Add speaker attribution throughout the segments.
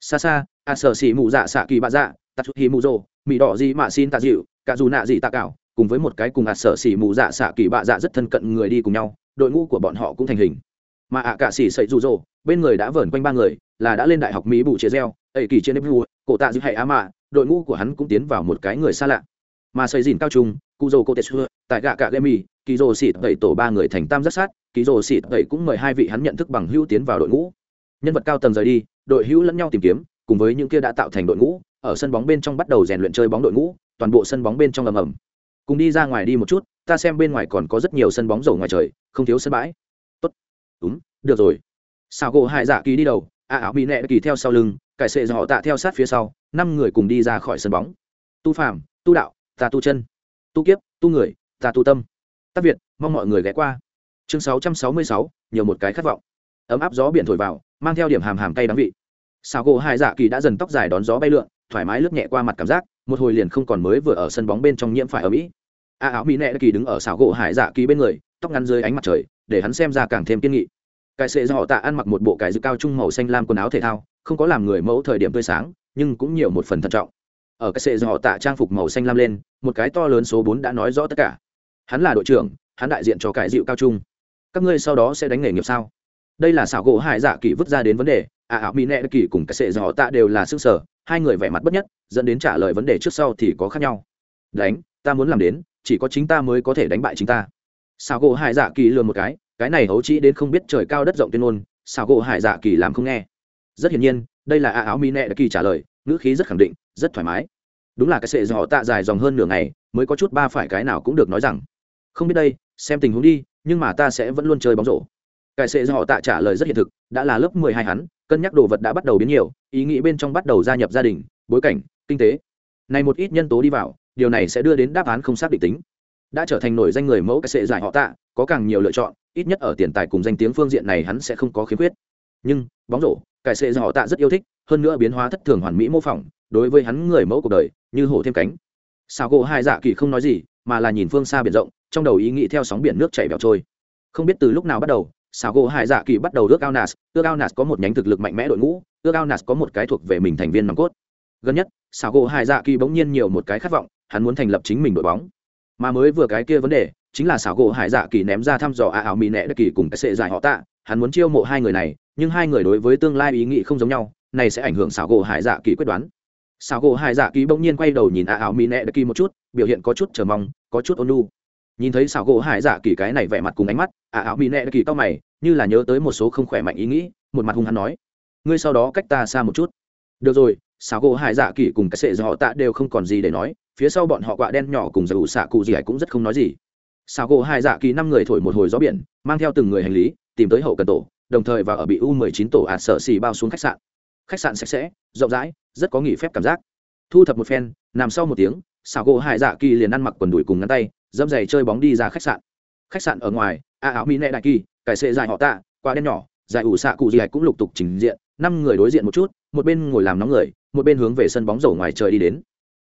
Speaker 1: xa xa a sở xỉ mù dạ xạ kỳ bạ dạ tạt chút hi mù rồ mị đỏ gì mà xin tạ dịu cả dù nạ gì tạ cảo cùng với một cái cùng a sở xỉ mù dạ xạ kỳ bạ dạ rất thân cận người đi cùng nhau đội ngũ của bọn họ cũng thành hình. Mà ạ cả xỉ sậy dù rồ, bên người đã vờn quanh ba người là đã lên đại học mỹ bụ chia reo ẩy kỳ trên nếp vua cổ tạ dịu hay á mạ đội ngũ của hắn cũng tiến vào một cái người xa lạ. Mà xây dìn cao trung cụ dô cô tê xưa tại gạ cạ lê mì kỳ dô xịt tẩy tổ ba người thành tam rất sát kỳ dô xịt tẩy cũng mời hai vị hắn nhận thức bằng hữu tiến vào đội ngũ. Nhân vật cao tầng rời đi đội hữu lẫn nhau tìm kiếm cùng với những kia đã tạo thành đội ngũ ở sân bóng bên trong bắt đầu rèn luyện chơi bóng đội ngũ toàn bộ sân bóng bên trong ầm ầm. Cùng đi ra ngoài đi một chút ta xem bên ngoài còn có rất nhiều sân bóng rổ ngoài trời không thiếu sân bãi. Tốt. Đúng được rồi. Sao gỗ hải dạ kỳ đi đầu a áo bị nẹ kỳ theo sau lưng cải sệ họ tạ theo sát phía sau năm người cùng đi ra khỏi sân bóng. Tu phàm tu đạo ta tu chân. Tu kiếp tu người ta tu tâm. Tác việt mong mọi người ghé qua. Chương 666, nhiều một cái khát vọng. Ấm áp gió biển thổi vào mang theo điểm hàm hàm cay đắng vị sao gỗ hải dạ kỳ đã dần tóc dài đón gió bay lượn, thoải mái lướt nhẹ qua mặt cảm giác, một hồi liền không còn mới vừa ở sân bóng bên trong nhiễm phải ở mỹ. A áo mỹ nẹ kỳ đứng ở Sao gỗ hải dạ kỳ bên người, tóc ngắn dưới ánh mặt trời, để hắn xem ra càng thêm kiên nghị. Cái sệ do họ tạ ăn mặc một bộ cái dự cao trung màu xanh lam quần áo thể thao, không có làm người mẫu thời điểm tươi sáng, nhưng cũng nhiều một phần thận trọng. Ở cái sệ do họ tạ trang phục màu xanh lam lên, một cái to lớn số bốn đã nói rõ tất cả. Hắn là đội trưởng, hắn đại diện cho cái dịu cao trung. Các ngươi sau đó sẽ đánh nghề nghiệp sao? Đây là xảo gỗ hải dạ kỳ vứt ra đến vấn đề à ảo mỹ nệ kỳ cùng cái sệ dò tạ đều là xương sở. Hai người vẻ mặt bất nhất, dẫn đến trả lời vấn đề trước sau thì có khác nhau. Đánh, ta muốn làm đến, chỉ có chính ta mới có thể đánh bại chính ta. Sao gỗ hải dạ kỳ lừa một cái cái này hấu chỉ đến không biết trời cao đất rộng tuyên ngôn sao gỗ hải dạ kỳ làm không nghe. Rất hiển nhiên, đây là à, a áo mỹ nệ kỳ trả lời, ngữ khí rất khẳng định, rất thoải mái. Đúng là cái sệ dò tạ dài dòng hơn nửa ngày, mới có chút ba phải cái nào cũng được nói rằng. Không biết đây, xem tình huống đi, nhưng mà ta sẽ vẫn luôn chơi bóng rổ. Cái sệ do họ tạ trả lời rất hiện thực, đã là lớp mười hai hắn cân nhắc đồ vật đã bắt đầu biến nhiều, ý nghĩ bên trong bắt đầu gia nhập gia đình, bối cảnh, kinh tế. Này một ít nhân tố đi vào, điều này sẽ đưa đến đáp án không xác định tính. Đã trở thành nổi danh người mẫu cái sệ giải họ tạ, có càng nhiều lựa chọn, ít nhất ở tiền tài cùng danh tiếng phương diện này hắn sẽ không có khiếm khuyết. Nhưng, bóng rổ cải sệ giải họ tạ rất yêu thích, hơn nữa biến hóa thất thường hoàn mỹ mô phỏng, đối với hắn người mẫu cuộc đời, như hổ thêm cánh. Sao gỗ hai dạ kỳ không nói gì, mà là nhìn phương xa biển rộng, trong đầu ý nghĩ theo sóng biển nước chảy bẹo trôi. Không biết từ lúc nào bắt đầu sao gỗ Hải dạ kỳ bắt đầu ước ao nas ước ao nas có một nhánh thực lực mạnh mẽ đội ngũ, ước ao nas có một cái thuộc về mình thành viên nòng cốt. Gần nhất sao gỗ Hải dạ kỳ bỗng nhiên nhiều một cái khát vọng, hắn muốn thành lập chính mình đội bóng. Mà mới vừa cái kia vấn đề, chính là xảo gỗ hải dạ kỳ ném ra thăm dò a ảo mỹ nẹ đất kỳ cùng cái sệ giải họ tạ, hắn muốn chiêu mộ hai người này, nhưng hai người đối với tương lai ý nghĩ không giống nhau, này sẽ ảnh hưởng xảo gỗ hải dạ kỳ quyết đoán. Xảo gỗ hải dạ kỳ bỗng nhiên quay đầu nhìn a ảo mỹ nẹ đất kỳ một chút, biểu hiện có chút chờ mong, có chút ôn lu nhìn thấy xảo gỗ hải dạ kỳ cái này vẻ mặt cùng ánh mắt à ảo mỹ nệ kỳ to mày, như là nhớ tới một số không khỏe mạnh ý nghĩ, một mặt hung hắn nói, ngươi sau đó cách ta xa một chút. Được rồi, xảo gỗ hải dạ kỳ cùng cái sệ do họ tạ đều không còn gì để nói, phía sau bọn họ quạ đen nhỏ cùng giải ủ xạ cụ gì ấy cũng rất không nói gì. Xảo gỗ hải dạ kỳ năm người thổi một hồi gió biển, mang theo từng người hành lý, tìm tới hậu cần tổ, đồng thời và ở bị u 19 tổ ạt sở xì bao xuống khách sạn. Khách sạn sạch sẽ, rộng rãi, rất có nghỉ phép cảm giác. Thu thập một phen, nằm sau một tiếng, xảo gỗ hải dạ kỳ liền ăn mặc quần đùi cùng ngắn tay dẫm giày chơi bóng đi ra khách sạn. Khách sạn ở ngoài, a áo mỹ nệ đại kỳ, cải xệ dài họ tạ, quả đen nhỏ, dài ủ xạ cụ gì cũng lục tục trình diện, năm người đối diện một chút, một bên ngồi làm nóng người, một bên hướng về sân bóng rổ ngoài trời đi đến.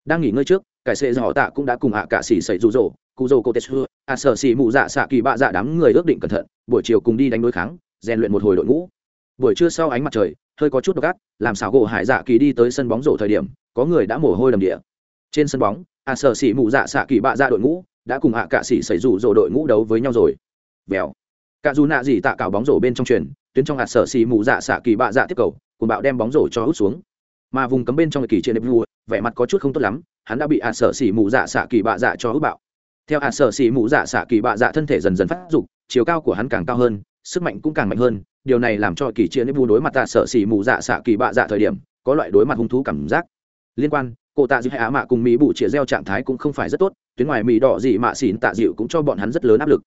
Speaker 1: Đang nghỉ ngơi trước, cải xệ họ tạ cũng đã cùng ạ cả xỉ sậy rụ rỗ cụ dô cô tê xưa ạ sở xỉ mụ dạ xạ kỳ bạ dạ đám người ước định cẩn thận, buổi chiều cùng đi đánh đối kháng, rèn luyện một hồi đội ngũ. Buổi trưa sau ánh mặt trời, hơi có chút độc ác, làm xảo gỗ hải dạ kỳ đi tới sân bóng rổ thời điểm, có người đã mồ hôi đầm địa. Trên sân bóng, ạ sở xỉ mụ dạ xạ kỳ bạ dạ đội ngũ đã cùng hạ cả sĩ xảy rụ rỗ đội ngũ đấu với nhau rồi. Vèo. Cả dù nạ gì tạ cào bóng rổ bên trong truyền tuyến trong hạt sở xì mù dạ xạ kỳ bạ dạ tiếp cầu, cùng bạo đem bóng rổ cho hút xuống. Mà vùng cấm bên trong kỳ trên nếp vua vẻ mặt có chút không tốt lắm, hắn đã bị hạt sở xì mù dạ xạ kỳ bạ dạ cho hút bạo. Theo hạt sở xì mù dạ xạ kỳ bạ dạ thân thể dần dần phát dục, chiều cao của hắn càng cao hơn, sức mạnh cũng càng mạnh hơn, điều này làm cho kỳ chia nếp vua đối mặt hạt sở xì mù dạ xạ kỳ bạ dạ thời điểm, có loại đối mặt hung thú cảm giác. Liên quan cổ tạ dịu hạ mạ cùng mỹ bụ chĩa gieo trạng thái cũng không phải rất tốt tuyến ngoài mỹ đỏ dị mạ xỉn tạ dịu cũng cho bọn hắn rất lớn áp lực.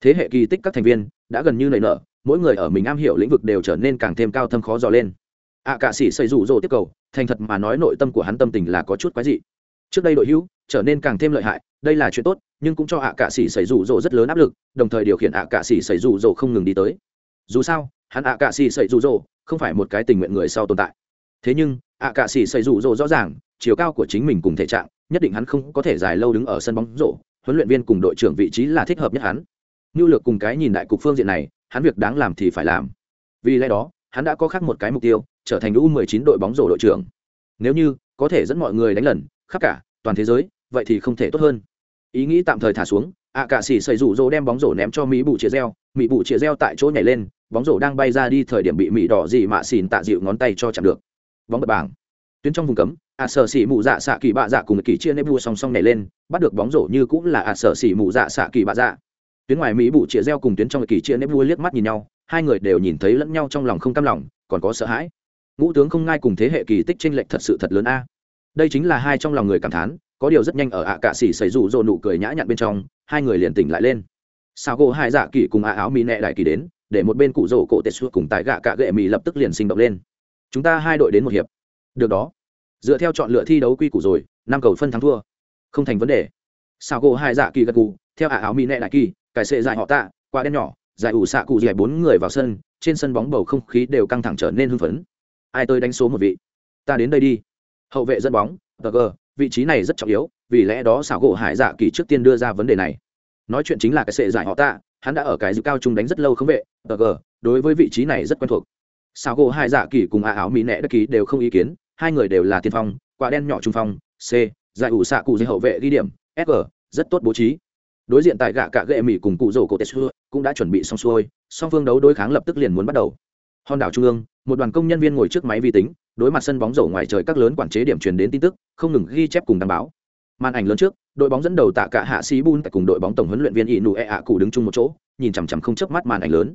Speaker 1: Thế hệ kỳ tích các thành viên đã gần như nảy nở mỗi người ở mình am hiểu lĩnh vực đều trở nên càng thêm cao thâm khó dò lên. Ạ à, cả sĩ xây rủ rỗ tiếp cầu thành thật mà nói nội tâm của hắn tâm tình là có chút quái dị. Trước đây đội hữu trở nên càng thêm lợi hại đây là chuyện tốt nhưng cũng cho ạ à cả sĩ xây rủ rỗ rất lớn áp lực đồng thời điều khiển ạ à cả sĩ xây rủ rỗ không ngừng đi tới. Dù sao hắn ạ cả sĩ xây rủ rỗ không phải một cái tình nguyện người sau tồn tại. Thế nhưng ạ cả sĩ xây rủ rỗ rõ ràng chiều cao của chính mình cùng thể trạng nhất định hắn không có thể dài lâu đứng ở sân bóng rổ, huấn luyện viên cùng đội trưởng vị trí là thích hợp nhất hắn. Nhu lược cùng cái nhìn đại cục phương diện này, hắn việc đáng làm thì phải làm. Vì lẽ đó, hắn đã có khác một cái mục tiêu, trở thành u 19 đội bóng rổ đội trưởng. Nếu như, có thể dẫn mọi người đánh lần, khắp cả, toàn thế giới, vậy thì không thể tốt hơn. Ý nghĩ tạm thời thả xuống ạ cả sĩ xây rủ rỗ đem bóng rổ ném cho mỹ bụ chĩa reo mỹ bụ chĩa reo tại chỗ nhảy lên, bóng rổ đang bay ra đi thời điểm bị mỹ đỏ dị mạ xỉn tạ dịu ngón tay cho chặn được. Bóng bật bảng tuyến trong vùng cấm ạ sở xỉ mù dạ xạ kỳ bạ dạ cùng kỳ chia nếp vua song song này lên, bắt được bóng rổ như cũng là ạ sở xỉ mù dạ xạ kỳ bạ dạ. Tuyến ngoài mỹ bụ chĩa reo cùng tuyến trong kỳ chia nếp vua liếc mắt nhìn nhau, hai người đều nhìn thấy lẫn nhau trong lòng không cam lòng, còn có sợ hãi. Ngũ tướng không ngai cùng thế hệ kỳ tích tranh lệch thật sự thật lớn a. Đây chính là hai trong lòng người cảm thán, có điều rất nhanh ở ạ cạ xỉ xảy rủ rộ nụ cười nhã nhặn bên trong, hai người liền tỉnh lại lên. Sao gỗ hai dạ kỳ cùng ạ áo mỹ nẹ đại kỳ đến, để một bên cụ rổ cổ tết xua cùng tại gạ cạ gệ mỹ lập tức liền sinh động lên. Chúng ta hai đội đến một hiệp. Được đó dựa theo chọn lựa thi đấu quy củ rồi, năm cầu phân thắng thua. Không thành vấn đề. Sao gỗ hai dạ kỳ gật cụ theo ạ áo mỹ nệ đại kỳ, cải sệ dài họ tạ qua đen nhỏ, giải ủ xạ cụ dẻ bốn người vào sân, trên sân bóng bầu không khí đều căng thẳng trở nên hưng phấn. Ai tôi đánh số một vị? Ta đến đây đi. Hậu vệ dẫn bóng tg vị trí này rất trọng yếu, vì lẽ đó xảo gỗ hải dạ kỳ trước tiên đưa ra vấn đề này. Nói chuyện chính là cái sệ giải họ tạ, hắn đã ở cái dự cao trung đánh rất lâu không vệ tg đối với vị trí này rất quen thuộc. Xảo gỗ hải dạ kỳ cùng a áo mỹ nẹ đất kỳ đều không ý kiến hai người đều là tiên phong, quả đen nhỏ trung phong, c, giải ủ xạ cụ dây hậu vệ ghi điểm sg rất tốt bố trí. Đối diện tại gạ cạ gệ mỹ cùng cụ rổ cổ tetsu cũng đã chuẩn bị xong xuôi, song phương đấu đối kháng lập tức liền muốn bắt đầu. Hòn đảo trung ương, một đoàn công nhân viên ngồi trước máy vi tính, đối mặt sân bóng rổ ngoài trời các lớn quản chế điểm truyền đến tin tức, không ngừng ghi chép cùng đảm báo. Màn ảnh lớn trước, đội bóng dẫn đầu tạ cả hạ sĩ bun tại cùng đội bóng tổng huấn luyện viên ỷ nụ e ạ cụ đứng chung một chỗ, nhìn chằm chằm không chớp mắt màn ảnh lớn.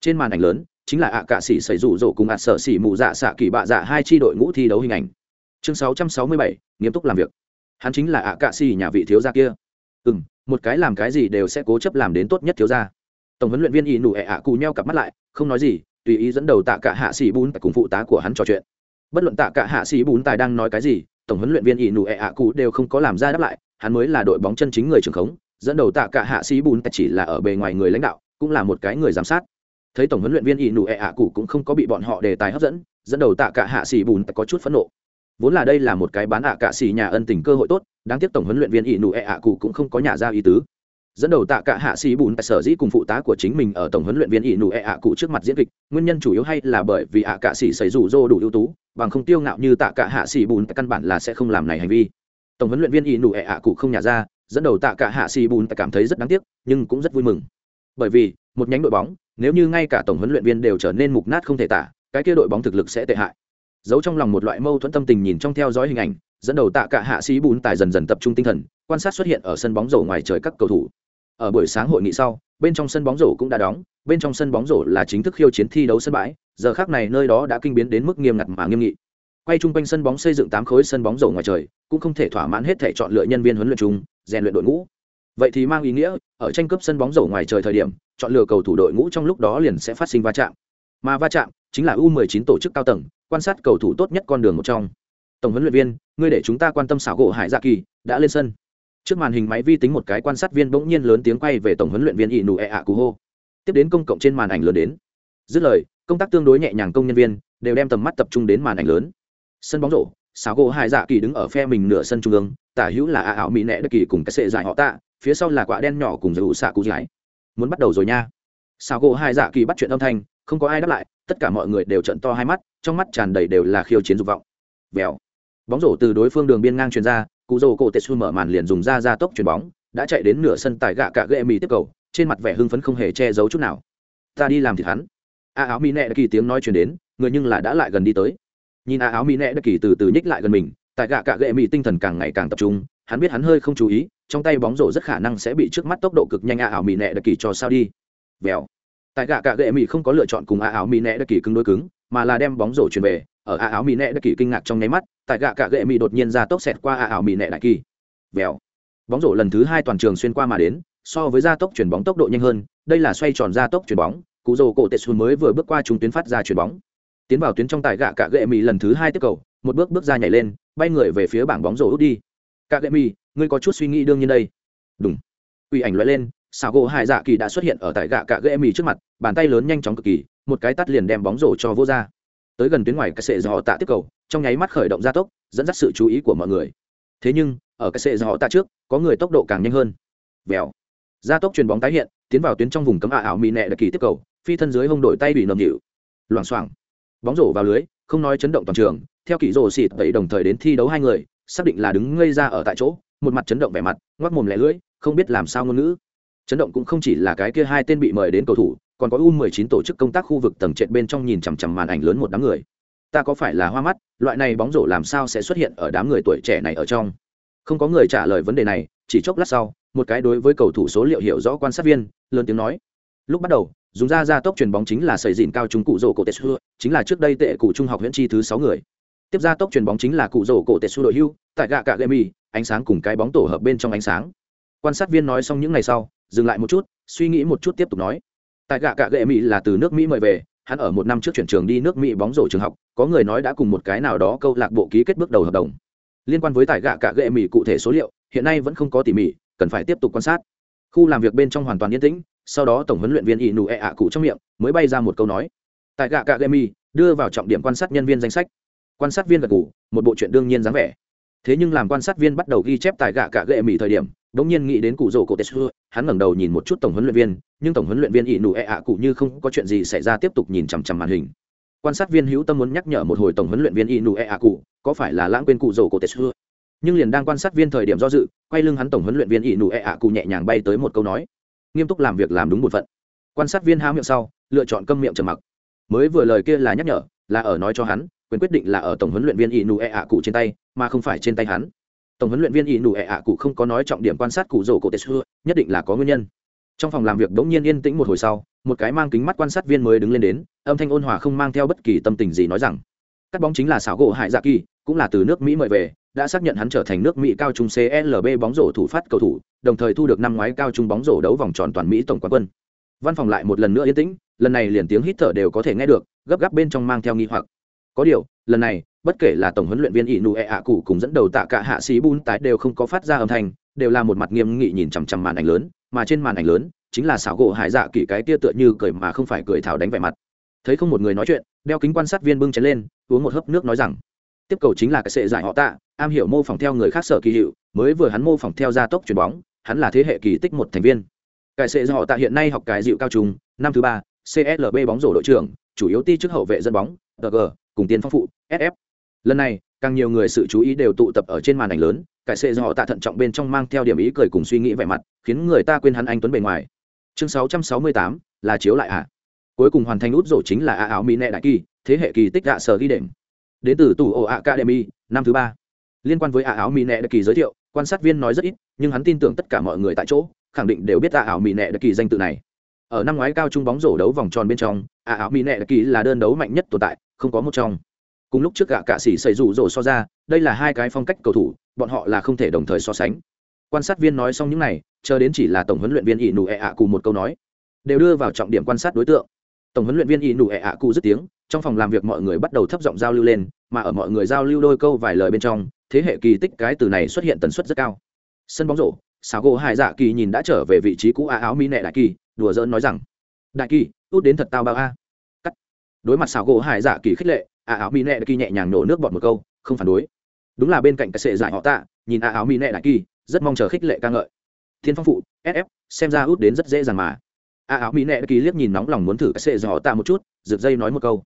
Speaker 1: Trên màn ảnh lớn chính là ạ cả sĩ xảy rủ rổ cùng ạ sở xỉ mù dạ xạ kỳ bạ dạ hai tri đội ngũ thi đấu hình ảnh. Chương 667, nghiêm túc làm việc. Hắn chính là ạ cả sĩ nhà vị thiếu gia kia. Ừ một cái làm cái gì đều sẽ cố chấp làm đến tốt nhất thiếu gia. Tổng huấn luyện viên y nụ ẹ ạ cù nhau cặp mắt lại không nói gì tùy ý dẫn đầu tạ cả hạ sĩ bún cùng phụ tá của hắn trò chuyện. Bất luận tạ cả hạ sĩ bún tài đang nói cái gì tổng huấn luyện viên y nụ ẹ ạ cù đều không có làm ra đáp lại hắn mới là đội bóng chân chính người trưởng khống dẫn đầu tạ cả hạ sĩ bún tài chỉ là ở bề ngoài người lãnh đạo cũng là một cái người giám sát thấy tổng huấn luyện viên ỷ nụ ệ ạ cụ cũng không có bị bọn họ đề tài hấp dẫn dẫn đầu tạ cả hạ sĩ Bùn có chút phẫn nộ. Vốn là đây là một cái bán ạ cả sĩ nhà ân tình cơ hội tốt, đáng tiếc tổng huấn luyện viên ỷ nụ ệ ạ cụ cũng không có nhà ra ý tứ. Dẫn đầu tạ cả hạ sĩ bùn tại sở dĩ cùng phụ tá của chính mình ở tổng huấn luyện viên ỷ nụ ệ ạ cụ trước mặt diễn kịch, nguyên nhân chủ yếu hay là bởi vì ạ cả sĩ xảy rủ rô đủ ưu tú, bằng không tiêu ngạo như tạ cả hạ sĩ bùn căn bản là sẽ không làm này hành vi. Tổng huấn luyện viên ỷ nụ ệ ạ cụ không nhà ra, dẫn đầu tạ cả hạ sĩ bùn cảm thấy rất đáng tiếc, nhưng cũng rất vui mừng. Bởi vì, một nhánh đội bóng nếu như ngay cả tổng huấn luyện viên đều trở nên mục nát không thể tả, cái kia đội bóng thực lực sẽ tệ hại. Giấu trong lòng một loại mâu thuẫn tâm tình nhìn trong theo dõi hình ảnh, dẫn đầu tạ cả hạ sĩ bùn tài dần dần tập trung tinh thần, quan sát xuất hiện ở sân bóng rổ ngoài trời các cầu thủ. Ở buổi sáng hội nghị sau, bên trong sân bóng rổ cũng đã đóng, bên trong sân bóng rổ là chính thức khiêu chiến thi đấu sân bãi, giờ khác này nơi đó đã kinh biến đến mức nghiêm ngặt mà nghiêm nghị. Quay chung quanh sân bóng xây dựng tám khối sân bóng rổ ngoài trời, cũng không thể thỏa mãn hết thể chọn lựa nhân viên huấn luyện chung, rèn luyện đội ngũ vậy thì mang ý nghĩa, ở tranh cướp sân bóng rổ ngoài trời thời điểm, chọn lựa cầu thủ đội ngũ trong lúc đó liền sẽ phát sinh va chạm. Mà va chạm chính là u 19 tổ chức cao tầng, quan sát cầu thủ tốt nhất con đường một trong. Tổng huấn luyện viên, ngươi để chúng ta quan tâm xảo gỗ hải dạ kỳ, đã lên sân. Trước màn hình máy vi tính một cái quan sát viên bỗng nhiên lớn tiếng quay về tổng huấn luyện viên ỷ nụ ẹ ạ cú hô tiếp đến công cộng trên màn ảnh lớn đến. Dứt lời, công tác tương đối nhẹ nhàng công nhân viên, đều đem tầm mắt tập trung đến màn ảnh lớn. Sân bóng rổ, xảo gỗ hải dạ kỳ đứng ở phe mình nửa sân trung ương, tả hữu là ạ ảo mỹ nẹ đất kỳ cùng cái sệ dài họ tạ phía sau là quả đen nhỏ cùng giải ủ xạ cụ giải. Muốn bắt đầu rồi nha. Xào gỗ hai dạ kỳ bắt chuyện âm thanh, không có ai đáp lại, tất cả mọi người đều trận to hai mắt, trong mắt tràn đầy đều là khiêu chiến dục vọng. Vèo. Bóng rổ từ đối phương đường biên ngang truyền ra, cụ rồ cổ tetsu mở màn liền dùng ra ra tốc chuyền bóng, đã chạy đến nửa sân tại gạ cạ ghệ mì tiếp cầu, trên mặt vẻ hưng phấn không hề che giấu chút nào. Ta đi làm thịt hắn. A áo mỹ nẹ đã kỳ tiếng nói chuyển đến, người nhưng là đã lại gần đi tới. Nhìn a áo mỹ nẹ đã kỳ từ từ nhích lại gần mình, tại gạ cạ ghệ mì tinh thần càng ngày càng tập trung hắn biết hắn hơi không chú ý, trong tay bóng rổ rất khả năng sẽ bị trước mắt tốc độ cực nhanh a ảo mỹ nẹ đặc kỳ cho sao đi. Vèo. Tại gạ cạ gậy mì không có lựa chọn cùng a ảo mỹ nẹ đặc kỳ cứng đối cứng, mà là đem bóng rổ chuyển về, ở a ảo mỹ nẹ đặc kỳ kinh ngạc trong nháy mắt, tại gạ cạ gệ mỹ đột nhiên ra tốc xẹt qua a ảo mỹ nẹ đặc kỳ. Vèo. Bóng rổ lần thứ hai toàn trường xuyên qua mà đến, so với gia tốc chuyển bóng tốc độ nhanh hơn, đây là xoay tròn gia tốc chuyển bóng, cụ rồ cổ tệ xuống mới vừa bước qua chúng tuyến phát ra chuyển bóng. Tiến vào tuyến trong tại gạ cạ gệ mỹ lần thứ hai tiếp cầu, một bước bước ra nhảy lên, bay người về phía bảng bóng rổ út đi. Cả gệ mi ngươi có chút suy nghĩ đương nhiên đây. Đúng. Uy ảnh loại lên xào gỗ hải dạ kỳ đã xuất hiện ở tại gạ cạ gệ mì trước mặt, bàn tay lớn nhanh chóng cực kỳ, một cái tắt liền đem bóng rổ cho vô ra. Tới gần tuyến ngoài, cái sệ dò tạ tiếp cầu, trong nháy mắt khởi động gia tốc, dẫn dắt sự chú ý của mọi người. Thế nhưng, ở cái sệ dò tạ trước, có người tốc độ càng nhanh hơn. Vèo. Gia tốc chuyền bóng tái hiện, tiến vào tuyến trong vùng cấm ả ảo mì nẹ đặc kỳ tiếp cầu, phi thân dưới hông đội tay bị nầm nhịu loảng xoảng. Bóng rổ vào lưới, không nói chấn động toàn trường, theo kỷ rổ xịt vậy đồng thời đến thi đấu hai người xác định là đứng ngây ra ở tại chỗ, một mặt chấn động vẻ mặt ngoắc mồm lẻ lưỡi, không biết làm sao ngôn ngữ. Chấn động cũng không chỉ là cái kia hai tên bị mời đến cầu thủ, còn có u 19 tổ chức công tác khu vực tầng trệt bên trong nhìn chằm chằm màn ảnh lớn một đám người. Ta có phải là hoa mắt, loại này bóng rổ làm sao sẽ xuất hiện ở đám người tuổi trẻ này ở trong? Không có người trả lời vấn đề này, chỉ chốc lát sau, một cái đối với cầu thủ số liệu hiểu rõ quan sát viên, lớn tiếng nói. Lúc bắt đầu, dùng ra ra tốc truyền bóng chính là sầy dìn cao trung cụ rổ cổ tetsu chính là trước đây tệ cụ trung học huyện chi thứ sáu người tiếp ra tốc truyền bóng chính là cụ rổ cổ tetsu đội hưu, tại gạ cạ gậy mì, ánh sáng cùng cái bóng tổ hợp bên trong ánh sáng. Quan sát viên nói xong những ngày sau, dừng lại một chút, suy nghĩ một chút tiếp tục nói. Tại gạ cạ gậy mì là từ nước mỹ mời về, hắn ở một năm trước chuyển trường đi nước mỹ bóng rổ trường học, có người nói đã cùng một cái nào đó câu lạc bộ ký kết bước đầu hợp đồng. Liên quan với tại gạ cạ gậy mì cụ thể số liệu, hiện nay vẫn không có tỉ mỉ, cần phải tiếp tục quan sát. Khu làm việc bên trong hoàn toàn yên tĩnh, sau đó tổng huấn luyện viên ỷ nụ ẹ ạ cụ trong miệng, mới bay ra một câu nói. Tại gạ cạ gậy mì, đưa vào trọng điểm quan sát nhân viên danh sách quan sát viên gật ngủ, một bộ chuyện đương nhiên dáng vẻ. Thế nhưng làm quan sát viên bắt đầu ghi chép tài gạ cả gậy mỹ thời điểm đ ỗ n g nhiên nghĩ đến cụ rổ cổ tesu hắn ngẩng đầu nhìn một chút tổng huấn luyện viên, nhưng tổng huấn luyện viên ỷ nụ ẹ ạ cụ như không có chuyện gì xảy ra tiếp tục nhìn chằm chằm màn hình. Quan sát viên hữu tâm muốn nhắc nhở một hồi tổng huấn luyện viên ỷ nụ ẹ ạ cụ, có phải là lãng quên cụ rổ cổ tesu nhưng liền đang quan sát viên thời điểm do dự, quay lưng hắn tổng huấn luyện viên ỷ nụ ẹ ạ cụ nhẹ nhàng bay tới một câu nói. Nghiêm túc làm việc làm đúng một phận. Quan sát viên há miệng sau, lựa chọn câm miệng trầm mặc. Mới vừa lời kia là nhắc nhở, là ở nói cho hắn quyền quyết định là ở tổng huấn luyện viên Inu nụ ạ cụ trên tay, mà không phải trên tay hắn. Tổng huấn luyện viên Inu nụ ạ cụ không có nói trọng điểm quan sát cụ rổ cổ tê xưa, nhất định là có nguyên nhân. Trong phòng làm việc đống nhiên yên tĩnh một hồi sau, một cái mang kính mắt quan sát viên mới đứng lên đến, âm thanh ôn hòa không mang theo bất kỳ tâm tình gì nói rằng, cắt bóng chính là xảo gỗ hải dạ kỳ, cũng là từ nước mỹ mời về, đã xác nhận hắn trở thành nước mỹ cao trung clb bóng rổ thủ phát cầu thủ, đồng thời thu được năm ngoái cao trung bóng rổ đấu vòng tròn toàn mỹ tổng quán quân. Văn phòng lại một lần nữa yên tĩnh, lần này liền tiếng hít thở đều có thể nghe được, gấp gáp bên trong mang theo nghi hoặc có điều lần này bất kể là tổng huấn luyện viên ỷ nụ ẹ ạ cụ cùng dẫn đầu tạ cả hạ sĩ bun tái đều không có phát ra âm thanh đều là một mặt nghiêm nghị nhìn chằm chằm màn ảnh lớn mà trên màn ảnh lớn chính là xảo gỗ hải dạ kỳ cái tia tựa như cười mà không phải cười thảo đánh vẻ mặt. Thấy không một người nói chuyện đeo kính quan sát viên bưng chén lên uống một hớp nước nói rằng tiếp cầu chính là cái sệ giải họ tạ am hiểu mô phỏng theo người khác sở kỳ hiệu mới vừa hắn mô phỏng theo gia tốc chuyền bóng hắn là thế hệ kỳ tích một thành viên. Cái sệ họ tạ hiện nay học cái dịu cao trung năm thứ ba CSLB bóng rổ đội trưởng, chủ yếu ti chức hậu vệ dẫn bóng, DG, cùng tiên phong phụ, SF. Lần này, càng nhiều người sự chú ý đều tụ tập ở trên màn ảnh lớn, cải xe do họ tạ thận trọng bên trong mang theo điểm ý cười cùng suy nghĩ vẻ mặt, khiến người ta quên hắn anh tuấn bề ngoài. Chương 668, là chiếu lại à? Cuối cùng hoàn thành út rổ chính là A áo mỹ nệ đại kỳ, thế hệ kỳ tích gạ sở ghi đệm. Đến từ tủ ổ Academy, năm thứ ba. Liên quan với A áo mỹ nệ đại kỳ giới thiệu, quan sát viên nói rất ít, nhưng hắn tin tưởng tất cả mọi người tại chỗ, khẳng định đều biết A áo mỹ nệ đại kỳ danh tự này ở năm ngoái cao trung bóng rổ đấu vòng tròn bên trong a áo mỹ nệ kỳ là đơn đấu mạnh nhất tồn tại không có một trong. Cùng lúc trước gạ cạ sĩ xảy rủ rồ so ra, đây là hai cái phong cách cầu thủ, bọn họ là không thể đồng thời so sánh. Quan sát viên nói xong những này, chờ đến chỉ là tổng huấn luyện viên ỷ nụ ẹ ạ cùng một câu nói, đều đưa vào trọng điểm quan sát đối tượng. Tổng huấn luyện viên ỷ nụ ẹ ạ cụ dứt tiếng, trong phòng làm việc mọi người bắt đầu thấp giọng giao lưu lên, mà ở mọi người giao lưu đôi câu vài lời bên trong, thế hệ kỳ tích cái từ này xuất hiện tần suất rất cao. Sân bóng rổ xào gỗ hai dạ kỳ nhìn đã trở về vị trí cũ a áo mỹ nệ đại kỳ, đùa giỡn nói rằng, đại kỳ, út đến thật tao bao a đối mặt xào gỗ hải dạ kỳ khích lệ, a áo mỹ nệ đại kỳ nhẹ nhàng nổ nước bọt một câu, không phản đối. Đúng là bên cạnh cái sệ giải họ tạ, nhìn a áo mỹ nệ đại kỳ, rất mong chờ khích lệ ca ngợi. Thiên phong phụ sf xem ra út đến rất dễ dàng mà. A áo mỹ nệ đại kỳ liếc nhìn nóng lòng muốn thử cái sệ giải họ tạ một chút rực dây nói một câu.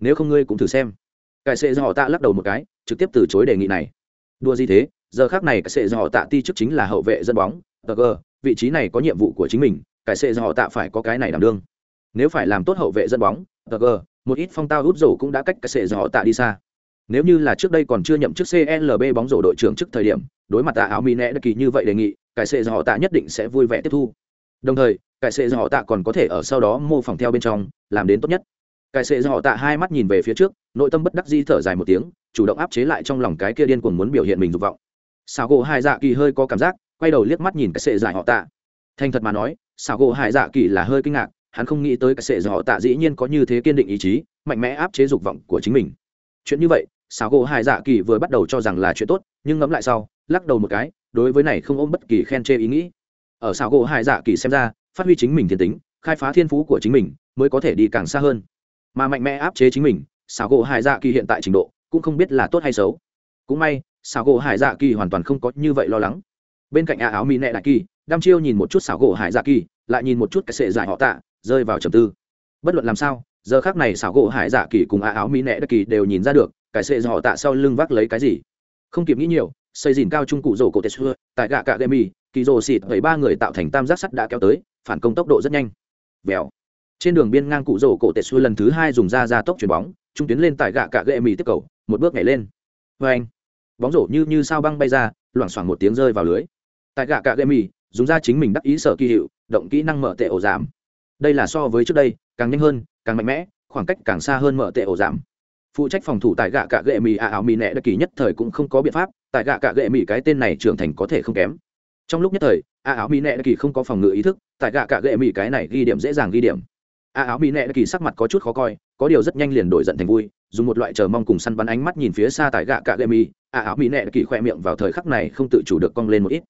Speaker 1: Nếu không ngươi cũng thử xem. Cái sệ giải họ tạ lắc đầu một cái, trực tiếp từ chối đề nghị này. Đua gì thế, giờ khác này cái sệ giải họ tạ ti trước chính là hậu vệ dân bóng tg vị trí này có nhiệm vụ của chính mình, cái sệ họ tạ phải có cái này đảm đương. Nếu phải làm tốt hậu vệ dân bóng tg một ít phong tao hút rổ cũng đã cách cái sệ dò tạ đi xa. Nếu như là trước đây còn chưa nhậm chức clb bóng rổ đội trưởng trước thời điểm, đối mặt tạ áo mỹ nẹ đặc kỳ như vậy đề nghị, cái sệ dò tạ nhất định sẽ vui vẻ tiếp thu. Đồng thời, cái sệ dò tạ còn có thể ở sau đó mô phỏng theo bên trong, làm đến tốt nhất. Cái sệ dò tạ hai mắt nhìn về phía trước, nội tâm bất đắc di thở dài một tiếng, chủ động áp chế lại trong lòng cái kia điên cuồng muốn biểu hiện mình dục vọng. Sao gỗ hai dạ kỳ hơi có cảm giác, quay đầu liếc mắt nhìn cái sệ giải họ tạ. Thành thật mà nói xảo gỗ hải dạ kỳ là hơi kinh ngạc hắn không nghĩ tới cái sệ dọ tạ dĩ nhiên có như thế kiên định ý chí, mạnh mẽ áp chế dục vọng của chính mình. Chuyện như vậy xảo gỗ hải dạ kỳ vừa bắt đầu cho rằng là chuyện tốt, nhưng ngẫm lại sau, lắc đầu một cái, đối với này không ôm bất kỳ khen chê ý nghĩ. Ở xảo gỗ hải dạ kỳ xem ra, phát huy chính mình thiên tính, khai phá thiên phú của chính mình, mới có thể đi càng xa hơn. Mà mạnh mẽ áp chế chính mình xảo gỗ hải dạ kỳ hiện tại trình độ, cũng không biết là tốt hay xấu. Cũng may xảo gỗ hải dạ kỳ hoàn toàn không có như vậy lo lắng. Bên cạnh a áo mỹ nệ đại kỳ, đăm chiêu nhìn một chút xảo gỗ hải dạ kỳ, lại nhìn một chút cái sệ giải họ tạ rơi vào trầm tư. Bất luận làm sao, giờ khác này xảo gỗ hải dạ kỳ cùng a áo mỹ nẹ đất kỳ đều nhìn ra được, cái sệ do họ tạ sau lưng vác lấy cái gì. Không kịp nghĩ nhiều, xây dìn cao trung cụ rổ cổ tết xưa, tại gạ cạ gậy mì, kỳ rổ xịt vậy ba người tạo thành tam giác sắt đã kéo tới, phản công tốc độ rất nhanh. Vèo. Trên đường biên ngang cụ rổ cổ tết xưa lần thứ hai dùng ra ra tốc chuyền bóng, trung tuyến lên tại gạ cạ gậy mì tiếp cầu, một bước nhảy lên. Vê anh bóng rổ như như sao băng bay ra, loảng xoảng một tiếng rơi vào lưới. Tại gạ cạ gậy mì, dùng ra chính mình đắc ý sở kỳ hiệu, động kỹ năng mở tệ ổ giảm đây là so với trước đây, càng nhanh hơn, càng mạnh mẽ, khoảng cách càng xa hơn mở tệ ổ giảm. Phụ trách phòng thủ tại gạ cạ gệ mì à ảo mì nẹ đặc kỳ nhất thời cũng không có biện pháp, tại gạ cạ gệ mì cái tên này trưởng thành có thể không kém. Trong lúc nhất thời à áo mì nẹ đặc kỳ không có phòng ngự ý thức, tại gạ cạ gệ mì cái này ghi điểm dễ dàng ghi điểm. À áo mì nẹ đặc kỳ sắc mặt có chút khó coi, có điều rất nhanh liền đổi giận thành vui, dùng một loại chờ mong cùng săn bắn ánh mắt nhìn phía xa tại gạ cạ gệ mì, ạ áo mì nẹ đặc kỳ khoe miệng vào thời khắc này không tự chủ được cong lên một ít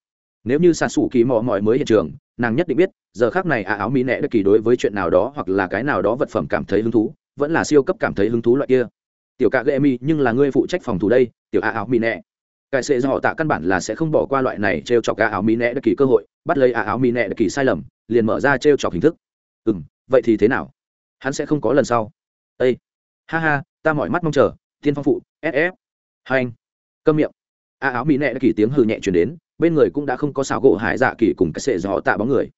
Speaker 1: nếu như xạ xù kỳ mò mọi mới hiện trường, nàng nhất định biết, giờ khác này à áo mỹ nẹ đất kỳ đối với chuyện nào đó hoặc là cái nào đó vật phẩm cảm thấy hứng thú, vẫn là siêu cấp cảm thấy hứng thú loại kia. Tiểu cạ gây mi, nhưng là ngươi phụ trách phòng thủ đây, tiểu à áo mỹ nẹ. Cải sệ do họ tạ căn bản là sẽ không bỏ qua loại này t r e o chọc à áo mỹ nẹ đất kỳ cơ hội, bắt lấy à áo mỹ nẹ đất kỳ sai lầm, liền mở ra t r e o chọc hình thức. Ừ m vậy thì thế nào? Hắn sẽ không có lần sau. Â ha ha, ta mọi mắt mong chờ, thiên phong phụ sf hai anh, câm miệng. A áo mỹ nẹ đã kỳ tiếng hư nhẹ chuyển đến bên người cũng đã không có xào gỗ hải dạ kỳ cùng cái sệ do tạ bóng người.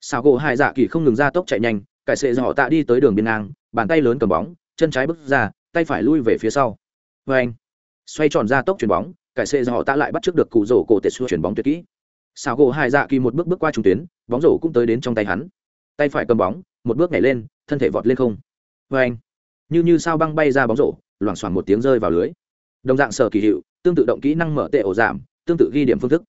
Speaker 1: Xào gỗ hải dạ kỳ không ngừng ra tốc chạy nhanh, cái sệ do tạ đi tới đường biên ngang, bàn tay lớn cầm bóng, chân trái bước ra, tay phải lui về phía sau. Vê anh, xoay tròn ra tốc chuyền bóng, cái xệ do tạ lại bắt trước được cụ rổ cổ tệ xua chuyền bóng tuyệt kỹ. Sao gỗ hải dạ kỳ một bước bước qua trung tuyến, bóng rổ cũng tới đến trong tay hắn. Tay phải cầm bóng, một bước nhảy lên, thân thể vọt lên không. Vê anh, như như sao băng bay ra bóng rổ, loảng xoảng một tiếng rơi vào lưới. Đồng dạng sở kỳ hiệu, tương tự động kỹ năng mở tệ ổ giảm, tương tự ghi điểm phương thức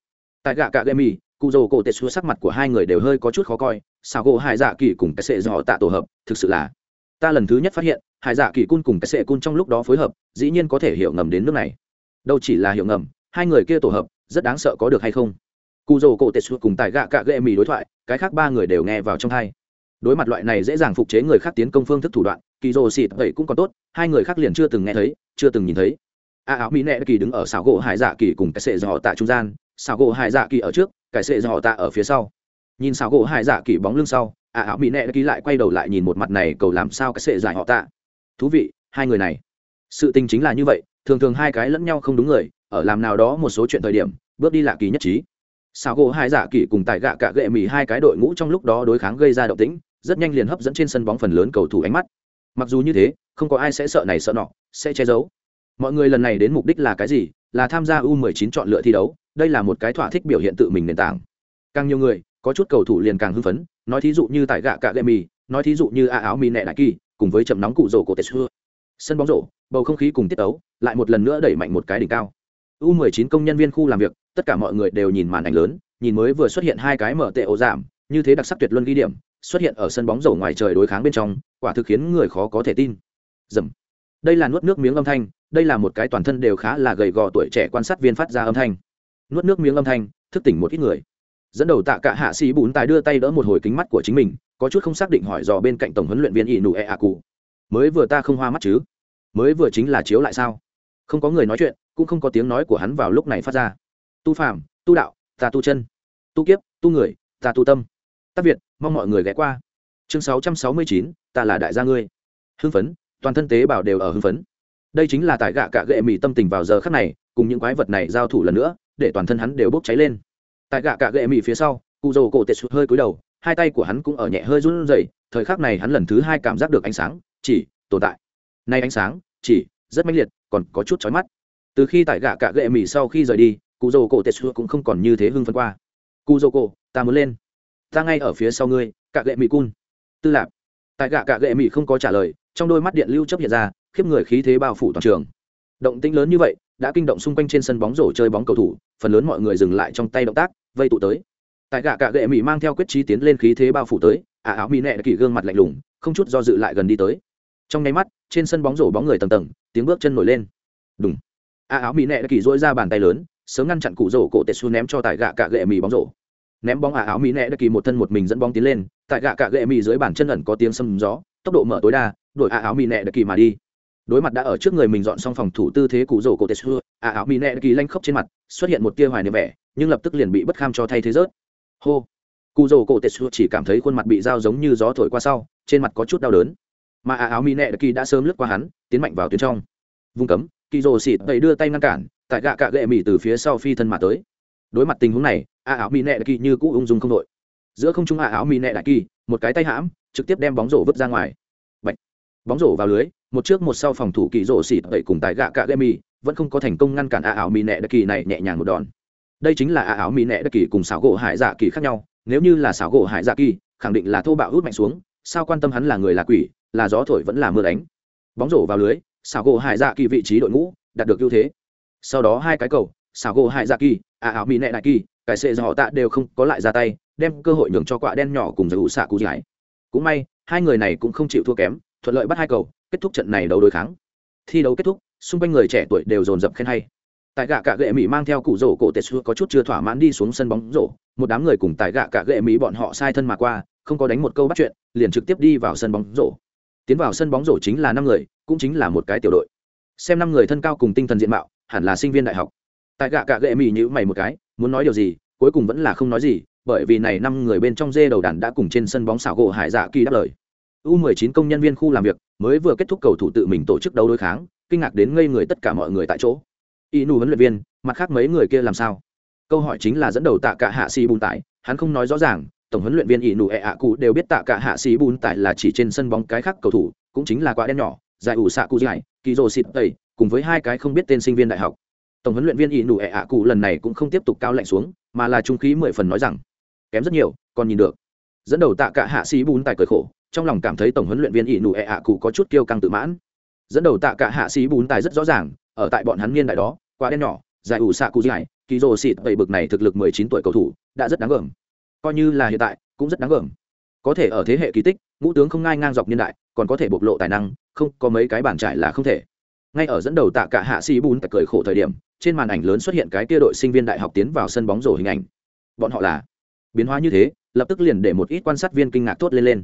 Speaker 1: tại gạ cạ gemi cụ Dầu cổ tệ xua sắc mặt của hai người đều hơi có chút khó coi. Sao gỗ Hải dạ kỳ cùng cái sệ do tạ tổ hợp, thực sự là ta lần thứ nhất phát hiện, hải dạ kỳ cun cùng cái sệ cun trong lúc đó phối hợp, dĩ nhiên có thể hiểu ngầm đến nước này. Đâu chỉ là hiểu ngầm, hai người kia tổ hợp, rất đáng sợ có được hay không? Cụ dầu cổ tệ xua cùng tại gạ cạ ghệ mì đối thoại, cái khác ba người đều nghe vào trong hai đối mặt loại này dễ dàng phục chế người khác tiến công phương thức thủ đoạn kỳ rồ xịt vậy cũng còn tốt, hai người khác liền chưa từng nghe thấy, chưa từng nhìn thấy. A áo mỹ Nẹ kỳ đứng ở xảo gỗ hải dạ kỳ cùng cái sệ dò tạ trung gian xảo gỗ hải dạ kỳ ở trước, cải sệ dò tạ ở phía sau. Nhìn xảo gỗ hải dạ kỳ bóng lưng sau a áo mỹ đã ký lại quay đầu lại nhìn một mặt này cầu làm sao cái sệ giải họ tạ. Thú vị, hai người này. Sự tình chính là như vậy, thường thường hai cái lẫn nhau không đúng người, ở làm nào đó một số chuyện thời điểm, bước đi lạ kỳ nhất trí. Sao gỗ Hải dạ kỳ cùng tại gạ cạ gệ mỹ hai cái đội ngũ trong lúc đó đối kháng gây ra động tĩnh, rất nhanh liền hấp dẫn trên sân bóng phần lớn cầu thủ ánh mắt. Mặc dù như thế, không có ai sẽ sợ này sợ nọ, sẽ che giấu. Mọi người lần này đến mục đích là cái gì là tham gia u 19 chọn lựa thi đấu, đây là một cái thỏa thích biểu hiện tự mình nền tảng. Càng nhiều người, có chút cầu thủ liền càng hưng phấn, nói thí dụ như tại gạ cạ gệ mì, nói thí dụ như a áo mì nẹ đại kỳ, cùng với chậm nóng cụ rổ của tetsu sân bóng rổ, bầu không khí cùng tiết ấu lại một lần nữa đẩy mạnh một cái đỉnh cao. U 19 công nhân viên khu làm việc, tất cả mọi người đều nhìn màn ảnh lớn, nhìn mới vừa xuất hiện hai cái mở tệ ổ giảm, như thế đặc sắc tuyệt luân ghi điểm, xuất hiện ở sân bóng rổ ngoài trời đối kháng bên trong, quả thực khiến người khó có thể tin. Dầm đây là nuốt nước miếng âm thanh đây là một cái toàn thân đều khá là gầy gò tuổi trẻ quan sát viên phát ra âm thanh. Nuốt nước miếng âm thanh, thức tỉnh một ít người. Dẫn đầu tạ cả hạ sĩ bún tài đưa tay đỡ một hồi kính mắt của chính mình, có chút không xác định hỏi dò bên cạnh tổng huấn luyện viên ỷ nụ e a cụ. Mới vừa ta không hoa mắt chứ? Mới vừa chính là chiếu lại sao? Không có người nói chuyện, cũng không có tiếng nói của hắn vào lúc này phát ra. Tu phàm tu đạo, ta tu chân. Tu kiếp, tu người, ta tu tâm. Tác việt, mong mọi người ghé qua. Chương sáu trăm sáu mươi chín, ta là đại gia ngươi. Hưng phấn, toàn thân tế bào đều ở hưng phấn đây chính là tại gạ cạ gệ mì tâm tình vào giờ khắc này, cùng những quái vật này giao thủ lần nữa, để toàn thân hắn đều bốc cháy lên. Tại gạ cạ gệ mì phía sau cụ rồ cổ tệ sụt hơi cúi đầu, hai tay của hắn cũng ở nhẹ hơi run rẩy, thời khắc này hắn lần thứ hai cảm giác được ánh sáng, chỉ, tồn tại. Nay ánh sáng, chỉ, rất mãnh liệt, còn có chút chói mắt. Từ khi tại gạ cạ gệ mì sau khi rời đi cụ dô cổ tetsu cũng không còn như thế hưng phấn qua. Cụ dô cổ, ta muốn lên. Ta ngay ở phía sau ngươi cạ gệ mì cun. Tư lạp. Tại gạ cạ gệ mì không có trả lời, trong đôi mắt điện lưu chấp hiện ra khiếp người khí thế bao phủ toàn trường. Động tĩnh lớn như vậy, đã kinh động xung quanh trên sân bóng rổ chơi bóng cầu thủ, phần lớn mọi người dừng lại trong tay động tác, vây tụ tới. Tại gạ cạ gệ mỹ mang theo quyết trí tiến lên khí thế bao phủ tới, ả áo mỹ nẹ kỳ gương mặt lạnh lùng, không chút do dự lại gần đi tới. Trong nháy mắt, trên sân bóng rổ bóng người tầng tầng, tiếng bước chân nổi lên. Đúng ả áo mỹ nẹ kỳ dỗi ra bàn tay lớn, sớm ngăn chặn cụ rổ cổ tệ xu ném cho tại gạ cạ gệ mỹ bóng rổ. Ném bóng ả áo mỹ nẹ kỳ một thân một mình dẫn bóng tiến lên, tại gạ cạ gệ mỹ dưới bàn chân ẩn có tiếng sâm gió, tốc độ mở tối đa, đuổi ả áo mỹ nẹ kỳ mà đi đối mặt đã ở trước người mình dọn xong phòng thủ tư thế cụ rổ cổ tê xưa à áo mỹ nẹ kỳ lanh khóc trên mặt, xuất hiện một tia hoài niệm vẻ, nhưng lập tức liền bị bất kham cho thay thế rớt. Hô! Cụ rổ cổ tê xưa chỉ cảm thấy khuôn mặt bị dao giống như gió thổi qua sau, trên mặt có chút đau đớn. Mà à áo mỹ nẹ kỳ đã sớm lướt qua hắn, tiến mạnh vào tuyến trong. Vùng cấm, kỳ rổ xịt tẩy đưa tay ngăn cản, tại gạ cạ gệ mỹ từ phía sau phi thân mà tới. Đối mặt tình huống này à áo mỹ nẹ kỳ như cũ ung dung không đội. Giữa không trung à áo mỹ nẹ đại kỳ, một cái tay hãm, trực tiếp đem bóng rổ vứt ra ngoài. Bạch. bóng rổ vào lưới một trước một sau phòng thủ kỳ rồ xịt tẩy cùng tại gạ cạ gây mì vẫn không có thành công ngăn cản a áo mì nẹ đại kỳ này nhẹ nhàng một đòn. Đây chính là a áo mì nẹ đại kỳ cùng xảo gỗ hải dạ kỳ khác nhau, nếu như là xảo gỗ hải dạ kỳ, khẳng định là thô bạo hút mạnh xuống, sao quan tâm hắn là người là quỷ, là gió thổi vẫn là mưa đánh. Bóng rổ vào lưới, xảo gỗ hải dạ kỳ vị trí đội ngũ đạt được ưu thế. Sau đó hai cái cầu, xảo gỗ hải dạ kỳ, a ảo mì nẹ đại kỳ cải sệ do họ tạ đều không có lại ra tay, đem cơ hội nhường cho quạ đen nhỏ cùng giải ủ xạ cụ giải. Cũng may, hai người này cũng không chịu thua kém, thuận lợi bắt hai cầu kết thúc trận này đấu đối kháng. Thi đấu kết thúc, xung quanh người trẻ tuổi đều dồn dập khen hay. Tại gạ cả gệ mỹ mang theo cụ rổ cổ tệ xưa có chút chưa thỏa mãn đi xuống sân bóng rổ, một đám người cùng tại gạ cả gệ mỹ bọn họ sai thân mà qua, không có đánh một câu bắt chuyện, liền trực tiếp đi vào sân bóng rổ. Tiến vào sân bóng rổ chính là năm người, cũng chính là một cái tiểu đội. Xem năm người thân cao cùng tinh thần diện mạo, hẳn là sinh viên đại học. Tại gạ cả gệ mỹ nhữ mày một cái, muốn nói điều gì, cuối cùng vẫn là không nói gì, bởi vì này năm người bên trong dê đầu đàn đã cùng trên sân bóng xảo gỗ hải dạ kỳ đáp lời u 19 công nhân viên khu làm việc mới vừa kết thúc cầu thủ tự mình tổ chức đấu đối kháng, kinh ngạc đến ngây người tất cả mọi người tại chỗ. Inu huấn luyện viên, mặt khác mấy người kia làm sao? Câu hỏi chính là dẫn đầu tạ cả hạ sĩ bùn tải, hắn không nói rõ ràng, tổng huấn luyện viên inu e ạ cụ đều biết tạ cả hạ sĩ bùn tải là chỉ trên sân bóng cái khác cầu thủ, cũng chính là quả đen nhỏ, giải ủ xạ cụ dài kỳ rồ xịt tẩy, cùng với hai cái không biết tên sinh viên đại học. Tổng huấn luyện viên inu e ạ cụ lần này cũng không tiếp tục cao lạnh xuống, mà là trung khí mười phần nói rằng, kém rất nhiều, còn nhìn được. Dẫn đầu tạ cả hạ sĩ bùn tải cười khổ trong lòng cảm thấy tổng huấn luyện viên inu e ạ cụ có chút kiêu căng tự mãn. Dẫn đầu tạ cả hạ sĩ bún tài rất rõ ràng, ở tại bọn hắn niên đại đó, quá đen nhỏ, giải ủ xạ cụ dài kỳ rồ xịt bảy bực này thực lực mười chín tuổi cầu thủ, đã rất đáng gờm. Coi như là hiện tại, cũng rất đáng gờm. Có thể ở thế hệ kỳ tích, ngũ tướng không ngai ngang dọc niên đại, còn có thể bộc lộ tài năng, không, có mấy cái bàn trải là không thể. Ngay ở dẫn đầu tạ cả hạ sĩ bún tại cười khổ thời điểm, trên màn ảnh lớn xuất hiện cái kia đội sinh viên đại học tiến vào sân bóng rổ hình ảnh. Bọn họ là biến hóa như thế, lập tức liền để một ít quan sát viên kinh ngạc thốt lên lên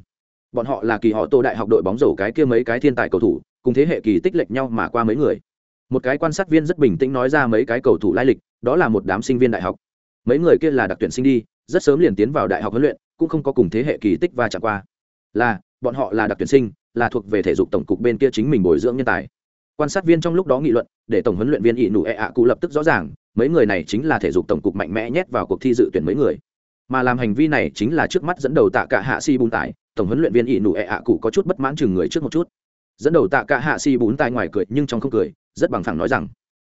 Speaker 1: bọn họ là kỳ họ tô đại học đội bóng rổ cái kia mấy cái thiên tài cầu thủ, cùng thế hệ kỳ tích lệch nhau mà qua mấy người. Một cái quan sát viên rất bình tĩnh nói ra mấy cái cầu thủ lai lịch, đó là một đám sinh viên đại học. Mấy người kia là đặc tuyển sinh đi, rất sớm liền tiến vào đại học huấn luyện, cũng không có cùng thế hệ kỳ tích và chẳng qua. Là, bọn họ là đặc tuyển sinh, là thuộc về thể dục tổng cục bên kia chính mình bồi dưỡng nhân tài. Quan sát viên trong lúc đó nghị luận, để tổng huấn luyện viên ỷ nụ ẹ ạ cụ lập tức rõ ràng, mấy người này chính là thể dục tổng cục mạnh mẽ nhét vào cuộc thi dự tuyển mấy người mà làm hành vi này chính là trước mắt dẫn đầu tạ cả hạ si bùn tải, tổng huấn luyện viên ỷ nụ ẹ ạ cụ có chút bất mãn chừng người trước một chút. Dẫn đầu tạ cả hạ si bún tài ngoài cười nhưng trong không cười, rất bằng phẳng nói rằng,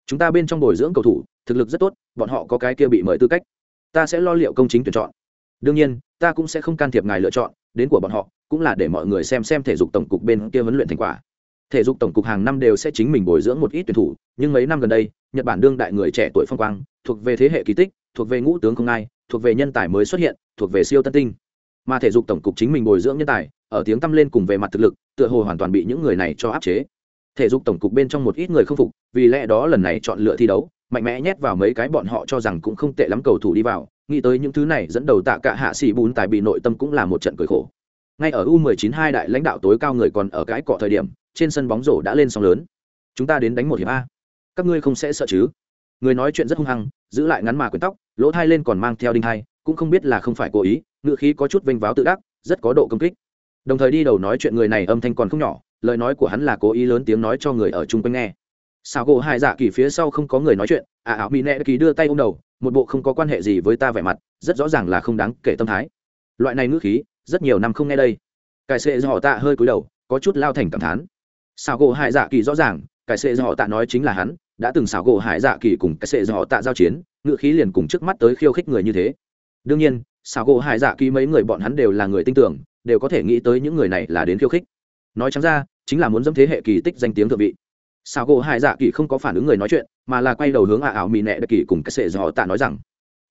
Speaker 1: chúng ta bên trong bồi dưỡng cầu thủ, thực lực rất tốt, bọn họ có cái kia bị mời tư cách. Ta sẽ lo liệu công chính tuyển chọn. Đương nhiên, ta cũng sẽ không can thiệp ngài lựa chọn, đến của bọn họ, cũng là để mọi người xem xem thể dục tổng cục bên kia huấn luyện thành quả. Thể dục tổng cục hàng năm đều sẽ chính mình bồi dưỡng một ít tuyển thủ, nhưng mấy năm gần đây, nhật bản đương đại người trẻ tuổi phong quang, thuộc về thế hệ kỳ tích thuộc về ngũ tướng không ai, thuộc về nhân tài mới xuất hiện, thuộc về siêu tân tinh. Mà thể dục tổng cục chính mình bồi dưỡng nhân tài, ở tiếng tăm lên cùng về mặt thực lực, tựa hồ hoàn toàn bị những người này cho áp chế. Thể dục tổng cục bên trong một ít người không phục, vì lẽ đó lần này chọn lựa thi đấu, mạnh mẽ nhét vào mấy cái bọn họ cho rằng cũng không tệ lắm cầu thủ đi vào, nghĩ tới những thứ này dẫn đầu tạ cả hạ sĩ bún tài bị nội tâm cũng là một trận cười khổ. Ngay ở u 19 hai đại lãnh đạo tối cao người còn ở cái cọ thời điểm, trên sân bóng rổ đã lên sóng lớn. Chúng ta đến đánh một hiệp a. Các ngươi không sẽ sợ chứ? Người nói chuyện rất hung hăng, giữ lại ngắn mà quyển tóc, lỗ thai lên còn mang theo đinh hai, cũng không biết là không phải cố ý, ngựa khí có chút vênh váo tự đắc, rất có độ công kích. Đồng thời đi đầu nói chuyện người này âm thanh còn không nhỏ, lời nói của hắn là cố ý lớn tiếng nói cho người ở chung quanh nghe. Sao gỗ hai dạ kỳ phía sau không có người nói chuyện à ảo mỹ nẹ kỳ đưa tay ô m đầu, một bộ không có quan hệ gì với ta vẻ mặt, rất rõ ràng là không đáng kể tâm thái. Loại này ngữ khí, rất nhiều năm không nghe đây. Cải sệ do họ tạ hơi cúi đầu, có chút lao thành cảm thán. Sao gỗ hai dạ kỳ rõ ràng cái sệ do họ tạ nói chính là hắn, đã từng xảo gỗ hải dạ kỳ cùng cái sệ do họ tạ giao chiến, ngựa khí liền cùng trước mắt tới khiêu khích người như thế. Đương nhiên, xảo gỗ hải dạ kỳ mấy người bọn hắn đều là người tin tưởng, đều có thể nghĩ tới những người này là đến khiêu khích. Nói chẳng ra, chính là muốn dâm thế hệ kỳ tích danh tiếng thượng vị. Xảo gỗ hải dạ kỳ không có phản ứng người nói chuyện, mà là quay đầu hướng ả ảo mì nẹ đặc kỳ cùng cái sệ do tạ nói rằng,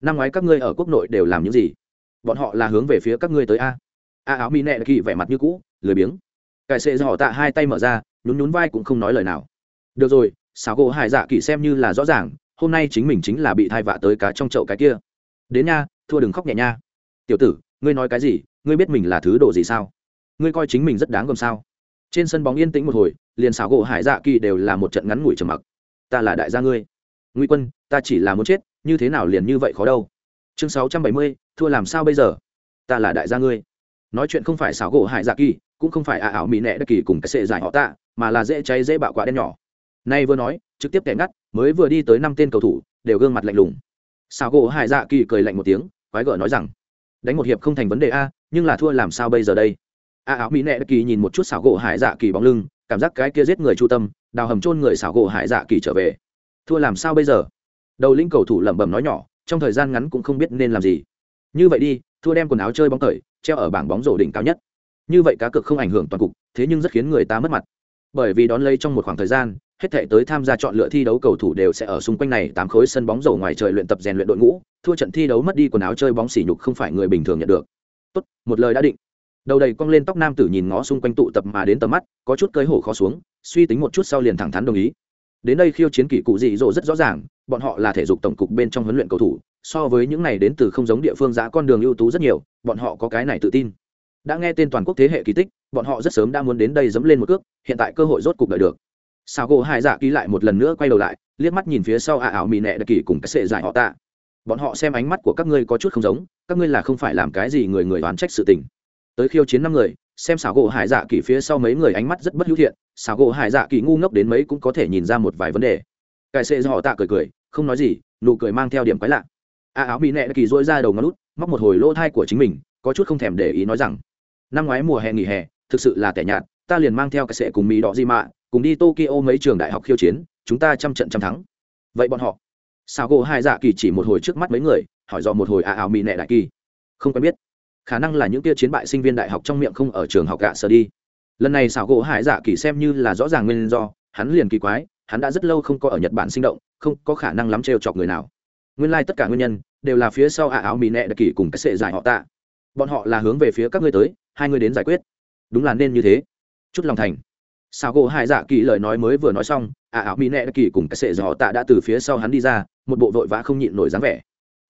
Speaker 1: năm ngoái các ngươi ở quốc nội đều làm những gì? Bọn họ là hướng về phía các ngươi tới a. A áo mỹ nẹ đặc kỳ vẻ mặt như cũ, lười biếng. Cái sệ do tạ hai tay mở ra, nhún nhún vai cũng không nói lời nào được rồi sao gỗ hải dạ kỳ xem như là rõ ràng, hôm nay chính mình chính là bị thai vạ tới cá trong chậu cái kia. Đến nha, thua đừng khóc nhẹ nha. Tiểu tử, ngươi nói cái gì, ngươi biết mình là thứ đồ gì sao? Ngươi coi chính mình rất đáng gồm sao? Trên sân bóng yên tĩnh một hồi, liền xảo gỗ hải dạ kỳ đều là một trận ngắn ngủi trầm mặc. Ta là đại gia ngươi. Nguy quân, ta chỉ là muốn chết, như thế nào liền như vậy khó đâu. Chương sáu trăm bảy mươi, thua làm sao bây giờ? Ta là đại gia ngươi. Nói chuyện không phải xảo gỗ hải dạ kỳ cũng không phải ả ảo mỹ nẹ đất kỳ cùng cái sệ giải họ tạ, mà là dễ cháy dễ bạo quả đen nhỏ nay vừa nói, trực tiếp kẻ ngắt, mới vừa đi tới năm tên cầu thủ, đều gương mặt lạnh lùng. Sào gỗ hải dạ kỳ cười lạnh một tiếng, quái gở nói rằng, đánh một hiệp không thành vấn đề a, nhưng là thua làm sao bây giờ đây? A áo mỹ nệ kỳ nhìn một chút xảo gỗ hải dạ kỳ bóng lưng, cảm giác cái kia giết người chu tâm, đào hầm chôn người xảo gỗ hải dạ kỳ trở về. Thua làm sao bây giờ? Đầu linh cầu thủ lẩm bẩm nói nhỏ, trong thời gian ngắn cũng không biết nên làm gì. Như vậy đi, thua đem quần áo chơi bóng cởi, treo ở bảng bóng rổ đỉnh cao nhất. Như vậy cá cược không ảnh hưởng toàn cục, thế nhưng rất khiến người ta mất mặt bởi vì đón lấy trong một khoảng thời gian, hết thể tới tham gia chọn lựa thi đấu cầu thủ đều sẽ ở xung quanh này tám khối sân bóng rổ ngoài trời luyện tập rèn luyện đội ngũ, thua trận thi đấu mất đi quần áo chơi bóng xỉ nhục không phải người bình thường nhận được. Tốt, một lời đã định. Đầu đầy cong lên tóc nam tử nhìn ngó xung quanh tụ tập mà đến tầm mắt, có chút cơi hổ khó xuống, suy tính một chút sau liền thẳng thắn đồng ý. Đến đây khiêu chiến kỷ cụ dị dỗ rất rõ ràng, bọn họ là thể dục tổng cục bên trong huấn luyện cầu thủ, so với những này đến từ không giống địa phương giã con đường ưu tú rất nhiều, bọn họ có cái này tự tin đã nghe tên toàn quốc thế hệ kỳ tích, bọn họ rất sớm đã muốn đến đây dẫm lên một cước, hiện tại cơ hội rốt cục đợi được. Sao gỗ hai dạ ký lại một lần nữa quay đầu lại, liếc mắt nhìn phía sau ạ ảo mì nẹ đặc kỳ cùng cái sệ giải họ tạ. Bọn họ xem ánh mắt của các ngươi có chút không giống, các ngươi là không phải làm cái gì người người đoán trách sự tình. Tới khiêu chiến năm người, xem xảo gỗ hải dạ kỳ phía sau mấy người ánh mắt rất bất hữu thiện xảo gỗ hải dạ kỳ ngu ngốc đến mấy cũng có thể nhìn ra một vài vấn đề. Cái sệ do họ tạ cười cười, không nói gì, nụ cười mang theo điểm quái lạ. A áo bị nẹ kỳ dỗi ra đầu ngón lút móc một hồi lỗ thai của chính mình, có chút không thèm để ý nói rằng năm ngoái mùa hè nghỉ hè, thực sự là tẻ nhạt, ta liền mang theo cái sệ cùng mì đỏ di mạ cùng đi tokyo mấy trường đại học khiêu chiến, chúng ta trăm trận trăm thắng. Vậy bọn họ? Sao gỗ hai dạ kỳ chỉ một hồi trước mắt mấy người, hỏi dò một hồi à, à áo mỹ nệ đại kỳ. Không quen biết. Khả năng là những kia chiến bại sinh viên đại học trong miệng không ở trường học gạ sở đi. Lần này xảo gỗ hải dạ kỳ xem như là rõ ràng nguyên do, hắn liền kỳ quái, hắn đã rất lâu không có ở nhật bản sinh động, không có khả năng lắm trêu chọc người nào. Nguyên lai、like、tất cả nguyên nhân đều là phía sau ạ à, áo mì nẹ đặc kỳ cùng cái sệ giải họ tạ. Bọn họ là hướng về phía các ngươi tới hai người đến giải quyết. Đúng là nên như thế. Chút lòng thành. Sao gỗ hai dạ kỳ lời nói mới vừa nói xong ạ áo mỹ nẹ kỳ cùng cái sệ dò tạ đã từ phía sau hắn đi ra, một bộ vội vã không nhịn nổi dáng vẻ.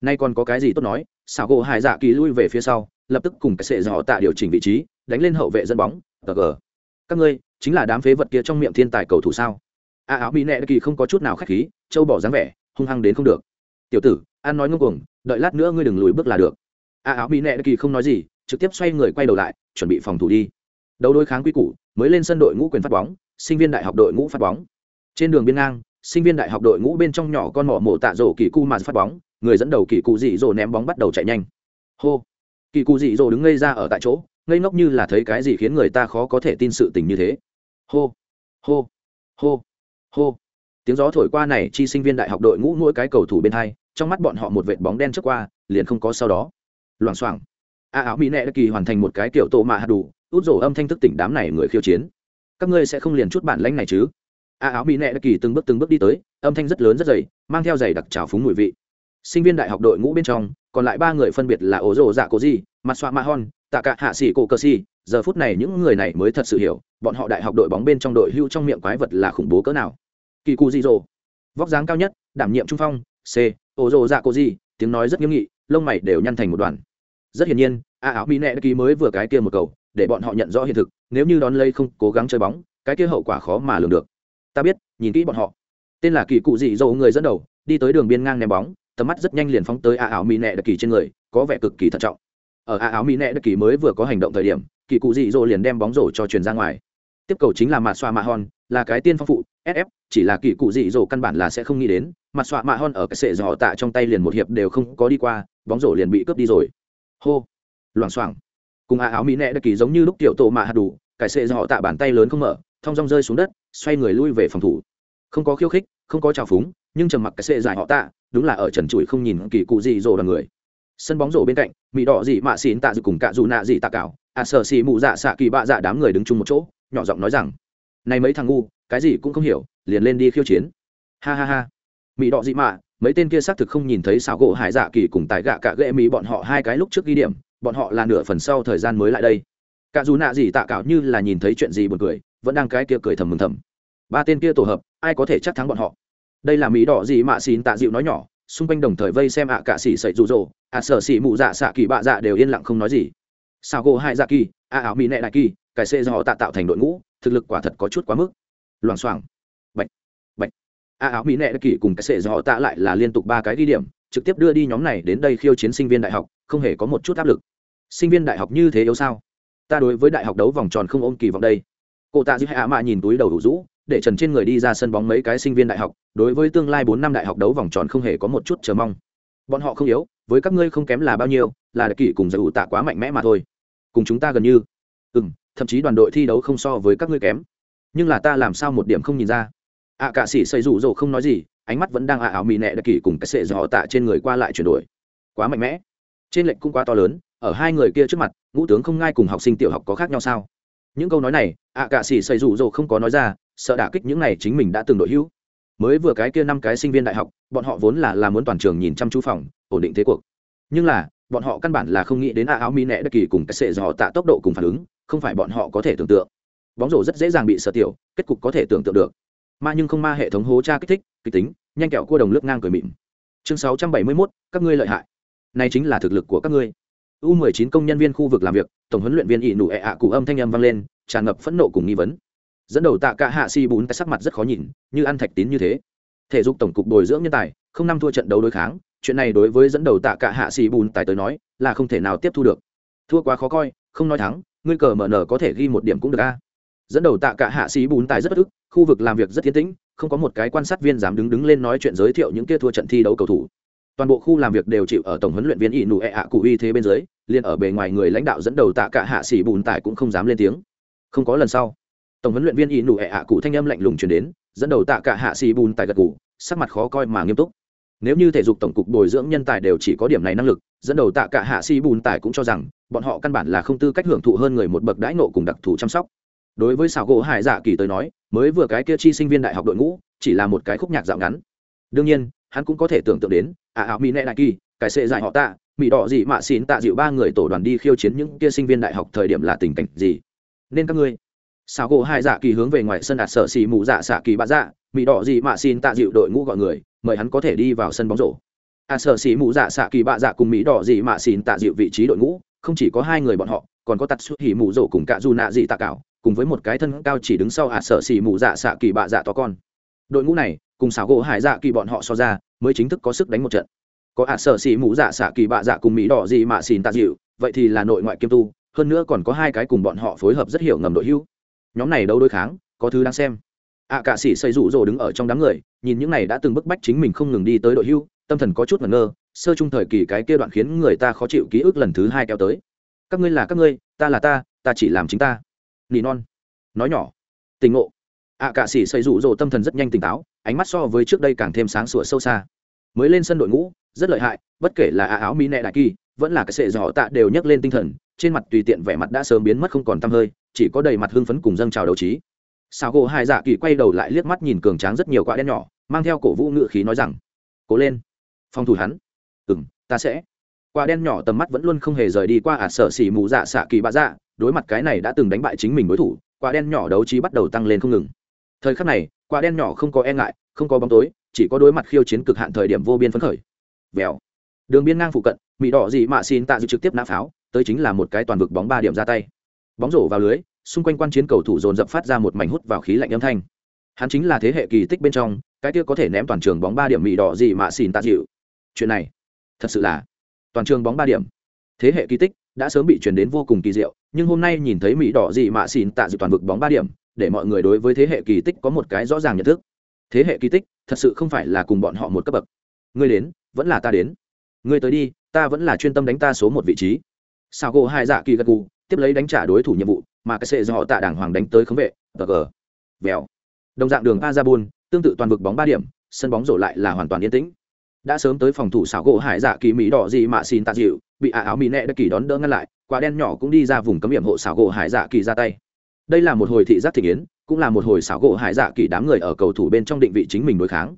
Speaker 1: Nay còn có cái gì tốt nói sao gỗ hai dạ kỳ lui về phía sau, lập tức cùng cái sệ dò tạ điều chỉnh vị trí, đánh lên hậu vệ dẫn bóng gờ. Các ngươi, chính là đám phế vật kia trong miệng thiên tài cầu thủ sao? A áo mỹ nẹ kỳ không có chút nào khách khí châu bỏ dáng vẻ, hung hăng đến không được. Tiểu tử an nói ngông cuồng, đợi lát nữa ngươi đừng lùi bước là được. A áo mỹ nệ kỳ không nói gì trực tiếp xoay người quay đầu lại, chuẩn bị phòng thủ đi. Đấu đối kháng quy củ, mới lên sân đội ngũ quyền phát bóng, sinh viên đại học đội ngũ phát bóng. Trên đường biên ngang, sinh viên đại học đội ngũ bên trong nhỏ con mỏ mổ tạ rổ kỳ cu mà phát bóng, người dẫn đầu kỳ cụ dị dỗ ném bóng bắt đầu chạy nhanh. Hô! Kỳ cụ dị dỗ đứng ngây ra ở tại chỗ, ngây ngốc như là thấy cái gì khiến người ta khó có thể tin sự tình như thế. Hô! Hô! Hô! Hô! Tiếng gió thổi qua này, chi sinh viên đại học đội ngũ mỗi cái cầu thủ bên hai, trong mắt bọn họ một vệt bóng đen trước qua, liền không có sau đó. Loảng xoảng a áo mỹ nệ kỳ hoàn thành một cái kiểu tổ mạ hạt đủ, út rổ âm thanh thức tỉnh đám này người khiêu chiến. Các ngươi sẽ không liền chút bản lãnh này chứ? A áo mỹ nệ kỳ từng bước từng bước đi tới, âm thanh rất lớn rất dày, mang theo giày đặc trào phúng mùi vị. Sinh viên đại học đội ngũ bên trong, còn lại ba người phân biệt là ổ rổ dạ cố di mặt xoa ma hon tạ cả hạ sĩ cổ cơ si giờ phút này những người này mới thật sự hiểu, bọn họ đại học đội bóng bên trong đội hưu trong miệng quái vật là khủng bố cỡ nào. Kỳ cụ dị dỗ vóc dáng cao nhất, đảm nhiệm trung phong, c, ổ rổ dạ Cố di tiếng nói rất nghiêm nghị, lông mày đều nhăn thành một đoàn rất hiển nhiên, a áo mỹ nẹ ký mới vừa cái kia một cầu, để bọn họ nhận rõ hiện thực, nếu như đón lây không cố gắng chơi bóng, cái kia hậu quả khó mà lường được. Ta biết, nhìn kỹ bọn họ. Tên là kỳ cụ dị dỗ người dẫn đầu, đi tới đường biên ngang ném bóng, tầm mắt rất nhanh liền phóng tới a áo mỹ nẹ đặc kỳ trên người, có vẻ cực kỳ thận trọng. Ở a áo mỹ nẹ đặc kỳ mới vừa có hành động thời điểm, kỳ cụ dị dỗ liền đem bóng rổ cho truyền ra ngoài. Tiếp cầu chính là mạt xoa mạ hòn, là cái tiên phong phụ sf chỉ là kỳ cụ dị dỗ căn bản là sẽ không nghĩ đến mặt xoa mạ hòn ở cái sệ dò tạ trong tay liền một hiệp đều không có đi qua, bóng rổ liền bị cướp đi rồi hô. Loảng xoảng. Cùng a áo mỹ nẹ đặc kỳ giống như lúc tiểu tổ mạ hạt đủ cái sệ dò tạ bàn tay lớn không mở, thong rong rơi xuống đất, xoay người lui về phòng thủ. Không có khiêu khích, không có trào phúng, nhưng trầm mặc cái sệ dài họ tạ, đúng là ở trần trụi không nhìn kỳ cụ gì rồ là người. Sân bóng rổ bên cạnh, mỹ đỏ dị mạ xỉn tạ dự cùng cạ dù nạ dị tạ cảo à sợ xì mụ dạ xạ kỳ bạ dạ đám người đứng chung một chỗ, nhỏ giọng nói rằng, này mấy thằng ngu, cái gì cũng không hiểu, liền lên đi khiêu chiến. Ha ha ha. Mỹ đỏ dị mạ mấy tên kia xác thực không nhìn thấy xảo gỗ hải dạ kỳ cùng tài gạ cả ghệ mỹ bọn họ hai cái lúc trước ghi điểm, bọn họ là nửa phần sau thời gian mới lại đây. Cả dù nạ gì tạ cảo như là nhìn thấy chuyện gì buồn cười, vẫn đang cái kia cười thầm mừng thầm. Ba tên kia tổ hợp, ai có thể chắc thắng bọn họ? Đây là mỹ đỏ gì mạ xin tạ dịu nói nhỏ, xung quanh đồng thời vây xem ạ cả xỉ sậy rụ rỗ ạ sở xỉ mụ dạ xạ kỳ bạ dạ đều yên lặng không nói gì. Sao gỗ hai dạ kỳ, ạ ảo mỹ nệ đại kỳ, cải xê do họ tạ tạo thành đội ngũ, thực lực quả thật có chút quá mức. Loảng xoảng a áo mỹ nệ kỳ cùng cái sệ do họ tạ lại là liên tục ba cái ghi điểm, trực tiếp đưa đi nhóm này đến đây khiêu chiến sinh viên đại học, không hề có một chút áp lực. Sinh viên đại học như thế yếu sao? Ta đối với đại học đấu vòng tròn không ôm kỳ vọng đây. Cô tạ giữ hạ mạ nhìn túi đầu đủ rũ, để trần trên người đi ra sân bóng mấy cái sinh viên đại học, đối với tương lai bốn năm đại học đấu vòng tròn không hề có một chút chờ mong. Bọn họ không yếu, với các ngươi không kém là bao nhiêu, là đặc kỷ cùng giải ủ tạ quá mạnh mẽ mà thôi. Cùng chúng ta gần như. Ừ m thậm chí đoàn đội thi đấu không so với các ngươi kém. Nhưng là ta làm sao một điểm không nhìn ra? Ạ à, cả sĩ xây rủ rồ không nói gì ánh mắt vẫn đang ạ ảo mì nẹ đặc kỷ cùng cái sệ dò tạ trên người qua lại chuyển đổi. Quá mạnh mẽ. Trên lệnh cũng quá to lớn ở hai người kia trước mặt ngũ tướng không ngai cùng học sinh tiểu học có khác nhau sao? Những câu nói này ạ à, cả sĩ xây rủ rồ không có nói ra sợ đả kích những này chính mình đã từng đội hữu. Mới vừa cái kia năm cái sinh viên đại học bọn họ vốn là là muốn toàn trường nhìn chăm chú phòng ổn định thế cuộc. Nhưng là bọn họ căn bản là không nghĩ đến a áo mi nẹ đất kỳ cùng cái sệ dò tạ tốc độ cùng phản ứng không phải bọn họ có thể tưởng tượng. Bóng rổ rất dễ dàng bị sợ tiểu kết cục có thể tưởng tượng được ma nhưng không ma hệ thống hố tra kích thích kịch tính nhanh kẹo cua đồng lướt ngang cười mịn. Chương sáu trăm bảy mươi 671, các ngươi lợi hại. Này chính là thực lực của các ngươi. U 19 công nhân viên khu vực làm việc tổng huấn luyện viên ỷ nụ ẹ ạ cụ âm thanh âm vang lên tràn ngập phẫn nộ cùng nghi vấn. Dẫn đầu tạ cả hạ si bún tay sắc mặt rất khó nhìn như ăn thạch tín như thế. Thể dục tổng cục bồi dưỡng nhân tài không năm thua trận đấu đối kháng chuyện này đối với dẫn đầu tạ cả hạ si bún tài tới nói là không thể nào tiếp thu được. Thua quá khó coi không nói thắng ngươi cờ mở nở có thể ghi một điểm cũng được a. Dẫn đầu tạ cả hạ sĩ bún tài rất bất ức khu vực làm việc rất thiên tĩnh, không có một cái quan sát viên dám đứng đứng lên nói chuyện giới thiệu những kia thua trận thi đấu cầu thủ. Toàn bộ khu làm việc đều chịu ở tổng huấn luyện viên ỷ nụ ẹ ạ cụ uy thế bên dưới, liền ở bề ngoài người lãnh đạo dẫn đầu tạ cả hạ xỉ bùn tài cũng không dám lên tiếng. Không có lần sau, tổng huấn luyện viên ỷ nụ ẹ ạ cụ thanh âm lạnh lùng chuyển đến, dẫn đầu tạ cả hạ xỉ bùn tài gật cụ sắc mặt khó coi mà nghiêm túc. Nếu như thể dục tổng cục bồi dưỡng nhân tài đều chỉ có điểm này năng lực, dẫn đầu tạ cả hạ xỉ bùn tài cũng cho rằng, bọn họ căn bản là không tư cách hưởng thụ hơn người một bậc đãi nộ cùng đặc thù chăm sóc đối với xảo gỗ hải dạ kỳ tới nói, mới vừa cái kia chi sinh viên đại học đội ngũ, chỉ là một cái khúc nhạc dạo ngắn. Đương nhiên, hắn cũng có thể tưởng tượng đến à ảo mỹ nệ đại kỳ, cái sệ dạy họ tạ, mỹ đỏ gì mạ xin tạ dịu ba người tổ đoàn đi khiêu chiến những kia sinh viên đại học thời điểm là tình cảnh gì? Nên các ngươi, xảo gỗ hải dạ kỳ hướng về ngoài sân đạt sở xì mù dạ xạ kỳ bạ dạ mỹ đỏ gì mạ xin tạ dịu đội ngũ gọi người, mời hắn có thể đi vào sân bóng rổ. À sở xì mù dạ xạ kỳ bạ dạ cùng mỹ đỏ gì mạ xin tạ dịu vị trí đội ngũ, không chỉ có hai người bọn họ, còn có tạt xuất hỉ mù rổ cùng cả dù nạ dị tạ cảo cùng với một cái thân cao chỉ đứng sau à sở xỉ mù dạ xạ kỳ bạ dạ to con. Đội ngũ này cùng xảo gỗ hải dạ kỳ bọn họ so ra mới chính thức có sức đánh một trận. Có à sở xỉ mù dạ xạ kỳ bạ dạ cùng mỹ đỏ gì mà xỉn tạ dịu vậy thì là nội ngoại kiêm tu hơn nữa còn có hai cái cùng bọn họ phối hợp rất hiểu ngầm đội hưu. Nhóm này đấu đối kháng có thứ đang xem. Ạ à, cả sĩ xây rủ rồ đứng ở trong đám người nhìn những này đã từng bức bách chính mình không ngừng đi tới đội hưu tâm thần có chút ngẩn ngơ sơ chung thời kỳ cái kia đoạn khiến người ta khó chịu ký ức lần thứ hai kéo tới. Các ngươi là các ngươi ta là ta ta chỉ làm chính ta nỉ non. Nói nhỏ. Tình ngộ. Ạ à, cả sĩ xây rủ rồ tâm thần rất nhanh tỉnh táo ánh mắt so với trước đây càng thêm sáng sủa sâu xa. Mới lên sân đội ngũ rất lợi hại bất kể là áo mỹ nệ đại kỳ vẫn là cái sệ dò tạ đều nhấc lên tinh thần trên mặt tùy tiện vẻ mặt đã sớm biến mất không còn tăm hơi chỉ có đầy mặt hưng phấn cùng dâng trào đấu trí. Sao gỗ hai dạ kỳ quay đầu lại liếc mắt nhìn cường tráng rất nhiều quả đen nhỏ mang theo cổ vũ ngự khí nói rằng cố lên phòng thủ hắn. Ừ m ta sẽ quả đen nhỏ tầm mắt vẫn luôn không hề rời đi qua ả sở xỉ mù dạ xạ kỳ bạ dạ đối mặt cái này đã từng đánh bại chính mình đối thủ, quả đen nhỏ đấu trí bắt đầu tăng lên không ngừng. Thời khắc này, quả đen nhỏ không có e ngại, không có bóng tối, chỉ có đối mặt khiêu chiến cực hạn thời điểm vô biên phấn khởi. Vèo. Đường biên ngang phụ cận mỹ đỏ gì mạ xin tạ dự trực tiếp nã pháo, tới chính là một cái toàn vực bóng ba điểm ra tay. Bóng rổ vào lưới, xung quanh quan chiến cầu thủ dồn dập phát ra một mảnh hút vào khí lạnh âm thanh. Hắn chính là thế hệ kỳ tích bên trong, cái kia có thể ném toàn trường bóng ba điểm mỹ đỏ gì mạ xin tạ dịu chuyện này, thật sự là toàn trường bóng ba điểm. Thế hệ kỳ tích đã sớm bị truyền đến vô cùng kỳ diệu, nhưng hôm nay nhìn thấy mỹ đỏ gì mạ xỉn tạ dự toàn vực bóng ba điểm, để mọi người đối với thế hệ kỳ tích có một cái rõ ràng nhận thức. Thế hệ kỳ tích thật sự không phải là cùng bọn họ một cấp bậc. Ngươi đến, vẫn là ta đến. Ngươi tới đi, ta vẫn là chuyên tâm đánh ta số một vị trí. Sao gỗ hai dạ kỳ gật gù, tiếp lấy đánh trả đối thủ nhiệm vụ, mà cái sệ do họ tạ đảng hoàng đánh tới khống vệ, tờ gờ. Vèo. Đồng dạng đường a ra buôn, tương tự toàn vực bóng ba điểm, sân bóng rổ lại là hoàn toàn yên tĩnh đã sớm tới phòng thủ xảo gỗ hải dạ kỳ mỹ đỏ gì mà xin tạ dịu, bị ả áo mỹ nẹ đã kỳ đón đỡ ngăn lại, quả đen nhỏ cũng đi ra vùng cấm hiểm hộ xảo gỗ hải dạ kỳ ra tay. Đây là một hồi thị giác thị yến, cũng là một hồi xảo gỗ hải dạ kỳ đám người ở cầu thủ bên trong định vị chính mình đối kháng.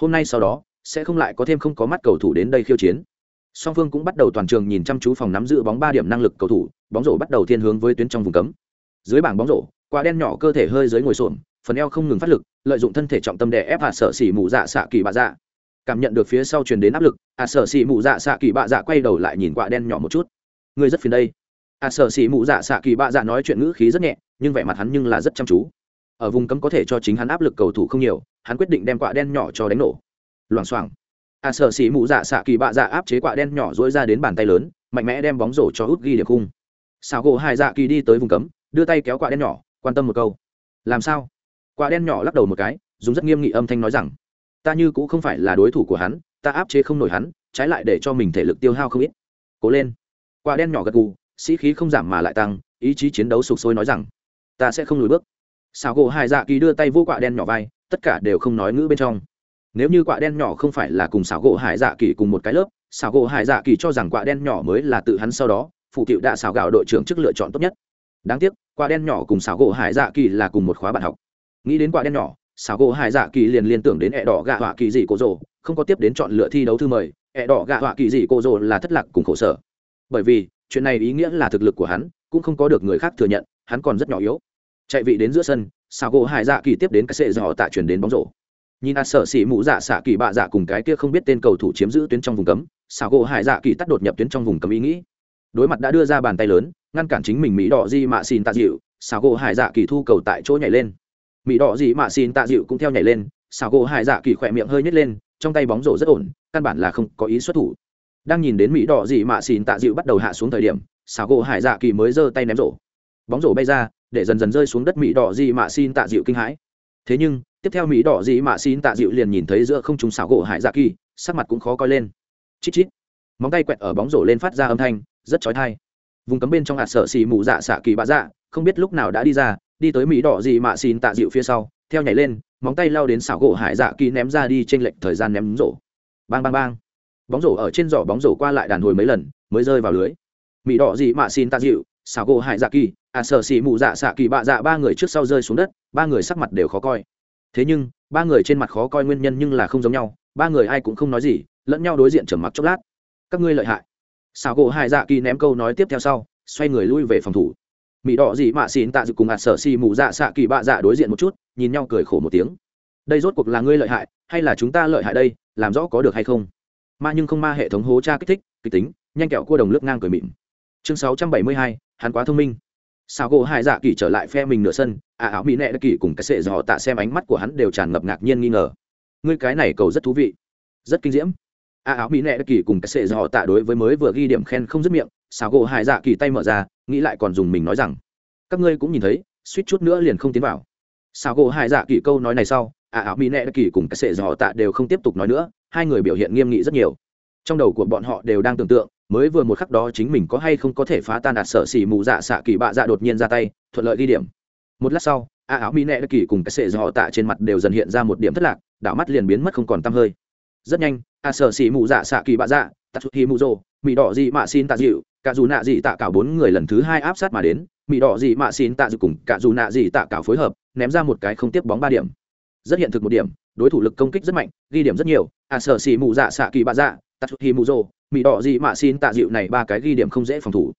Speaker 1: Hôm nay sau đó, sẽ không lại có thêm không có mắt cầu thủ đến đây khiêu chiến. Song phương cũng bắt đầu toàn trường nhìn chăm chú phòng nắm giữ bóng ba điểm năng lực cầu thủ, bóng rổ bắt đầu thiên hướng với tuyến trong vùng cấm. Dưới bảng bóng rổ, quả đen nhỏ cơ thể hơi dưới ngồi xổm, phần eo không ngừng phát lực, lợi dụng thân thể trọng tâm đè ép hạ sợ xỉ mù dạ xạ kỳ bạ dạ cảm nhận được phía sau truyền đến áp lực hạt sở xỉ mụ dạ xạ kỳ bạ dạ quay đầu lại nhìn quả đen nhỏ một chút. Ngươi rất phiền đây. Hạt sở xỉ mụ dạ xạ kỳ bạ dạ nói chuyện ngữ khí rất nhẹ, nhưng vẻ mặt hắn nhưng là rất chăm chú. Ở vùng cấm có thể cho chính hắn áp lực cầu thủ không nhiều, hắn quyết định đem quả đen nhỏ cho đánh nổ. Loảng xoảng. A sở xỉ mụ dạ xạ kỳ bạ dạ áp chế quả đen nhỏ dỗi ra đến bàn tay lớn, mạnh mẽ đem bóng rổ cho hút ghi điểm khung. Xào gỗ hải dạ kỳ đi tới vùng cấm, đưa tay kéo quả đen nhỏ, quan tâm một câu. Làm sao? Quả đen nhỏ lắc đầu một cái, dùng rất nghiêm nghị âm thanh nói rằng ta như cũng không phải là đối thủ của hắn, ta áp chế không nổi hắn, trái lại để cho mình thể lực tiêu hao không ít. Cố lên. Quả đen nhỏ gật gù, sĩ khí không giảm mà lại tăng, ý chí chiến đấu sục sôi nói rằng, ta sẽ không lùi bước. Xào gỗ hải dạ kỳ đưa tay vô quả đen nhỏ vai, tất cả đều không nói ngữ bên trong. Nếu như quả đen nhỏ không phải là cùng xảo gỗ hải dạ kỳ cùng một cái lớp xảo gỗ hải dạ kỳ cho rằng quả đen nhỏ mới là tự hắn sau đó, phụ cựu đã xảo gạo đội trưởng chức lựa chọn tốt nhất. Đáng tiếc, quả đen nhỏ cùng xảo gỗ hải dạ kỳ là cùng một khóa bạn học. Nghĩ đến quả đen nhỏ xảo gỗ hải dạ kỳ liền liên tưởng đến ẹ đỏ gạ họa kỳ dị cô rồ, không có tiếp đến chọn lựa thi đấu thư mời, ẹ đỏ gạ họa kỳ dị cô rồ là thất lạc cùng khổ sở. Bởi vì, chuyện này ý nghĩa là thực lực của hắn cũng không có được người khác thừa nhận, hắn còn rất nhỏ yếu. Chạy vị đến giữa sân, xảo gỗ hải dạ kỳ tiếp đến cái sệ dò tạ chuyển đến bóng rổ. Nhìn a sợ xỉ mũ dạ xạ kỳ bạ dạ cùng cái kia không biết tên cầu thủ chiếm giữ tuyến trong vùng cấm, xảo gỗ hải dạ kỳ tắt đột nhập tuyến trong vùng cấm ý nghĩ. Đối mặt đã đưa ra bàn tay lớn, ngăn cản chính mình mỹ đỏ di mạ xin tạ dịu, xảo gỗ hải dạ kỳ thu cầu tại chỗ nhảy lên mỹ đỏ gì mạ xin tạ dịu cũng theo nhảy lên xảo gỗ hải dạ kỳ khỏe miệng hơi nhét lên, trong tay bóng rổ rất ổn, căn bản là không có ý xuất thủ. Đang nhìn đến mỹ đỏ gì mạ xin tạ dịu bắt đầu hạ xuống thời điểm xảo gỗ hải dạ kỳ mới giơ tay ném rổ. Bóng rổ bay ra, để dần dần rơi xuống đất mỹ đỏ gì mạ xin tạ dịu kinh hãi. Thế nhưng, tiếp theo mỹ đỏ dị mạ xin tạ dịu liền nhìn thấy giữa không trung xảo gỗ hải dạ kỳ, sắc mặt cũng khó coi lên. Chít chít. Móng tay quẹt ở bóng rổ lên phát ra âm thanh, rất chói tai. Vùng cấm bên trong hạt sợ xì mù dạ xạ kỳ bạ dạ không biết lúc nào đã đi ra đi tới mỹ đỏ dị mạ xin tạ dịu phía sau, theo nhảy lên, móng tay lao đến xảo gỗ hải dạ kỳ ném ra đi trên lệnh thời gian ném rổ. Bang bang bang. Bóng rổ ở trên giỏ bóng rổ qua lại đàn hồi mấy lần, mới rơi vào lưới. Mỹ đỏ dị mạ xin tạ dịu, xảo gỗ hải dạ kỳ à sợ xì mù dạ xạ kỳ bạ dạ ba người trước sau rơi xuống đất, ba người sắc mặt đều khó coi. Thế nhưng, ba người trên mặt khó coi nguyên nhân nhưng là không giống nhau, ba người ai cũng không nói gì, lẫn nhau đối diện trầm mặc chốc lát. Các ngươi lợi hại. Xảo gỗ hải dạ kỳ ném câu nói tiếp theo sau, xoay người lui về phòng thủ mỹ đỏ gì mạ xỉn tạ dự cùng ạt sở xì mù dạ xạ kỳ bạ dạ đối diện một chút, nhìn nhau cười khổ một tiếng. Đây rốt cuộc là ngươi lợi hại, hay là chúng ta lợi hại đây, làm rõ có được hay không? Ma nhưng không ma hệ thống hố tra kích thích, kịch tính, nhanh kẹo cua đồng lướt ngang cười mịn. Chương sáu trăm bảy mươi hai, hắn quá thông minh. Sao gỗ hai dạ kỳ trở lại phe mình nửa sân à áo mỹ nệ kỳ cùng cái sệ dò tạ xem ánh mắt của hắn đều tràn ngập ngạc nhiên nghi ngờ. Ngươi cái này cầu rất thú vị. Rất kinh diễm. À áo mỹ nệ kỳ cùng cái sệ dò tạ đối với mới vừa ghi điểm khen không dứt miệng sao gỗ hải dạ kỳ tay mở ra, nghĩ lại còn dùng mình nói rằng, các ngươi cũng nhìn thấy, suýt chút nữa liền không tiến vào. Sao gỗ hải dạ kỳ câu nói này sau à áo mỹ nẹ kỳ cùng cái sệ dò tạ đều không tiếp tục nói nữa, hai người biểu hiện nghiêm nghị rất nhiều. Trong đầu của bọn họ đều đang tưởng tượng, mới vừa một khắc đó chính mình có hay không có thể phá tan đạt sở xỉ mù dạ xạ kỳ bạ dạ đột nhiên ra tay, thuận lợi ghi điểm. Một lát sau a áo mỹ nẹ kỳ cùng cái sệ dò tạ trên mặt đều dần hiện ra một điểm thất lạc, đảo mắt liền biến mất không còn tăm hơi. Rất nhanh a sở xỉ mù dạ xạ kỳ bạ dạ tạ chút hi mù rồ mỹ đỏ dị mạ xin tạ dịu cả dù nạ dị tạ cảo bốn người lần thứ hai áp sát mà đến mỹ đỏ dị mạ xin tạ dự cùng cả dù nạ dị tạ cảo phối hợp, ném ra một cái không tiếp bóng ba điểm. Rất hiện thực một điểm, đối thủ lực công kích rất mạnh, ghi điểm rất nhiều. À sở xì mù dạ xạ kỳ bạ dạ tạ chút hi mù rồ mỹ đỏ dị mạ xin tạ dịu này ba cái ghi điểm không dễ phòng thủ.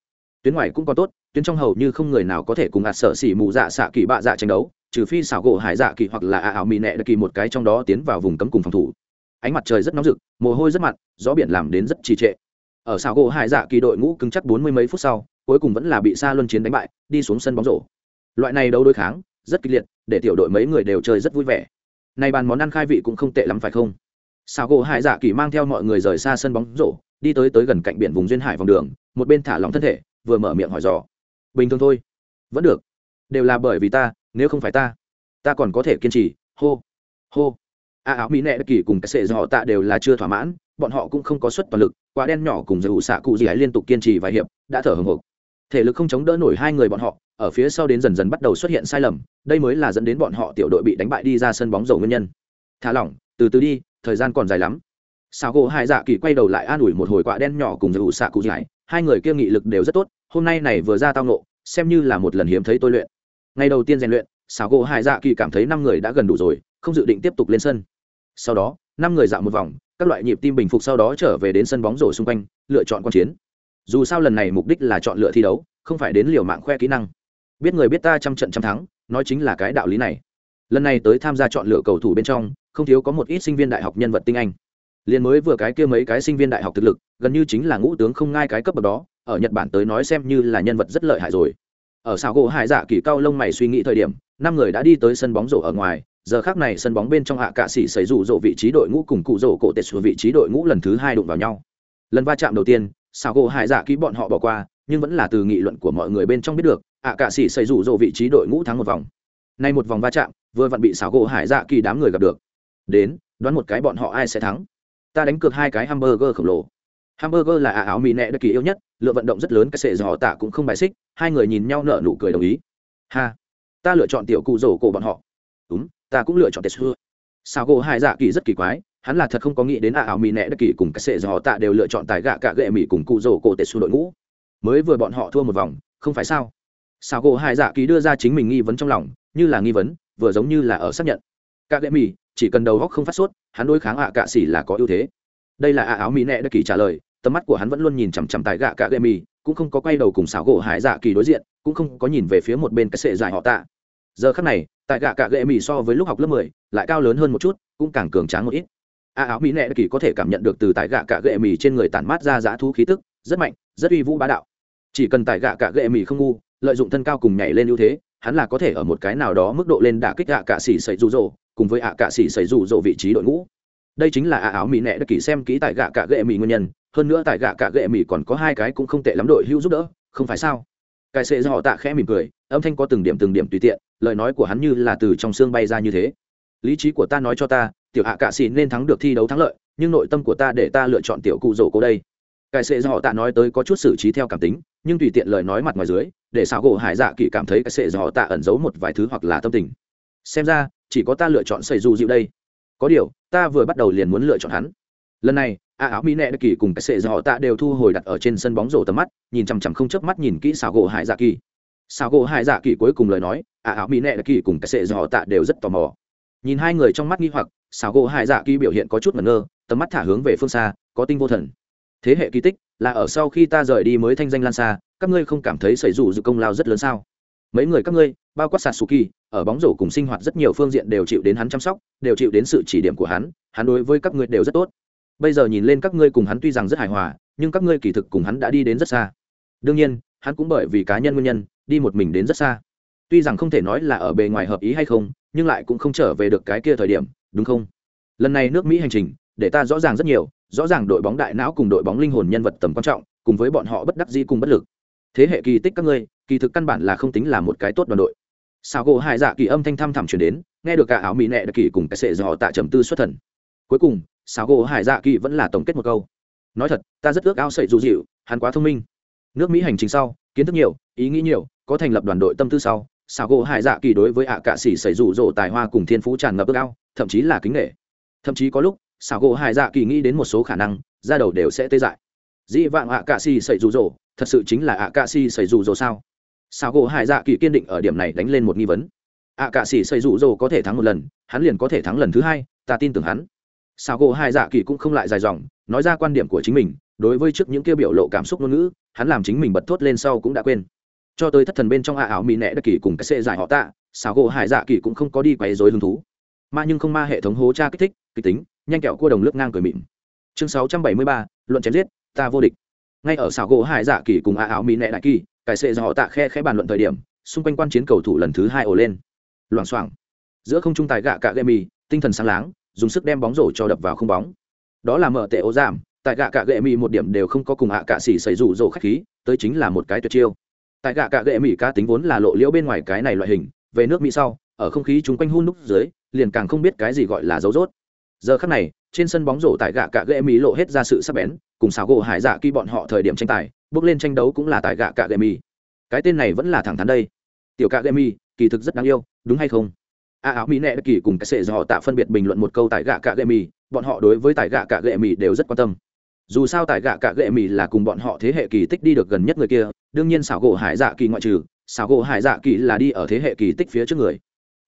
Speaker 1: Tuyến ngoài cũng còn tốt, tuyến trong hầu như không người nào có thể cùng ạt sợ xỉ mù dạ xạ kỳ bạ dạ tranh đấu, trừ phi xảo gỗ hải dạ kỳ hoặc là ả ảo mị nẹ đặc kỳ một cái trong đó tiến vào vùng cấm cùng phòng thủ. Ánh mặt trời rất nóng rực, mồ hôi rất mặn, gió biển làm đến rất trì trệ ở sao gỗ hải dạ kỳ đội ngũ cứng chắc bốn mươi mấy phút sau, cuối cùng vẫn là bị xa luân chiến đánh bại, đi xuống sân bóng rổ. Loại này đấu đối kháng, rất kịch liệt, để tiểu đội mấy người đều chơi rất vui vẻ. Này bàn món ăn khai vị cũng không tệ lắm phải không? Sao gỗ hải dạ kỳ mang theo mọi người rời xa sân bóng rổ, đi tới tới gần cạnh biển vùng duyên hải vòng đường, một bên thả lỏng thân thể, vừa mở miệng hỏi dò. Bình thường thôi. Vẫn được. Đều là bởi vì ta, nếu không phải ta ta còn có thể kiên trì. Hô. Hô. A áo mỹ nệ đất kỳ cùng cái sệ do họ tạ đều là chưa thỏa mãn bọn họ cũng không có suất toàn lực, quá đen nhỏ cùng giữ xạ cụ gì ấy liên tục kiên trì vài hiệp, đã thở hồng hộc. Thể lực không chống đỡ nổi hai người bọn họ, ở phía sau đến dần dần bắt đầu xuất hiện sai lầm, đây mới là dẫn đến bọn họ tiểu đội bị đánh bại đi ra sân bóng dầu nguyên nhân. Thả lỏng, từ từ đi, thời gian còn dài lắm. Sao gỗ hai dạ kỳ quay đầu lại an ủi một hồi quạ đen nhỏ cùng giữ xạ cụ dải hai người kia nghị lực đều rất tốt, hôm nay này vừa ra tao nộ xem như là một lần hiếm thấy tôi luyện. Ngày đầu tiên rèn luyện sao gỗ hai dạ kỳ cảm thấy năm người đã gần đủ rồi, không dự định tiếp tục lên sân. Sau đó, năm người dạo một vòng các loại nhịp tim bình phục sau đó trở về đến sân bóng rổ xung quanh, lựa chọn quan chiến. Dù sao lần này mục đích là chọn lựa thi đấu, không phải đến liều mạng khoe kỹ năng. Biết người biết ta trăm trận trăm thắng, nói chính là cái đạo lý này. Lần này tới tham gia chọn lựa cầu thủ bên trong, không thiếu có một ít sinh viên đại học nhân vật tinh anh. Liền mới vừa cái kia mấy cái sinh viên đại học thực lực, gần như chính là ngũ tướng không ngai cái cấp bậc đó, ở nhật bản tới nói xem như là nhân vật rất lợi hại rồi. Ở sao gỗ hải dạ kỳ cao lông mày suy nghĩ thời điểm, năm người đã đi tới sân bóng rổ ở ngoài giờ khác này sân bóng bên trong hạ cạ sĩ xảy rủ rộ vị trí đội ngũ cùng cụ rổ cổ tệ xuống vị trí đội ngũ lần thứ hai đụng vào nhau. Lần va chạm đầu tiên sao gỗ hải dạ kỳ bọn họ bỏ qua, nhưng vẫn là từ nghị luận của mọi người bên trong biết được, ạ cạ sĩ xảy rủ rộ vị trí đội ngũ thắng một vòng. Nay một vòng va chạm, vừa vặn bị xảo gỗ hải dạ kỳ đám người gặp được. Đến, đoán một cái bọn họ ai sẽ thắng? Ta đánh cược hai cái hamburger khổng lồ. Hamburger là ả áo mì nẹ đặc kỳ yêu nhất, lựa vận động rất lớn, cái sệ dò tạ cũng không bài xích, hai người nhìn nhau nở nụ cười đồng ý. Ha, ta lựa chọn tiểu cụ rổ cổ bọn họ. Đúng ta cũng lựa chọn tết xưa sao gỗ hai dạ kỳ rất kỳ quái, hắn là thật không có nghĩ đến a áo mì nẹ đất kỳ cùng cái sệ dò tạ đều lựa chọn tài gạ cả gệ mì cùng cụ rổ cổ tết đội ngũ. Mới vừa bọn họ thua một vòng, không phải sao? Sao gỗ hai dạ kỳ đưa ra chính mình nghi vấn trong lòng, như là nghi vấn, vừa giống như là ở xác nhận. Cả gệ mì, chỉ cần đầu góc không phát sốt, hắn đối kháng ạ cạ xỉ là có ưu thế. Đây là ạ áo mỹ nẹ đất kỳ trả lời, tầm mắt của hắn vẫn luôn nhìn chằm chằm tại gạ cạ gệ mì, cũng không có quay đầu cùng xảo gỗ hải dạ kỳ đối diện, cũng không có nhìn về phía một bên cái sệ dài họ tạ. Giờ khắc này tại gạ cạ gệ mì so với lúc học lớp mười, lại cao lớn hơn một chút, cũng càng cường tráng một ít. A áo mỹ nệ kỳ có thể cảm nhận được từ tại gạ cạ gệ mì trên người tản mát ra dã thú khí tức, rất mạnh, rất uy vũ bá đạo. Chỉ cần tại gạ cạ gệ mì không ngu, lợi dụng thân cao cùng nhảy lên ưu thế, hắn là có thể ở một cái nào đó mức độ lên đả kích gạ cạ xỉ xảy rụ rỗ, cùng với ạ cạ xỉ xảy rụ rỗ vị trí đội ngũ. Đây chính là ạ áo mỹ nệ kỳ xem kỹ tại gạ cạ gệ mì nguyên nhân, hơn nữa tại gạ cạ gệ mì còn có hai cái cũng không tệ lắm đội hữu giúp đỡ, không phải sao? Cái sệ do họ tạ khẽ mỉm cười, âm thanh có từng điểm từng điểm tùy tiện, lời nói của hắn như là từ trong xương bay ra như thế. Lý trí của ta nói cho ta, tiểu hạ cạ xì nên thắng được thi đấu thắng lợi, nhưng nội tâm của ta để ta lựa chọn tiểu cụ rổ cô đây. Cái sệ do họ tạ nói tới có chút xử trí theo cảm tính, nhưng tùy tiện lời nói mặt ngoài dưới, để xảo gỗ hải dạ kỳ cảm thấy cái sệ do họ tạ ẩn giấu một vài thứ hoặc là tâm tình. Xem ra, chỉ có ta lựa chọn xây du dịu đây. Có điều, ta vừa bắt đầu liền muốn lựa chọn hắn. Lần này a áo mỹ nệ kỳ cùng cái sệ dọ tạ đều thu hồi đặt ở trên sân bóng rổ tầm mắt nhìn chằm chằm không chớp mắt nhìn kỹ xảo gỗ hải dạ kỳ. Xảo gỗ hải dạ kỳ cuối cùng lời nói a áo mỹ nệ kỳ cùng cái sệ dọ tạ đều rất tò mò. Nhìn hai người trong mắt nghi hoặc xảo gỗ hải dạ kỳ biểu hiện có chút ngẩn ngơ tầm mắt thả hướng về phương xa có tinh vô thần. Thế hệ kỳ tích là ở sau khi ta rời đi mới thanh danh lan xa các ngươi không cảm thấy xảy rủ dự công lao rất lớn sao? Mấy người các ngươi bao quát sạt xù kỳ, ở bóng rổ cùng sinh hoạt rất nhiều phương diện đều chịu đến hắn chăm sóc, đều chịu đến sự chỉ điểm của hắn, hắn đối với các ngươi đều rất tốt. Bây giờ nhìn lên các ngươi cùng hắn tuy rằng rất hài hòa, nhưng các ngươi kỳ thực cùng hắn đã đi đến rất xa. Đương nhiên, hắn cũng bởi vì cá nhân nguyên nhân, đi một mình đến rất xa. Tuy rằng không thể nói là ở bề ngoài hợp ý hay không, nhưng lại cũng không trở về được cái kia thời điểm, đúng không? Lần này nước Mỹ hành trình, để ta rõ ràng rất nhiều, rõ ràng đội bóng đại não cùng đội bóng linh hồn nhân vật tầm quan trọng, cùng với bọn họ bất đắc dĩ cùng bất lực. Thế hệ kỳ tích các ngươi, kỳ thực căn bản là không tính là một cái tốt đoàn đội sao gỗ hải dạ kỳ âm thanh thăm thẳm chuyển đến nghe được cả áo mỹ nệ đặc kỳ cùng cái sệ dò tạ trầm tư xuất thần cuối cùng sao gỗ hải dạ kỳ vẫn là tổng kết một câu. Nói thật, ta rất ước ao sậy dù dịu, hắn quá thông minh. Nước mỹ hành trình sau, kiến thức nhiều, ý nghĩ nhiều, có thành lập đoàn đội tâm tư sau sao gỗ hải dạ kỳ đối với ạ cạ sĩ sậy rủ rộ tài hoa cùng thiên phú tràn ngập ước ao, thậm chí là kính nghệ thậm chí có lúc sao gỗ hải dạ kỳ nghĩ đến một số khả năng ra đầu đều sẽ tê dại. Dĩ vạn ạ cạ sĩ sậy rủ rộ thật sự chính là ạ cạ sĩ sậy rủ rộ sao? Sao gỗ hải dạ kỳ kiên định ở điểm này đánh lên một nghi vấn. Ạ cạ sĩ sậy rủ rộ có thể thắng một lần, hắn liền có thể thắng lần thứ hai, ta tin tưởng hắn sao gỗ hai dạ kỳ cũng không lại dài dòng, nói ra quan điểm của chính mình, đối với trước những kia biểu lộ cảm xúc ngôn ngữ, hắn làm chính mình bật thốt lên sau cũng đã quên. Cho tới thất thần bên trong ạ ảo mỹ nẹ đặc kỳ cùng cái xệ giải họ tạ sao gỗ hải dạ kỳ cũng không có đi quấy dối hứng thú. Mà nhưng không ma hệ thống hố tra kích thích, kịch tính, nhanh kẹo cua đồng lướt ngang cười mịn. Chương sáu trăm bảy mươi ba, luận chém giết, ta vô địch. Ngay ở xảo gỗ hải dạ kỳ cùng ạ ảo mỹ nẹ đại kỳ, cái sệ giải họ tạ khe khẽ bàn luận thời điểm, xung quanh quan chiến cầu thủ lần thứ hai ồ lên. Loảng xoảng. Giữa không trung tài gạ cạ gệ mì tinh thần sáng láng dùng sức đem bóng rổ cho đập vào không bóng. Đó là mở tệ ố giảm, tại gạ cạ gệ mì một điểm đều không có cùng hạ cạ xỉ xảy rủ rổ khách khí, tới chính là một cái tuyệt chiêu. Tại gạ cạ gệ mì cá tính vốn là lộ liễu bên ngoài cái này loại hình, về nước mỹ sau, ở không khí chung quanh hun núc dưới, liền càng không biết cái gì gọi là dấu rốt. Giờ khắc này, trên sân bóng rổ tại gạ cạ gệ mì lộ hết ra sự sắc bén, cùng xảo gỗ hải dạ khi bọn họ thời điểm tranh tài, bước lên tranh đấu cũng là tại gạ cạ gệ mì. Cái tên này vẫn là thẳng thắn đây. Tiểu cạ gệ mì, kỳ thực rất đáng yêu, đúng hay không? A áo mỹ nệ kỳ cùng cái sệ do họ tạ phân biệt bình luận một câu tại gạ cạ gệ mì, bọn họ đối với tại gạ cạ gệ mì đều rất quan tâm. Dù sao tại gạ cạ gệ mì là cùng bọn họ thế hệ kỳ tích đi được gần nhất người kia, đương nhiên xảo gỗ hải dạ kỳ ngoại trừ, xảo gỗ hải dạ kỳ là đi ở thế hệ kỳ tích phía trước người.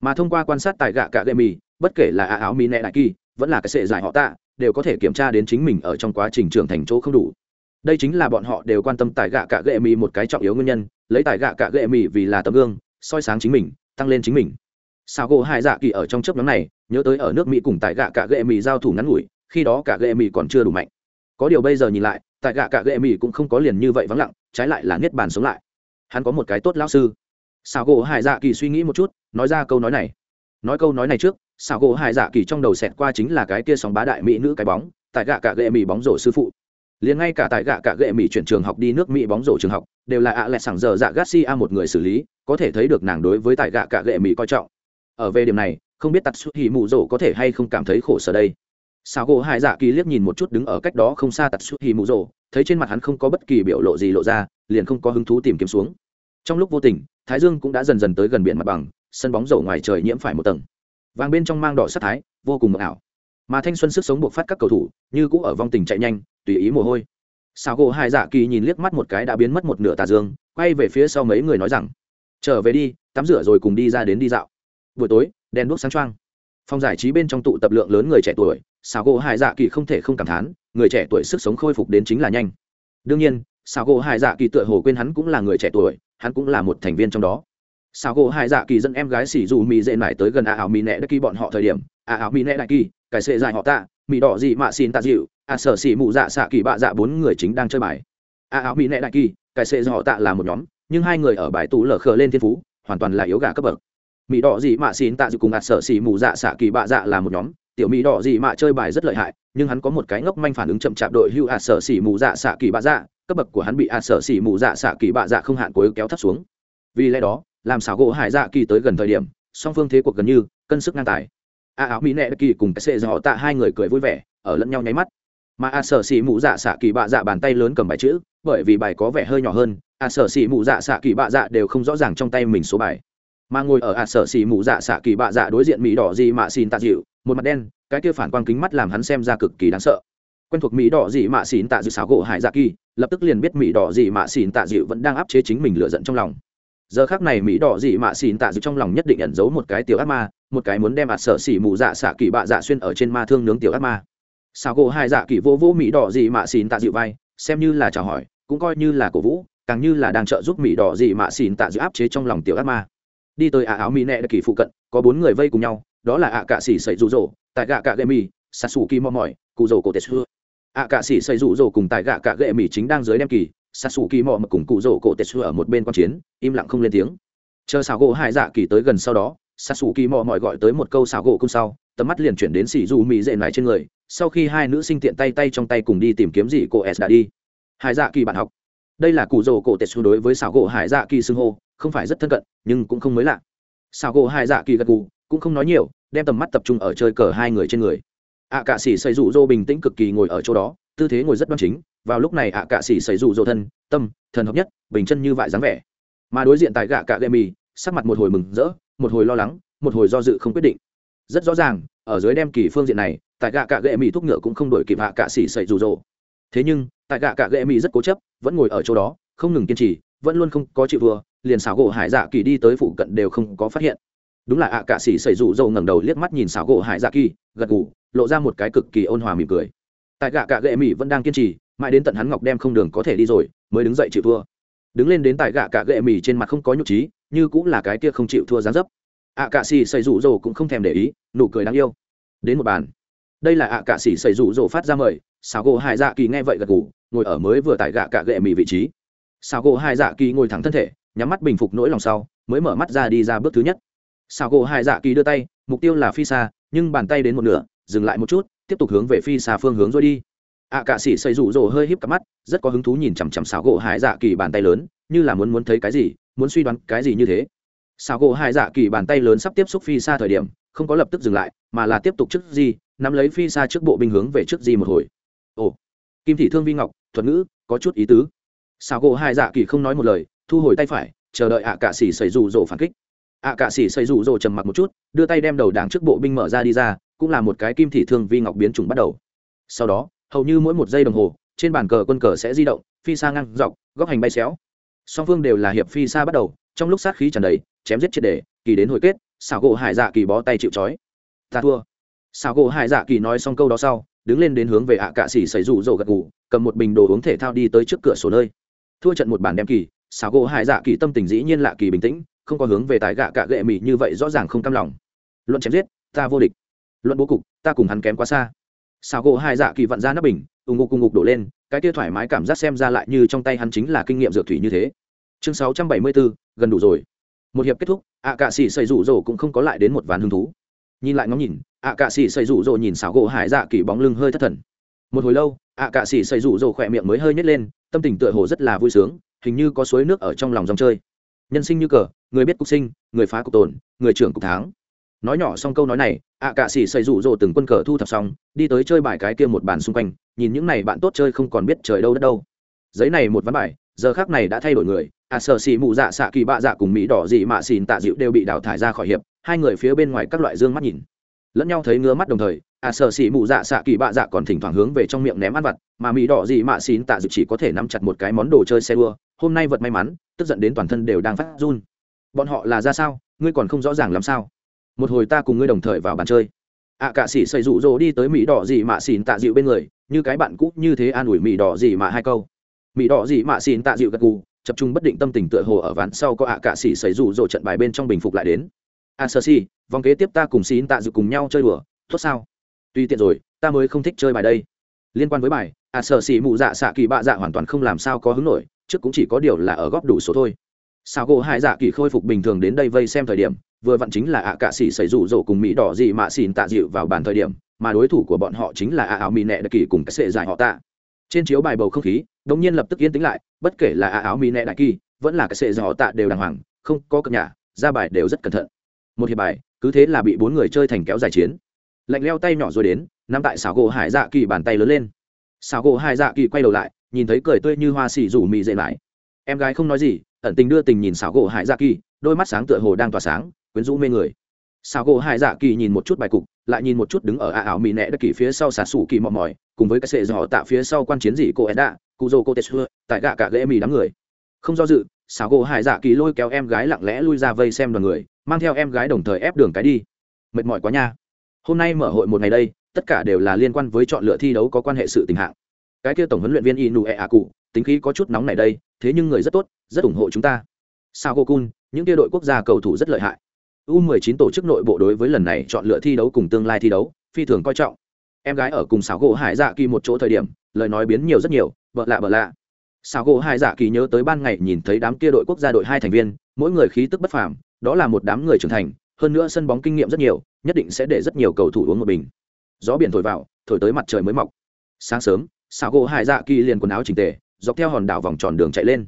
Speaker 1: Mà thông qua quan sát tại gạ cạ gệ mì, bất kể là a áo mỹ nệ đại kỳ, vẫn là cái sệ giải họ tạ, đều có thể kiểm tra đến chính mình ở trong quá trình trưởng thành chỗ không đủ. Đây chính là bọn họ đều quan tâm tại gạ cạ gệ mì một cái trọng yếu nguyên nhân, lấy tại gạ cạ gệ mì vì là tấm gương, soi sáng chính mình, tăng lên chính mình sao gỗ hai dạ kỳ ở trong chấp nhóm này, nhớ tới ở nước mỹ cùng tại gạ cả gệ mì giao thủ ngắn ngủi, khi đó cả gệ mì còn chưa đủ mạnh. Có điều bây giờ nhìn lại, tại gạ cả gệ mì cũng không có liền như vậy vắng lặng, trái lại là niết bàn sống lại. Hắn có một cái tốt lão sư. Sao gỗ hải dạ kỳ suy nghĩ một chút, nói ra câu nói này. Nói câu nói này trước sao gỗ hải dạ kỳ trong đầu xẹt qua chính là cái kia sóng bá đại mỹ nữ cái bóng, tại gạ cả gệ mì bóng rổ sư phụ. Liền ngay cả tại gạ cả gệ mỹ chuyển trường học đi nước mỹ bóng rổ trường học, đều là ạ lẹ sảng giờ dạ garcia một người xử lý, có thể thấy được nàng đối với tại gạ cả gệ mỹ coi trọng ở về điểm này, không biết tạt xuất hỉ mù rổ có thể hay không cảm thấy khổ sở đây. Sao gỗ hải dạ kỳ liếc nhìn một chút đứng ở cách đó không xa tạt xuất hỉ mù rổ thấy trên mặt hắn không có bất kỳ biểu lộ gì lộ ra, liền không có hứng thú tìm kiếm xuống. Trong lúc vô tình, thái dương cũng đã dần dần tới gần biển mặt bằng, sân bóng rổ ngoài trời nhiễm phải một tầng. Vàng bên trong mang đỏ sắc thái, vô cùng mờ ảo. Mà thanh xuân sức sống buộc phát các cầu thủ, như cũ ở vòng tình chạy nhanh, tùy ý mồ hôi. Sao gỗ hai dạ kỳ nhìn liếc mắt một cái đã biến mất một nửa tà dương, quay về phía sau mấy người nói rằng, trở về đi, tắm rửa rồi cùng đi ra đến đi dạo buổi tối, đèn đuốc sáng trăng phòng giải trí bên trong tụ tập lượng lớn người trẻ tuổi xào gỗ hải dạ kỳ không thể không cảm thán, người trẻ tuổi sức sống khôi phục đến chính là nhanh. Đương nhiên xào gỗ hải dạ kỳ tựa hồ quên hắn cũng là người trẻ tuổi, hắn cũng là một thành viên trong đó. Xào gỗ hải dạ kỳ dẫn em gái xỉ dù mì dễ mải tới gần a ảo mì nẹ đất kỳ bọn họ thời điểm, a ảo mì nẹ đại kỳ, cải sệ dài họ tạ mì đỏ gì mạ xin tạ dịu, a sở xỉ mụ dạ xạ kỳ bạ dạ bốn người chính đang chơi bài. A ảo mì nẹ đại kỳ, cải sệ dài họ tạ là một nhóm, nhưng hai người ở bài tủ lở khờ lên thiên phú, hoàn toàn là yếu gà cấp bậc mỹ đỏ gì mạ xin tạ dự cùng ạt sở xỉ mù dạ xạ kỳ bạ dạ là một nhóm. Tiểu mỹ đỏ gì mạ chơi bài rất lợi hại, nhưng hắn có một cái ngốc manh phản ứng chậm chạp đội hưu ạt sở xỉ mù dạ xạ kỳ bạ dạ. Cấp bậc của hắn bị ạt sở xỉ mù dạ xạ kỳ bạ dạ không hạn cuối kéo thấp xuống. Vì lẽ đó, làm xảo gỗ hải dạ kỳ tới gần thời điểm, song phương thế cuộc gần như cân sức ngang tài. A áo mỹ nệ kỳ cùng cái sệ dò tạ hai người cười vui vẻ, ở lẫn nhau nháy mắt. Mà a sở xỉ mụ dạ xạ kỳ bạ dạ bàn tay lớn cầm bài chữ, bởi vì bài có vẻ hơi nhỏ hơn a sở xỉ mụ dạ xạ kỳ bạ dạ đều không rõ ràng trong tay mình số bài mà ngồi ở a sở xỉ mù dạ xạ kỳ bạ dạ đối diện mỹ đỏ dị mạ xin tạ dịu, một mặt đen, cái kia phản quang kính mắt làm hắn xem ra cực kỳ đáng sợ. Quen thuộc mỹ đỏ dị mạ xin tạ dịu xảo gỗ hải dạ kỳ, lập tức liền biết mỹ đỏ dị mạ xin tạ dịu vẫn đang áp chế chính mình lựa giận trong lòng. Giờ khác này mỹ đỏ dị mạ xỉn tạ dịu trong lòng nhất định ẩn giấu một cái tiểu ác ma, một cái muốn đem ạt sợ xỉ mù dạ xạ kỳ bạ dạ xuyên ở trên ma thương nướng tiểu ác ma. Sao gỗ hải dạ kỳ vô vô mỹ đỏ dị mạ xỉn tạ dịu vai, xem như là chào hỏi, cũng coi như là cổ vũ, càng như là đang trợ giúp mỹ đỏ dị mạ xỉn tạ dịu áp chế trong lòng tiểu ác ma đi tới ạ áo mỹ nẹ đặc kỳ phụ cận, có bốn người vây cùng nhau, đó là ạ cạ xỉ sậy rụ rỗ, tại gạ cạ gậy mì sạt sủ kỳ mò mỏi, cụ rổ cổ tết xưa. ạ cạ xỉ sậy rụ rỗ cùng tại gạ cạ gậy mì chính đang dưới đem kỳ sạt sủ kỳ mò mà cùng cụ rổ cổ tết xưa ở một bên quan chiến, im lặng không lên tiếng. Chờ xào gỗ hải dạ kỳ tới gần sau đó s sủ kỳ mò mỏi gọi tới một câu xào gỗ cung sau, tầm mắt liền chuyển đến xỉ dù mỹ dệ này trên người, sau khi hai nữ sinh tiện tay tay trong tay cùng đi tìm kiếm gì cô s đã đi. Hải dạ kỳ bạn học. Đây là cụ rồ cổ tệ xu đối với xảo gỗ hải dạ kỳ xưng hô không phải rất thân cận nhưng cũng không mới lạ. Sao gỗ hai dạ kỳ gật gù cũng không nói nhiều đem tầm mắt tập trung ở chơi cờ hai người trên người. Ạ à, cạ sĩ xây rủ rô bình tĩnh cực kỳ ngồi ở chỗ đó tư thế ngồi rất đoan chính vào lúc này ạ à, cạ sĩ xây rủ rô thân tâm thần hợp nhất bình chân như vại dáng vẻ. Mà đối diện tại gạ cạ gậy mì sắc mặt một hồi mừng rỡ một hồi lo lắng một hồi do dự không quyết định. Rất rõ ràng ở dưới đem kỳ phương diện này tại gạ cạ gậy mì thuốc ngựa cũng không đổi kịp hạ cạ xỉ sậy rủ rô. thế nhưng tại gạ cạ gậy mì rất cố chấp vẫn ngồi ở chỗ đó không ngừng kiên trì vẫn luôn không có chịu vừa liền xảo gỗ hải dạ kỳ đi tới phụ cận đều không có phát hiện. Đúng là ạ cạ sĩ xảy rủ rỗ ngẩng đầu liếc mắt nhìn xảo gỗ hải dạ kỳ, gật gù, lộ ra một cái cực kỳ ôn hòa mỉm cười. Tại gạ cạ gệ mỹ vẫn đang kiên trì, mãi đến tận hắn ngọc đem không đường có thể đi rồi, mới đứng dậy chịu thua. Đứng lên đến tại gạ cạ gệ mỹ trên mặt không có nhục trí, như cũng là cái kia không chịu thua gián dấp. Ạ cạ xì xảy rủ rồ cũng không thèm để ý, nụ cười đáng yêu. Đến một bàn. Đây là ạ cạ xì xảy rủ rồ phát ra mời, xảo gỗ hải dạ kỳ nghe vậy gật gù, ngồi ở mới vừa tại gạ cạ gệ mỹ vị trí. Xảo gỗ hải dạ kỳ ngồi thẳng thân thể nhắm mắt bình phục nỗi lòng sau, mới mở mắt ra đi ra bước thứ nhất. Xào gỗ hai dạ kỳ đưa tay, mục tiêu là phi xa nhưng bàn tay đến một nửa, dừng lại một chút, tiếp tục hướng về phi xa phương hướng rồi đi. Ạ cạ sĩ xây rủ rồ hơi híp cặp mắt, rất có hứng thú nhìn chằm chằm xào gỗ hải dạ kỳ bàn tay lớn, như là muốn muốn thấy cái gì, muốn suy đoán cái gì như thế. Xào gỗ hải dạ kỳ bàn tay lớn sắp tiếp xúc phi xa thời điểm, không có lập tức dừng lại, mà là tiếp tục trước gì nắm lấy phi xa trước bộ binh hướng về trước gì một hồi. Ồ, kim thị thương vi ngọc, thuật ngữ, có chút ý tứ. Xào gỗ hải dạ kỳ không nói một lời thu hồi tay phải, chờ đợi ạ cạ xỉ xây rủ rồ phản kích. ạ cạ xỉ xây rủ rồ trầm mặc một chút, đưa tay đem đầu đảng trước bộ binh mở ra đi ra, cũng là một cái kim thị thương vi ngọc biến chủng bắt đầu. Sau đó, hầu như mỗi một giây đồng hồ, trên bàn cờ quân cờ sẽ di động, phi xa ngang dọc, góc hành bay xéo. Song phương đều là hiệp phi xa bắt đầu, trong lúc sát khí tràn đầy, chém giết triệt đề, kỳ đến hồi kết, xảo gỗ hải dạ kỳ bó tay chịu trói. Ta thua. Xảo gỗ hải dạ kỳ nói xong câu đó sau, đứng lên đến hướng về ạ cạ xỉ xảy rủ rổ gật gù, cầm một bình đồ uống thể thao đi tới trước cửa sổ nơi. Thua trận một bản đem kỳ xảo gỗ hải dạ kỳ tâm tình dĩ nhiên lạ kỳ bình tĩnh, không có hướng về tái gạ cạ gệ mì như vậy rõ ràng không cam lòng. Luận chém giết, ta vô địch. Luận bố cục, ta cùng hắn kém quá xa. Xảo gỗ hải dạ kỳ vặn ra nắp bình ùng ngục cùng ngục đổ lên, cái kia thoải mái cảm giác xem ra lại như trong tay hắn chính là kinh nghiệm dược thủy như thế. Chương sáu trăm bảy mươi bốn gần đủ rồi. Một hiệp kết thúc, ạ cạ xỉ xây rủ rồ cũng không có lại đến một ván hứng thú. Nhìn lại ngóng nhìn, ạ cạ xỉ xây rủ rồ nhìn xảo gỗ hải dạ kỳ bóng lưng hơi thất thần. Một hồi lâu, ạ cạ xỉ xây rủ rồ khỏe miệng mới hơi nhét lên, tâm tình tựa hồ rất là vui sướng hình như có suối nước ở trong lòng dòng chơi. Nhân sinh như cờ, người biết cục sinh, người phá cục tồn, người trưởng cục tháng nói nhỏ xong câu nói này, ạ cạ xỉ xây rủ rồ từng quân cờ thu thập xong, đi tới chơi bài cái kia một bàn xung quanh, nhìn những này bạn tốt chơi không còn biết trời đâu đất đâu. Giấy này một ván bài, giờ khác này đã thay đổi người. Ạ sợ xỉ mụ dạ xạ kỳ bạ dạ cùng mỹ đỏ dị mạ xìn tạ dịu đều bị đào thải ra khỏi hiệp, hai người phía bên ngoài các loại dương mắt nhìn lẫn nhau thấy ngứa mắt đồng thời ạ sợ xỉ mụ dạ xạ kỳ bạ dạ còn thỉnh thoảng hướng về trong miệng ném ăn vặt, mà mỹ đỏ gì mạ xỉn tạ dự chỉ có thể nắm chặt một cái món đồ chơi xe đua, hôm nay vật may mắn, tức giận đến toàn thân đều đang phát run. Bọn họ là ra sao? Ngươi còn không rõ ràng làm sao? Một hồi ta cùng ngươi đồng thời vào bàn chơi. À, ạ cạ sĩ xây rụ rỗ đi tới mỹ đỏ gì mạ xỉn tạ dịu bên người, như cái bạn cũ như thế an ủi mỹ đỏ gì mạ hai câu. Mỹ đỏ gì mạ xỉn tạ dịu gật gù, tập trung bất định tâm tình tựa hồ ở ván sau có à, ạ cạ sĩ xảy rụ rỗ trận bài bên trong bình phục lại đến a sơ si vòng kế tiếp ta cùng xin tạ dự cùng nhau chơi đùa, tốt sao? Tuy tiện rồi, ta mới không thích chơi bài đây. Liên quan với bài a sơ si mụ dạ xạ kỳ bạ dạ hoàn toàn không làm sao có hứng nổi, trước cũng chỉ có điều là ở góp đủ số thôi. Sao gỗ hai dạ kỳ khôi phục bình thường đến đây vây xem thời điểm, vừa vặn chính là ạ cạ xỉ xảy rủ rỗ cùng mỹ đỏ dị mạ xỉn tạ dịu vào bàn thời điểm, mà đối thủ của bọn họ chính là ạ áo mỹ nẹ đặc kỳ cùng cái sệ dài họ tạ. Trên chiếu bài bầu không khí, đột nhiên lập tức yên tĩnh lại, bất kể là ạ áo mỹ nẹ đại kỳ, vẫn là cái sệ dài họ tạ đều đàng hoàng, không có cập nhà ra bài đều rất cẩn thận một hiệp bài, cứ thế là bị bốn người chơi thành kéo dài chiến. Lạnh leo tay nhỏ rồi đến nằm tại xảo gỗ hải dạ kỳ bàn tay lớn lên. Xảo gỗ hải dạ kỳ quay đầu lại, nhìn thấy cười tươi như hoa xỉ rủ mị dậy lại. Em gái không nói gì, ẩn tình đưa tình nhìn xảo gỗ hải dạ kỳ, đôi mắt sáng tựa hồ đang tỏa sáng, quyến rũ mê người. Xảo gỗ hải dạ kỳ nhìn một chút bài cục, lại nhìn một chút đứng ở a ảo mị nẹ đất kỳ phía sau xả sủ kỳ mò mỏi cùng với cái sệ dò tạ phía sau quan chiến dị cô edda cụ dô cô tetsu tại gạ cả ghế mì đám người. Không do dự xảo gỗ hải dạ kỳ lôi kéo em gái lặng lẽ lui ra vây xem đoàn người mang theo em gái đồng thời ép đường cái đi. Mệt mỏi quá nha. Hôm nay mở hội một ngày đây tất cả đều là liên quan với chọn lựa thi đấu có quan hệ sự tình hạng. Cái kia tổng huấn luyện viên inu e a cụ tính khí có chút nóng này đây thế nhưng người rất tốt rất ủng hộ chúng ta. Sao cô cun những kia đội quốc gia cầu thủ rất lợi hại. U19 tổ chức nội bộ đối với lần này chọn lựa thi đấu cùng tương lai thi đấu, phi thường coi trọng. Em gái ở cùng Sáo gỗ Hải Dạ Kỳ một chỗ thời điểm, lời nói biến nhiều rất nhiều, bợ lạ bợ lạ. Sáo gỗ Hải Dạ Kỳ nhớ tới ban ngày nhìn thấy đám kia đội quốc gia đội hai thành viên, mỗi người khí tức bất phàm, đó là một đám người trưởng thành, hơn nữa sân bóng kinh nghiệm rất nhiều, nhất định sẽ để rất nhiều cầu thủ uống một bình. Gió biển thổi vào, thổi tới mặt trời mới mọc. Sáng sớm, Sáo gỗ Hải Dạ Kỳ liền quần áo chỉnh tề, dọc theo hòn đảo vòng tròn đường chạy lên.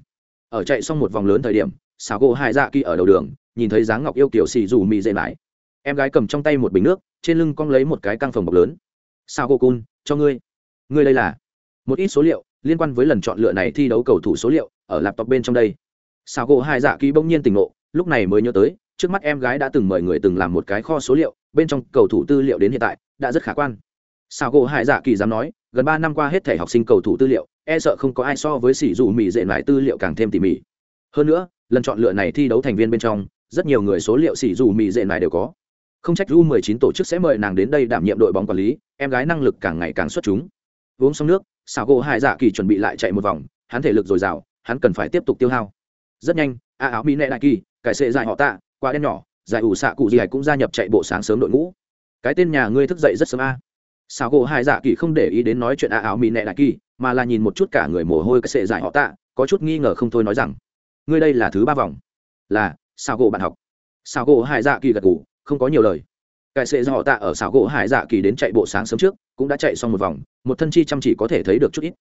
Speaker 1: Ở chạy xong một vòng lớn thời điểm, Sáo gỗ Hải Dạ Kỳ ở đầu đường, nhìn thấy dáng ngọc yêu kiểu xì dù mì dậy lại em gái cầm trong tay một bình nước trên lưng cong lấy một cái căng phòng bọc lớn sao cô cun cho ngươi ngươi đây là một ít số liệu liên quan với lần chọn lựa này thi đấu cầu thủ số liệu ở laptop bên trong đây. Sao gỗ hai dạ ký bỗng nhiên tỉnh ngộ, lúc này mới nhớ tới, trước mắt em gái đã từng mời người từng làm một cái kho số liệu, bên trong cầu thủ tư liệu đến hiện tại đã rất khả quan. Sao gỗ hai dạ kỳ dám nói, gần ba năm qua hết thể học sinh cầu thủ tư liệu e sợ không có ai so với sỉ dù mỹ dệ lại tư liệu càng thêm tỉ mỉ. Hơn nữa, lần chọn lựa này thi đấu thành viên bên trong, rất nhiều người số liệu xỉ dù mỹ dệ này đều có. Không trách u 19 tổ chức sẽ mời nàng đến đây đảm nhiệm đội bóng quản lý, em gái năng lực càng ngày càng xuất chúng. Uống xong nước xào gỗ Hải dạ kỳ chuẩn bị lại chạy một vòng, hắn thể lực dồi dào, hắn cần phải tiếp tục tiêu hao. Rất nhanh, a áo mỹ nệ đại kỳ, cải sệ dài họ tạ quá đen nhỏ, giải ủ xạ cụ gì cũng gia nhập chạy bộ sáng sớm đội ngũ. Cái tên nhà ngươi thức dậy rất sớm a. Xào gỗ Hải dạ kỳ không để ý đến nói chuyện a áo mỹ nệ đại kỳ, mà là nhìn một chút cả người mồ hôi cái sệ dài họ tạ, có chút nghi ngờ không thôi nói rằng, ngươi đây là thứ ba vòng, là sao gỗ bạn học. Sao gỗ hải dạ kỳ gật ngủ không có nhiều lời. Cải sệ do họ tạ ở xảo gỗ hải dạ kỳ đến chạy bộ sáng sớm trước cũng đã chạy xong một vòng, một thân chi chăm chỉ có thể thấy được chút ít.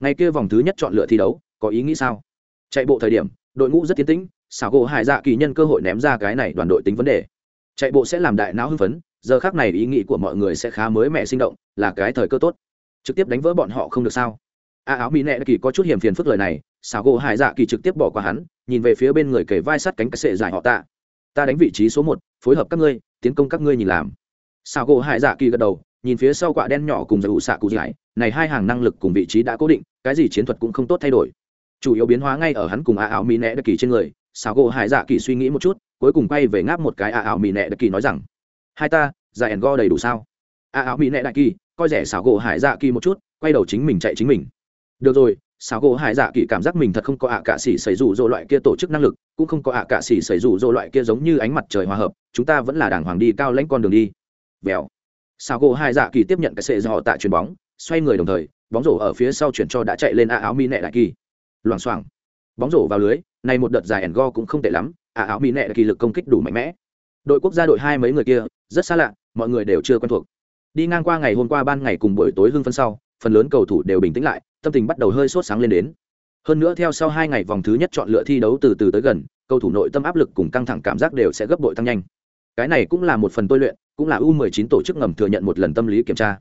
Speaker 1: Ngày kia vòng thứ nhất chọn lựa thi đấu, có ý nghĩ sao? Chạy bộ thời điểm, đội ngũ rất tiến tĩnh, xảo gỗ hải dạ kỳ nhân cơ hội ném ra cái này đoàn đội tính vấn đề. Chạy bộ sẽ làm đại não hưng phấn, giờ khác này ý nghĩ của mọi người sẽ khá mới mẻ sinh động, là cái thời cơ tốt. Trực tiếp đánh vỡ bọn họ không được sao? A áo mỹ nẹ kỳ có chút hiểm phiền phức lời này, xảo gỗ hải dạ kỳ trực tiếp bỏ qua hắn, nhìn về phía bên người kể vai sát cánh cái sệ dài họ tạ. Ta đánh vị trí số một, phối hợp các ngươi, tiến công các ngươi nhìn làm. Xảo gỗ hải dạ kỳ gật đầu nhìn phía sau quả đen nhỏ cùng giải ủ xạ cụ dài này hai hàng năng lực cùng vị trí đã cố định, cái gì chiến thuật cũng không tốt thay đổi. Chủ yếu biến hóa ngay ở hắn cùng a áo mỹ nẹ đặc kỳ trên người xảo gỗ hải dạ kỳ suy nghĩ một chút, cuối cùng quay về ngáp một cái a áo mỹ nẹ đặc kỳ nói rằng, hai ta, giải ẻn go đầy đủ sao? A áo mỹ nẹ đại kỳ, coi rẻ xảo gỗ hải dạ kỳ một chút, quay đầu chính mình chạy chính mình. Được rồi xảo gỗ hải dạ kỳ cảm giác mình thật không có ạ à cạ xỉ xảy rủ dỗ loại kia tổ chức năng lực, cũng không có ạ à cạ xỉ xảy rủ dỗ loại kia giống như ánh mặt trời hòa hợp, chúng ta vẫn là đàng hoàng đi cao lãnh con đường đi. Vèo sao gỗ hai dạ kỳ tiếp nhận cái sệ do họ tạ chuyền bóng, xoay người đồng thời, bóng rổ ở phía sau chuyển cho đã chạy lên a áo mi nẹ đại kỳ. Loảng xoảng. Bóng rổ vào lưới, này một đợt dài ẻn go cũng không tệ lắm, a áo mi nẹ đại kỳ lực công kích đủ mạnh mẽ. Đội quốc gia đội hai mấy người kia, rất xa lạ, mọi người đều chưa quen thuộc. Đi ngang qua ngày hôm qua ban ngày cùng buổi tối hưng phân sau, phần lớn cầu thủ đều bình tĩnh lại, tâm tình bắt đầu hơi sốt sáng lên đến. Hơn nữa theo sau hai ngày vòng thứ nhất chọn lựa thi đấu từ từ tới gần, cầu thủ nội tâm áp lực cùng căng thẳng cảm giác đều sẽ gấp bội tăng nhanh cái này cũng là một phần tôi luyện, cũng là u 19 tổ chức ngầm thừa nhận một lần tâm lý kiểm tra.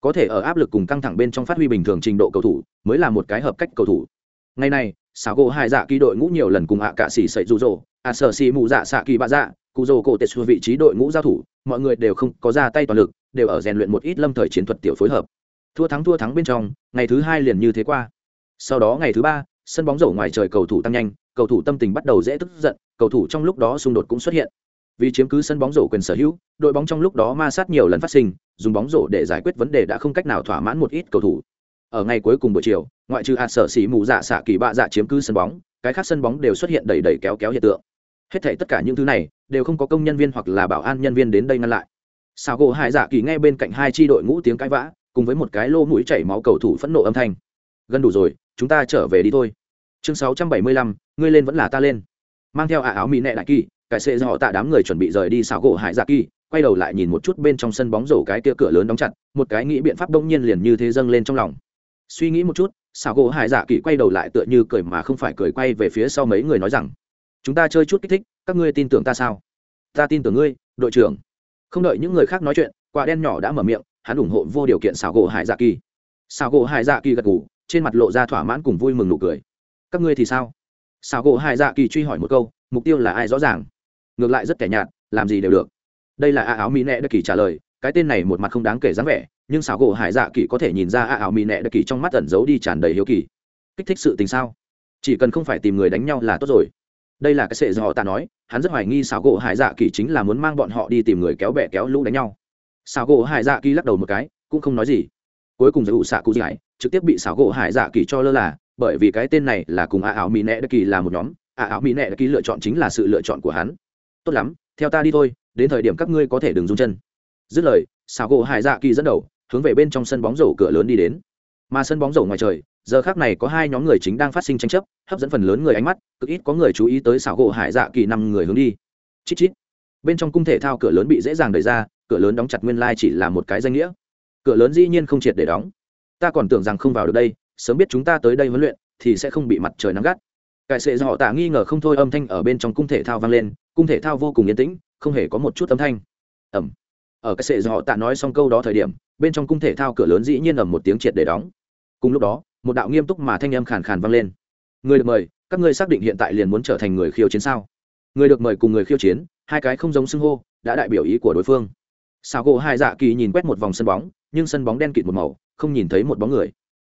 Speaker 1: Có thể ở áp lực cùng căng thẳng bên trong phát huy bình thường trình độ cầu thủ, mới là một cái hợp cách cầu thủ. Ngày này xảo gỗ hai dạ kỳ đội ngũ nhiều lần cùng ạ cạ xỉ sậy rụ rỗ ạ sở xỉ mù dạ xạ kỳ bạ dạ cụ rồ cổ tệ xua vị trí đội ngũ giao thủ, mọi người đều không có ra tay toàn lực, đều ở rèn luyện một ít lâm thời chiến thuật tiểu phối hợp. Thua thắng thua thắng bên trong, ngày thứ hai liền như thế qua. Sau đó ngày thứ ba, sân bóng rổ ngoài trời cầu thủ tăng nhanh, cầu thủ tâm tình bắt đầu dễ tức giận, cầu thủ trong lúc đó xung đột cũng xuất hiện vì chiếm cứ sân bóng rổ quyền sở hữu, đội bóng trong lúc đó ma sát nhiều lần phát sinh, dùng bóng rổ để giải quyết vấn đề đã không cách nào thỏa mãn một ít cầu thủ. Ở ngày cuối cùng buổi chiều, ngoại trừ hạt sở xỉ mù dạ xạ kỳ bạ dạ chiếm cứ sân bóng, cái khác sân bóng đều xuất hiện đầy đầy kéo kéo hiện tượng. Hết thảy tất cả những thứ này đều không có công nhân viên hoặc là bảo an nhân viên đến đây ngăn lại. Sao gỗ hải dạ kỳ nghe bên cạnh hai tri đội ngũ tiếng cãi vã, cùng với một cái lô mũi chảy máu cầu thủ phẫn nộ âm thanh. Gần đủ rồi, chúng ta trở về đi thôi. Chương sáu trăm bảy mươi lăm, ngươi lên vẫn là ta lên. Mang theo ả áo mỹ nệ đại kỳ cải xệ do họ tạ đám người chuẩn bị rời đi xảo gỗ hải dạ kỳ, quay đầu lại nhìn một chút bên trong sân bóng rổ cái kia cửa lớn đóng chặt, một cái nghĩ biện pháp đông nhiên liền như thế dâng lên trong lòng. Suy nghĩ một chút, xảo gỗ hải dạ kỳ quay đầu lại tựa như cười mà không phải cười quay về phía sau mấy người nói rằng, chúng ta chơi chút kích thích, các ngươi tin tưởng ta sao? Ta tin tưởng ngươi, đội trưởng. Không đợi những người khác nói chuyện, quả đen nhỏ đã mở miệng, hắn ủng hộ vô điều kiện xảo gỗ hải dạ kỳ. Xảo gỗ hải dạ kỳ gật ngủ trên mặt lộ ra thỏa mãn cùng vui mừng nụ cười. Các ngươi thì sao? Xảo gỗ hải dạ kỳ truy hỏi một câu, mục tiêu là ai rõ ràng? Ngược lại rất kẻ nhạt, làm gì đều được. Đây là a áo mỹ nẹ đất kỳ trả lời, cái tên này một mặt không đáng kể dáng vẻ, nhưng xảo gỗ hải dạ kỳ có thể nhìn ra a áo mỹ nẹ đất kỳ trong mắt ẩn giấu đi tràn đầy hiếu kỳ. Kích thích sự tình sao? Chỉ cần không phải tìm người đánh nhau là tốt rồi. Đây là cái sệ do họ ta nói, hắn rất hoài nghi xảo gỗ hải dạ kỳ chính là muốn mang bọn họ đi tìm người kéo bẹ kéo lũ đánh nhau. Xảo gỗ hải dạ kỳ lắc đầu một cái, cũng không nói gì. Cuối cùng giải ủ xạ cụ giải trực tiếp bị xảo gỗ hải dạ kỳ cho lơ là, bởi vì cái tên này là cùng a áo mỹ nẹ đất kỳ là một nhóm. A áo mỹ nẹ đất kỳ lựa chọn chính là sự lựa chọn của hắn tốt lắm, theo ta đi thôi, đến thời điểm các ngươi có thể đừng rung chân. Dứt lời xào gỗ hải dạ kỳ dẫn đầu, hướng về bên trong sân bóng rổ cửa lớn đi đến. Mà sân bóng rổ ngoài trời, giờ khác này có hai nhóm người chính đang phát sinh tranh chấp, hấp dẫn phần lớn người ánh mắt, cực ít có người chú ý tới xảo gỗ hải dạ kỳ năm người hướng đi. Chít chít. Bên trong cung thể thao cửa lớn bị dễ dàng đẩy ra, cửa lớn đóng chặt nguyên lai chỉ là một cái danh nghĩa. Cửa lớn dĩ nhiên không triệt để đóng. Ta còn tưởng rằng không vào được đây, sớm biết chúng ta tới đây huấn luyện, thì sẽ không bị mặt trời nắng gắt. Cải sệ do họ tạ nghi ngờ không thôi âm thanh ở bên trong cung thể thao vang lên cung thể thao vô cùng yên tĩnh, không hề có một chút âm thanh. Ẩm ở cái sệ do họ tạ nói xong câu đó thời điểm, bên trong cung thể thao cửa lớn dĩ nhiên ầm một tiếng triệt để đóng. Cùng lúc đó, một đạo nghiêm túc mà thanh âm khàn khàn vang lên. Người được mời, các ngươi xác định hiện tại liền muốn trở thành người khiêu chiến sao? Người được mời cùng người khiêu chiến, hai cái không giống xưng hô, đã đại biểu ý của đối phương. Sao gỗ hai dạ kỳ nhìn quét một vòng sân bóng, nhưng sân bóng đen kịt một màu, không nhìn thấy một bóng người.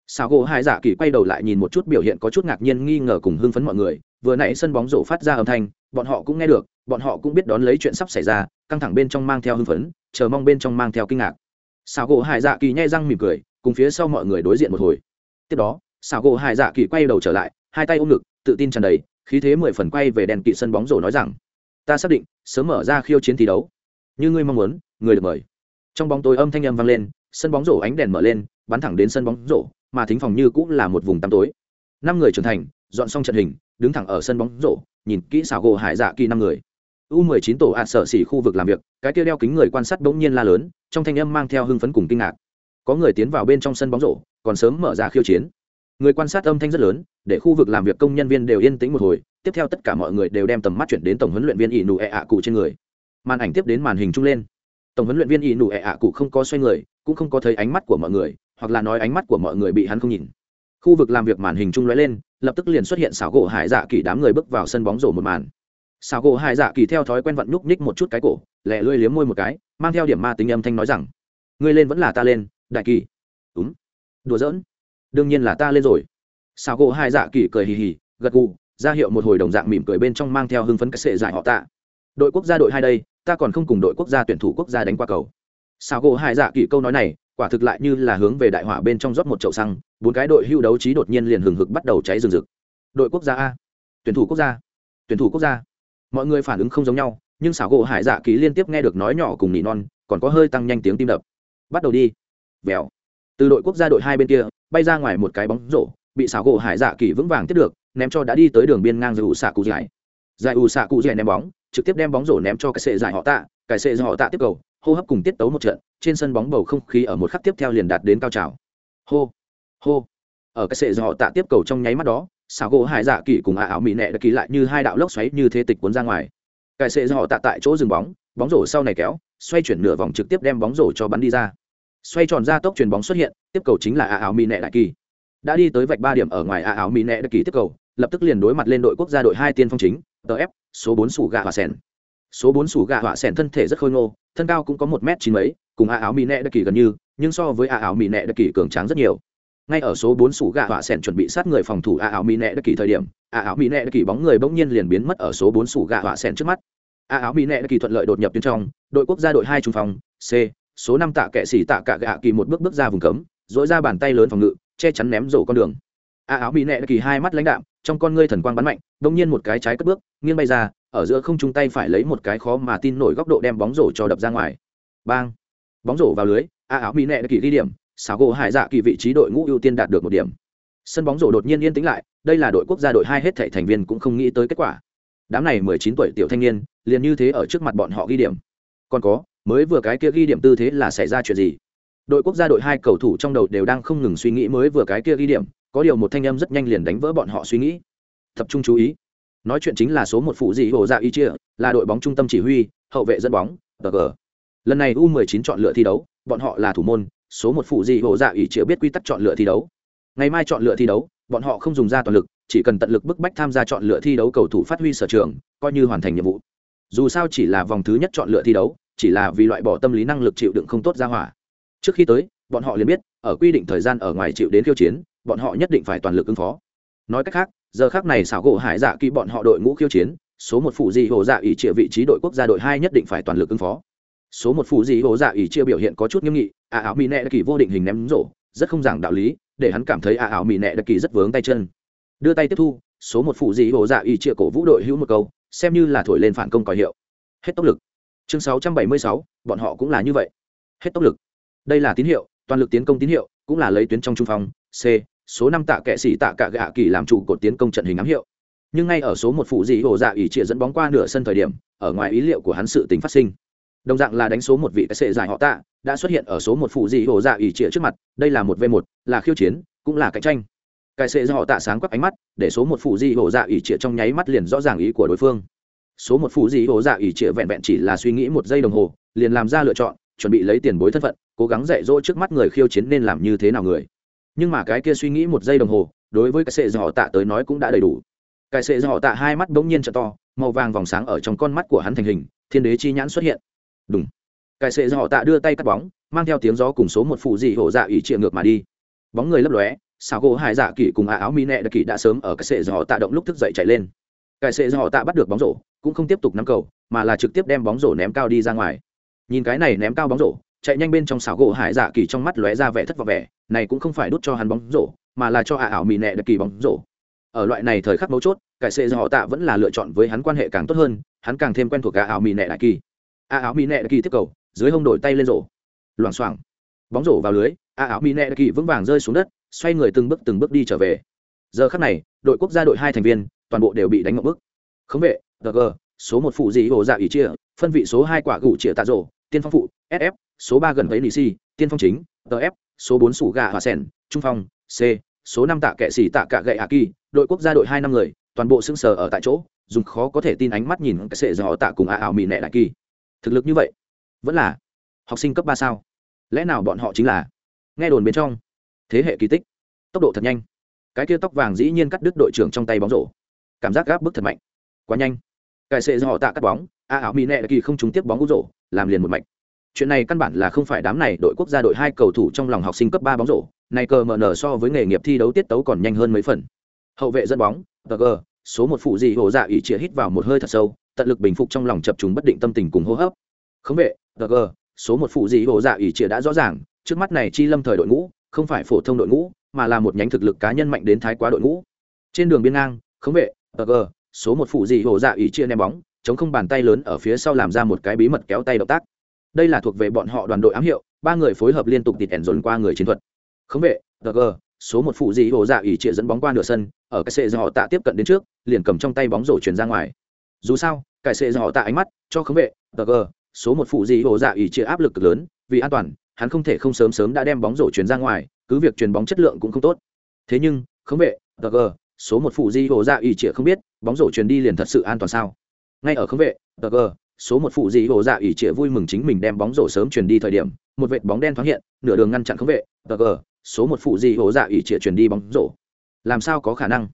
Speaker 1: Sao gỗ hai dạ kỳ quay đầu lại nhìn một chút biểu hiện có chút ngạc nhiên nghi ngờ cùng hưng phấn mọi người vừa nãy sân bóng rổ phát ra âm thanh, bọn họ cũng nghe được, bọn họ cũng biết đón lấy chuyện sắp xảy ra, căng thẳng bên trong mang theo hưng phấn, chờ mong bên trong mang theo kinh ngạc. Sao gỗ hải dạ kỳ nhai răng mỉm cười, cùng phía sau mọi người đối diện một hồi. Tiếp đó sao gỗ hải dạ kỳ quay đầu trở lại, hai tay ôm ngực, tự tin tràn đầy, khí thế mười phần quay về đèn kỵ sân bóng rổ nói rằng, ta xác định, sớm mở ra khiêu chiến thi đấu. Như ngươi mong muốn, người được mời. Trong bóng tối âm thanh âm vang lên, sân bóng rổ ánh đèn mở lên, bắn thẳng đến sân bóng rổ, mà thính phòng như cũng là một vùng tăm tối. Năm người trưởng thành, dọn xong trận hình đứng thẳng ở sân bóng rổ, nhìn kỹ xảo gỗ hải dạ kỳ năm người. U 19 tổ ạt sở xỉ khu vực làm việc, cái kia đeo kính người quan sát bỗng nhiên la lớn, trong thanh âm mang theo hưng phấn cùng kinh ngạc. Có người tiến vào bên trong sân bóng rổ, còn sớm mở ra khiêu chiến. Người quan sát âm thanh rất lớn, để khu vực làm việc công nhân viên đều yên tĩnh một hồi, tiếp theo tất cả mọi người đều đem tầm mắt chuyển đến tổng huấn luyện viên ỷ nụ ẹ ạ cụ trên người. Màn ảnh tiếp đến màn hình trung lên. Tổng huấn luyện viên ỷ nụ ẹ ạ cụ không có xoay người, cũng không có thấy ánh mắt của mọi người, hoặc là nói ánh mắt của mọi người bị hắn không nhìn. Khu vực làm việc màn hình trung lóe lên lập tức liền xuất hiện xảo gỗ hải dạ kỳ đám người bước vào sân bóng rổ một màn. Xảo gỗ hải dạ kỳ theo thói quen vận nhúc nhích một chút cái cổ lẹ lưỡi liếm môi một cái, mang theo điểm ma tính âm thanh nói rằng, ngươi lên vẫn là ta lên, đại kỳ. Đúng đùa giỡn. Đương nhiên là ta lên rồi. Xảo gỗ hải dạ kỳ cười hì hì, gật gù, ra hiệu một hồi đồng dạng mỉm cười bên trong mang theo hưng phấn cái sệ giải họ tạ. Đội quốc gia đội hai đây, ta còn không cùng đội quốc gia tuyển thủ quốc gia đánh qua cầu. Xảo gỗ hải dạ kỳ câu nói này quả thực lại như là hướng về đại hỏa bên trong rót một chậu xăng, bốn cái đội hưu đấu trí đột nhiên liền hừng hực bắt đầu cháy rừng rực. Đội quốc gia a. Tuyển thủ quốc gia. Tuyển thủ quốc gia. Mọi người phản ứng không giống nhau, nhưng xảo gỗ hải dạ ký liên tiếp nghe được nói nhỏ cùng nỉ non, còn có hơi tăng nhanh tiếng tim đập. Bắt đầu đi. Vèo. Từ đội quốc gia đội hai bên kia, bay ra ngoài một cái bóng rổ, bị xảo gỗ hải dạ kỳ vững vàng tiếp được, ném cho đã đi tới đường biên ngang giải ủ xạ cụ dài giải ủ xạ cụ dài ném bóng, trực tiếp đem bóng rổ ném cho cái sệ giải họ tạ, cái sệ giải họ tạ tiếp cầu hô hấp cùng tiết tấu một trận, trên sân bóng bầu không khí ở một khắc tiếp theo liền đạt đến cao trào. Hô hô. Ở cái sệ do họ tạ tiếp cầu trong nháy mắt đó xảo gỗ hải dạ kỳ cùng ả ảo mỹ nẹ đã kỳ lại như hai đạo lốc xoáy như thế tịch cuốn ra ngoài. Cái sệ do họ tạ tại chỗ dừng bóng bóng rổ sau này kéo, xoay chuyển nửa vòng trực tiếp đem bóng rổ cho bắn đi ra. Xoay tròn ra tốc chuyền bóng xuất hiện, tiếp cầu chính là ả ảo mỹ nẹ đại kỳ đã đi tới vạch ba điểm ở ngoài ả ảo mỹ nẹ đại kỳ tiếp cầu, lập tức liền đối mặt lên đội quốc gia đội hai tiên phong chính tf số bốn sủ gà và sen số bốn sủ gạ họa sẻn thân thể rất khôi ngô, thân cao cũng có một m chín mấy, cùng a áo mỹ nẹ đặc kỳ gần như, nhưng so với a áo mỹ nẹ đặc kỳ cường tráng rất nhiều. Ngay ở số bốn sủ gạ họa sẻn chuẩn bị sát người phòng thủ a áo mỹ nẹ đặc kỳ thời điểm, a áo mỹ nẹ đặc kỳ bóng người bỗng nhiên liền biến mất ở số bốn sủ gạ họa sẻn trước mắt. A áo mỹ nẹ đặc kỳ thuận lợi đột nhập bên trong, đội quốc gia đội hai trung phòng, c, số năm tạ kệ xỉ tạ cả gạ kỳ một bước bước ra vùng cấm dỗi ra bàn tay lớn phòng ngự, che chắn ném rổ con đường. A áo mỹ nẹ kỳ hai mắt lãnh đạm, trong con ngươi thần quang bắn mạnh đông nhiên một cái trái cất bước, nghiêng bay ra ở giữa không chung tay phải lấy một cái khó mà tin nổi góc độ đem bóng rổ cho đập ra ngoài. Bang! Bóng rổ vào lưới, a áo bị đã kỳ ghi điểm xáo gỗ hải dạ kỳ vị trí đội ngũ ưu tiên đạt được một điểm. Sân bóng rổ đột nhiên yên tĩnh lại, đây là đội quốc gia đội hai hết thảy thành viên cũng không nghĩ tới kết quả. Đám này mười chín tuổi tiểu thanh niên, liền như thế ở trước mặt bọn họ ghi điểm. Còn có, mới vừa cái kia ghi điểm tư thế là xảy ra chuyện gì? Đội quốc gia đội hai cầu thủ trong đầu đều đang không ngừng suy nghĩ mới vừa cái kia ghi điểm, có điều một thanh âm rất nhanh liền đánh vỡ bọn họ suy nghĩ. Tập trung chú ý nói chuyện chính là số một phụ dị hồ dạ y chia, là đội bóng trung tâm chỉ huy, hậu vệ dẫn bóng tg lần này u 19 chọn lựa thi đấu, bọn họ là thủ môn, số một phụ dị hồ dạ y chia biết quy tắc chọn lựa thi đấu. Ngày mai chọn lựa thi đấu, bọn họ không dùng ra toàn lực, chỉ cần tận lực bức bách tham gia chọn lựa thi đấu cầu thủ phát huy sở trường, coi như hoàn thành nhiệm vụ. Dù sao chỉ là vòng thứ nhất chọn lựa thi đấu, chỉ là vì loại bỏ tâm lý năng lực chịu đựng không tốt ra hỏa. Trước khi tới, bọn họ liền biết, ở quy định thời gian ở ngoài chịu đến khiêu chiến, bọn họ nhất định phải toàn lực ứng phó. Nói cách khác giờ khác này xảo gỗ hải dạ kỳ bọn họ đội ngũ khiêu chiến số một phụ di hồ dạ ỉ chia vị trí đội quốc gia đội hai nhất định phải toàn lực ứng phó. Số một phụ di hồ dạ ỉ chia biểu hiện có chút nghiêm nghị a áo mỹ nẹ đặc kỳ vô định hình ném rổ rất không giảng đạo lý để hắn cảm thấy a áo mỹ nẹ đặc kỳ rất vướng tay chân. Đưa tay tiếp thu số một phụ di hồ dạ ỉ chia cổ vũ đội hữu một câu xem như là thổi lên phản công còi hiệu. Hết tốc lực. Chương 676, bọn họ cũng là như vậy. Hết tốc lực. Đây là tín hiệu toàn lực tiến công tín hiệu cũng là lấy tuyến trong trung phong c số năm tạ kệ sĩ tạ cả gạ kỳ làm chủ cột tiến công trận hình ám hiệu. Nhưng ngay ở số một phụ dị hồ dạ ỉ trịa dẫn bóng qua nửa sân thời điểm, ở ngoài ý liệu của hắn sự tình phát sinh. Đồng dạng là đánh số một vị cái sệ giải họ tạ, đã xuất hiện ở số một phụ dị hồ dạ ỉ trịa trước mặt, đây là một v một, là khiêu chiến, cũng là cạnh tranh. Cái sệ họ tạ sáng quắc ánh mắt, để số một phụ dị hồ dạ ỉ trịa trong nháy mắt liền rõ ràng ý của đối phương. Số một phụ dị hồ dạ ỉ trịa vẹn vẹn chỉ là suy nghĩ một giây đồng hồ, liền làm ra lựa chọn, chuẩn bị lấy tiền bối thân phận, cố gắng dạy dỗ trước mắt người khiêu chiến nên làm như thế nào người nhưng mà cái kia suy nghĩ một giây đồng hồ, đối với cái sệ dò tạ tới nói cũng đã đầy đủ. Cái sệ dò tạ hai mắt bỗng nhiên trợ to, màu vàng vòng sáng ở trong con mắt của hắn thành hình, thiên đế chi nhãn xuất hiện. Đúng cái sệ dò tạ đưa tay cắt bóng, mang theo tiếng gió cùng số một phụ dị hổ dạ ủy trịa ngược mà đi. Bóng người lấp lóe xào gỗ hải dạ kỷ cùng ả áo mi nẹ đã kỷ đã sớm ở cái sệ dò tạ động lúc thức dậy chạy lên. Cái sệ dò tạ bắt được bóng rổ, cũng không tiếp tục nắm cầu, mà là trực tiếp đem bóng rổ ném cao đi ra ngoài. Nhìn cái này ném cao bóng rổ chạy nhanh bên trong xảo gỗ hải dạ kỳ trong mắt lóe ra vẻ thất vọng vẻ, này cũng không phải đút cho hắn bóng rổ, mà là cho ả ảo mì nẹ đặc kỳ bóng rổ. Ở loại này thời khắc mấu chốt, cải sệ do họ tạ vẫn là lựa chọn với hắn quan hệ càng tốt hơn, hắn càng thêm quen thuộc ả ảo mì nẹ đại kỳ. ả ảo mì nẹ đại kỳ tiếp cầu, dưới hông đổi tay lên rổ. Loảng xoảng. Bóng rổ vào lưới ả ảo mì nẹ đại kỳ vững vàng rơi xuống đất, xoay người từng bước từng bước đi trở về. Giờ khắc này, đội quốc gia đội hai thành viên, toàn bộ đều bị đánh ngậm bức. Khống vệ gg số một phụ dị hồ dạ ỉ chia, phân vị số hai quả gủ chĩa tạ rổ, tiên phong phụ sf số ba gần với nị si tiên phong chính tf số bốn sủ gà hòa sen trung phong c số năm tạ kệ xỉ tạ cả gậy hạ kỳ, đội quốc gia đội hai năm người, toàn bộ sững sờ ở tại chỗ, dùng khó có thể tin ánh mắt nhìn cái sệ do tạ cùng a ảo mị nẹ đại kỳ. Thực lực như vậy, vẫn là học sinh cấp ba sao? Lẽ nào bọn họ chính là? Nghe đồn bên trong, thế hệ kỳ tích, tốc độ thật nhanh. Cái kia tóc vàng dĩ nhiên cắt đứt đội trưởng trong tay bóng rổ. Cảm giác gáp bức thật mạnh. Quá nhanh. Cái sệ do họ tạ cắt bóng a ảo mì nẹ đại kỳ không trúng tiếp bóng rổ, làm liền một mạch chuyện này căn bản là không phải đám này đội quốc gia đội hai cầu thủ trong lòng học sinh cấp ba bóng rổ, này cờ mở nở so với nghề nghiệp thi đấu tiết tấu còn nhanh hơn mấy phần. Hậu vệ dẫn bóng tg số một phụ gì hồ dạ ỉ chĩa hít vào một hơi thật sâu, tận lực bình phục trong lòng chập chúng bất định tâm tình cùng hô hấp. Khống vệ tg số một phụ gì hồ dạ ỉ chĩa đã rõ ràng, trước mắt này chi lâm thời đội ngũ, không phải phổ thông đội ngũ, mà là một nhánh thực lực cá nhân mạnh đến thái quá đội ngũ. Trên đường biên ngang khống vệ tg số một phụ gì hồ dạ ỉ chia ném bóng, chống không bàn tay lớn ở phía sau làm ra một cái bí mật kéo tay động tác đây là thuộc về bọn họ đoàn đội ám hiệu, ba người phối hợp liên tục tịt ẻn dồn qua người chiến thuật. Khống vệ gg số một phụ dị hồ dạ ỉ trịa dẫn bóng qua nửa sân, ở cái sệ do họ tạ tiếp cận đến trước, liền cầm trong tay bóng rổ chuyển ra ngoài. Dù sao, cái sệ do họ tạ ánh mắt cho khống vệ gg số một phụ dị hồ dạ ỉ trịa áp lực cực lớn, vì an toàn, hắn không thể không sớm sớm đã đem bóng rổ chuyển ra ngoài, cứ việc chuyền bóng chất lượng cũng không tốt. Thế nhưng Khống vệ tg số một phụ di hồ dạ ỉ trịa không biết, bóng rổ chuyền đi liền thật sự an toàn sao? Ngay ở Khống vệ tg số một phụ di hồ dạ ỉ trịa vui mừng chính mình đem bóng rổ sớm chuyển đi thời điểm, một vệt bóng đen thoáng hiện, nửa đường ngăn chặn khống vệ tg số một phụ di hồ dạ ỉ trịa chuyển đi bóng rổ. Làm sao có khả năng?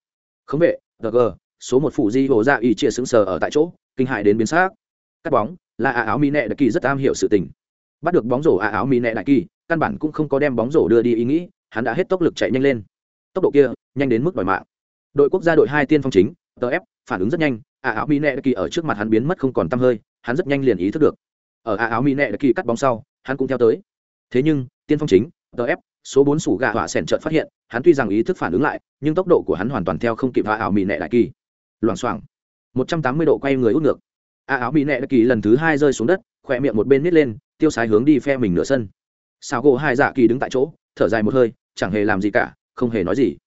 Speaker 1: Khống vệ tg số một phụ di hồ dạ ỉ trịa sững sờ ở tại chỗ, kinh hại đến biến xác cắt bóng, là ả áo mỹ nệ đại kỳ rất am hiểu sự tình. Bắt được bóng rổ ả áo mỹ nệ đại kỳ, căn bản cũng không có đem bóng rổ đưa đi ý nghĩ, hắn đã hết tốc lực chạy nhanh lên. Tốc độ kia, nhanh đến mức đòi mạng. Đội quốc gia đội hai tiên phong chính tf phản ứng rất nhanh ả áo mỹ nệ đại kỳ ở trước mặt hắn biến mất không còn tăm hơi hắn rất nhanh liền ý thức được. Ở a áo mỹ nệ đại kỳ cắt bóng sau, hắn cũng theo tới. Thế nhưng, tiên phong chính tf số bốn sủ gà hỏa sẻn trợt phát hiện, hắn tuy rằng ý thức phản ứng lại, nhưng tốc độ của hắn hoàn toàn theo không kịp a áo mỹ nệ đại kỳ. Loảng xoảng. Một trăm tám mươi độ quay người út ngược. A áo mỹ nệ đại kỳ lần thứ hai rơi xuống đất, khỏe miệng một bên nít lên, tiêu sái hướng đi phe mình nửa sân. Sao gỗ hai dạ kỳ đứng tại chỗ, thở dài một hơi, chẳng hề làm gì cả, không hề nói gì.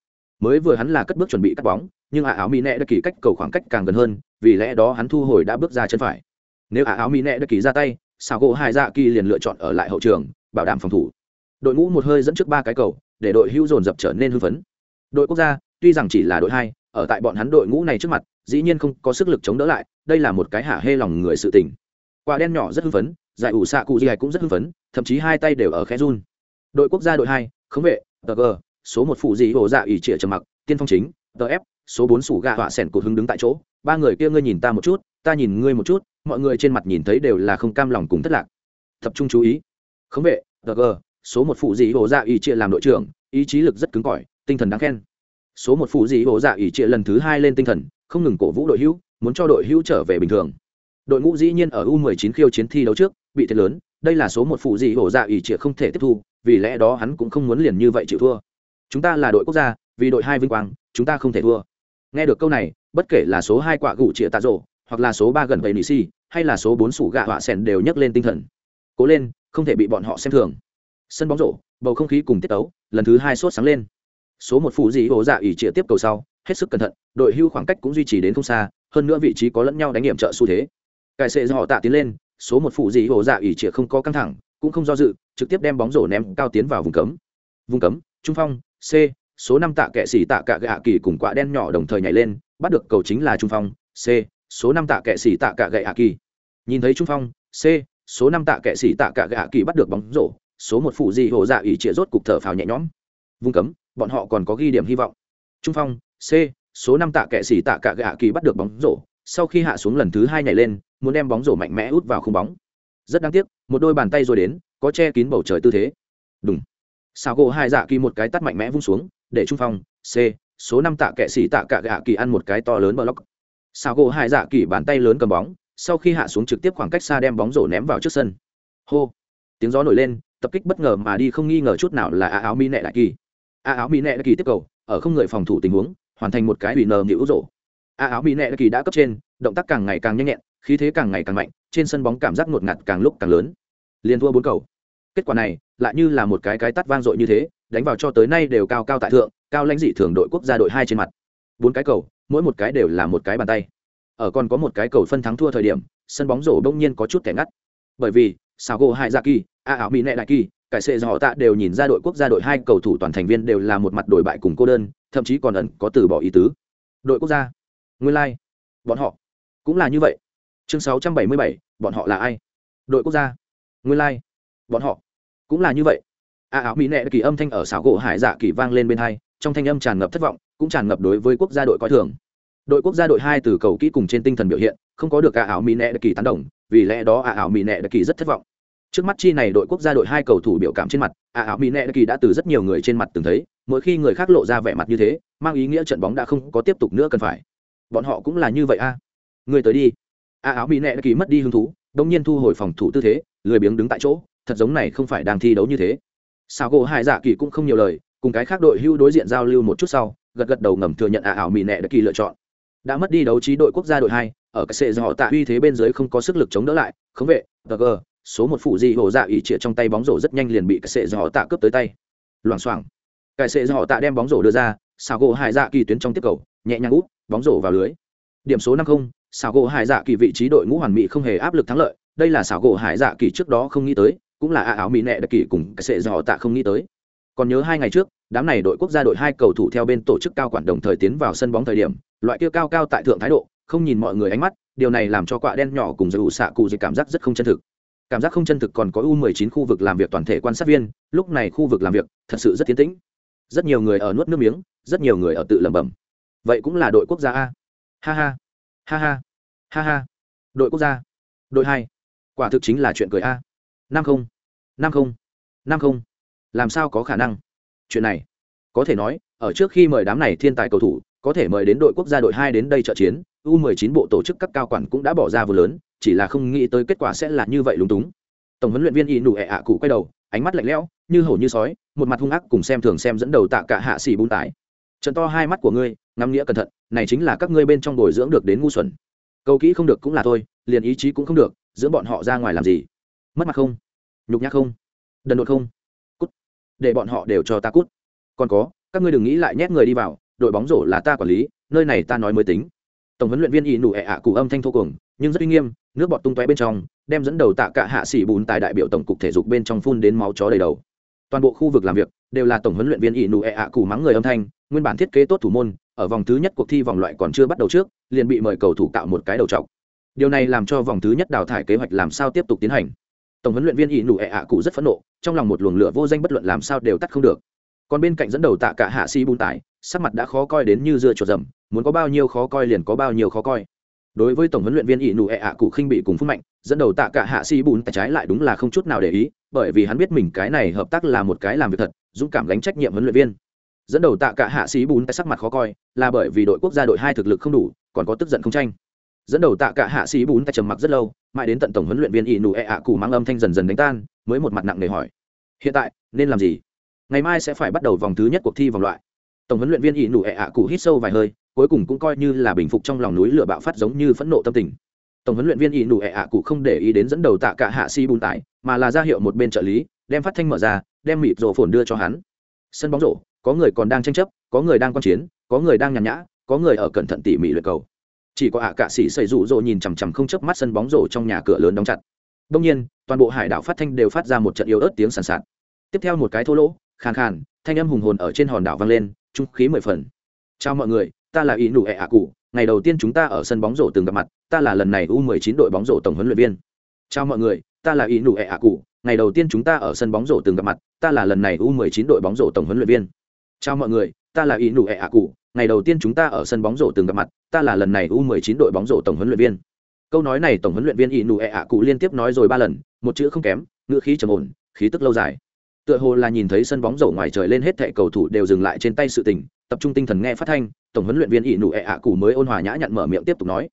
Speaker 1: Mới vừa hắn là cất bước chuẩn bị cắt bóng, nhưng a áo mỹ nệ đã kỳ cách cầu khoảng cách càng gần hơn, vì lẽ đó hắn thu hồi đã bước ra chân phải nếu ả áo mỹ nẹ đã kỳ ra tay sao gỗ hai dạ kỳ liền lựa chọn ở lại hậu trường bảo đảm phòng thủ. Đội ngũ một hơi dẫn trước ba cái cầu để đội hữu dồn dập trở nên hưng phấn. Đội quốc gia tuy rằng chỉ là đội hai ở tại bọn hắn đội ngũ này trước mặt dĩ nhiên không có sức lực chống đỡ lại đây là một cái hả hê lòng người sự tình. Quả đen nhỏ rất hưng phấn giải ủ xạ cụ gì cũng rất hưng phấn thậm chí hai tay đều ở khẽ run. Đội quốc gia đội hai khống vệ Tờ G, số một phụ dị hồ dạ ỉ trịa trầm mặc tiên phong chính Tờ F số bốn sủ gà họa sẻn cụt hứng đứng tại chỗ, ba người kia ngươi nhìn ta một chút, ta nhìn ngươi một chút, mọi người trên mặt nhìn thấy đều là không cam lòng cùng thất lạc. Tập trung chú ý. Khống vệ g số một phụ dị hồ dạ ủy trịa làm đội trưởng, ý chí lực rất cứng cỏi, tinh thần đáng khen. Số một phụ dị hồ dạ ủy trịa lần thứ hai lên tinh thần, không ngừng cổ vũ đội hữu, muốn cho đội hữu trở về bình thường. Đội ngũ dĩ nhiên ở u 19 khiêu chiến thi đấu trước, bị thiệt lớn, đây là số một phụ dị hổ dạ ỷ trịa không thể tiếp thu, vì lẽ đó hắn cũng không muốn liền như vậy chịu thua. Chúng ta là đội quốc gia, vì đội hai vinh quang, chúng ta không thể thua nghe được câu này, bất kể là số hai quả gủ chĩa tạ rộ hoặc là số ba gần bảy nỉ si hay là số bốn sủ gạ họa sèn đều nhấc lên tinh thần. Cố lên, không thể bị bọn họ xem thường. Sân bóng rổ, bầu không khí cùng tiết tấu, lần thứ hai sốt sáng lên. Số một phụ dị hồ dạ ỉ chĩa tiếp cầu sau, hết sức cẩn thận, đội hưu khoảng cách cũng duy trì đến không xa, hơn nữa vị trí có lẫn nhau đánh nghiệm trợ xu thế. Cải sệ do họ tạ tiến lên, số một phụ dị hồ dạ ỉ chĩa không có căng thẳng, cũng không do dự, trực tiếp đem bóng rổ ném cao tiến vào vùng cấm. Vùng cấm, trung phong, c số năm tạ kệ xỉ tạ cạ gạ kỳ cùng quả đen nhỏ đồng thời nhảy lên, bắt được cầu chính là trung phong, c, số năm tạ kệ xỉ tạ cạ gạ kỳ. Nhìn thấy trung phong, c, số năm tạ kệ xỉ tạ cạ gạ kỳ bắt được bóng rổ, số một phụ di hồ dạ ỉ trịa rốt cục thở phào nhẹ nhõm. Vùng cấm, bọn họ còn có ghi điểm hy vọng. Trung phong, c, số năm tạ kệ xỉ tạ cạ gạ kỳ bắt được bóng rổ, sau khi hạ xuống lần thứ hai nhảy lên, muốn đem bóng rổ mạnh mẽ út vào khung bóng. Rất đáng tiếc, một đôi bàn tay rồi đến, có che kín bầu trời tư thế. Đúng sao gỗ hai dạ kỳ một cái tắt mạnh mẽ vung xuống để trung phong, c, số năm tạ kệ xỉ tạ cạ gạ kỳ ăn một cái to lớn bờ lóc. Sao gỗ hai dạ kỳ bàn tay lớn cầm bóng, sau khi hạ xuống trực tiếp khoảng cách xa đem bóng rổ ném vào trước sân. Hô. Tiếng gió nổi lên, tập kích bất ngờ mà đi không nghi ngờ chút nào là a áo mi nẹ đại kỳ. A áo mi nẹ đại kỳ tiếp cầu, ở không người phòng thủ tình huống, hoàn thành một cái bị nờ nhũ rổ. A áo mỹ nệ kỳ đã cấp trên, động tác càng ngày càng nhanh nhẹn, khí thế càng ngày càng mạnh, trên sân bóng cảm giác ngột ngạt càng lúc càng lớn. Liền thua bốn cầu. Kết quả này, lại như là một cái cái tắt vang dội như thế đánh vào cho tới nay đều cao cao tại thượng, cao lãnh dị thường đội quốc gia đội hai trên mặt. Bốn cái cầu, mỗi một cái đều là một cái bàn tay. Ở còn có một cái cầu phân thắng thua thời điểm, sân bóng rổ đông nhiên có chút thẻ ngắt. Bởi vì sao gỗ hai dạ kỳ a áo mỹ nệ đại kỳ, cải sệ họ tạ đều nhìn ra đội quốc gia đội hai cầu thủ toàn thành viên đều là một mặt đổi bại cùng cô đơn, thậm chí còn ẩn có từ bỏ ý tứ. Đội quốc gia, nguyên lai、like. bọn họ cũng là như vậy. Chương sáu trăm bảy mươi bảy, bọn họ là ai? Đội quốc gia, nguyên lai、like. bọn họ cũng là như vậy a áo mỹ nệ kỳ âm thanh ở xảo gỗ hải dạ kỳ vang lên bên hai, trong thanh âm tràn ngập thất vọng, cũng tràn ngập đối với quốc gia đội coi thường. Đội quốc gia đội hai từ cầu kỹ cùng trên tinh thần biểu hiện, không có được a áo mỹ nệ kỳ tán đồng, vì lẽ đó a áo mỹ nệ kỳ rất thất vọng. Trước mắt chi này đội quốc gia đội hai cầu thủ biểu cảm trên mặt, a áo mỹ nệ kỳ đã từ rất nhiều người trên mặt từng thấy, mỗi khi người khác lộ ra vẻ mặt như thế, mang ý nghĩa trận bóng đã không có tiếp tục nữa cần phải. Bọn họ cũng là như vậy a. À? người tới đi. A áo mỹ nệ kỳ mất đi hứng thú đông nhiên thu hồi phòng thủ tư thế, lười biếng đứng tại chỗ, thật giống này không phải đang thi đấu như thế sao gỗ Hải dạ kỳ cũng không nhiều lời, cùng cái khác đội hưu đối diện giao lưu một chút sau, gật gật đầu ngầm thừa nhận a áo mỹ nẹ kỳ lựa chọn. Đã mất đi đấu trí đội quốc gia đội hai, ở cái sệ do họ tạ uy thế bên dưới không có sức lực chống đỡ lại, không vệ g số một phụ di hồ dạ ỉ trịa trong tay bóng rổ rất nhanh liền bị cái sệ do họ tạ cướp tới tay. Loảng xoảng. Cái sệ do họ tạ đem bóng rổ đưa ra sao gỗ Hải dạ kỳ tuyến trong tiếp cầu, nhẹ nhàng út bóng rổ vào lưới. Điểm số năm không, xảo gỗ hải dạ kỳ vị trí đội ngũ hoàn mỹ không hề áp lực thắng lợi, đây là xảo gỗ hải dạ kỳ trước đó không nghĩ tới cũng là a áo mỹ nệ đặc kỳ cùng cái sệ dò tạ không nghĩ tới. Còn nhớ hai ngày trước, đám này đội quốc gia đội hai cầu thủ theo bên tổ chức cao quản đồng thời tiến vào sân bóng thời điểm, loại kia cao cao tại thượng thái độ, không nhìn mọi người ánh mắt, điều này làm cho quạ đen nhỏ cùng giải ủ xạ cụ dịch cảm giác rất không chân thực. Cảm giác không chân thực còn có u 19 khu vực làm việc toàn thể quan sát viên, lúc này khu vực làm việc thật sự rất tiến tĩnh. Rất nhiều người ở nuốt nước miếng, rất nhiều người ở tự lẩm bẩm. Vậy cũng là đội quốc gia a. Ha ha. Ha ha. Ha ha. Đội quốc gia. Đội hai. Quả thực chính là chuyện cười a năm không. Năm không. Năm không. Làm sao có khả năng? Chuyện này, có thể nói, ở trước khi mời đám này thiên tài cầu thủ, có thể mời đến đội quốc gia đội hai đến đây trợ chiến, u 19 bộ tổ chức các cao quản cũng đã bỏ ra vừa lớn, chỉ là không nghĩ tới kết quả sẽ là như vậy lúng túng. Tổng huấn luyện viên y nụ ẹ ạ cụ quay đầu, ánh mắt lạnh lẽo, như hổ như sói, một mặt hung ác cùng xem thường xem dẫn đầu tạ cả hạ xỉ bún tải. Trận to hai mắt của ngươi, ngắm nghĩa cẩn thận, này chính là các ngươi bên trong bồi dưỡng được đến ngu xuẩn. Cầu kỹ không được cũng là thôi, liền ý chí cũng không được dưỡng bọn họ ra ngoài làm gì? Mất mặt không? Nhục nhã không? Đần đột không? Cút. Để bọn họ đều cho ta cút. Còn có, các ngươi đừng nghĩ lại nhét người đi vào, đội bóng rổ là ta quản lý, nơi này ta nói mới tính. Tổng huấn luyện viên y nụ ẹ ạ cụ âm thanh thô cùng nhưng rất uy nghiêm, nước bọt tung tóe bên trong, đem dẫn đầu tạ cả hạ sĩ bùn tại đại biểu tổng cục thể dục bên trong phun đến máu chó đầy đầu. Toàn bộ khu vực làm việc, đều là tổng huấn luyện viên ỷ nụ ẹ ạ cụ mắng người âm thanh, nguyên bản thiết kế tốt thủ môn, ở vòng thứ nhất cuộc thi vòng loại còn chưa bắt đầu trước, liền bị mời cầu thủ tạo một cái đầu trọc. Điều này làm cho vòng thứ nhất đào thải kế hoạch làm sao tiếp tục tiến hành tổng huấn luyện viên ỷ nụ ệ ạ cụ rất phẫn nộ, trong lòng một luồng lửa vô danh bất luận làm sao đều tắt không được. Còn bên cạnh dẫn đầu tạ cả hạ Si bùn tải, sắc mặt đã khó coi đến như dưa chuột rầm, muốn có bao nhiêu khó coi liền có bao nhiêu khó coi. Đối với tổng huấn luyện viên ỷ nụ ệ ạ cụ khinh bị cùng phúc mạnh, dẫn đầu tạ cả hạ Si bùn tải trái lại đúng là không chút nào để ý, bởi vì hắn biết mình cái này hợp tác là một cái làm việc thật, dũng cảm gánh trách nhiệm huấn luyện viên. Dẫn đầu tạ cả hạ sĩ bùn tại sắc mặt khó coi, là bởi vì đội quốc gia đội hai thực lực không đủ, còn có tức giận không tranh dẫn đầu tạ cả hạ sĩ bún tay trầm mặc rất lâu, mãi đến tận tổng huấn luyện viên ỷ nụ ẹ ạ cụ mang âm thanh dần dần đánh tan, mới một mặt nặng nề hỏi, hiện tại, nên làm gì? Ngày mai sẽ phải bắt đầu vòng thứ nhất cuộc thi vòng loại. Tổng huấn luyện viên ỷ nụ ẹ ạ cụ hít sâu vài hơi, cuối cùng cũng coi như là bình phục trong lòng núi lửa bạo phát giống như phẫn nộ tâm tình. Tổng huấn luyện viên ỷ nụ ẹ ạ cụ không để ý đến dẫn đầu tạ cả hạ sĩ bún tải mà là ra hiệu một bên trợ lý, đem phát thanh mở ra, đem mịt rổ phồn đưa cho hắn. Sân bóng rổ, có người còn đang tranh chấp, có người đang quan chiến, có người đang nhàn nhã, có người ở cẩn thận tỉ mỉ luyện cầu chỉ có ạ cạ sĩ xây rủ rộ nhìn chằm chằm không chớp mắt sân bóng rổ trong nhà cửa lớn đóng chặt. Đông nhiên, toàn bộ hải đảo phát thanh đều phát ra một trận yếu ớt tiếng sàn sạt. Tiếp theo một cái thô lỗ, khàn khàn, thanh âm hùng hồn ở trên hòn đảo vang lên, trung khí mười phần. Chào mọi người, ta là ý nụ ẹ ạ cụ, ngày đầu tiên chúng ta ở sân bóng rổ từng gặp mặt, ta là lần này u 19 đội bóng rổ tổng huấn luyện viên. Chào mọi người, ta là ý nụ ẹ ạ cụ, ngày đầu tiên chúng ta ở sân bóng rổ từng gặp mặt, ta là lần này u 19 đội bóng rổ tổng huấn luyện viên. Chào mọi người ta là ý nụ ẹ ạ cụ, ngày đầu tiên chúng ta ở sân bóng rổ từng gặp mặt, ta là lần này u 19 đội bóng rổ tổng huấn luyện viên. Câu nói này tổng huấn luyện viên ý nụ ẹ ạ cụ liên tiếp nói rồi ba lần, một chữ không kém, ngữ khí trầm ổn, khí tức lâu dài. Tựa hồ là nhìn thấy sân bóng rổ ngoài trời lên hết thệ cầu thủ đều dừng lại trên tay sự tình, tập trung tinh thần nghe phát thanh, tổng huấn luyện viên ỷ nụ ẹ ạ cụ mới ôn hòa nhã nhặn mở miệng tiếp tục nói.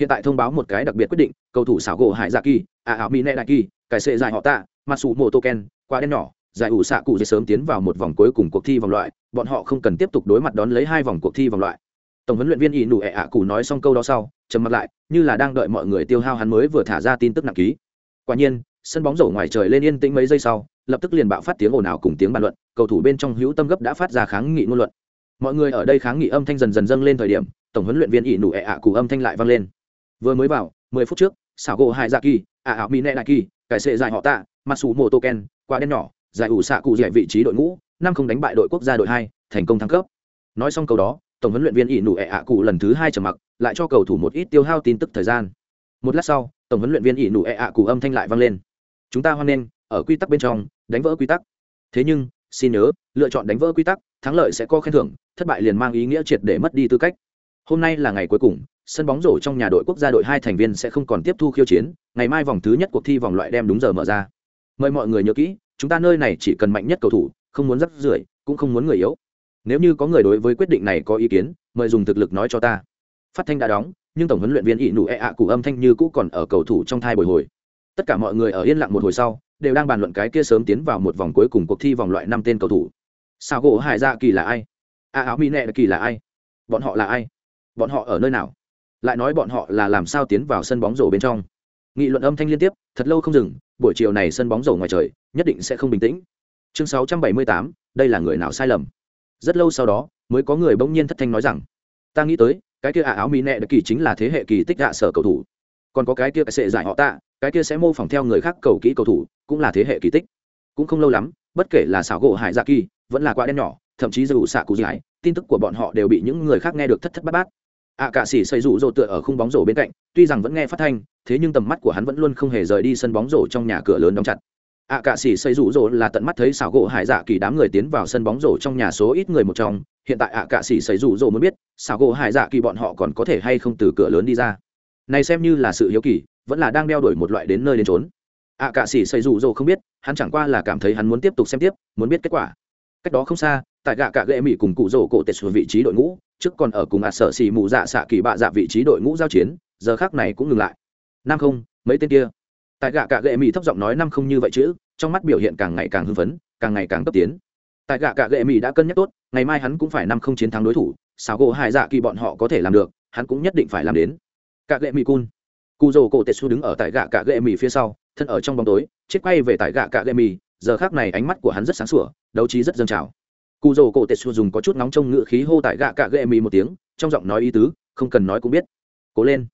Speaker 1: Hiện tại thông báo một cái đặc biệt quyết định, cầu thủ xảo gỗ hải dạ kỳ ạ ảo mỹ nệ đại kỳ, cải sệ dài họ tạ mặt sụ mô tô ken qua đen nhỏ giải ủ xạ cụ dễ sớm tiến vào một vòng cuối cùng cuộc thi vòng loại, bọn họ không cần tiếp tục đối mặt đón lấy hai vòng cuộc thi vòng loại. Tổng huấn luyện viên ỷ nụ ẹ ạ cụ nói xong câu đó sau, trầm mặt lại, như là đang đợi mọi người tiêu hao hắn mới vừa thả ra tin tức nặng ký. Quả nhiên, sân bóng rổ ngoài trời lên yên tĩnh mấy giây sau, lập tức liền bạo phát tiếng ồn ào cùng tiếng bàn luận, cầu thủ bên trong hữu tâm gấp đã phát ra kháng nghị ngôn luận. Mọi người ở đây kháng nghị âm thanh dần dần dâng lên thời điểm, tổng huấn luyện viên ỷ nụ ẹ ạ cụ âm thanh lại vang lên. Vừa mới vào, mười phút trước xảo gỗ hai dạ kỳ ạ ảo mỹ nệ đại kỳ cải sệ dài họ tạ mặt xù mô tô ken, quả đen nhỏ giải ủ xạ cụ dạy vị trí đội ngũ, năm không đánh bại đội quốc gia đội hai, thành công thăng cấp. Nói xong câu đó, tổng huấn luyện viên ỷ nụ ẹ ạ cụ lần thứ hai trầm mặc, lại cho cầu thủ một ít tiêu hao tin tức thời gian. Một lát sau, tổng huấn luyện viên ỷ nụ ẹ ạ cụ âm thanh lại vang lên. Chúng ta hoan nghênh ở quy tắc bên trong, đánh vỡ quy tắc. Thế nhưng, xin nhớ, lựa chọn đánh vỡ quy tắc, thắng lợi sẽ có khen thưởng, thất bại liền mang ý nghĩa triệt để mất đi tư cách. Hôm nay là ngày cuối cùng, sân bóng rổ trong nhà đội quốc gia đội hai thành viên sẽ không còn tiếp thu khiêu chiến, ngày mai vòng thứ nhất cuộc thi vòng loại đem đúng giờ mở ra. Mời mọi người nhớ kỹ chúng ta nơi này chỉ cần mạnh nhất cầu thủ, không muốn rắc rưởi, cũng không muốn người yếu. Nếu như có người đối với quyết định này có ý kiến, mời dùng thực lực nói cho ta. Phát thanh đã đóng, nhưng tổng huấn luyện viên ỷ nụ e ạ cụ âm thanh như cũ còn ở cầu thủ trong thai bồi hồi. Tất cả mọi người ở yên lặng một hồi sau, đều đang bàn luận cái kia sớm tiến vào một vòng cuối cùng cuộc thi vòng loại năm tên cầu thủ. Sao gỗ hải dạ kỳ là ai? A áo mỹ nệ kỳ là ai? Bọn họ là ai? Bọn họ ở nơi nào? Lại nói bọn họ là làm sao tiến vào sân bóng rổ bên trong? Nghị luận âm thanh liên tiếp thật lâu không dừng buổi chiều này sân bóng rổ ngoài trời nhất định sẽ không bình tĩnh. Chương 678, đây là người nào sai lầm? Rất lâu sau đó mới có người bỗng nhiên thất thanh nói rằng ta nghĩ tới cái kia ả áo mỹ nệ kỳ chính là thế hệ kỳ tích hạ sở cầu thủ. Còn có cái kia sẽ giải họ tạ cái kia sẽ mô phỏng theo người khác cầu kỹ cầu thủ cũng là thế hệ kỳ tích. Cũng không lâu lắm bất kể là xảo gỗ hải dạ kỳ vẫn là quá đen nhỏ thậm chí dù xạ cụ giải tin tức của bọn họ đều bị những người khác nghe được thất thất bát bát ạ cạ sĩ xây rủ rồ tựa ở khung bóng rổ bên cạnh, tuy rằng vẫn nghe phát thanh, thế nhưng tầm mắt của hắn vẫn luôn không hề rời đi sân bóng rổ trong nhà cửa lớn đóng chặt. ạ cạ sĩ xây rủ rồ là tận mắt thấy xảo gỗ hải dạ kỳ đám người tiến vào sân bóng rổ trong nhà số ít người một trong, hiện tại ạ cạ sĩ xây rủ rồ mới biết, xảo gỗ hải dạ kỳ bọn họ còn có thể hay không từ cửa lớn đi ra. Này xem như là sự hiếu kỳ, vẫn là đang đeo đuổi một loại đến nơi đến trốn ạ cạ sĩ xây rủ rồ không biết, hắn chẳng qua là cảm thấy hắn muốn tiếp tục xem tiếp, muốn biết kết quả. Cách đó không xa, tại gạ cạ gệ mỹ cùng cụ rổ cổ tệ xuống vị trí đội ngũ trước còn ở cùng ạt sở xì mù dạ xạ kỳ bạ dạ vị trí đội ngũ giao chiến, giờ khác này cũng ngừng lại. Năm không, mấy tên kia? Tại gạ cạ gệ mỹ thấp giọng nói năm không như vậy chứ, trong mắt biểu hiện càng ngày càng hưng phấn, càng ngày càng cấp tiến. Tại gạ cạ gệ mỹ đã cân nhắc tốt, ngày mai hắn cũng phải năm không chiến thắng đối thủ xào gỗ hai dạ kỳ bọn họ có thể làm được, hắn cũng nhất định phải làm đến. Cạ gệ mỹ cun. Cụ rồ cổ tetsu đứng ở tại gạ cạ gệ mỹ phía sau, thân ở trong bóng tối, chết quay về tại gạ cạ gệ mỹ giờ khác này ánh mắt của hắn rất sáng sủa, đấu trí rất dâng trào cụ rồ cổ tetsu dùng có chút nóng trong ngựa khí hô tại gạ cạ gệ mì một tiếng, trong giọng nói ý tứ, không cần nói cũng biết. Cố lên.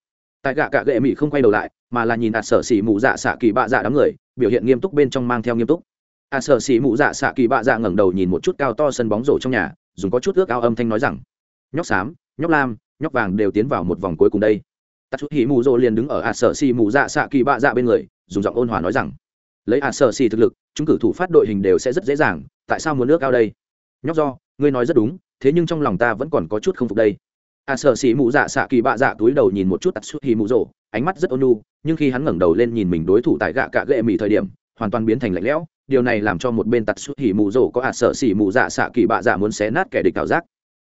Speaker 1: Tại gạ cạ gệ mì không quay đầu lại, mà là nhìn ạt sở xỉ mụ dạ xạ kỳ bạ dạ đám người, biểu hiện nghiêm túc bên trong mang theo nghiêm túc. ạt sở xỉ mụ dạ xạ kỳ bạ dạ ngẩng đầu nhìn một chút cao to sân bóng rổ trong nhà, dùng có chút ước ao âm thanh nói rằng, nhóc xám, nhóc lam, nhóc vàng đều tiến vào một vòng cuối cùng đây. Tạ chút hỉ mù rỗ liền đứng ở ạt sở xỉ mụ dạ xạ kỳ bạ dạ bên người, dùng giọng ôn hòa nói rằng, lấy ạt sở xỉ thực lực, chúng cử thủ phát đội hình đều sẽ rất dễ dàng, tại sao muốn nước ao đây? Nhóc do, ngươi nói rất đúng, thế nhưng trong lòng ta vẫn còn có chút không phục đây. A sợ xỉ mụ dạ xạ kỳ bạ dạ túi đầu nhìn một chút tạt suốt hì mụ rỗ ánh mắt rất ôn nhu, nhưng khi hắn ngẩng đầu lên nhìn mình đối thủ tại gạ cạ gệ mì thời điểm, hoàn toàn biến thành lạnh lẽo. Điều này làm cho một bên tạt suốt hì mụ rỗ có a sợ xỉ mụ dạ xạ kỳ bạ dạ muốn xé nát kẻ địch ảo giác.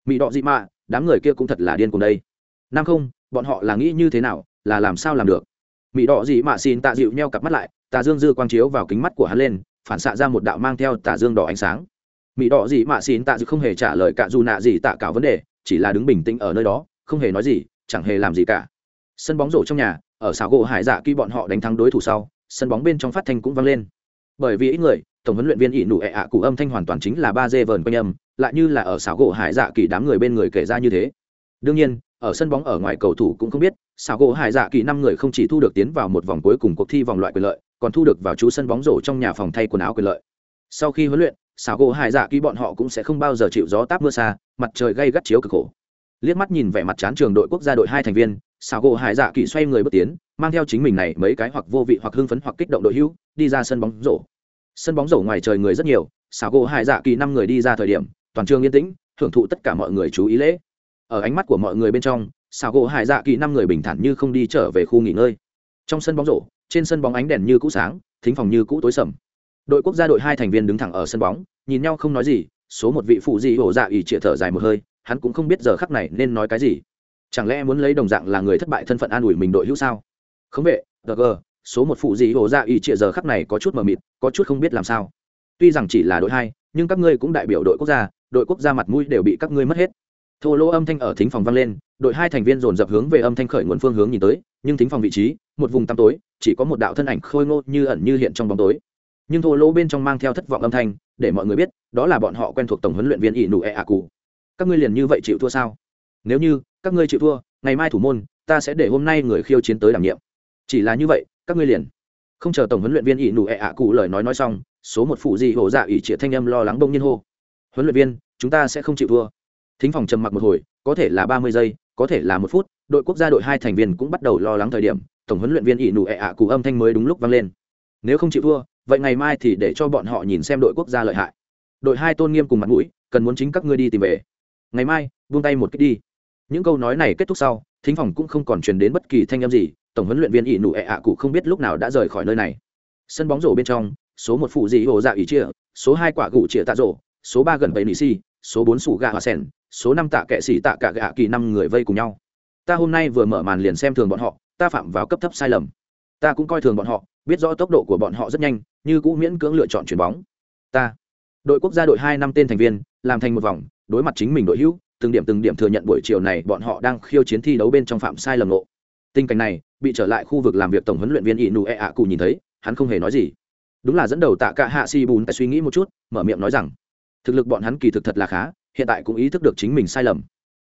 Speaker 1: Mị đọ dị mạ, đám người kia cũng thật là điên cùng đây. Năm không, bọn họ là nghĩ như thế nào, là làm sao làm được? Mị đọ dị mạ xin tạ dịu nheo cặp mắt lại, tà dương dư quang chiếu vào kính mắt của hắn lên, phản xạ ra một đạo mang theo tà dương đỏ ánh sáng mỹ đỏ gì mạ xin tạ dịu không hề trả lời cả dù nạ gì tạ cả vấn đề, chỉ là đứng bình tĩnh ở nơi đó, không hề nói gì, chẳng hề làm gì cả. Sân bóng rổ trong nhà, ở xảo gỗ hải dạ khi bọn họ đánh thắng đối thủ sau, sân bóng bên trong phát thanh cũng vang lên. Bởi vì ít người, tổng huấn luyện viên ỷ nụ ệ ạ cụ âm thanh hoàn toàn chính là ba dê vờn quanh âm, lại như là ở xảo gỗ hải dạ kỳ đám người bên người kể ra như thế. Đương nhiên, ở sân bóng ở ngoài cầu thủ cũng không biết, xảo gỗ hải dạ kỳ năm người không chỉ thu được tiến vào một vòng cuối cùng cuộc thi vòng loại quyền lợi, còn thu được vào chú sân bóng rổ trong nhà phòng thay quần áo quyền lợi. Sau khi huấn luyện xảo gỗ hải dạ kỳ bọn họ cũng sẽ không bao giờ chịu gió táp mưa xa, mặt trời gây gắt chiếu cực khổ. Liếc mắt nhìn vẻ mặt chán trường đội quốc gia đội hai thành viên, xảo gỗ hải dạ kỳ xoay người bước tiến, mang theo chính mình này mấy cái hoặc vô vị hoặc hưng phấn hoặc kích động đội hữu, đi ra sân bóng rổ. Sân bóng rổ ngoài trời người rất nhiều, xảo gỗ hải dạ kỳ năm người đi ra thời điểm, toàn trường yên tĩnh, hưởng thụ tất cả mọi người chú ý lễ. Ở ánh mắt của mọi người bên trong, xảo gỗ hải dạ kỳ năm người bình thản như không đi trở về khu nghỉ ngơi. Trong sân bóng rổ, trên sân bóng ánh đèn như cũ sáng, thính phòng như cũ tối sầm đội quốc gia đội hai thành viên đứng thẳng ở sân bóng, nhìn nhau không nói gì, số một vị phụ dị hổ dạ ỉ chĩa thở dài một hơi, hắn cũng không biết giờ khắc này nên nói cái gì. Chẳng lẽ muốn lấy đồng dạng là người thất bại thân phận an ủi mình đội hữu sao? Không vệ gg số một phụ dị hổ dạ ỉ chĩa giờ khắc này có chút mờ mịt, có chút không biết làm sao. Tuy rằng chỉ là đội hai, nhưng các ngươi cũng đại biểu đội quốc gia, đội quốc gia mặt mũi đều bị các ngươi mất hết. Thô lỗ âm thanh ở thính phòng vang lên, đội hai thành viên dồn dập hướng về âm thanh khởi nguồn phương hướng nhìn tới, nhưng thính phòng vị trí, một vùng tăm tối, chỉ có một đạo thân ảnh khôi ngô như ẩn như hiện trong bóng tối nhưng thô lỗ bên trong mang theo thất vọng âm thanh, để mọi người biết, đó là bọn họ quen thuộc tổng huấn luyện viên ỷ nụ ẹ ạ cụ các ngươi liền như vậy chịu thua sao? Nếu như, các ngươi chịu thua, ngày mai thủ môn, ta sẽ để hôm nay người khiêu chiến tới đảm nhiệm. Chỉ là như vậy, các ngươi liền. Không chờ tổng huấn luyện viên ỷ nụ ẹ ạ cụ lời nói nói xong, số một phụ gì hổ dạ ỷ triệt thanh âm lo lắng đông nhiên hô. Huấn luyện viên, chúng ta sẽ không chịu thua. Thính phòng trầm mặc một hồi, có thể là ba mươi giây, có thể là một phút, đội quốc gia đội hai thành viên cũng bắt đầu lo lắng thời điểm, tổng huấn luyện viên ỷ nụ ẹ ạ cụ âm thanh mới đúng lúc vang lên. Nếu không chịu thua vậy ngày mai thì để cho bọn họ nhìn xem đội quốc gia lợi hại. Đội hai tôn nghiêm cùng mặt mũi, cần muốn chính các ngươi đi tìm về. Ngày mai, buông tay một cách đi. Những câu nói này kết thúc sau, thính phòng cũng không còn truyền đến bất kỳ thanh âm gì, tổng huấn luyện viên ỷ nụ ẹ ạ cụ không biết lúc nào đã rời khỏi nơi này. Sân bóng rổ bên trong, số một phụ dị hồ dạ ỷ chia, số hai quả gụ chia tạ rổ, số ba gần bảy nị si, số bốn sủ gà hòa sẻn, số năm tạ kệ xỉ tạ cả gạ kỳ năm người vây cùng nhau. Ta hôm nay vừa mở màn liền xem thường bọn họ, ta phạm vào cấp thấp sai lầm. Ta cũng coi thường bọn họ biết rõ tốc độ của bọn họ rất nhanh, như cũ miễn cưỡng lựa chọn chuyền bóng. Ta, đội quốc gia đội hai năm tên thành viên, làm thành một vòng, đối mặt chính mình đội hữu, từng điểm từng điểm thừa nhận buổi chiều này bọn họ đang khiêu chiến thi đấu bên trong phạm sai lầm nộ tình cảnh này, bị trở lại khu vực làm việc tổng huấn luyện viên ỷ nụ e ạ cụ nhìn thấy, hắn không hề nói gì. Đúng là dẫn đầu tạ cả hạ si bùn tại suy nghĩ một chút, mở miệng nói rằng, thực lực bọn hắn kỳ thực thật là khá, hiện tại cũng ý thức được chính mình sai lầm.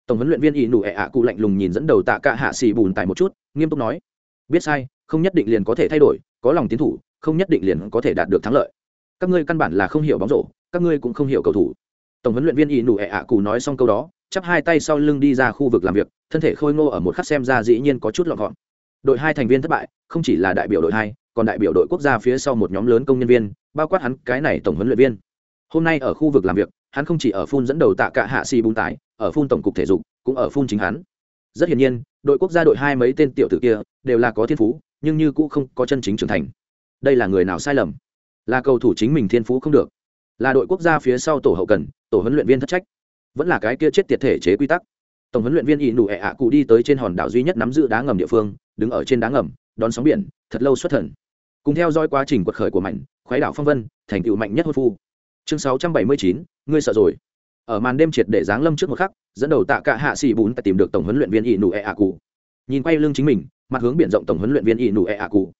Speaker 1: Tổng huấn luyện viên ỷ nụ e ạ cụ lạnh lùng nhìn dẫn đầu tạ cả hạ si bùn tại một chút, nghiêm túc nói, biết sai, không nhất định liền có thể thay đổi có lòng tiến thủ, không nhất định liền có thể đạt được thắng lợi. Các ngươi căn bản là không hiểu bóng rổ, các ngươi cũng không hiểu cầu thủ. Tổng huấn luyện viên ỷ nụ ẹ ạ cụ nói xong câu đó, chắp hai tay sau lưng đi ra khu vực làm việc, thân thể khôi ngô ở một khắc xem ra dĩ nhiên có chút lọn gọn. Đội hai thành viên thất bại, không chỉ là đại biểu đội hai, còn đại biểu đội quốc gia phía sau một nhóm lớn công nhân viên, bao quát hắn cái này tổng huấn luyện viên. Hôm nay ở khu vực làm việc, hắn không chỉ ở phun dẫn đầu tạ cả hạ xì bung tải ở phun tổng cục thể dục, cũng ở phun chính hắn. Rất hiển nhiên, đội quốc gia đội hai mấy tên tiểu tử kia đều là có thiên phú nhưng như cũng không có chân chính trưởng thành. Đây là người nào sai lầm? Là cầu thủ chính mình thiên phú không được. Là đội quốc gia phía sau tổ hậu cần, tổ huấn luyện viên thất trách. Vẫn là cái kia chết tiệt thể chế quy tắc. Tổng huấn luyện viên ỷ nụ ẹ ạ cụ đi tới trên hòn đảo duy nhất nắm giữ đá ngầm địa phương, đứng ở trên đá ngầm, đón sóng biển, thật lâu xuất thần. Cùng theo dõi quá trình quật khởi của mạnh, khoái đảo phong vân, thành tựu mạnh nhất hôn phu. Chương sáu trăm bảy mươi chín, ngươi sợ rồi. Ở màn đêm triệt để giáng lâm trước một khắc, dẫn đầu tạ cả hạ xì bún tại tìm được tổng huấn luyện viên ỷ nụ ẹ ạ cụ. Nhìn quay lưng chính mình mặt hướng biển rộng tổng huấn luyện viên ỷ nụ ẹ ạ cụ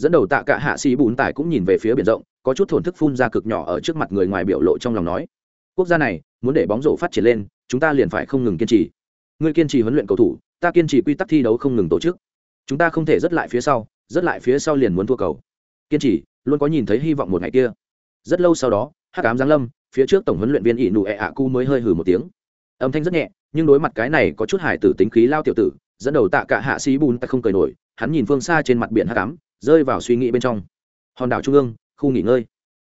Speaker 1: dẫn đầu tạ cả hạ sĩ bún tải cũng nhìn về phía biển rộng, có chút thổn thức phun ra cực nhỏ ở trước mặt người ngoài biểu lộ trong lòng nói. Quốc gia này, muốn để bóng rổ phát triển lên, chúng ta liền phải không ngừng kiên trì. Ngươi kiên trì huấn luyện cầu thủ, ta kiên trì quy tắc thi đấu không ngừng tổ chức. Chúng ta không thể rất lại phía sau, rất lại phía sau liền muốn thua cầu. Kiên trì, luôn có nhìn thấy hy vọng một ngày kia. Rất lâu sau đó, hắc ám giáng lâm, phía trước tổng huấn luyện viên ỷ nụ ẹ ạ cu mới hơi hừ một tiếng. Âm thanh rất nhẹ, nhưng đối mặt cái này có chút hài tử tính khí lao tiểu tử dẫn đầu tạ cả hạ sĩ bùn ta không cười nổi, hắn nhìn phương xa trên mặt biển hắc ám, rơi vào suy nghĩ bên trong. Hòn đảo trung ương, khu nghỉ ngơi.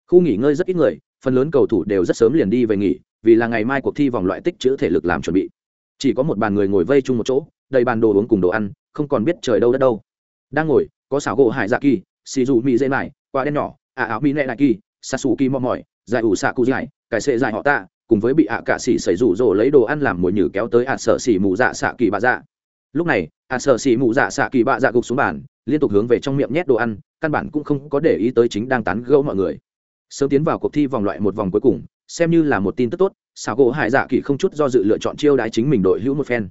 Speaker 1: Khu nghỉ ngơi rất ít người, phần lớn cầu thủ đều rất sớm liền đi về nghỉ, vì là ngày mai cuộc thi vòng loại tích chữ thể lực làm chuẩn bị. Chỉ có một bàn người ngồi vây chung một chỗ, đầy bàn đồ uống cùng đồ ăn, không còn biết trời đâu đất đâu. Đang ngồi, có xảo gỗ hải dạ kỳ xì dù mì dây mải quả đen nhỏ ả áo mì nẹ đại kỳ sa xù kỳ mò mỏi dài ủ xạ cụ dài cải sệ dài họ tạ, cùng với bị ạ cạ xỉ xảy rủ rỗ lấy đồ ăn làm mồi nhử kéo tới ạ sợ xỉ mù dạ xạ kỳ bà dạ lúc này à, ạ sợ xỉ mụ dạ xạ kỳ bạ dạ gục xuống bàn, liên tục hướng về trong miệng nhét đồ ăn, căn bản cũng không có để ý tới chính đang tán gẫu mọi người. Sớm tiến vào cuộc thi vòng loại một vòng cuối cùng, xem như là một tin tức tốt xào gỗ hải dạ kỳ không chút do dự lựa chọn chiêu đái chính mình đội hữu một phen.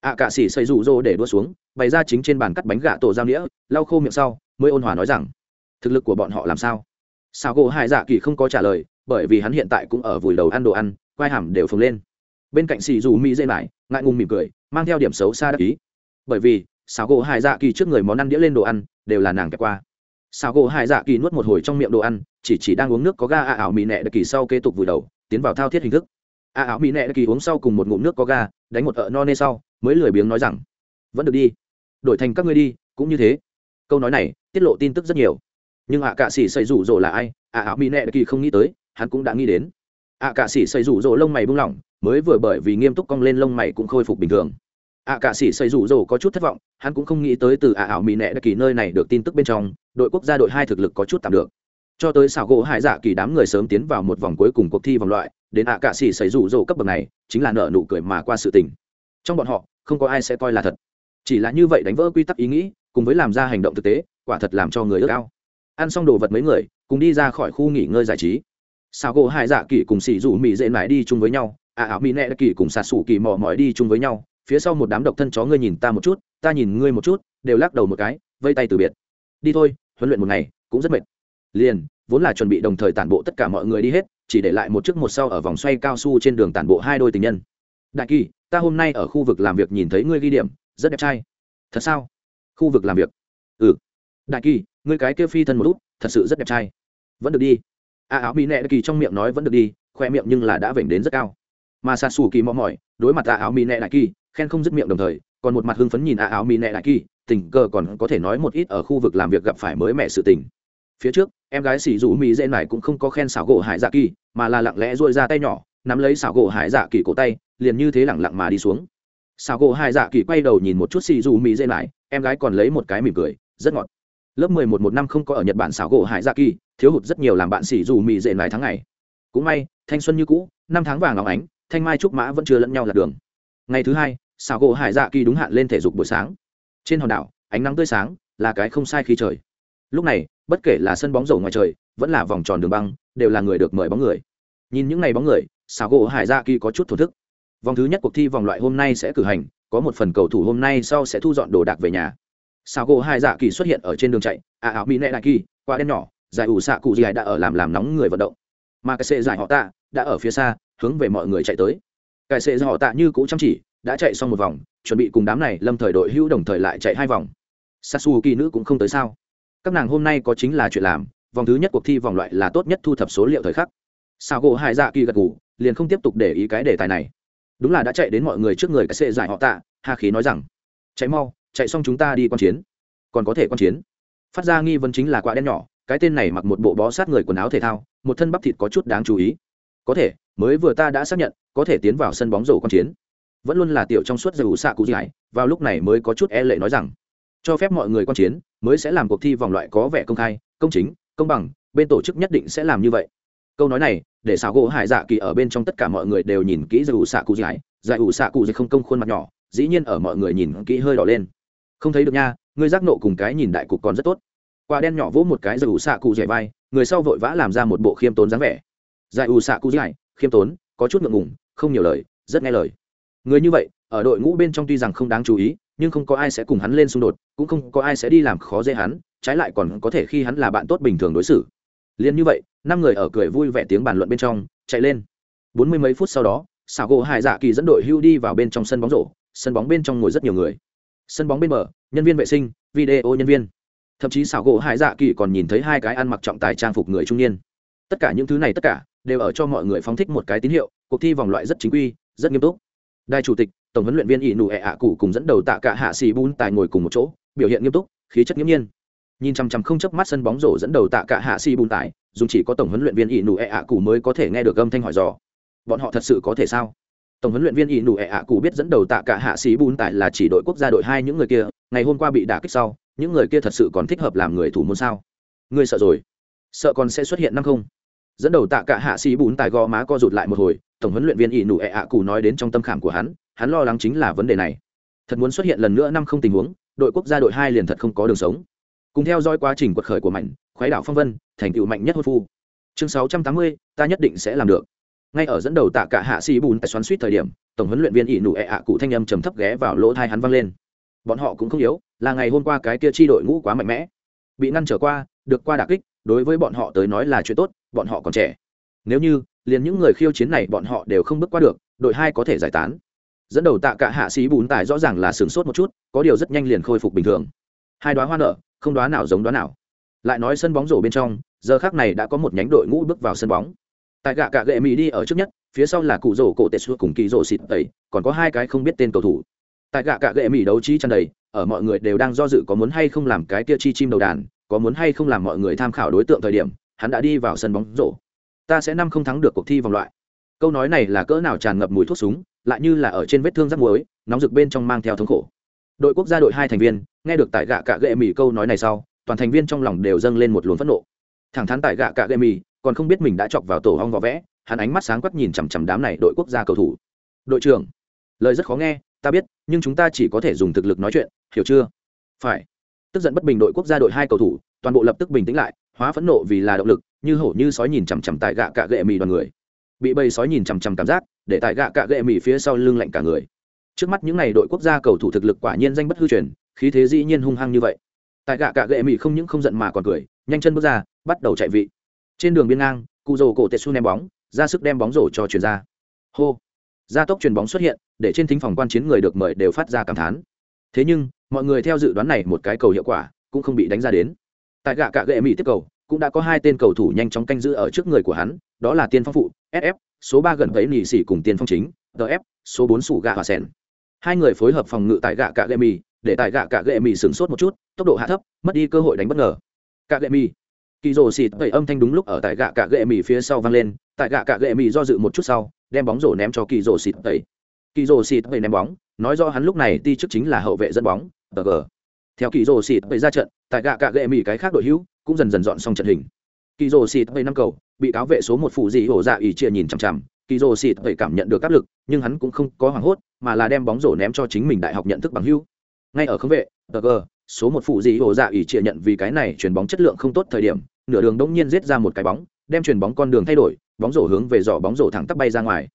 Speaker 1: Ạ cạ xỉ xây rủ rô để đua xuống, bày ra chính trên bàn cắt bánh gà tổ giao nghĩa lau khô miệng sau, mới ôn hòa nói rằng, thực lực của bọn họ làm sao? Xào gỗ hải dạ kỳ không có trả lời, bởi vì hắn hiện tại cũng ở vùi đầu ăn đồ ăn, quai hàm đều phồng lên. Bên cạnh xì dù mỹ dây mải ngại ngùng mỉm cười, mang theo điểm xấu xa đắc ý. Bởi vì, xào gỗ hải dạ kỳ trước người món ăn đĩa lên đồ ăn, đều là nàng kẹp qua. Xào gỗ hải dạ kỳ nuốt một hồi trong miệng đồ ăn, chỉ chỉ đang uống nước có ga a ảo mỹ nẹ đặc kỳ sau kế tục vùi đầu, tiến vào thao thiết hình thức. A ảo mỹ nẹ đặc kỳ uống sau cùng một ngụm nước có ga, đánh một ợ no nê sau, mới lười biếng nói rằng, vẫn được đi, đổi thành các ngươi đi, cũng như thế. Câu nói này, tiết lộ tin tức rất nhiều. Nhưng ạ cạ sĩ xây rủ rỗ là ai? Ạ ảo mỹ nệ kỳ không nghĩ tới, hắn cũng đã nghĩ đến. Ạ cạ sĩ xây rủ rỗ lông mày buông lỏng mới vừa bởi vì nghiêm túc cong lên lông mày cũng khôi phục bình thường. Ạ cạ sĩ xây rủ rồ có chút thất vọng, hắn cũng không nghĩ tới từ ạ ảo mỹ nệ kỳ nơi này được tin tức bên trong, đội quốc gia đội hai thực lực có chút tạm được. Cho tới xảo gỗ hải dạ kỳ đám người sớm tiến vào một vòng cuối cùng cuộc thi vòng loại, đến ạ cạ sĩ xây rủ rồ cấp bậc này, chính là nợ nụ cười mà qua sự tình. Trong bọn họ, không có ai sẽ coi là thật. Chỉ là như vậy đánh vỡ quy tắc ý nghĩ, cùng với làm ra hành động thực tế, quả thật làm cho người ước ao. Ăn xong đồ vật mấy người, cùng đi ra khỏi khu nghỉ ngơi giải trí. Xảo gỗ hải dạ kỳ cùng xỉ rủ mỹ dễ mãi đi chung với nhau à ảo mỹ nẹ kỳ cùng xà sủ kỳ mò mỏi đi chung với nhau. Phía sau một đám độc thân chó ngươi nhìn ta một chút, ta nhìn ngươi một chút, đều lắc đầu một cái, vây tay từ biệt. Đi thôi, huấn luyện một ngày, cũng rất mệt. Liền, vốn là chuẩn bị đồng thời tản bộ tất cả mọi người đi hết, chỉ để lại một chiếc một sau ở vòng xoay cao su trên đường tản bộ hai đôi tình nhân. Đại kỳ, ta hôm nay ở khu vực làm việc nhìn thấy ngươi ghi điểm, rất đẹp trai. Thật sao? Khu vực làm việc. Ừ. Đại kỳ, ngươi cái kia phi thân một út, thật sự rất đẹp trai. Vẫn được đi. À, A áo bị nẹ kỳ trong miệng nói vẫn được đi, khoe miệng nhưng là đã vểnh đến rất cao mà xa xù kỳ mò mỏi, đối mặt a áo mỹ nẹ đại kỳ, khen không dứt miệng đồng thời, còn một mặt hưng phấn nhìn a áo mỹ nẹ đại kỳ, tình cờ còn có thể nói một ít ở khu vực làm việc gặp phải mới mẹ sự tình. Phía trước, em gái xì rủ mỹ dễ này cũng không có khen xảo gỗ hải dạ kỳ, mà là lặng lẽ dội ra tay nhỏ, nắm lấy xảo gỗ hải dạ kỳ cổ tay, liền như thế lẳng lặng mà đi xuống. Xảo gỗ hải dạ kỳ quay đầu nhìn một chút xì rủ mỹ dễ này em gái còn lấy một cái mỉm cười, rất ngọt. Lớp mười một một năm không có ở nhật bản xảo gỗ hải dạ kỳ, thiếu hụt rất nhiều làm bạn xì rủ mì dễ này tháng ngày. Cũng may, thanh xuân như cũ, năm tháng vàng óng ánh thanh mai trúc mã vẫn chưa lẫn nhau lạc đường. Ngày thứ hai xào gỗ hải dạ kỳ đúng hạn lên thể dục buổi sáng. Trên hòn đảo, ánh nắng tươi sáng là cái không sai khi trời. Lúc này, bất kể là sân bóng rổ ngoài trời, vẫn là vòng tròn đường băng, đều là người được mời bóng người. Nhìn những ngày bóng người xào gỗ hải dạ kỳ có chút thổ thức. Vòng thứ nhất cuộc thi vòng loại hôm nay sẽ cử hành, có một phần cầu thủ hôm nay sau sẽ thu dọn đồ đạc về nhà. Xào gỗ Hải dạ kỳ xuất hiện ở trên đường chạy à áo mỹ nệ đại kỳ qua đen nhỏ, giải ủ xạ cụ gì đã ở làm làm nóng người vận động. Mà cái sệ giải họ tạ, đã ở phía xa hướng về mọi người chạy tới. Cải sệ do họ tạ như cũ chăm chỉ, đã chạy xong một vòng, chuẩn bị cùng đám này lâm thời đội hữu đồng thời lại chạy hai vòng. Sasu kỳ nữ cũng không tới sao? Các nàng hôm nay có chính là chuyện làm, vòng thứ nhất cuộc thi vòng loại là tốt nhất thu thập số liệu thời khắc. Sao gỗ hai dạ kỳ gật ngủ liền không tiếp tục để ý cái đề tài này. Đúng là đã chạy đến mọi người trước người cái sệ giải họ tạ, hà khí nói rằng, chạy mau, chạy xong chúng ta đi quan chiến. Còn có thể quan chiến. Phát ra nghi vấn chính là quả đen nhỏ, cái tên này mặc một bộ bó sát người quần áo thể thao, một thân bắp thịt có chút đáng chú ý có thể, mới vừa ta đã xác nhận, có thể tiến vào sân bóng rổ quan chiến. Vẫn luôn là tiểu trong suốt giờ ủ xạ cụ dài vào lúc này mới có chút e lệ nói rằng, cho phép mọi người quan chiến, mới sẽ làm cuộc thi vòng loại có vẻ công khai, công chính, công bằng, bên tổ chức nhất định sẽ làm như vậy. Câu nói này, để xảo gỗ hải dạ kỳ ở bên trong tất cả mọi người đều nhìn kỹ giờ ủ xạ cụ dài giải ủ xạ cụ dài không công khuôn mặt nhỏ, dĩ nhiên ở mọi người nhìn kỹ hơi đỏ lên. Không thấy được nha người giác nộ cùng cái nhìn đại cục còn rất tốt. Quả đen nhỏ vỗ một cái giải ủ xạ cụ dẻ vai, người sau vội vã làm ra một bộ khiêm tốn dáng vẻ giải ủ xạ cụ dẻ khiêm tốn, có chút ngượng ngùng, không nhiều lời, rất nghe lời. Người như vậy, ở đội ngũ bên trong tuy rằng không đáng chú ý, nhưng không có ai sẽ cùng hắn lên xung đột, cũng không có ai sẽ đi làm khó dễ hắn, trái lại còn có thể khi hắn là bạn tốt bình thường đối xử. Liền như vậy, năm người ở cười vui vẻ tiếng bàn luận bên trong, chạy lên. Bốn mươi mấy phút sau đó xảo gỗ hải dạ kỳ dẫn đội hưu đi vào bên trong sân bóng rổ, sân bóng bên trong ngồi rất nhiều người. Sân bóng bên bờ, nhân viên vệ sinh, video nhân viên. Thậm chí xảo gỗ hải dạ kỳ còn nhìn thấy hai cái ăn mặc trọng tài trang phục người trung niên. Tất cả những thứ này tất cả đều ở cho mọi người phóng thích một cái tín hiệu, cuộc thi vòng loại rất chính quy, rất nghiêm túc. Đại chủ tịch, tổng huấn luyện viên ỷ nụ ẹ ạ cụ cùng dẫn đầu tạ cả hạ xì bun tài ngồi cùng một chỗ, biểu hiện nghiêm túc, khí chất nghiêm nhiên. Nhìn chằm chằm không chớp mắt sân bóng rổ dẫn đầu tạ cả hạ xì bun tài dùng chỉ có tổng huấn luyện viên ỷ nụ ẹ ạ cụ mới có thể nghe được âm thanh hỏi dò. Bọn họ thật sự có thể sao? Tổng huấn luyện viên ỷ nụ ẹ ạ cụ biết dẫn đầu tạ cả hạ xì bun tài là chỉ đội quốc gia đội hai những người kia, ngày hôm qua bị đả kích sau, những người kia thật sự còn thích hợp làm người thủ môn sao? Ngươi sợ rồi. Sợ còn sẽ xuất hiện năm không? Dẫn đầu tạ cả hạ sĩ bún tài gò má co rụt lại một hồi, tổng huấn luyện viên ỷ nụ ẹ ạ cụ nói đến trong tâm khảm của hắn hắn lo lắng chính là vấn đề này. Thật muốn xuất hiện lần nữa năm không tình huống, đội quốc gia đội hai liền thật không có đường sống. Cùng theo dõi quá trình quật khởi của mạnh khoái đảo phong vân, thành tựu mạnh nhất hôn phu. Chương sáu trăm tám mươi, ta nhất định sẽ làm được. Ngay ở dẫn đầu tạ cả hạ sĩ bùn tại xoắn suýt thời điểm, tổng huấn luyện viên ỷ nụ ẹ ạ cụ thanh âm trầm thấp ghé vào lỗ thai hắn vang lên. Bọn họ cũng không yếu, là ngày hôm qua cái kia chi đội ngũ quá mạnh mẽ. Bị ngăn trở qua, được qua đà kích, đối với bọn họ tới nói là chuyện tốt bọn họ còn trẻ. Nếu như, liền những người khiêu chiến này bọn họ đều không bước qua được, đội hai có thể giải tán. Dẫn đầu tạ cả hạ sĩ bùn tài rõ ràng là sửng sốt một chút, có điều rất nhanh liền khôi phục bình thường. Hai đoá hoa nở, không đoá nào giống đoá nào. Lại nói sân bóng rổ bên trong, giờ khác này đã có một nhánh đội ngũ bước vào sân bóng. Tại gạ cả gệ mỹ đi ở trước nhất, phía sau là cụ rổ cổ tệ xua cùng kỳ rổ xịt tẩy, còn có hai cái không biết tên cầu thủ. Tại gạ cả gệ mỹ đấu trí tràn đầy, ở mọi người đều đang do dự có muốn hay không làm cái tia chi chim đầu đàn, có muốn hay không làm mọi người tham khảo đối tượng thời điểm hắn đã đi vào sân bóng rổ. Ta sẽ năm không thắng được cuộc thi vòng loại. Câu nói này là cỡ nào tràn ngập mùi thuốc súng, lại như là ở trên vết thương rắc muối, nóng rực bên trong mang theo thống khổ. Đội quốc gia đội hai thành viên, nghe được tại gạ cạ gệ mỹ câu nói này sau, toàn thành viên trong lòng đều dâng lên một luồng phẫn nộ. Thẳng thắn tại gạ cạ gệ mỹ còn không biết mình đã chọc vào tổ hong vỏ vẽ, hắn ánh mắt sáng quắc nhìn chằm chằm đám này đội quốc gia cầu thủ. Đội trưởng, lời rất khó nghe, ta biết, nhưng chúng ta chỉ có thể dùng thực lực nói chuyện, hiểu chưa? Phải. Tức giận bất bình đội quốc gia đội hai cầu thủ, toàn bộ lập tức bình tĩnh lại hóa phẫn nộ vì là động lực, như hổ như sói nhìn chằm chằm tại gạ cạ gệ mì đoàn người. Bị bầy sói nhìn chằm chằm cảm giác, để tại gạ cạ gệ mì phía sau lưng lạnh cả người. Trước mắt những n à y đội quốc gia cầu thủ thực lực quả nhiên danh bất hư truyền, khí thế dĩ nhiên hung hăng như vậy. Tại gạ cạ gệ mì không những không giận mà còn cười, nhanh chân bước ra, bắt đầu chạy vị. Trên đường biên ngang cụ rồ cổ tetsu ném bóng, ra sức đem bóng rổ cho chuyền ra. Hô! Gia tốc chuyền bóng xuất hiện, để trên thính phòng quan chiến người được mời đều phát ra cảm thán. Thế nhưng, mọi người theo dự đoán này một cái cầu hiệu quả cũng không bị đánh ra đến tại gạ cạ gệ mỹ tiếp cầu, cũng đã có hai tên cầu thủ nhanh chóng canh giữ ở trước người của hắn, đó là tiên phong phụ sf số ba gần thấy nỉ xỉ cùng tiên phong chính df số bốn sủ gạ và sen hai người phối hợp phòng ngự tại gạ cạ gệ mỹ, để tại gạ cạ gệ mỹ sửng sốt một chút, tốc độ hạ thấp, mất đi cơ hội đánh bất ngờ. Cạ gệ mỹ. Kỳ rồ xịt tẩy âm thanh đúng lúc ở tại gạ cạ gệ mỹ phía sau vang lên, tại gạ cạ gệ mỹ do dự một chút sau, đem bóng rổ ném cho kỳ rồ xịt tẩy kỳ rồ xịt tẩy ném bóng, nói do hắn lúc này ti chức chính là hậu vệ dẫn bóng tờ gờ theo kỳ rồ xịt tẩy ra trận tại gạ cạ gệ mỹ cái khác đội hữu cũng dần dần dọn xong trận hình. Kỳ rồ xịt bảy năm cầu, bị cáo vệ số một phụ dị hổ dạ ỉ chia nhìn chằm chằm. Kỳ rồ xịt bảy cảm nhận được áp lực, nhưng hắn cũng không có hoảng hốt, mà là đem bóng rổ ném cho chính mình đại học nhận thức bằng hữu. Ngay ở không vệ, tờ gờ, số một phụ dị hổ dạ ỉ chia nhận vì cái này chuyền bóng chất lượng không tốt thời điểm, nửa đường đống nhiên giết ra một cái bóng, đem chuyền bóng con đường thay đổi, bóng rổ hướng về giỏ bóng rổ thẳng tắp bay ra ngoài.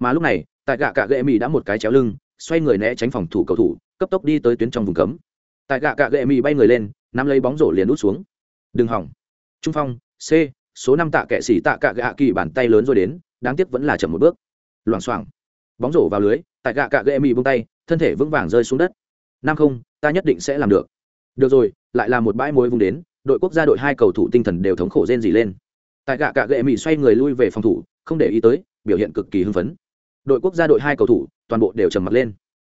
Speaker 1: Mà lúc này, tại gạ cạ gệ mỹ đã một cái chéo lưng, xoay người né tránh phòng thủ cầu thủ, cấp tốc đi tới tuyến trong vùng cấm tại gạ cạ gệ mì bay người lên, nắm lấy bóng rổ liền út xuống. Đừng hỏng. Trung phong, c, số năm tạ kệ xỉ tạ cạ gạ kỳ bàn tay lớn rồi đến, đáng tiếc vẫn là chậm một bước. Loảng xoảng. Bóng rổ vào lưới, tại gạ cạ gệ mì bông tay, thân thể vững vàng rơi xuống đất. Năm không, ta nhất định sẽ làm được. Được rồi, lại là một bãi mối vùng đến, đội quốc gia đội hai cầu thủ tinh thần đều thống khổ rên dỉ lên. Tại gạ cạ gệ mỹ xoay người lui về phòng thủ, không để ý tới, biểu hiện cực kỳ hưng phấn. Đội quốc gia đội hai cầu thủ, toàn bộ đều trầm mặt lên.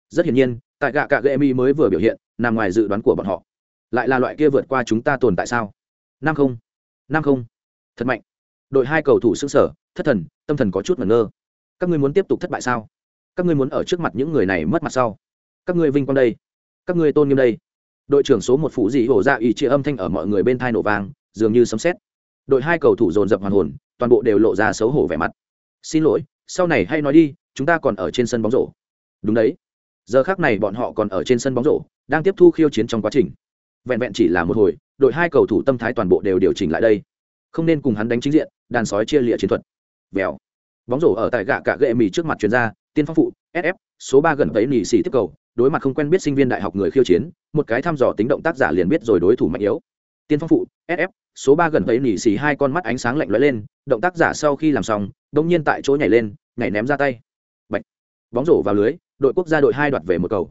Speaker 1: Rất hiển nhiên, tại gạ cạ gệ mì mới vừa biểu hiện nằm ngoài dự đoán của bọn họ. Lại là loại kia vượt qua chúng ta tồn tại sao? Năm không năm không. Thật mạnh. Đội hai cầu thủ xứng sở thất thần, tâm thần có chút ngẩn ngơ. Các ngươi muốn tiếp tục thất bại sao? Các ngươi muốn ở trước mặt những người này mất mặt sau? Các ngươi vinh quang đây. Các ngươi tôn nghiêm đây. Đội trưởng số một phụ dị hổ dạ ra ý chia âm thanh ở mọi người bên thai nổ vang, dường như sấm xét đội hai cầu thủ dồn dập hoàn hồn, toàn bộ đều lộ ra xấu hổ vẻ mặt. Xin lỗi, sau này hay nói đi, chúng ta còn ở trên sân bóng rổ. Đúng đấy. Giờ khác này bọn họ còn ở trên sân bóng rổ đang tiếp thu khiêu chiến trong quá trình. Vẹn vẹn chỉ là một hồi, đội hai cầu thủ tâm thái toàn bộ đều điều chỉnh lại đây. Không nên cùng hắn đánh chính diện, đàn sói chia lịa chiến thuật. Vèo. Bóng rổ ở tại gạ cạ gệ mì trước mặt chuyên gia tiên phong phụ sf số ba gần tới nỉ xỉ tiếp cầu, đối mặt không quen biết sinh viên đại học người khiêu chiến, một cái thăm dò tính động tác giả liền biết rồi đối thủ mạnh yếu. Tiên phong phụ sf số ba gần tới nỉ xỉ hai con mắt ánh sáng lạnh lóe lên, động tác giả sau khi làm xong đông nhiên tại chỗ nhảy lên, nhảy ném ra tay. Bạch. bóng rổ vào lưới, đội quốc gia đội hai đoạt về một cầu.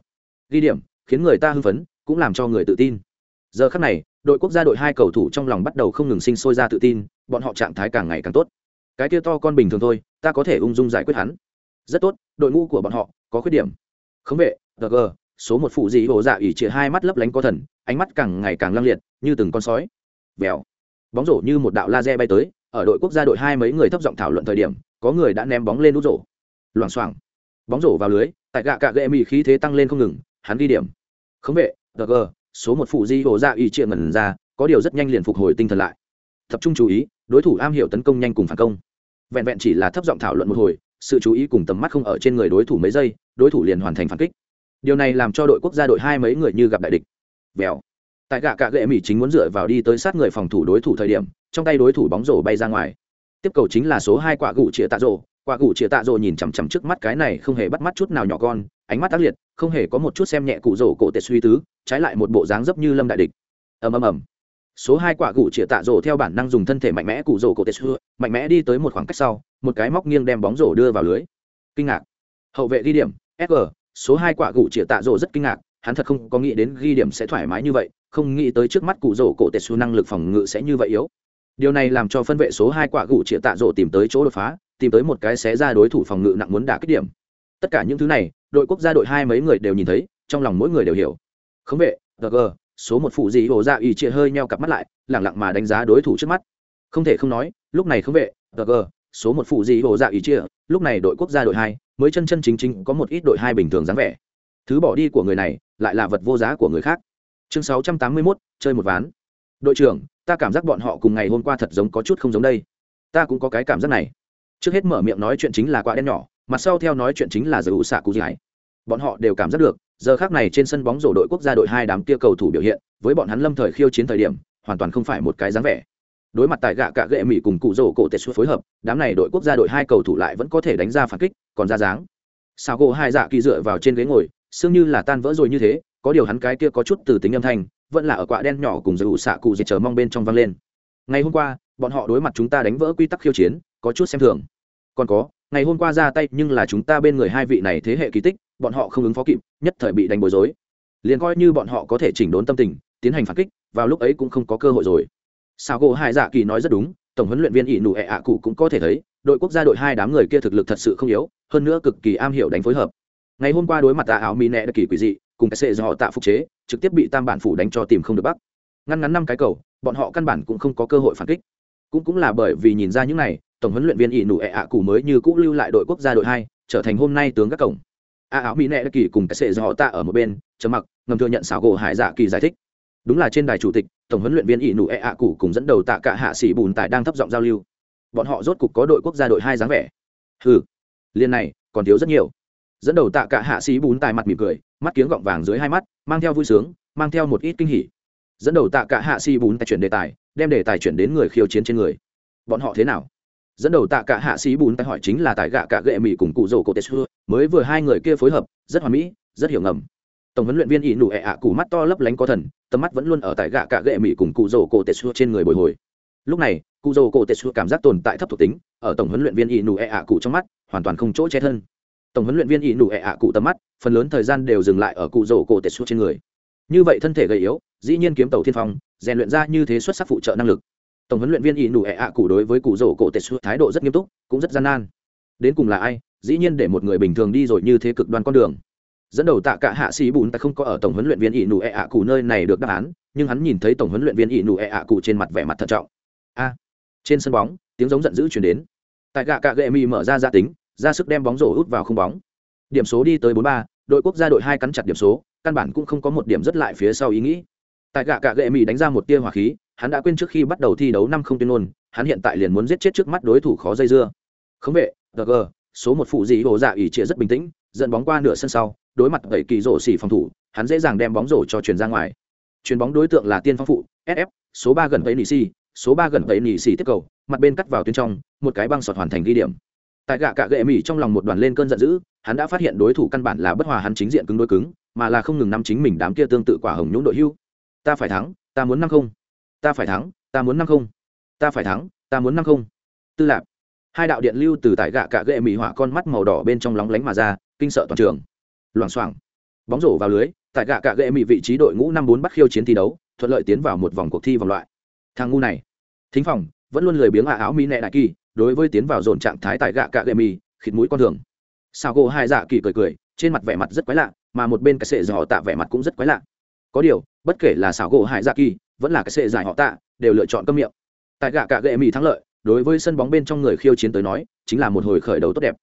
Speaker 1: Ghi điểm khiến người ta hưng phấn, cũng làm cho người tự tin. Giờ khắc này, đội quốc gia đội hai cầu thủ trong lòng bắt đầu không ngừng sinh sôi ra tự tin, bọn họ trạng thái càng ngày càng tốt. Cái kia to con bình thường thôi, ta có thể ung dung giải quyết hắn. Rất tốt, đội ngũ của bọn họ có khuyết điểm. Khống vệ gg số một phụ dị hồ dạ ỉ chĩa hai mắt lấp lánh có thần, ánh mắt càng ngày càng lăng liệt, như từng con sói. Vèo. Bóng rổ như một đạo laser bay tới, ở đội quốc gia đội hai mấy người thấp giọng thảo luận thời điểm, có người đã ném bóng lên nút rổ. Loảng xoảng. Bóng rổ vào lưới, tại gạ cạ gệ mì khí thế tăng lên không ngừng, hắn ghi điểm khống vệ gg số một phụ di hồ dạ ra ủy triệu ngẩn ra, có điều rất nhanh liền phục hồi tinh thần lại. Tập trung chú ý, đối thủ am hiểu tấn công nhanh cùng phản công. Vẹn vẹn chỉ là thấp giọng thảo luận một hồi, sự chú ý cùng tầm mắt không ở trên người đối thủ mấy giây, đối thủ liền hoàn thành phản kích. Điều này làm cho đội quốc gia đội hai mấy người như gặp đại địch. Vèo. Tại gạ cạ gệ mỹ chính muốn dựa vào đi tới sát người phòng thủ đối thủ thời điểm, trong tay đối thủ bóng rổ bay ra ngoài. Tiếp cầu chính là số hai quả gụ chĩa tạ rổ quả cụ chĩa tạ rổ nhìn chằm chằm trước mắt cái này không hề bắt mắt chút nào nhỏ con, ánh mắt tác liệt, không hề có một chút xem nhẹ cụ rổ cổ tệ suy tứ, trái lại một bộ dáng dấp như lâm đại địch. Ầm ầm ầm. Số hai quả cụ chĩa tạ rổ theo bản năng dùng thân thể mạnh mẽ cụ rổ cổ tệ xưa mạnh mẽ đi tới một khoảng cách sau, một cái móc nghiêng đem bóng rổ đưa vào lưới. Kinh ngạc. Hậu vệ ghi điểm sg số hai quả cụ chĩa tạ rổ rất kinh ngạc, hắn thật không có nghĩ đến ghi điểm sẽ thoải mái như vậy, không nghĩ tới trước mắt cụ rổ cổ tệ xu năng lực phòng ngự sẽ như vậy yếu. Điều này làm cho phân vệ số hai quả cụ chĩa tạ rổ tìm tới chỗ đột phá tìm tới một cái xé ra đối thủ phòng ngự nặng muốn đả kích điểm. Tất cả những thứ này đội quốc gia đội hai mấy người đều nhìn thấy trong lòng mỗi người đều hiểu. Khống vệ gg số một phụ dị hồ dạ ủy chia hơi nheo cặp mắt lại lẳng lặng mà đánh giá đối thủ trước mắt. Không thể không nói lúc này không vệ gg số một phụ dị hồ dạ ủy chia lúc này đội quốc gia đội hai mới chân chân chính chính có một ít đội hai bình thường dáng vẻ. Thứ bỏ đi của người này lại là vật vô giá của người khác. Chương sáu trăm tám mươi 681, chơi một ván. Đội trưởng ta cảm giác bọn họ cùng ngày hôm qua thật giống có chút không giống đây. Ta cũng có cái cảm giác này trước hết mở miệng nói chuyện chính là quả đen nhỏ, mặt sau theo nói chuyện chính là giới ủ xạ cụ dài bọn họ đều cảm giác được, giờ khác này trên sân bóng rổ đội quốc gia đội hai đám kia cầu thủ biểu hiện, với bọn hắn lâm thời khiêu chiến thời điểm, hoàn toàn không phải một cái dáng vẻ. Đối mặt tại gạ cạ gệ mỹ cùng cụ rổ cổ tệ phối hợp, đám này đội quốc gia đội hai cầu thủ lại vẫn có thể đánh ra phản kích, còn ra dáng. Sao gỗ hai dạ kỳ dựa vào trên ghế ngồi, xương như là tan vỡ rồi như thế, có điều hắn cái kia có chút từ tính âm thanh, vẫn là ở quạ đen nhỏ cùng giữ xạ cụ dệt chờ mong bên trong vang lên. Ngày hôm qua, bọn họ đối mặt chúng ta đánh vỡ quy tắc khiêu chiến có chút xem thường. Còn có, ngày hôm qua ra tay nhưng là chúng ta bên người hai vị này thế hệ kỳ tích, bọn họ không ứng phó kịp, nhất thời bị đánh bối rối. Liền coi như bọn họ có thể chỉnh đốn tâm tình, tiến hành phản kích, vào lúc ấy cũng không có cơ hội rồi. Sao gỗ hai dạ kỳ nói rất đúng, tổng huấn luyện viên ỷ nụ ẹ ạ cụ cũng có thể thấy, đội quốc gia đội hai đám người kia thực lực thật sự không yếu, hơn nữa cực kỳ am hiểu đánh phối hợp. Ngày hôm qua đối mặt tạ áo mỹ nẹ đặc kỳ quỷ dị, cùng cái sệ do họ tạ phục chế, trực tiếp bị tam bản phủ đánh cho tìm không được bắc. Ngăn ngắn năm cái cầu, bọn họ căn bản cũng không có cơ hội phản kích. Cũng cũng là bởi vì nhìn ra những này tổng huấn luyện viên ỷ nụ ệ ạ cụ mới như cũ lưu lại đội quốc gia đội hai, trở thành hôm nay tướng các cổng. A áo mỹ nệ đã kỳ cùng cái sệ do họ tạ ở một bên chấm mặc, ngầm thừa nhận xảo gỗ hải dạ kỳ giải thích. Đúng là trên đài chủ tịch, tổng huấn luyện viên ỷ nụ ệ ạ cụ cùng dẫn đầu tạ cả hạ sĩ bùn tài đang thấp giọng giao lưu. Bọn họ rốt cục có đội quốc gia đội hai dáng vẻ. Ừ liên này, còn thiếu rất nhiều. Dẫn đầu tạ cả hạ sĩ bùn tài mặt mỉm cười, mắt kiếng gọng vàng dưới hai mắt, mang theo vui sướng, mang theo một ít kinh hỉ. Dẫn đầu tạ cả hạ sĩ bùn tài chuyển đề tài, đem đề tài chuyển đến người khiêu chiến trên người. Bọn họ thế nào? Dẫn đầu tạ cả hạ sĩ bùn tay hỏi chính là tại gạ cả gệ mỹ cùng cụ rổ cổ tê xưa, mới vừa hai người kia phối hợp, rất hoàn mỹ, rất hiểu ngầm. Tổng huấn luyện viên ỷ nụ ẹ ạ cụ mắt to lấp lánh có thần, tầm mắt vẫn luôn ở tại gạ cả gệ mỹ cùng cụ rổ cổ tê xưa trên người bồi hồi. Lúc này, cụ rổ cổ tê xưa cảm giác tồn tại thấp thuộc tính, ở tổng huấn luyện viên ỷ nụ ẹ ạ cụ trong mắt, hoàn toàn không chỗ che thân. Tổng huấn luyện viên ỷ nụ ẹ ạ cụ tầm mắt, phần lớn thời gian đều dừng lại ở cụ rổ cổ tê xưa trên người. Như vậy thân thể gầy yếu, dĩ nhiên kiếm tàu thiên phong, rèn luyện ra như thế xuất sắc phụ trợ năng lực tổng huấn luyện viên ỷ nụ ẹ ạ cụ đối với cụ rổ cổ tệ xu thái độ rất nghiêm túc, cũng rất gian nan. Đến cùng là ai? Dĩ nhiên để một người bình thường đi rồi như thế cực đoan con đường. Dẫn đầu tạ cả hạ sĩ bùn ta không có ở tổng huấn luyện viên ỷ nụ ẹ ạ cụ nơi này được đáp án, nhưng hắn nhìn thấy tổng huấn luyện viên ỷ nụ ẹ ạ cụ trên mặt vẻ mặt thận trọng. A! Trên sân bóng, tiếng giống giận dữ chuyển đến. Tại gạ cạ gệ mi mở ra gia tính, ra sức đem bóng rổ hút vào không bóng. Điểm số đi tới bốn ba, đội quốc gia đội hai cắn chặt điểm số, căn bản cũng không có một điểm rất lại phía sau ý nghĩ tại gạ cạ gệ mỹ đánh ra một tia hỏa khí, hắn đã quên trước khi bắt đầu thi đấu năm không tuyên ngôn, hắn hiện tại liền muốn giết chết trước mắt đối thủ khó dây dưa. Khống vệ gg số một phụ dị hồ dạ ỉ trịa rất bình tĩnh, dẫn bóng qua nửa sân sau, đối mặt bảy kỳ rổ xỉ phòng thủ, hắn dễ dàng đem bóng rổ cho chuyền ra ngoài. Chuyền bóng đối tượng là tiên phong phụ sf số ba gần tây nỉ xi số ba gần tây nỉ xi tiếp cầu, mặt bên cắt vào tuyến trong, một cái băng sọt hoàn thành ghi điểm. Tại gạ cạ gệ mỹ trong lòng một đoàn lên cơn giận dữ, hắn đã phát hiện đối thủ căn bản là bất hòa hắn chính diện cứng đối cứng, mà là không ngừng nắm chính mình đám kia tương tự quả hồng nhũng đội hưu ta phải thắng, ta muốn năm không. Ta phải thắng, ta muốn năm không. Ta phải thắng, ta muốn năm không. Tư lạc hai đạo điện lưu từ tại gạ cạ gệ mỹ hỏa con mắt màu đỏ bên trong lóng lánh mà ra, kinh sợ toàn trường. Loảng xoảng. Bóng rổ vào lưới tại gạ cạ gệ mỹ vị trí đội ngũ năm bốn bắt khiêu chiến thi đấu, thuận lợi tiến vào một vòng cuộc thi vòng loại. Thằng ngu này. Thính phòng, vẫn luôn lười biếng hạ áo mỹ nẹ đại kỳ, đối với tiến vào dồn trạng thái tại gạ cạ gệ mỹ khịt mũi con thường. Sao gỗ hai dạ kỳ cười cười, trên mặt vẻ mặt rất quái lạ, mà một bên cái sệ dò tạ vẻ mặt cũng rất quái lạ có điều, bất kể là xảo gỗ hải dạ kỳ, vẫn là cái sệ giải họ tạ, đều lựa chọn cơm miệng. Tại gạ cạ gệ mỹ thắng lợi, đối với sân bóng bên trong người khiêu chiến tới nói, chính là một hồi khởi đầu tốt đẹp.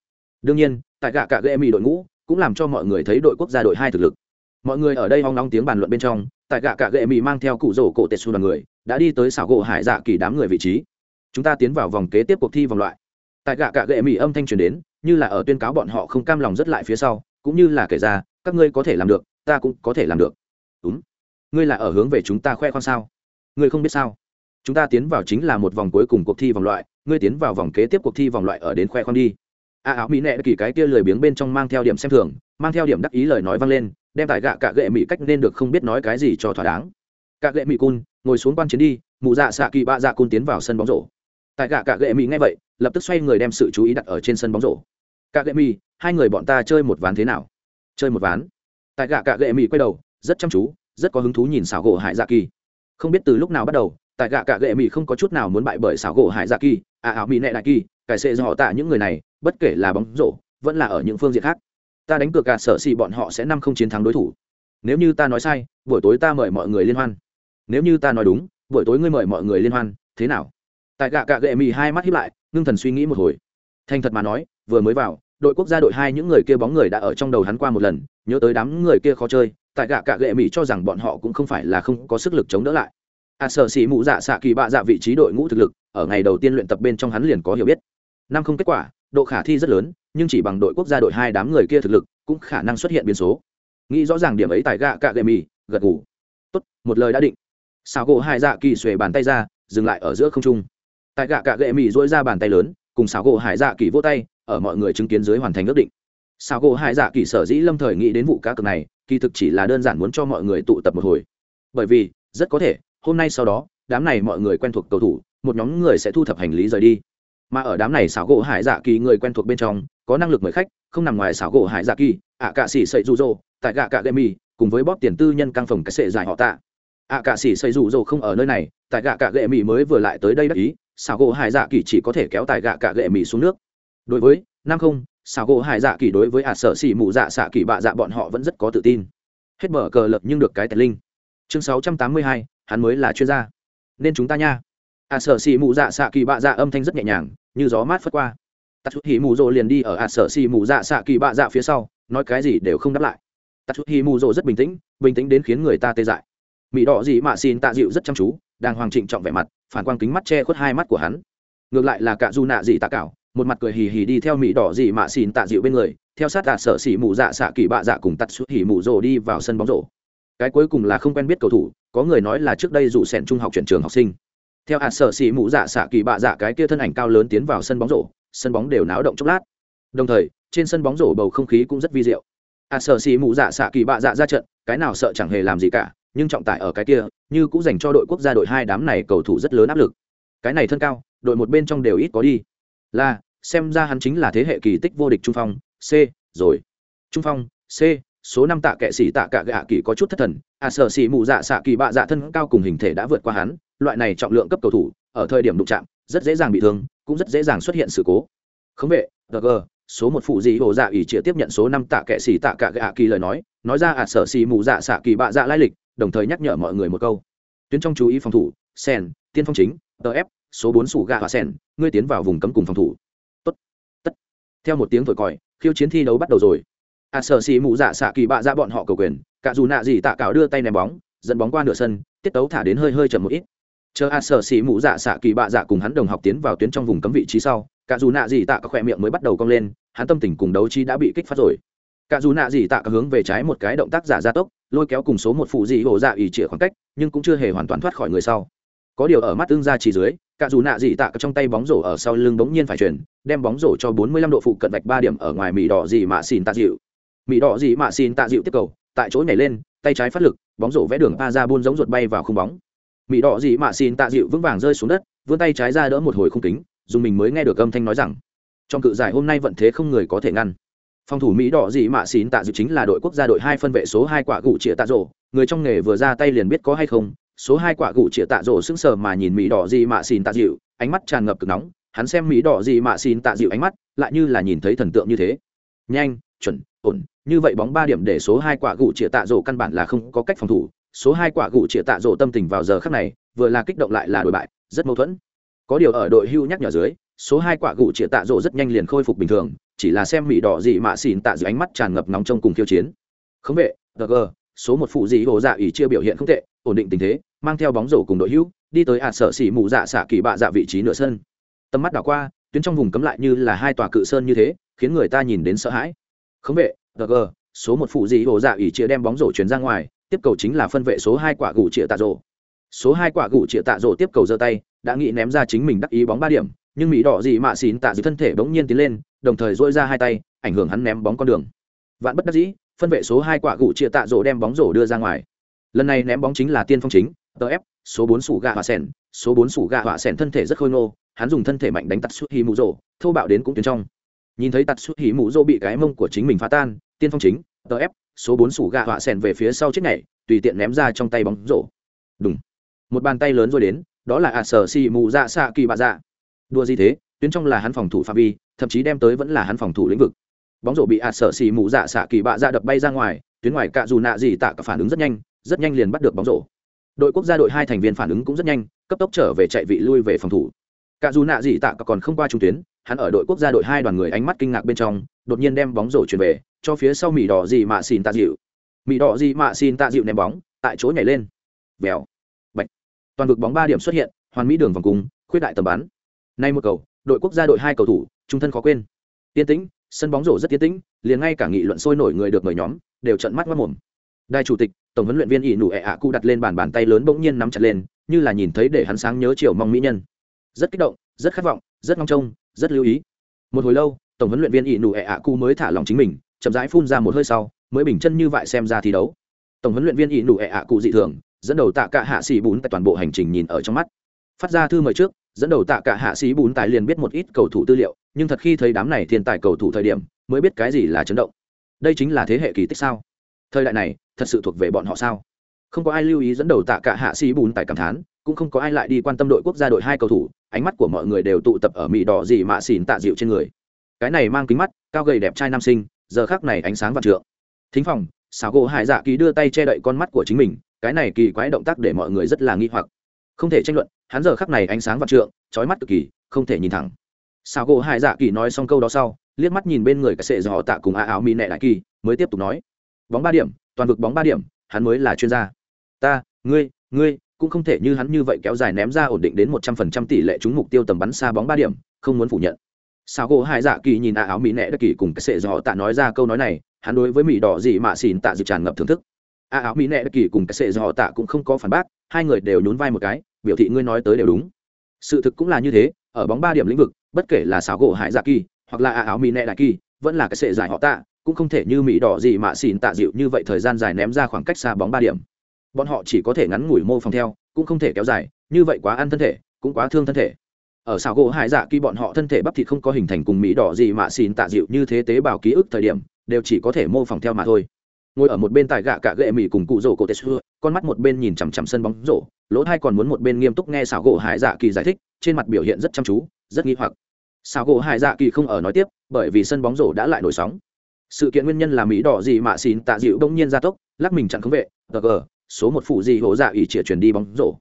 Speaker 1: Đương nhiên, tại gạ cạ gệ mỹ đội ngũ, cũng làm cho mọi người thấy đội quốc gia đội hai thực lực. Mọi người ở đây hoang long tiếng bàn luận bên trong, tại gạ cạ gệ mỹ mang theo cụ rổ cổ tetsu đoàn người, đã đi tới xảo gỗ hải dạ kỳ đám người vị trí. Chúng ta tiến vào vòng kế tiếp cuộc thi vòng loại. Tại gạ cạ gệ mỹ âm thanh truyền đến, như là ở tuyên cáo bọn họ không cam lòng rất lại phía sau, cũng như là kể ra, các ngươi có thể làm được, ta cũng có thể làm được đúng. Ngươi là ở hướng về chúng ta khoe khoang sao? Ngươi không biết sao? Chúng ta tiến vào chính là một vòng cuối cùng cuộc thi vòng loại, ngươi tiến vào vòng kế tiếp cuộc thi vòng loại ở đến khoe khoang đi. A áo mỹ nệ kỳ cái kia lười biếng bên trong mang theo điểm xem thường, mang theo điểm đắc ý lời nói vang lên, đem tại gạ cạ gệ mỹ cách nên được không biết nói cái gì cho thỏa đáng. Cạ gệ mỹ cun, ngồi xuống quan chiến đi, mụ dạ xạ kỳ bạ dạ cun tiến vào sân bóng rổ. Tại gạ cạ gệ mỹ nghe vậy, lập tức xoay người đem sự chú ý đặt ở trên sân bóng rổ. Cạ gệ mỹ, hai người bọn ta chơi một ván thế nào? Chơi một ván. Tại gạ cạ gệ mỹ quay đầu rất chăm chú, rất có hứng thú nhìn xảo gỗ hải dạ kỳ. Không biết từ lúc nào bắt đầu, tại gạ cạ gệ mỹ không có chút nào muốn bại bởi xảo gỗ hải dạ kỳ à ảo mỹ nệ đại kỳ, cải sệ do họ tạ những người này, bất kể là bóng rổ, vẫn là ở những phương diện khác. Ta đánh cược à, cả sở xì bọn họ sẽ năm không chiến thắng đối thủ. Nếu như ta nói sai, buổi tối ta mời mọi người liên hoan. Nếu như ta nói đúng, buổi tối ngươi mời mọi người liên hoan, thế nào? Tại gạ cạ gệ mì hai mắt hiếp lại, ngưng thần suy nghĩ một hồi. Thành thật mà nói, vừa mới vào, đội quốc gia đội hai những người kia bóng người đã ở trong đầu hắn qua một lần, nhớ tới đám người kia khó chơi tại gạ cạ gệ mỹ cho rằng bọn họ cũng không phải là không có sức lực chống đỡ lại. À sở xỉ mụ dạ xạ kỳ bạ dạ vị trí đội ngũ thực lực, ở ngày đầu tiên luyện tập bên trong hắn liền có hiểu biết. Năm không kết quả, độ khả thi rất lớn, nhưng chỉ bằng đội quốc gia đội hai đám người kia thực lực, cũng khả năng xuất hiện biến số. Nghĩ rõ ràng điểm ấy tại gạ cạ gệ mì gật ngủ tốt, một lời đã định. Sao gỗ hai dạ kỳ xuề bàn tay ra, dừng lại ở giữa không trung. Tại gạ cạ gệ mì dỗi ra bàn tay lớn, cùng sao gỗ hải dạ kỳ vô tay, ở mọi người chứng kiến dưới hoàn thành ước định. Sao gỗ hải dạ kỳ sở dĩ lâm thời nghĩ đến vụ cá cược này kỳ thực chỉ là đơn giản muốn cho mọi người tụ tập một hồi. Bởi vì, rất có thể, hôm nay sau đó, đám này mọi người quen thuộc cầu thủ, một nhóm người sẽ thu thập hành lý rời đi. Mà ở đám này xảo gỗ hải dạ kỳ người quen thuộc bên trong, có năng lực mời khách, không nằm ngoài xảo gỗ hải dạ kỳ ạ cạ xỉ sậy rụ rỗ tại gạ cạ gậy mì cùng với bóp tiền tư nhân căng phòng cái sệ giải họ tạ. Ạ cạ xỉ sậy rụ rỗ không ở nơi này tại gạ cạ gậy mì mới vừa lại tới đây đắc ý, xảo gỗ hải dạ kỳ chỉ có thể kéo tại gạ cạ gậy mì xuống nước. Đối với nam không xảo gỗ hải dạ kỳ đối với ả sở xỉ mù dạ xạ kỳ bạ dạ bọn họ vẫn rất có tự tin. Hết mở cờ lập nhưng được cái tẹt linh. Chương sáu trăm tám mươi hai, hắn mới là chuyên gia. Nên chúng ta nha. Ả sở xỉ mù dạ xạ kỳ bạ dạ âm thanh rất nhẹ nhàng, như gió mát phất qua. Tạt chút hì mù rộ liền đi ở ả sở xì mù dạ xạ kỳ bạ dạ phía sau, nói cái gì đều không đáp lại. Tạt chút hì mù rộ rất bình tĩnh bình tĩnh đến khiến người ta tê dại. Mỹ đỏ gì mạ xin tạ dịu rất chăm chú, đang hoàng trịnh trọng vẻ mặt, phản quang kính mắt che khuất hai mắt của hắn. Ngược lại là cả du nạ gì tạ cảo một mặt cười hì hì đi theo mỹ đỏ gì mạ xin tạ dịu bên người, theo sát ạt sở xì mù dạ xạ kỳ bạ dạ cùng tạt xuất hỉ mù rồ đi vào sân bóng rổ. Cái cuối cùng là không quen biết cầu thủ, có người nói là trước đây dụ sẻn trung học chuyển trường học sinh. Theo hạt sở xỉ mù dạ xạ kỳ bạ dạ cái kia thân ảnh cao lớn tiến vào sân bóng rổ, sân bóng đều náo động chốc lát. Đồng thời, trên sân bóng rổ bầu không khí cũng rất vi diệu. Hạt sở xỉ mù dạ xạ kỳ bạ dạ ra trận, cái nào sợ chẳng hề làm gì cả, nhưng trọng tải ở cái kia, như cũng dành cho đội quốc gia đội hai đám này cầu thủ rất lớn áp lực. Cái này thân cao, đội một bên trong đều ít có đi. Là xem ra hắn chính là thế hệ kỳ tích vô địch trung phong, c, rồi. Trung phong, c, số năm tạ kệ sĩ tạ cả gạ kỳ có chút thất thần à sở sĩ mù dạ xạ kỳ bạ dạ thân cao cùng hình thể đã vượt qua hắn, loại này trọng lượng cấp cầu thủ, ở thời điểm đụng chạm, rất dễ dàng bị thương, cũng rất dễ dàng xuất hiện sự cố. Khống vệ g số một phụ dị hồ dạ ủy chĩa tiếp nhận số năm tạ kệ sĩ tạ cả gạ kỳ lời nói nói ra à sở sĩ mù dạ xạ kỳ bạ dạ lai lịch, đồng thời nhắc nhở mọi người một câu. Tuyến trong chú ý phòng thủ, sen, tiên phong chính tf số bốn sủ gạ và sen, ngươi tiến vào vùng cấm cùng phòng thủ theo một tiếng thổi còi, khiêu chiến thi đấu bắt đầu rồi. Ạt sở xì mù dạ xạ kỳ bạ ra bọn họ cầu quyền, cả dù nạ gì tạ cào đưa tay ném bóng, dẫn bóng qua nửa sân, tiết tấu thả đến hơi hơi chậm một ít. Chờ ạt sở xì mù dạ xạ kỳ bạ dạ cùng hắn đồng học tiến vào tuyến trong vùng cấm vị trí sau, cả dù nạ gì tạ cả khỏe miệng mới bắt đầu cong lên, hắn tâm tình cùng đấu chi đã bị kích phát rồi. Cả dù nạ gì tạ cả hướng về trái một cái động tác giả gia tốc, lôi kéo cùng số một phụ dị hồ dạ ỉ trịa khoảng cách, nhưng cũng chưa hề hoàn toàn thoát khỏi người sau. Có điều ở mắt tương ra chỉ dưới cả dù nạ gì tạ cả trong tay bóng rổ ở sau lưng bỗng nhiên phải chuyển, đem bóng rổ cho 45 độ phụ cận vạch ba điểm ở ngoài mỹ đỏ gì mạ xin tạ dịu. Mỹ đỏ gì mạ xin tạ dịu tiếp cầu, tại chỗ nhảy lên, tay trái phát lực, bóng rổ vẽ đường pa ra buôn giống ruột bay vào không bóng. Mỹ đỏ gì mạ xin tạ dịu vững vàng rơi xuống đất, vươn tay trái ra đỡ một hồi không kính, dùng mình mới nghe được âm thanh nói rằng, trong cự giải hôm nay vận thế không người có thể ngăn. Phòng thủ mỹ đỏ dị mạ xin tạ dịu chính là đội quốc gia đội hai phân vệ số hai quả gụ chĩa tạ rổ, người trong nghề vừa ra tay liền biết có hay không số hai quả gụ chĩa tạ rổ sững sờ mà nhìn mỹ đỏ gì mạ xin tạ dịu, ánh mắt tràn ngập cực nóng. Hắn xem mỹ đỏ gì mạ xin tạ dịu ánh mắt, lại như là nhìn thấy thần tượng như thế. Nhanh, chuẩn, ổn, như vậy bóng ba điểm để số hai quả gụ chĩa tạ rổ căn bản là không có cách phòng thủ. Số hai quả gụ chĩa tạ rổ tâm tình vào giờ khắc này, vừa là kích động lại là đổi bại, rất mâu thuẫn. Có điều ở đội hưu nhắc nhở dưới, số hai quả gụ chĩa tạ rổ rất nhanh liền khôi phục bình thường, chỉ là xem mỹ đỏ gì mạ xin tạ dịu ánh mắt tràn ngập nóng trong cùng khiêu chiến. Khống vệ gg số một phụ dị hồ dạ ỉ chưa biểu hiện không tệ ổn định tình thế mang theo bóng rổ cùng đội hữu, đi tới ạt sở xỉ mù dạ xạ kỳ bạ dạ vị trí nửa sân. Tầm mắt đảo qua tuyến trong vùng cấm lại như là hai tòa cự sơn như thế khiến người ta nhìn đến sợ hãi. Khống vệ gg số một phụ dị hồ dạ ỉ chia đem bóng rổ chuyển ra ngoài tiếp cầu chính là phân vệ số hai quả gủ chĩa tạ rổ. số hai quả gủ chĩa tạ rổ tiếp cầu giơ tay đã nghĩ ném ra chính mình đắc ý bóng ba điểm nhưng mỹ đỏ dị mạ xín tạ dưới thân thể bỗng nhiên tiến lên đồng thời dỗi ra hai tay ảnh hưởng hắn ném bóng con đường. Vạn bất đắc dĩ phân vệ số hai quả gủ chia tạ rổ đem bóng rổ đưa ra ngoài lần này ném bóng chính là tiên phong chính tf số bốn sủ gà hỏa sẻn số bốn sủ gà hỏa sẻn thân thể rất khôi ngô, hắn dùng thân thể mạnh đánh tạt suốt hì mù rộ thô bạo đến cũng tuyến trong. Nhìn thấy tạt suốt hì mù rộ bị cái mông của chính mình phá tan, tiên phong chính tf số bốn sủ gà hỏa sẻn về phía sau chiếc này tùy tiện ném ra trong tay bóng rổ. Đúng một bàn tay lớn rồi đến, đó là ạ sở xì mù dạ xạ kỳ bạ dạ đua gì thế? Tuyến trong là hắn phòng thủ phạm vi, thậm chí đem tới vẫn là hắn phòng thủ lĩnh vực. Bóng rổ bị ạ sở xì mù dạ xạ kỳ bạ dạ đập bay ra ngoài, tuyến ngoài cạ dù nạ gì tạ cả phản ứng rất nhanh rất nhanh liền bắt được bóng rổ. Đội quốc gia đội hai thành viên phản ứng cũng rất nhanh, cấp tốc trở về chạy vị lui về phòng thủ. Cả dù nạ gì tạ còn không qua trung tuyến, hắn ở đội quốc gia đội hai đoàn người ánh mắt kinh ngạc bên trong, đột nhiên đem bóng rổ chuyển về, cho phía sau mỹ đỏ gì mạ xin tạ dịu. Mỹ đỏ gì mạ xin tạ dịu ném bóng, tại chỗ nhảy lên. Vèo. Toàn vực bóng ba điểm xuất hiện, hoàn mỹ đường vòng cung, khuyết đại tầm bắn. Nay một cầu, đội quốc gia đội hai cầu thủ, trung thân khó quên. Tiên tĩnh, sân bóng rổ rất tiến tĩnh, liền ngay cả nghị luận sôi nổi người được mời nhóm, đều trận mắt mất mồm đại chủ tịch, tổng huấn luyện viên ỷ nụ ệ ạ cụ đặt lên bàn bàn tay lớn bỗng nhiên nắm chặt lên, như là nhìn thấy để hắn sáng nhớ chiều mong mỹ nhân. Rất kích động, rất khát vọng, rất mong trông, rất lưu ý. Một hồi lâu, tổng huấn luyện viên ỷ nụ ệ ạ cụ mới thả lòng chính mình, chậm rãi phun ra một hơi sau, mới bình chân như vậy xem ra thi đấu. Tổng huấn luyện viên ỷ nụ ệ ạ cụ dị thường, dẫn đầu tạ cả hạ sĩ bún tại toàn bộ hành trình nhìn ở trong mắt. Phát ra thư mời trước, dẫn đầu tạ cả hạ sĩ bún tài liền biết một ít cầu thủ tư liệu, nhưng thật khi thấy đám này thiên tài cầu thủ thời điểm, mới biết cái gì là chấn động. Đây chính là thế hệ kỳ tích sao? Thời đại này thật sự thuộc về bọn họ sao? Không có ai lưu ý dẫn đầu tạ cả hạ sĩ bùn tại cảm thán, cũng không có ai lại đi quan tâm đội quốc gia đội hai cầu thủ, ánh mắt của mọi người đều tụ tập ở mỹ đỏ gì mạ xỉn tạ dịu trên người. Cái này mang kính mắt, cao gầy đẹp trai nam sinh, giờ khác này ánh sáng vạn trượng. Thính phòng xào gỗ hải dạ kỳ đưa tay che đậy con mắt của chính mình, cái này kỳ quái động tác để mọi người rất là nghi hoặc. Không thể tranh luận, hắn giờ khắc này ánh sáng vạn trượng trói mắt cực kỳ, không thể nhìn thẳng. Sao gỗ hải dạ kỳ nói xong câu đó sau, liếc mắt nhìn bên người cái sệ dò tạ cùng a áo mỹ nệ đại kỳ, mới tiếp tục nói. Bóng ba điểm toàn vực bóng ba điểm, hắn mới là chuyên gia. Ta, ngươi ngươi, cũng không thể như hắn như vậy kéo dài ném ra ổn định đến một trăm phần trăm tỷ lệ trúng mục tiêu tầm bắn xa bóng ba điểm, không muốn phủ nhận. Sao gỗ hải dạ kỳ nhìn a áo mỹ nệ đại kỳ cùng cái sệ dò tạ nói ra câu nói này, hắn đối với mỹ đỏ gì mà xỉn tạ dịu tràn ngập thưởng thức. A áo mỹ nệ kỳ cùng cái sệ do tạ cũng không có phản bác, hai người đều nhún vai một cái, biểu thị ngươi nói tới đều đúng. Sự thực cũng là như thế, ở bóng ba điểm lĩnh vực, bất kể là xảo gỗ hải dạ kỳ hoặc là a áo mỹ nệ đại kỳ, vẫn là cái sệ giải họ tạ cũng không thể như mỹ đỏ gì mà xỉn tạ dịu như vậy thời gian dài ném ra khoảng cách xa bóng ba điểm. Bọn họ chỉ có thể ngắn ngủi mô phòng theo, cũng không thể kéo dài, như vậy quá ăn thân thể, cũng quá thương thân thể. Ở xào gỗ hải dạ kỳ bọn họ thân thể bắp thịt không có hình thành cùng mỹ đỏ gì mà xỉn tạ dịu như thế tế bào ký ức thời điểm, đều chỉ có thể mô phỏng theo mà thôi. Ngồi ở một bên tài gạ cả gệ mỹ cùng cụ rổ cổ tê xưa, con mắt một bên nhìn chằm chằm sân bóng rổ, lỗ hai còn muốn một bên nghiêm túc nghe xào gỗ hải dạ kỳ giải thích, trên mặt biểu hiện rất chăm chú, rất nghi hoặc. Xào gỗ hải dạ kỳ không ở nói tiếp, bởi vì sân bóng rổ đã lại nổi sóng sự kiện nguyên nhân là mỹ đỏ gì mạ xin tạ dịu đông nhiên ra tốc, lắc mình chặn khống vệ gg số một phụ gì hổ dạ ỉ chĩa chuyển đi bóng rổ.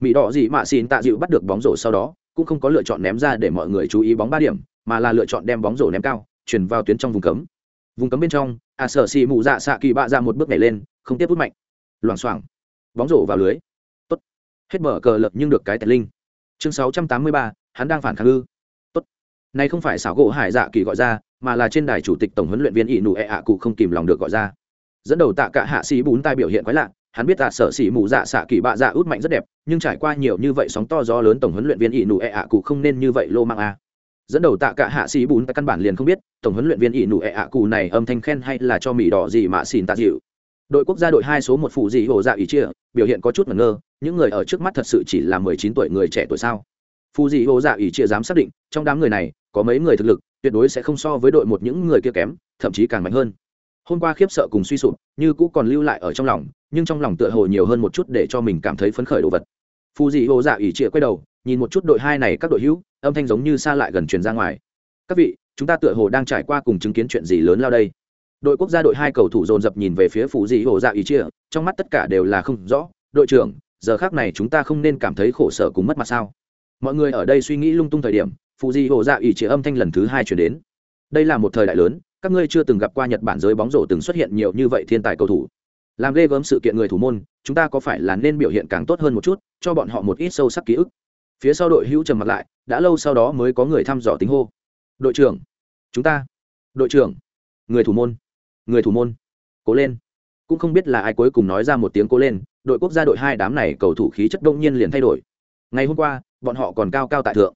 Speaker 1: Mỹ đỏ gì mạ xin tạ dịu bắt được bóng rổ sau đó, cũng không có lựa chọn ném ra để mọi người chú ý bóng ba điểm, mà là lựa chọn đem bóng rổ ném cao, chuyển vào tuyến trong vùng cấm. Vùng cấm bên trong, a sở xì mù dạ xạ kỳ bạ ra một bước nhảy lên, không tiếp hút mạnh. Loảng xoảng. Bóng rổ vào lưới. Tốt. Hết mở cờ lập nhưng được cái tẹt linh. Chương sáu trăm tám mươi ba, hắn đang phản kháng ư nay này không phải xảo gỗ hải dạ kỳ gọi ra, mà là trên đài chủ tịch tổng huấn luyện viên ỷ nụ ẹ ạ cụ không kìm lòng được gọi ra. Dẫn đầu tạ cả hạ sĩ bún tai biểu hiện quái lạ, hắn biết tạ sở sĩ mù dạ xạ kỳ bạ dạ út mạnh rất đẹp, nhưng trải qua nhiều như vậy sóng to gió lớn tổng huấn luyện viên ỷ nụ ẹ ạ cụ không nên như vậy lô mang a à. dẫn đầu tạ cả hạ sĩ bún căn bản liền không biết, tổng huấn luyện viên ỷ nụ ẹ ạ cụ này âm thanh khen hay là cho mỹ đỏ gì mà xin tạ dịu. Đội quốc gia đội hai số một phụ dị hồ dạ ý chia, biểu hiện có chút ngẩn ngơ, những người ở trước mắt thật sự chỉ là mười chín tuổi người trẻ tuổi sao? Phụ dị hồ dạ ý chia dám xác định, trong đám người này có mấy người thực lực, tuyệt đối sẽ không so với đội một những người kia kém, thậm chí càng mạnh hơn. Hôm qua khiếp sợ cùng suy sụp, như cũ còn lưu lại ở trong lòng, nhưng trong lòng tựa hồ nhiều hơn một chút để cho mình cảm thấy phấn khởi đồ vật. Phù dị hồ dạ ỉ trịa quay đầu, nhìn một chút đội hai này các đội hữu, âm thanh giống như xa lại gần truyền ra ngoài. Các vị, chúng ta tựa hồ đang trải qua cùng chứng kiến chuyện gì lớn lao đây? Đội quốc gia đội hai cầu thủ dồn dập nhìn về phía phù dị hồ dạ ỉ trịa trong mắt tất cả đều là không rõ, đội trưởng, giờ khác này chúng ta không nên cảm thấy khổ sở cùng mất mặt sao? Mọi người ở đây suy nghĩ lung tung thời điểm Phụ di hộ dạ ỉ chế âm thanh lần thứ hai chuyển đến. Đây là một thời đại lớn, các ngươi chưa từng gặp qua nhật bản giới bóng rổ từng xuất hiện nhiều như vậy thiên tài cầu thủ. Làm ghê gớm sự kiện người thủ môn, chúng ta có phải là nên biểu hiện càng tốt hơn một chút, cho bọn họ một ít sâu sắc ký ức? Phía sau đội hữu trầm mặt lại, đã lâu sau đó mới có người thăm dò tính hô. Đội trưởng, chúng ta. Đội trưởng, người thủ môn, người thủ môn, cố lên. Cũng không biết là ai cuối cùng nói ra một tiếng cố lên, đội quốc gia đội hai đám này cầu thủ khí chất đông nhiên liền thay đổi. Ngày hôm qua, bọn họ còn cao cao tại thượng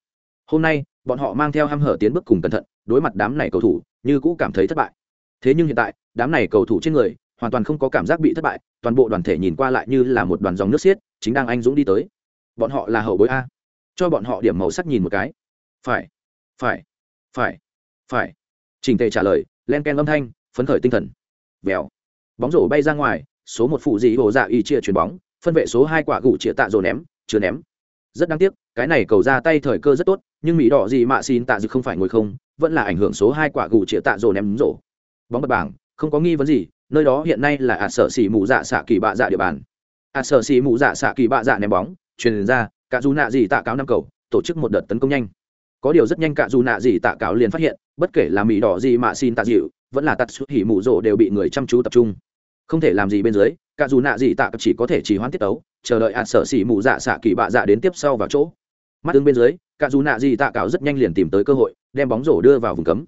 Speaker 1: hôm nay, bọn họ mang theo ham hở tiến bước cùng cẩn thận, đối mặt đám này cầu thủ, như cũ cảm thấy thất bại. Thế nhưng hiện tại, đám này cầu thủ trên người, hoàn toàn không có cảm giác bị thất bại, toàn bộ đoàn thể nhìn qua lại như là một đoàn dòng nước xiết, chính đang anh dũng đi tới. Bọn họ là hậu bối a. Cho bọn họ điểm màu sắc nhìn một cái. Phải phải phải phải. Trình tề trả lời, len ken âm thanh, phấn khởi tinh thần. Vèo. Bóng rổ bay ra ngoài, số một phụ dị hồ dạ y chia chuyền bóng, phân vệ số hai quả gủ chia tạ rồ ném, chưa ném rất đáng tiếc, cái này cầu ra tay thời cơ rất tốt, nhưng mỹ đỏ gì mạ xin tạ dự không phải ngồi không, vẫn là ảnh hưởng số hai quả gù chĩa tạ rồ ném rổ. Bóng bật bảng, không có nghi vấn gì, nơi đó hiện nay là ạt sở xỉ mù dạ xạ kỳ bạ dạ địa bàn. Ạt sở xỉ mù dạ xạ kỳ bạ dạ ném bóng, truyền ra cả dù nạ gì tạ cáo năm cầu, tổ chức một đợt tấn công nhanh. Có điều rất nhanh cả dù nạ gì tạ cáo liền phát hiện, bất kể là mỹ đỏ gì mà xin tạ dịu, vẫn là tạt xuất hỉ mù rổ đều bị người chăm chú tập trung. Không thể làm gì bên dưới cả dù nạ gì tạ chỉ có thể chỉ hoãn tiết tấu, chờ đợi ạt sở xỉ mù dạ xạ kỳ bạ dạ đến tiếp sau vào chỗ. Mắt ứng bên dưới, cả dù nạ gì tạ cáo rất nhanh liền tìm tới cơ hội, đem bóng rổ đưa vào vùng cấm.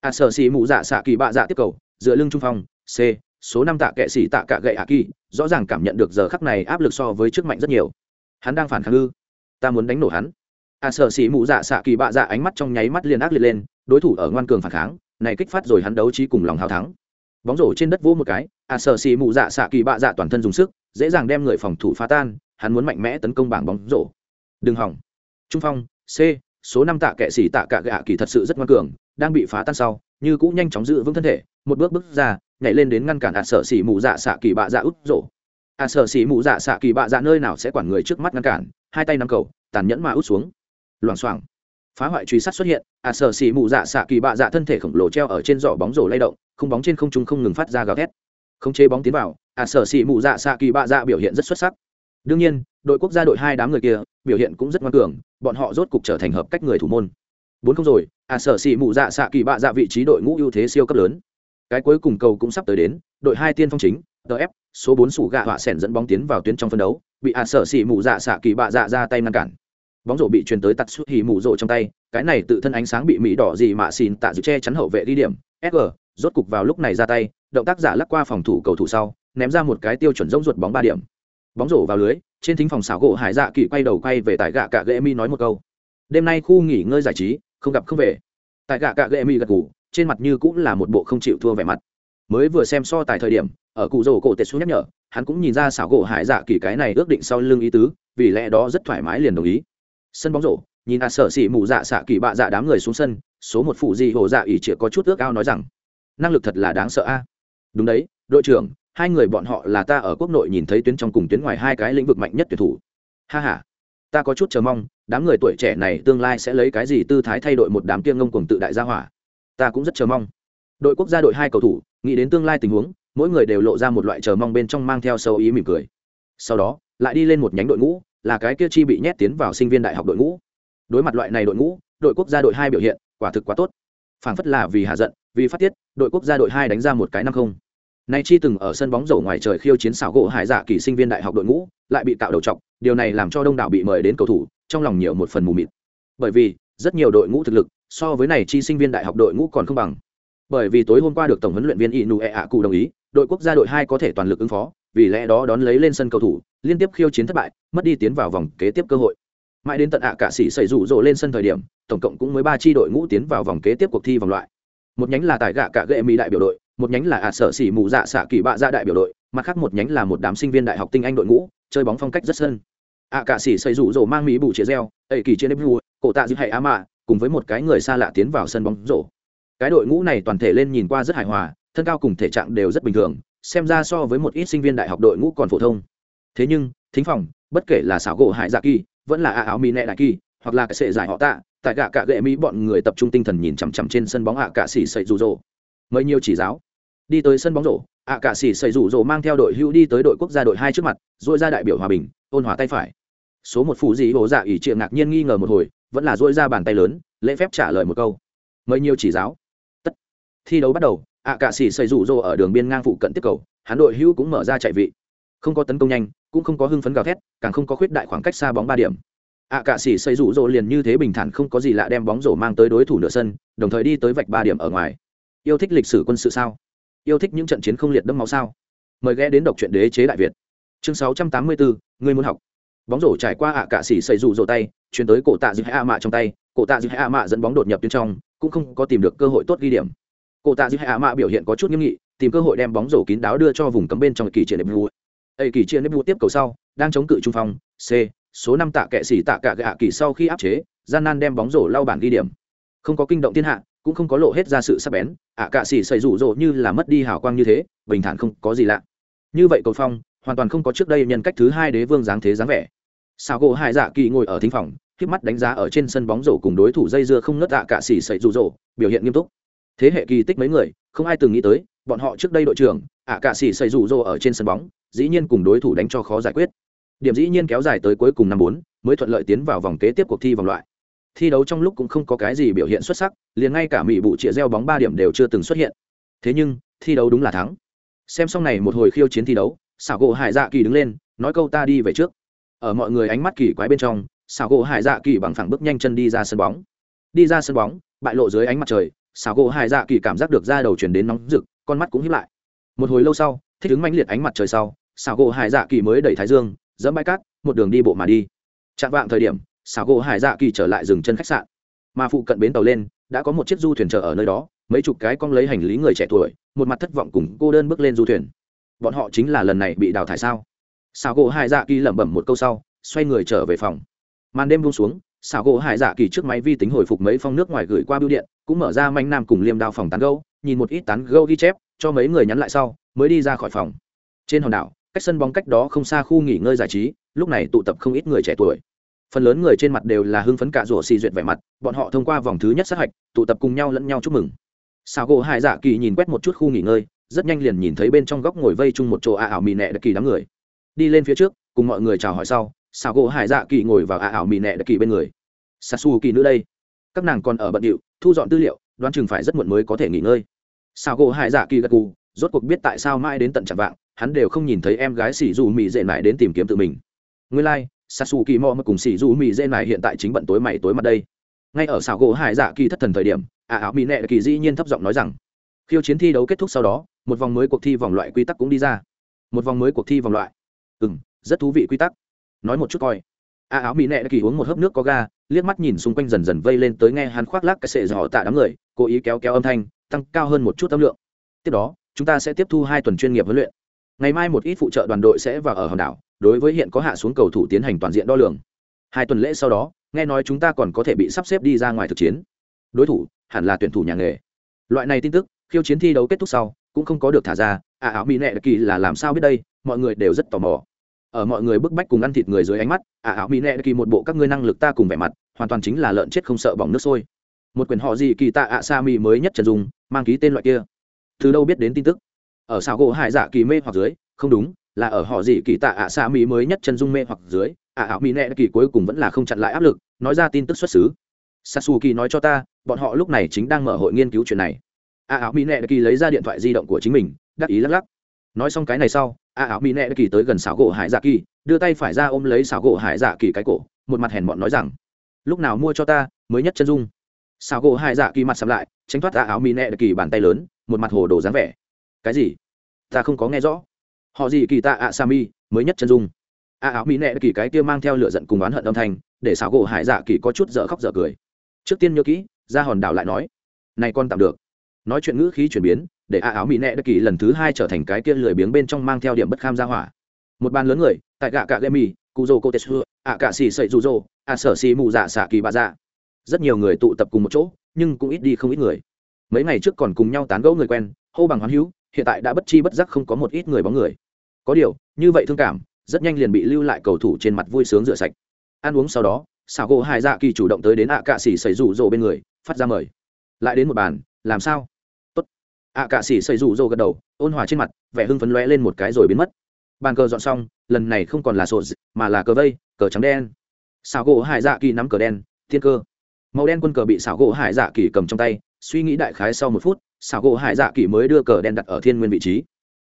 Speaker 1: Ạt sở xỉ mù dạ xạ kỳ bạ dạ tiếp cầu, dựa lưng trung phong, c, số năm tạ kệ xỉ tạ cả gậy hạ kỳ, rõ ràng cảm nhận được giờ khắc này áp lực so với trước mạnh rất nhiều. Hắn đang phản kháng ư? Ta muốn đánh nổ hắn. Ạt sở xỉ mù dạ xạ kỳ bạ dạ ánh mắt trong nháy mắt liền ác liệt lên, đối thủ ở ngoan cường phản kháng, này kích phát rồi hắn đấu trí cùng lòng hào thắng bóng rổ trên đất vô một cái à, ạt sở xì mụ dạ xạ kỳ bạ dạ toàn thân dùng sức, dễ dàng đem người phòng thủ phá tan, hắn muốn mạnh mẽ tấn công bảng bóng rổ. Đừng hỏng. Trung phong, c, số năm tạ kệ xỉ tạ cả gạ kỳ thật sự rất ngoan cường, đang bị phá tan sau, như cũng nhanh chóng giữ vững thân thể, một bước bước ra, nhảy lên đến ngăn cản à, ạt sở xỉ mụ dạ xạ kỳ bạ dạ út rổ. À, ạt sở xỉ mụ dạ xạ kỳ bạ dạ nơi nào sẽ quản người trước mắt ngăn cản, hai tay nắm cầu, tàn nhẫn mà út xuống. Loảng xoảng. Phá hoại truy sát xuất hiện ạt sở xỉ mụ dạ xạ kỳ bạ dạ thân thể khổng lồ treo ở trên giỏ bóng rổ lay động không bóng trên không trung không ngừng phát ra gào thét. Không chế bóng tiến vào à sở xỉ mụ dạ xạ kỳ bạ dạ biểu hiện rất xuất sắc. Đương nhiên, đội quốc gia đội hai đám người kia, biểu hiện cũng rất ngoan cường, bọn họ rốt cục trở thành hợp cách người thủ môn. Bốn không rồi à sở xì mụ dạ xạ kỳ bạ dạ vị trí đội ngũ ưu thế siêu cấp lớn. Cái cuối cùng cầu cũng sắp tới đến, đội hai tiên phong chính tf số bốn sủ gạ họa sẻn dẫn bóng tiến vào tuyến trong phân đấu, bị à sở xì mụ dạ xạ kỳ bạ dạ ra tay ngăn cản. Bóng rổ bị truyền tới tắt suốt hì mụ rổ trong tay, cái này tự thân ánh sáng bị mỹ đỏ gì mà xin tạ dự che chắn hậu vệ đi điểm sg rốt cục vào lúc này ra tay, động tác giả lắc qua phòng thủ cầu thủ sau, ném ra một cái tiêu chuẩn rỗng ruột bóng ba điểm. Bóng rổ vào lưới, trên thính phòng xảo gỗ hải dạ kỳ quay đầu quay về tại gạ cạ gệ mi nói một câu. Đêm nay khu nghỉ ngơi giải trí, không gặp không về. Tại gạ cạ gệ mi gật ngủ trên mặt như cũng là một bộ không chịu thua vẻ mặt. Mới vừa xem so tài thời điểm, ở cụ rổ cổ tệ xuống nhắc nhở, hắn cũng nhìn ra xảo gỗ hải dạ kỳ cái này ước định sau lưng ý tứ, vì lẽ đó rất thoải mái liền đồng ý. Sân bóng rổ, nhìn a sở xỉ mù dạ xạ kỳ bạ dạ đám người xuống sân, số một phụ di hồ dạ ỉ chỉ có chút ước ao nói rằng năng lực thật là đáng sợ a. Đúng đấy, đội trưởng, hai người bọn họ là ta ở quốc nội nhìn thấy tuyến trong cùng tuyến ngoài hai cái lĩnh vực mạnh nhất tuyển thủ. Ha ha. Ta có chút chờ mong, đám người tuổi trẻ này tương lai sẽ lấy cái gì tư thái thay đổi một đám kia ngông cuồng tự đại gia hỏa. Ta cũng rất chờ mong. Đội quốc gia đội hai cầu thủ, nghĩ đến tương lai tình huống, mỗi người đều lộ ra một loại chờ mong bên trong mang theo sâu ý mỉm cười. Sau đó, lại đi lên một nhánh đội ngũ, là cái kia chi bị nhét tiến vào sinh viên đại học đội ngũ. Đối mặt loại này đội ngũ, đội quốc gia đội hai biểu hiện, quả thực quá tốt. Phảng phất là vì hạ giận vì phát tiết, đội quốc gia đội hai đánh ra một cái năm không. Nay chi từng ở sân bóng rổ ngoài trời khiêu chiến xảo gỗ hải dạ kỳ sinh viên đại học đội ngũ, lại bị tạo đầu trọc điều này làm cho đông đảo bị mời đến cầu thủ, trong lòng nhiều một phần mù mịt. Bởi vì, rất nhiều đội ngũ thực lực, so với này chi sinh viên đại học đội ngũ còn không bằng. Bởi vì tối hôm qua được tổng huấn luyện viên inu e ạ cụ đồng ý, đội quốc gia đội hai có thể toàn lực ứng phó, vì lẽ đó đón lấy lên sân cầu thủ, liên tiếp khiêu chiến thất bại, mất đi tiến vào vòng kế tiếp cơ hội. Mãi đến tận ạ cả sĩ xảy rủ rộ lên sân thời điểm, tổng cộng cũng mới ba chi đội ngũ tiến vào vòng kế tiếp cuộc thi vòng loại một nhánh là tại gạ cả gệ mỹ đại biểu đội, một nhánh là ạ sở xỉ mù dạ xạ kỳ bạ dạ đại biểu đội, mặt khác một nhánh là một đám sinh viên đại học tinh anh đội ngũ, chơi bóng phong cách rất sân. ạ cả xỉ xây rủ rổ mang mỹ bù chia reo ẩy kỳ trên nếp vua, cổ tạ giữ hay á mạ, cùng với một cái người xa lạ tiến vào sân bóng rổ. Cái đội ngũ này toàn thể lên nhìn qua rất hài hòa, thân cao cùng thể trạng đều rất bình thường, xem ra so với một ít sinh viên đại học đội ngũ còn phổ thông. Thế nhưng, thính phòng, bất kể là xảo gỗ hải dạ kỳ, vẫn là a áo mỹ nẹ đại kỳ, hoặc là cái sệ giải họ tạ tại gạ cả gệ mỹ, bọn người tập trung tinh thần nhìn chằm chằm trên sân bóng ạ cả xỉ sậy rủ rỗ. Mấy nhiều chỉ giáo. Đi tới sân bóng rổ, ạ cả xỉ sậy rủ rỗ mang theo đội hữu đi tới đội quốc gia đội hai trước mặt dội ra đại biểu hòa bình, ôn hòa tay phải. Số một phụ dị hồ dạ ỉ triệu ngạc nhiên nghi ngờ một hồi, vẫn là dội ra bàn tay lớn, lễ phép trả lời một câu. Mấy nhiều chỉ giáo. Tất. Thi đấu bắt đầu, ạ cả xỉ sậy rủ rỗ ở đường biên ngang phụ cận tiếp cầu, hắn đội hữu cũng mở ra chạy vị. Không có tấn công nhanh, cũng không có hưng phấn gào thét, càng không có khuyết đại khoảng cách xa bóng ba điểm ạ cả sĩ xây rủ rỗ liền như thế bình thản không có gì lạ đem bóng rổ mang tới đối thủ nửa sân đồng thời đi tới vạch ba điểm ở ngoài. Yêu thích lịch sử quân sự sao? Yêu thích những trận chiến không liệt đẫm máu sao? Mời ghé đến đọc truyện đế chế đại việt. Chương 684, người muốn học. Bóng rổ trải qua ạ cả sĩ xây rủ rỗ tay chuyển tới cổ tạ dư hạ mạ trong tay. Cổ tạ dư hạ mạ dẫn bóng đột nhập bên trong cũng không có tìm được cơ hội tốt ghi điểm. Cổ tạ dư hạ mạ biểu hiện có chút nghiêm nghị tìm cơ hội đem bóng rổ kín đáo đưa cho vùng cấm bên trong kỳ triển nếp vụ ấy kỳ triển nếp vụ tiếp cầu sau đang chống cự trung phong c số năm tạ kệ xỉ tạ cả gạ kỳ sau khi áp chế, gian nan đem bóng rổ lau bản ghi điểm. Không có kinh động thiên hạ, cũng không có lộ hết ra sự sắc bén, ạ cạ xỉ xảy rủ rộ như là mất đi hào quang như thế, bình thản không có gì lạ. Như vậy cầu phong, hoàn toàn không có trước đây nhân cách thứ hai đế vương dáng thế dáng vẻ. Sao gỗ hai dạ kỳ ngồi ở thính phòng khiếp mắt đánh giá ở trên sân bóng rổ cùng đối thủ dây dưa không ngớt ạ cạ xỉ xảy rủ rộ biểu hiện nghiêm túc. Thế hệ kỳ tích mấy người, không ai từng nghĩ tới, bọn họ trước đây đội trưởng, ạ cạ xỉ xảy rủ rộ ở trên sân bóng, dĩ nhiên cùng đối thủ đánh cho khó giải quyết điểm dĩ nhiên kéo dài tới cuối cùng năm bốn, mới thuận lợi tiến vào vòng kế tiếp cuộc thi vòng loại. Thi đấu trong lúc cũng không có cái gì biểu hiện xuất sắc, liền ngay cả mỹ bụ chĩa gieo bóng ba điểm đều chưa từng xuất hiện. Thế nhưng, thi đấu đúng là thắng. Xem xong này một hồi khiêu chiến thi đấu, xảo gỗ hải dạ kỳ đứng lên, nói câu ta đi về trước. Ở mọi người ánh mắt kỳ quái bên trong, xảo gỗ hải dạ kỳ bằng phẳng bước nhanh chân đi ra sân bóng. Đi ra sân bóng, bại lộ dưới ánh mặt trời, xảo gỗ hải dạ kỳ cảm giác được da đầu chuyển đến nóng rực, con mắt cũng hiếp lại. Một hồi lâu sau, thích ứng mãnh liệt ánh mặt trời sau, xảo gỗ hải dạ kỳ mới đẩy thái dương dẫm bãi cát, một đường đi bộ mà đi. Chạm vạng thời điểm, xảo gỗ hải dạ kỳ trở lại dừng chân khách sạn. Mà phụ cận bến tàu lên, đã có một chiếc du thuyền chở ở nơi đó, mấy chục cái cong lấy hành lý người trẻ tuổi, một mặt thất vọng cùng cô đơn bước lên du thuyền. Bọn họ chính là lần này bị đào thải sao? Xảo gỗ hải dạ kỳ lẩm bẩm một câu sau, xoay người trở về phòng. Màn đêm buông xuống, xảo gỗ hải dạ kỳ trước máy vi tính hồi phục mấy phong nước ngoài gửi qua bưu điện, cũng mở ra manh nam cùng liêm đao phòng tán gâu nhìn một ít tán gâu ghi chép, cho mấy người nhắn lại sau, mới đi ra khỏi phòng. Trên hòn đảo cách sân bóng cách đó không xa khu nghỉ ngơi giải trí, lúc này tụ tập không ít người trẻ tuổi. Phần lớn người trên mặt đều là hưng phấn cả rủa xì duyệt vẻ mặt, bọn họ thông qua vòng thứ nhất sát hạch, tụ tập cùng nhau lẫn nhau chúc mừng. Sao gỗ hải dạ kỳ nhìn quét một chút khu nghỉ ngơi, rất nhanh liền nhìn thấy bên trong góc ngồi vây chung một chỗ ả ảo mì nẹ đặc kỳ đám người. Đi lên phía trước, cùng mọi người chào hỏi sau sao gỗ hải dạ kỳ ngồi vào ả ảo mì nẹ đặc kỳ bên người. Sasu kỳ nữa đây. Các nàng còn ở bận điệu, thu dọn tư liệu, đoán chừng phải rất muộn mới có thể nghỉ ngơi. Sao gỗ hải dạ kỳ gật cù rốt cuộc biết tại sao mãi đến tận chẳng vạng hắn đều không nhìn thấy em gái xỉ dù mỹ dễ mải đến tìm kiếm tự mình. Nguyên lai、like, sasu kỳ mò mà cùng xỉ dù mỹ dễ mải hiện tại chính bận tối mày tối mặt đây. Ngay ở xảo gỗ hải dạ kỳ thất thần thời điểm ả áo mỹ nệ kỳ dĩ nhiên thấp giọng nói rằng khiêu chiến thi đấu kết thúc sau đó một vòng mới cuộc thi vòng loại quy tắc cũng đi ra. Một vòng mới cuộc thi vòng loại. Ừ m rất thú vị quy tắc. Nói một chút coi. A áo mỹ nệ kỳ uống một hớp nước có ga liếc mắt nhìn xung quanh dần dần vây lên tới nghe hắn khoác lác cái sệ dò tạ đám người cố ý kéo kéo âm thanh tăng cao hơn một chút âm lượng. Tiếp đó chúng ta sẽ tiếp thu hai tuần chuyên nghiệp huấn luyện ngày mai một ít phụ trợ đoàn đội sẽ vào ở hòn đảo, đối với hiện có hạ xuống cầu thủ tiến hành toàn diện đo lường. Hai tuần lễ sau đó, nghe nói chúng ta còn có thể bị sắp xếp đi ra ngoài thực chiến. Đối thủ, hẳn là tuyển thủ nhà nghề. Loại này tin tức, khiêu chiến thi đấu kết thúc sau, cũng không có được thả ra. À áo mỹ nệ kỳ là làm sao biết đây? Mọi người đều rất tò mò. Ở mọi người bức bách cùng ăn thịt người dưới ánh mắt à áo mỹ nệ kỳ một bộ các ngươi năng lực ta cùng vẻ mặt, hoàn toàn chính là lợn chết không sợ bỏng nước sôi. Một quyền họ gì kỳ tạ ạ sa mỹ mới nhất trần dùng, mang ký tên loại kia. Từ đâu biết đến tin tức? Ở xảo gỗ hải dạ kỳ mê hoặc dưới không đúng là ở họ gì kỳ tạ ạ sa mỹ mới nhất chân dung mê hoặc dưới ạ ảo mỹ nẹ kỳ cuối cùng vẫn là không chặn lại áp lực nói ra tin tức xuất xứ Sasuke nói cho ta, bọn họ lúc này chính đang mở hội nghiên cứu chuyện này. A áo Mỹ Nệ Kỳ lấy ra điện thoại di động của chính mình, đắc ý lắc lắc. Nói xong cái này sau, A áo Mỹ Nệ Kỳ tới gần xảo gỗ Hải Dạ Kỳ, đưa tay phải ra ôm lấy xảo gỗ Hải Dạ Kỳ cái cổ, một mặt hèn mọn nói rằng: "Lúc nào mua cho ta, mới nhất chân dung." Xảo gỗ Hải Dạ Kỳ mặt sầm lại, tránh thoát A áo Mỹ Nệ Kỳ bàn tay lớn, một mặt hồ đồ dáng vẻ. "Cái gì? Ta không có nghe rõ." Họ gì kỳ ta ạ Sa Mi mới nhất chân dung. A áo Mỹ nẹ Kỳ cái kia mang theo lửa giận cùng oán hận âm thanh, để xảo gỗ Hải Dạ Kỳ có chút dở khóc dở cười trước tiên nhớ kỹ ra hòn đảo lại nói này con tạm được nói chuyện ngữ khí chuyển biến để a áo mỹ nẹ kỳ lần thứ hai trở thành cái kia lười biếng bên trong mang theo điểm bất kham ra hỏa một bàn lớn người tại gạ cạ lê mì cụ dô cô tê xưa ạ cạ xì sậy rụ rô ạ sở xì mù dạ xạ kỳ bà dạ rất nhiều người tụ tập cùng một chỗ nhưng cũng ít đi không ít người mấy ngày trước còn cùng nhau tán gẫu người quen hô bằng hoán hữu hiện tại đã bất chi bất giác không có một ít người bóng người. Có điều, như vậy thương cảm, rất nhanh liền bị lưu lại cầu thủ trên mặt vui sướng rửa sạch. Ăn uống sau đó xảo gỗ hải dạ kỳ chủ động tới đến ạ cạ xỉ xảy rủ rồ bên người, phát ra mời. Lại đến một bàn, làm sao? Tốt. ạ cạ xỉ xảy rủ rồ gật đầu, ôn hòa trên mặt, vẻ hưng phấn lóe lên một cái rồi biến mất. Bàn cờ dọn xong, lần này không còn là sổ mà là cờ vây, cờ trắng đen. Xảo gỗ hải dạ kỳ nắm cờ đen, thiên cơ. Màu đen quân cờ bị xảo gỗ hải dạ kỳ cầm trong tay, suy nghĩ đại khái sau một phút xảo gỗ hải dạ kỳ mới đưa cờ đen đặt ở thiên nguyên vị trí.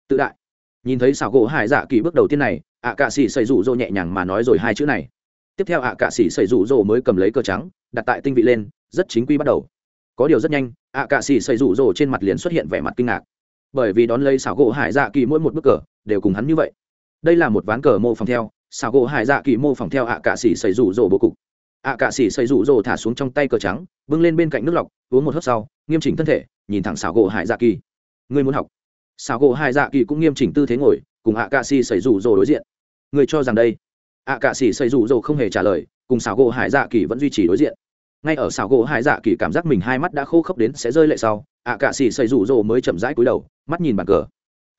Speaker 1: Tự đại. Nhìn thấy xảo gỗ hải dạ kỳ bước đầu tiên này, ạ cạ xỉ xây rủ rỗ nhẹ nhàng mà nói rồi hai chữ này. Tiếp theo ạ cạ sĩ xây rủ rỗ mới cầm lấy cờ trắng, đặt tại tinh vị lên, rất chính quy bắt đầu. Có điều rất nhanh, ạ cạ sĩ xây rủ rỗ trên mặt liền xuất hiện vẻ mặt kinh ngạc. Bởi vì đón lấy xảo gỗ hải dạ kỳ mỗi một bức cờ, đều cùng hắn như vậy. Đây là một ván cờ mô phỏng theo, xảo gỗ hải dạ kỳ mô phỏng theo ạ cạ sĩ xây rủ rỗ bố cục ạ cạ sĩ xây rủ rồ thả xuống trong tay cờ trắng, bưng lên bên cạnh nước lọc, uống một hớp sau, nghiêm chỉnh thân thể, nhìn thẳng xảo gỗ hải dạ kỳ. Người muốn học? Xảo gỗ hải dạ kỳ cũng nghiêm chỉnh tư thế ngồi, cùng ạ cạ sĩ xây rủ rồ đối diện. Người cho rằng đây? Ạ cạ sĩ xây rủ rồ không hề trả lời, cùng xảo gỗ hải dạ kỳ vẫn duy trì đối diện. Ngay ở xảo gỗ hải dạ kỳ cảm giác mình hai mắt đã khô khốc đến sẽ rơi lệ sau, ạ cạ sĩ xây rủ rồ mới chậm rãi cúi đầu, mắt nhìn bàn cờ.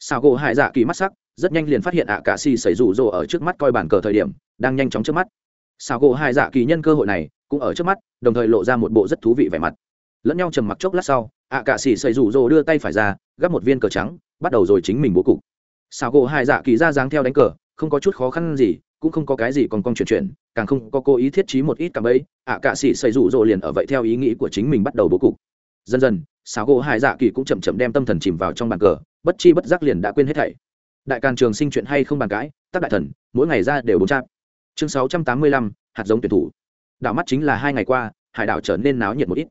Speaker 1: Xảo gỗ hải dạ kỳ mắt sắc, rất nhanh liền phát hiện ạ cạ sĩ xây rủ rồ ở trước mắt coi bàn cờ thời điểm, đang nhanh chóng trước mắt xào gỗ hai dạ kỳ nhân cơ hội này cũng ở trước mắt, đồng thời lộ ra một bộ rất thú vị vẻ mặt. Lẫn nhau trầm mặc chốc lát sau, ạ cạ xỉ xây rủ rồ đưa tay phải ra, gắp một viên cờ trắng, bắt đầu rồi chính mình bố cục. Xào gỗ hai dạ kỳ ra dáng theo đánh cờ, không có chút khó khăn gì, cũng không có cái gì còn con chuyển chuyển, càng không có cố ý thiết trí một ít cảm ấy ạ cạ xỉ xây rủ rồ liền ở vậy theo ý nghĩ của chính mình bắt đầu bố cục. Dần dần xào gỗ hai dạ kỳ cũng chậm chậm đem tâm thần chìm vào trong bàn cờ, bất chi bất giác liền đã quên hết thảy. Đại càng trường sinh chuyện hay không bàn cãi, tác đại thần, mỗi ngày ra đều bốn trạm chương sáu trăm tám mươi lăm, hạt giống tuyển thủ. Đảo mắt chính là hai ngày qua, hải đảo trở nên náo nhiệt một ít.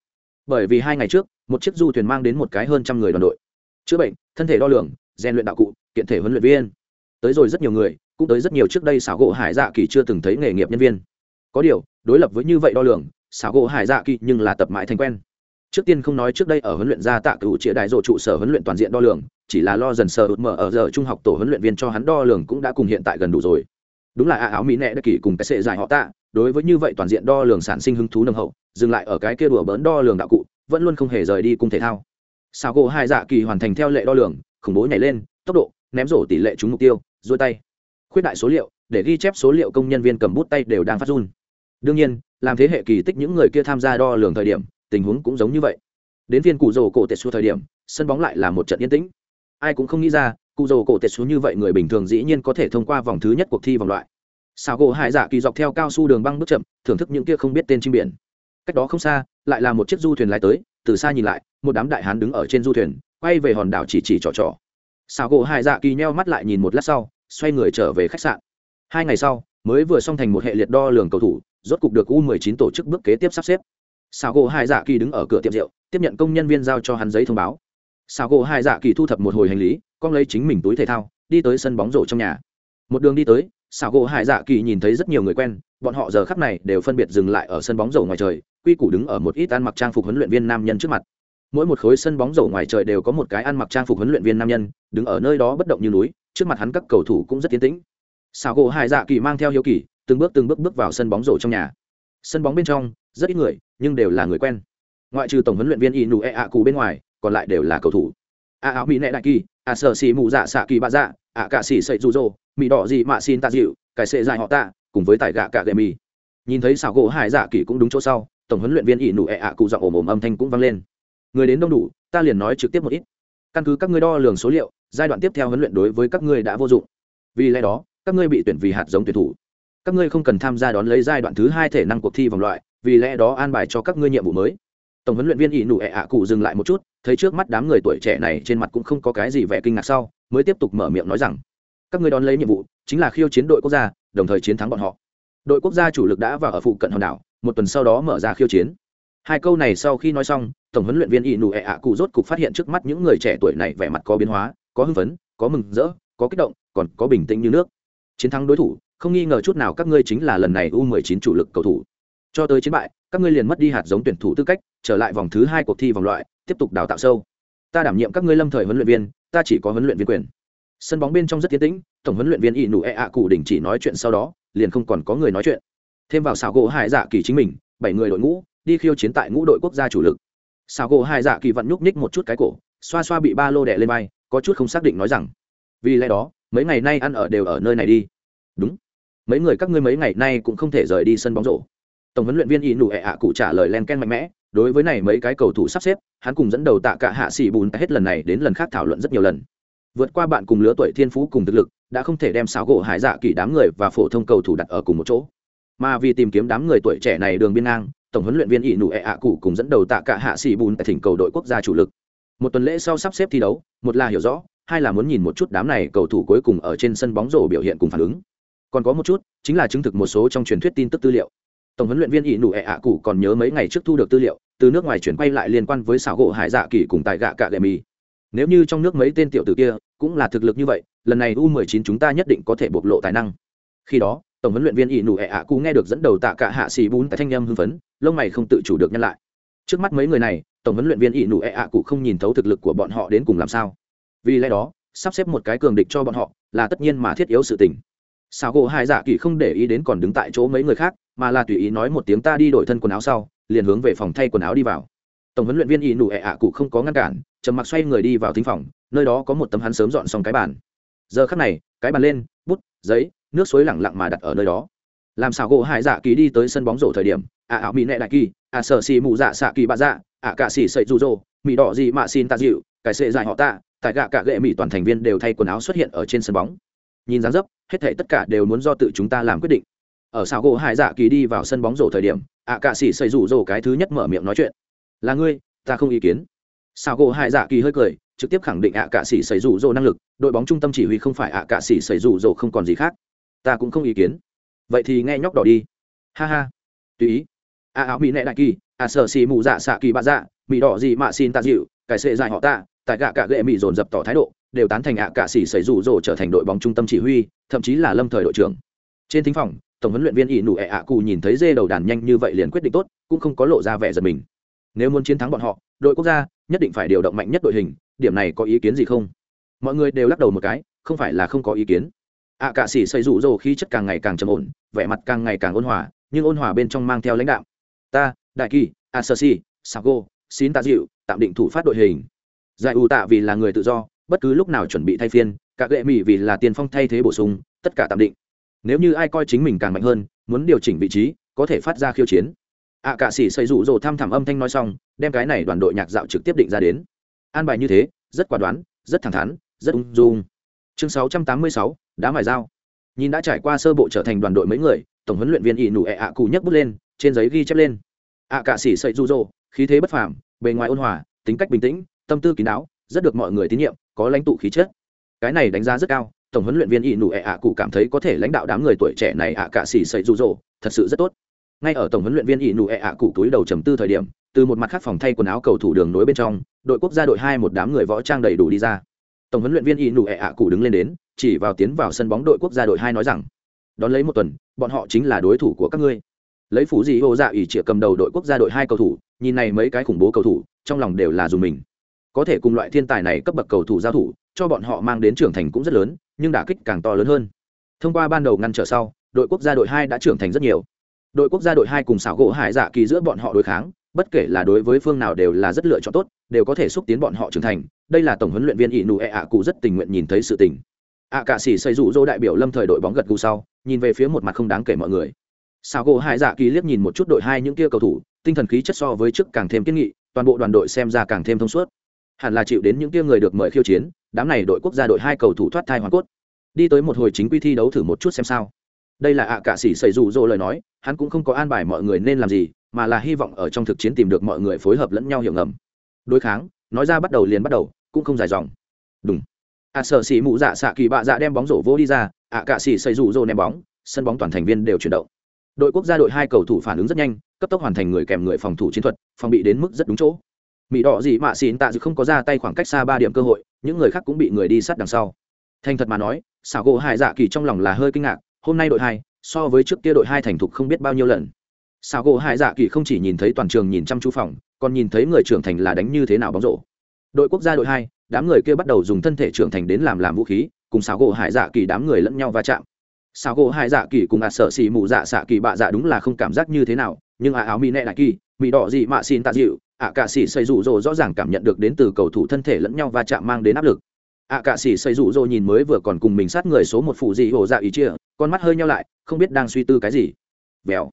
Speaker 1: Bởi vì hai ngày trước, một chiếc du thuyền mang đến một cái hơn trăm người đoàn đội. Chữa bệnh, thân thể đo lường, rèn luyện đạo cụ, kiện thể huấn luyện viên. Tới rồi rất nhiều người, cũng tới rất nhiều trước đây xảo gỗ hải dạ kỳ chưa từng thấy nghề nghiệp nhân viên. Có điều, đối lập với như vậy đo lường, xảo gỗ hải dạ kỳ nhưng là tập mãi thành quen. Trước tiên không nói trước đây ở huấn luyện gia tạ cựu chĩa đại dỗ trụ sở huấn luyện toàn diện đo lường, chỉ là lo dần sờ ụt mở ở giờ trung học tổ huấn luyện viên cho hắn đo lường cũng đã cùng hiện tại gần đủ rồi đúng là a áo mỹ nẹ đã kỳ cùng cái sệ dài họ tạ, đối với như vậy toàn diện đo lường sản sinh hứng thú nồng hậu, dừng lại ở cái kia đùa bỡn đo lường đạo cụ, vẫn luôn không hề rời đi cung thể thao. Sao gỗ hai dạ kỳ hoàn thành theo lệ đo lường, khủng bố nhảy lên, tốc độ, ném rổ tỷ lệ trúng mục tiêu dôi tay. Khuyết đại số liệu, để ghi chép số liệu công nhân viên cầm bút tay đều đang phát run. Đương nhiên, làm thế hệ kỳ tích những người kia tham gia đo lường thời điểm, tình huống cũng giống như vậy. Đến viên cụ rổ cổ tệ xu thời điểm, sân bóng lại là một trận yên tĩnh. Ai cũng không nghĩ ra cụ rồ cổ tệ xuống như vậy người bình thường dĩ nhiên có thể thông qua vòng thứ nhất cuộc thi vòng loại. Sao gỗ hải dạ kỳ dọc theo cao su đường băng bước chậm, thưởng thức những kia không biết tên chim biển. Cách đó không xa, lại là một chiếc du thuyền lái tới, từ xa nhìn lại, một đám đại hán đứng ở trên du thuyền, quay về hòn đảo chỉ chỉ trò trò. Sao gỗ hải dạ kỳ nheo mắt lại nhìn một lát sau, xoay người trở về khách sạn. Hai ngày sau, mới vừa xong thành một hệ liệt đo lường cầu thủ, rốt cục được u 19 tổ chức bước kế tiếp sắp xếp. Sao gỗ hải dạ kỳ đứng ở cửa tiệm rượu, tiếp nhận công nhân viên giao cho hắn giấy thông báo. Sao gỗ hải dạ kỳ thu thập một hồi hành lý con lấy chính mình túi thể thao, đi tới sân bóng rổ trong nhà. Một đường đi tới, xảo gỗ hải dạ kỳ nhìn thấy rất nhiều người quen, bọn họ giờ khắc này đều phân biệt dừng lại ở sân bóng rổ ngoài trời, quy củ đứng ở một ít ăn mặc trang phục huấn luyện viên nam nhân trước mặt. Mỗi một khối sân bóng rổ ngoài trời đều có một cái ăn mặc trang phục huấn luyện viên nam nhân, đứng ở nơi đó bất động như núi, trước mặt hắn các cầu thủ cũng rất tiến tĩnh. Xảo gỗ hải dạ kỳ mang theo hiếu kỳ, từng bước từng bước bước vào sân bóng rổ trong nhà. Sân bóng bên trong, rất ít người, nhưng đều là người quen. Ngoại trừ tổng huấn luyện viên inu e a cụ bên ngoài, còn lại đều là cầu thủ a áo mỹ nệ đại kỳ à, a sợ xì mù dạ xạ kỳ bạ dạ a cả xì sậy rụ rỗ mỹ đỏ gì mạ xin tạ dịu cải sệ dài họ tạ, cùng với tài gạ cả gậy mì. Nhìn thấy xảo gỗ hải dạ kỳ cũng đúng chỗ sau, tổng huấn luyện viên ỷ nụ ẹ ạ cụ giọng ồm ồm âm thanh cũng vang lên. Người đến đông đủ, ta liền nói trực tiếp một ít. Căn cứ các ngươi đo lường số liệu, giai đoạn tiếp theo huấn luyện đối với các ngươi đã vô dụng. Vì lẽ đó, các ngươi bị tuyển vì hạt giống tuyển thủ. Các ngươi không cần tham gia đón lấy giai đoạn thứ hai thể năng cuộc thi vòng loại, vì lẽ đó an bài cho các ngươi nhiệm vụ mới tổng huấn luyện viên ỷ nụ ẹ ạ cụ dừng lại một chút, thấy trước mắt đám người tuổi trẻ này trên mặt cũng không có cái gì vẻ kinh ngạc sau, mới tiếp tục mở miệng nói rằng, các ngươi đón lấy nhiệm vụ, chính là khiêu chiến đội quốc gia, đồng thời chiến thắng bọn họ. Đội quốc gia chủ lực đã vào ở phụ cận hòn đảo, một tuần sau đó mở ra khiêu chiến. Hai câu này sau khi nói xong, tổng huấn luyện viên ỷ nụ ẹ ạ cụ rốt cục phát hiện trước mắt những người trẻ tuổi này vẻ mặt có biến hóa, có hưng phấn, có mừng rỡ, có kích động, còn có bình tĩnh như nước. Chiến thắng đối thủ, không nghi ngờ chút nào các ngươi chính là lần này u 19 chủ lực cầu thủ. Cho tới chiến bại các ngươi liền mất đi hạt giống tuyển thủ tư cách, trở lại vòng thứ hai cuộc thi vòng loại, tiếp tục đào tạo sâu. Ta đảm nhiệm các ngươi lâm thời huấn luyện viên, ta chỉ có huấn luyện viên quyền. Sân bóng bên trong rất tiến tĩnh, tổng huấn luyện viên ỷ nụ e ạ cụ đình chỉ nói chuyện sau đó, liền không còn có người nói chuyện. Thêm vào xảo gỗ hải dạ kỳ chính mình, bảy người đội ngũ, đi khiêu chiến tại ngũ đội quốc gia chủ lực. Xảo gỗ hải dạ kỳ vẫn nhúc nhích một chút cái cổ, xoa xoa bị ba lô đẻ lên vai, có chút không xác định nói rằng, vì lẽ đó, mấy ngày nay ăn ở đều ở nơi này đi. Đúng. Mấy người các ngươi mấy ngày nay cũng không thể rời đi sân bóng rổ tổng huấn luyện viên ỷ nụ ẹ ạ cụ trả lời len ken mạnh mẽ, đối với này mấy cái cầu thủ sắp xếp, hắn cùng dẫn đầu tạ cả hạ xỉ bùn hết lần này đến lần khác thảo luận rất nhiều lần. Vượt qua bạn cùng lứa tuổi thiên phú cùng thực lực, đã không thể đem xáo gỗ hải dạ kỳ đám người và phổ thông cầu thủ đặt ở cùng một chỗ. Mà vì tìm kiếm đám người tuổi trẻ này đường biên ngang, tổng huấn luyện viên ỷ nụ ẹ ạ cụ cùng dẫn đầu tạ cả hạ xỉ bùn tại thỉnh cầu đội quốc gia chủ lực. Một tuần lễ sau sắp xếp thi đấu, một là hiểu rõ, hai là muốn nhìn một chút đám này cầu thủ cuối cùng ở trên sân bóng rổ biểu hiện cùng phản ứng. Còn có một chút, chính là chứng thực một số trong truyền thuyết tin tức tư liệu tổng huấn luyện viên ỷ nụ ẹ ạ cụ còn nhớ mấy ngày trước thu được tư liệu, từ nước ngoài chuyển quay lại liên quan với xảo gỗ hải dạ kỳ cùng tại gạ cạ gậy mì. Nếu như trong nước mấy tên tiểu tử kia cũng là thực lực như vậy, lần này u 19 chúng ta nhất định có thể bộc lộ tài năng. Khi đó, tổng huấn luyện viên ỷ nụ ẹ ạ cụ nghe được dẫn đầu tạ cả hạ xì bún tại thanh em hưng phấn, lông mày không tự chủ được nhân lại. Trước mắt mấy người này, tổng huấn luyện viên ỷ nụ ẹ ạ cụ không nhìn thấu thực lực của bọn họ đến cùng làm sao. Vì lẽ đó, sắp xếp một cái cường địch cho bọn họ là tất nhiên mà thiết yếu sự tình. Sào gỗ Hải dạ kỳ không để ý đến còn đứng tại chỗ mấy người khác mà là tùy ý nói một tiếng ta đi đổi thân quần áo sau, liền hướng về phòng thay quần áo đi vào. Tổng huấn luyện viên ỷ nụ ẹ ạ cụ không có ngăn cản, trầm mặc xoay người đi vào thính phòng, nơi đó có một tấm hắn sớm dọn xong cái bàn. Giờ khắc này, cái bàn lên, bút, giấy, nước suối lẳng lặng mà đặt ở nơi đó. Làm sao gỗ hải dạ kỳ đi tới sân bóng rổ thời điểm ạ ảo mỹ nệ đại kỳ ạ sở xì mù dạ xạ kỳ bạ dạ ạ cạ xì sậy rụ rỗ mỹ đỏ gì mạ xin tạ dịu, cải sệ dài họ tạ tại gạ cả gệ mỹ toàn thành viên đều thay quần áo xuất hiện ở trên sân bóng. Nhìn dáng dấp, hết thể tất cả đều muốn do tự chúng ta làm quyết định ở sao gỗ hải dạ kỳ đi vào sân bóng rổ thời điểm, ạ cạ xì xây rủ rổ cái thứ nhất mở miệng nói chuyện. Là ngươi, ta không ý kiến. Sao gỗ hải dạ kỳ hơi cười, trực tiếp khẳng định ạ cạ xỉ xây rủ Rổ năng lực, đội bóng trung tâm chỉ huy không phải ạ cạ xỉ xây rủ Rổ không còn gì khác. Ta cũng không ý kiến. Vậy thì nghe nhóc đỏ đi. Ha ha. Tùy ý. A áo mỹ nệ đại kỳ ạ sợ xì mù dạ xạ kỳ bạ dạ mỹ đỏ gì mạ xin ta dịu cải sệ dài họ ta, tại gạ cả gệ mỹ dồn dập tỏ thái độ, đều tán thành ạ cạ xỉ xảy rủ rồ trở thành đội bóng trung tâm chỉ huy, thậm chí là lâm thời đội trưởng. Trên thính phòng tổng huấn luyện viên ỷ nụ ẹ ạ cù nhìn thấy dê đầu đàn nhanh như vậy liền quyết định tốt cũng không có lộ ra vẻ giật mình. Nếu muốn chiến thắng bọn họ đội quốc gia nhất định phải điều động mạnh nhất đội hình điểm này có ý kiến gì không? Mọi người đều lắc đầu một cái không phải là không có ý kiến. Ạ à, cạ sĩ xây rủ rồ khi chất càng ngày càng trầm ổn vẻ mặt càng ngày càng ôn hòa nhưng ôn hòa bên trong mang theo lãnh đạo ta đại kỳ a sơ si sago xin tạ dịu tạm định thủ phát đội hình. Giải ủ tạ vì là người tự do bất cứ lúc nào chuẩn bị thay phiên các lệ mỹ vì là tiền phong thay thế bổ sung tất cả tạm định nếu như ai coi chính mình càng mạnh hơn muốn điều chỉnh vị trí có thể phát ra khiêu chiến. Ạ à, cả sĩ xây rủ rồ tham thẳm âm thanh nói xong đem cái này đoàn đội nhạc dạo trực tiếp định ra đến. An bài như thế rất quả đoán rất thẳng thắn rất ung dung. Chương 686, đá mài dao. Nhìn đã trải qua sơ bộ trở thành đoàn đội mấy người tổng huấn luyện viên ỷ nụ ẹ ạ cụ nhấc bút lên trên giấy ghi chép lên. Ạ à, cả sĩ xây rủ rỗ khí thế bất phàm bề ngoài ôn hòa tính cách bình tĩnh tâm tư kín đáo rất được mọi người tín nhiệm có lãnh tụ khí chất. Cái này đánh giá rất cao tổng huấn luyện viên ỷ nụ ẹ ạ cụ cảm thấy có thể lãnh đạo đám người tuổi trẻ này ạ cả xỉ xây rụ rỗ, thật sự rất tốt. Ngay ở tổng huấn luyện viên ỷ nụ ẹ ạ cụ túi đầu trầm tư thời điểm, từ một mặt khác phòng thay quần áo cầu thủ đường nối bên trong, đội quốc gia đội hai một đám người võ trang đầy đủ đi ra. Tổng huấn luyện viên ỷ nụ ẹ ạ cụ đứng lên đến, chỉ vào tiến vào sân bóng đội quốc gia đội hai nói rằng, đón lấy một tuần, bọn họ chính là đối thủ của các ngươi. Lấy phủ dị ô dạ ỷ chĩa cầm đầu đội quốc gia đội hai cầu thủ, nhìn này mấy cái khủng bố cầu thủ, trong lòng đều là dùng mình. Có thể cùng loại thiên tài này cấp bậc cầu thủ giao thủ, cho bọn họ mang đến trưởng thành cũng rất lớn nhưng đả kích càng to lớn hơn. Thông qua ban đầu ngăn trở sau, đội quốc gia đội hai đã trưởng thành rất nhiều. Đội quốc gia đội hai cùng xảo gỗ hải dạ kỳ giữa bọn họ đối kháng, bất kể là đối với phương nào đều là rất lựa chọn tốt, đều có thể xúc tiến bọn họ trưởng thành. Đây là tổng huấn luyện viên ỷ nụ ẹ ạ cụ rất tình nguyện nhìn thấy sự tình. Ạ cả sĩ xây rủ dỗ đại biểu lâm thời đội bóng gật gù sau, nhìn về phía một mặt không đáng kể mọi người. Sao gỗ hải dạ kỳ liếc nhìn một chút đội hai những kia cầu thủ, tinh thần khí chất so với trước càng thêm kiên nghị, toàn bộ đoàn đội xem ra càng thêm thông suốt. Hẳn là chịu đến những kia người được mời khiêu chiến đám này đội quốc gia đội hai cầu thủ thoát thai hoàn cốt. Đi tới một hồi chính quy thi đấu thử một chút xem sao. Đây là ạ à cạ sĩ xảy dù rỗ lời nói hắn cũng không có an bài mọi người nên làm gì mà là hy vọng ở trong thực chiến tìm được mọi người phối hợp lẫn nhau hiểu ngầm. Đối kháng nói ra bắt đầu liền bắt đầu cũng không dài dòng. Đúng ạ à, sợ xỉ mụ dạ xạ kỳ bạ dạ đem bóng rổ vô đi ra ạ à, cạ xỉ xây rủ rỗ ném bóng sân bóng toàn thành viên đều chuyển động. Đội quốc gia đội hai cầu thủ phản ứng rất nhanh cấp tốc hoàn thành người kèm người phòng thủ chiến thuật phòng bị đến mức rất đúng chỗ. Mỹ đỏ gì mạ xỉn tạ dự không có ra tay khoảng cách xa ba điểm cơ hội những người khác cũng bị người đi sát đằng sau. Thành thật mà nói, xảo gỗ hải dạ kỳ trong lòng là hơi kinh ngạc, hôm nay đội hai, so với trước kia đội hai thành thục không biết bao nhiêu lần. Xảo gỗ hải dạ kỳ không chỉ nhìn thấy toàn trường nhìn chăm chú phòng, còn nhìn thấy người trưởng thành là đánh như thế nào bóng rổ. Đội quốc gia đội hai, đám người kia bắt đầu dùng thân thể trưởng thành đến làm làm vũ khí, cùng xảo gỗ hải dạ kỳ đám người lẫn nhau va chạm. Xảo gỗ hải dạ kỳ cùng ạt sợ xì mù dạ xạ kỳ bạ dạ đúng là không cảm giác như thế nào, nhưng à áo mỹ nẹ đại kỳ mỹ đỏ gì mạ xin tạ dịu ạ cạ sĩ xây rủ rồ rõ ràng cảm nhận được đến từ cầu thủ thân thể lẫn nhau va chạm mang đến áp lực. ạ cạ sĩ xây rủ rồ nhìn mới vừa còn cùng mình sát người số một phụ dị hồ dạ ý chia, con mắt hơi nhau lại, không biết đang suy tư cái gì. Vèo.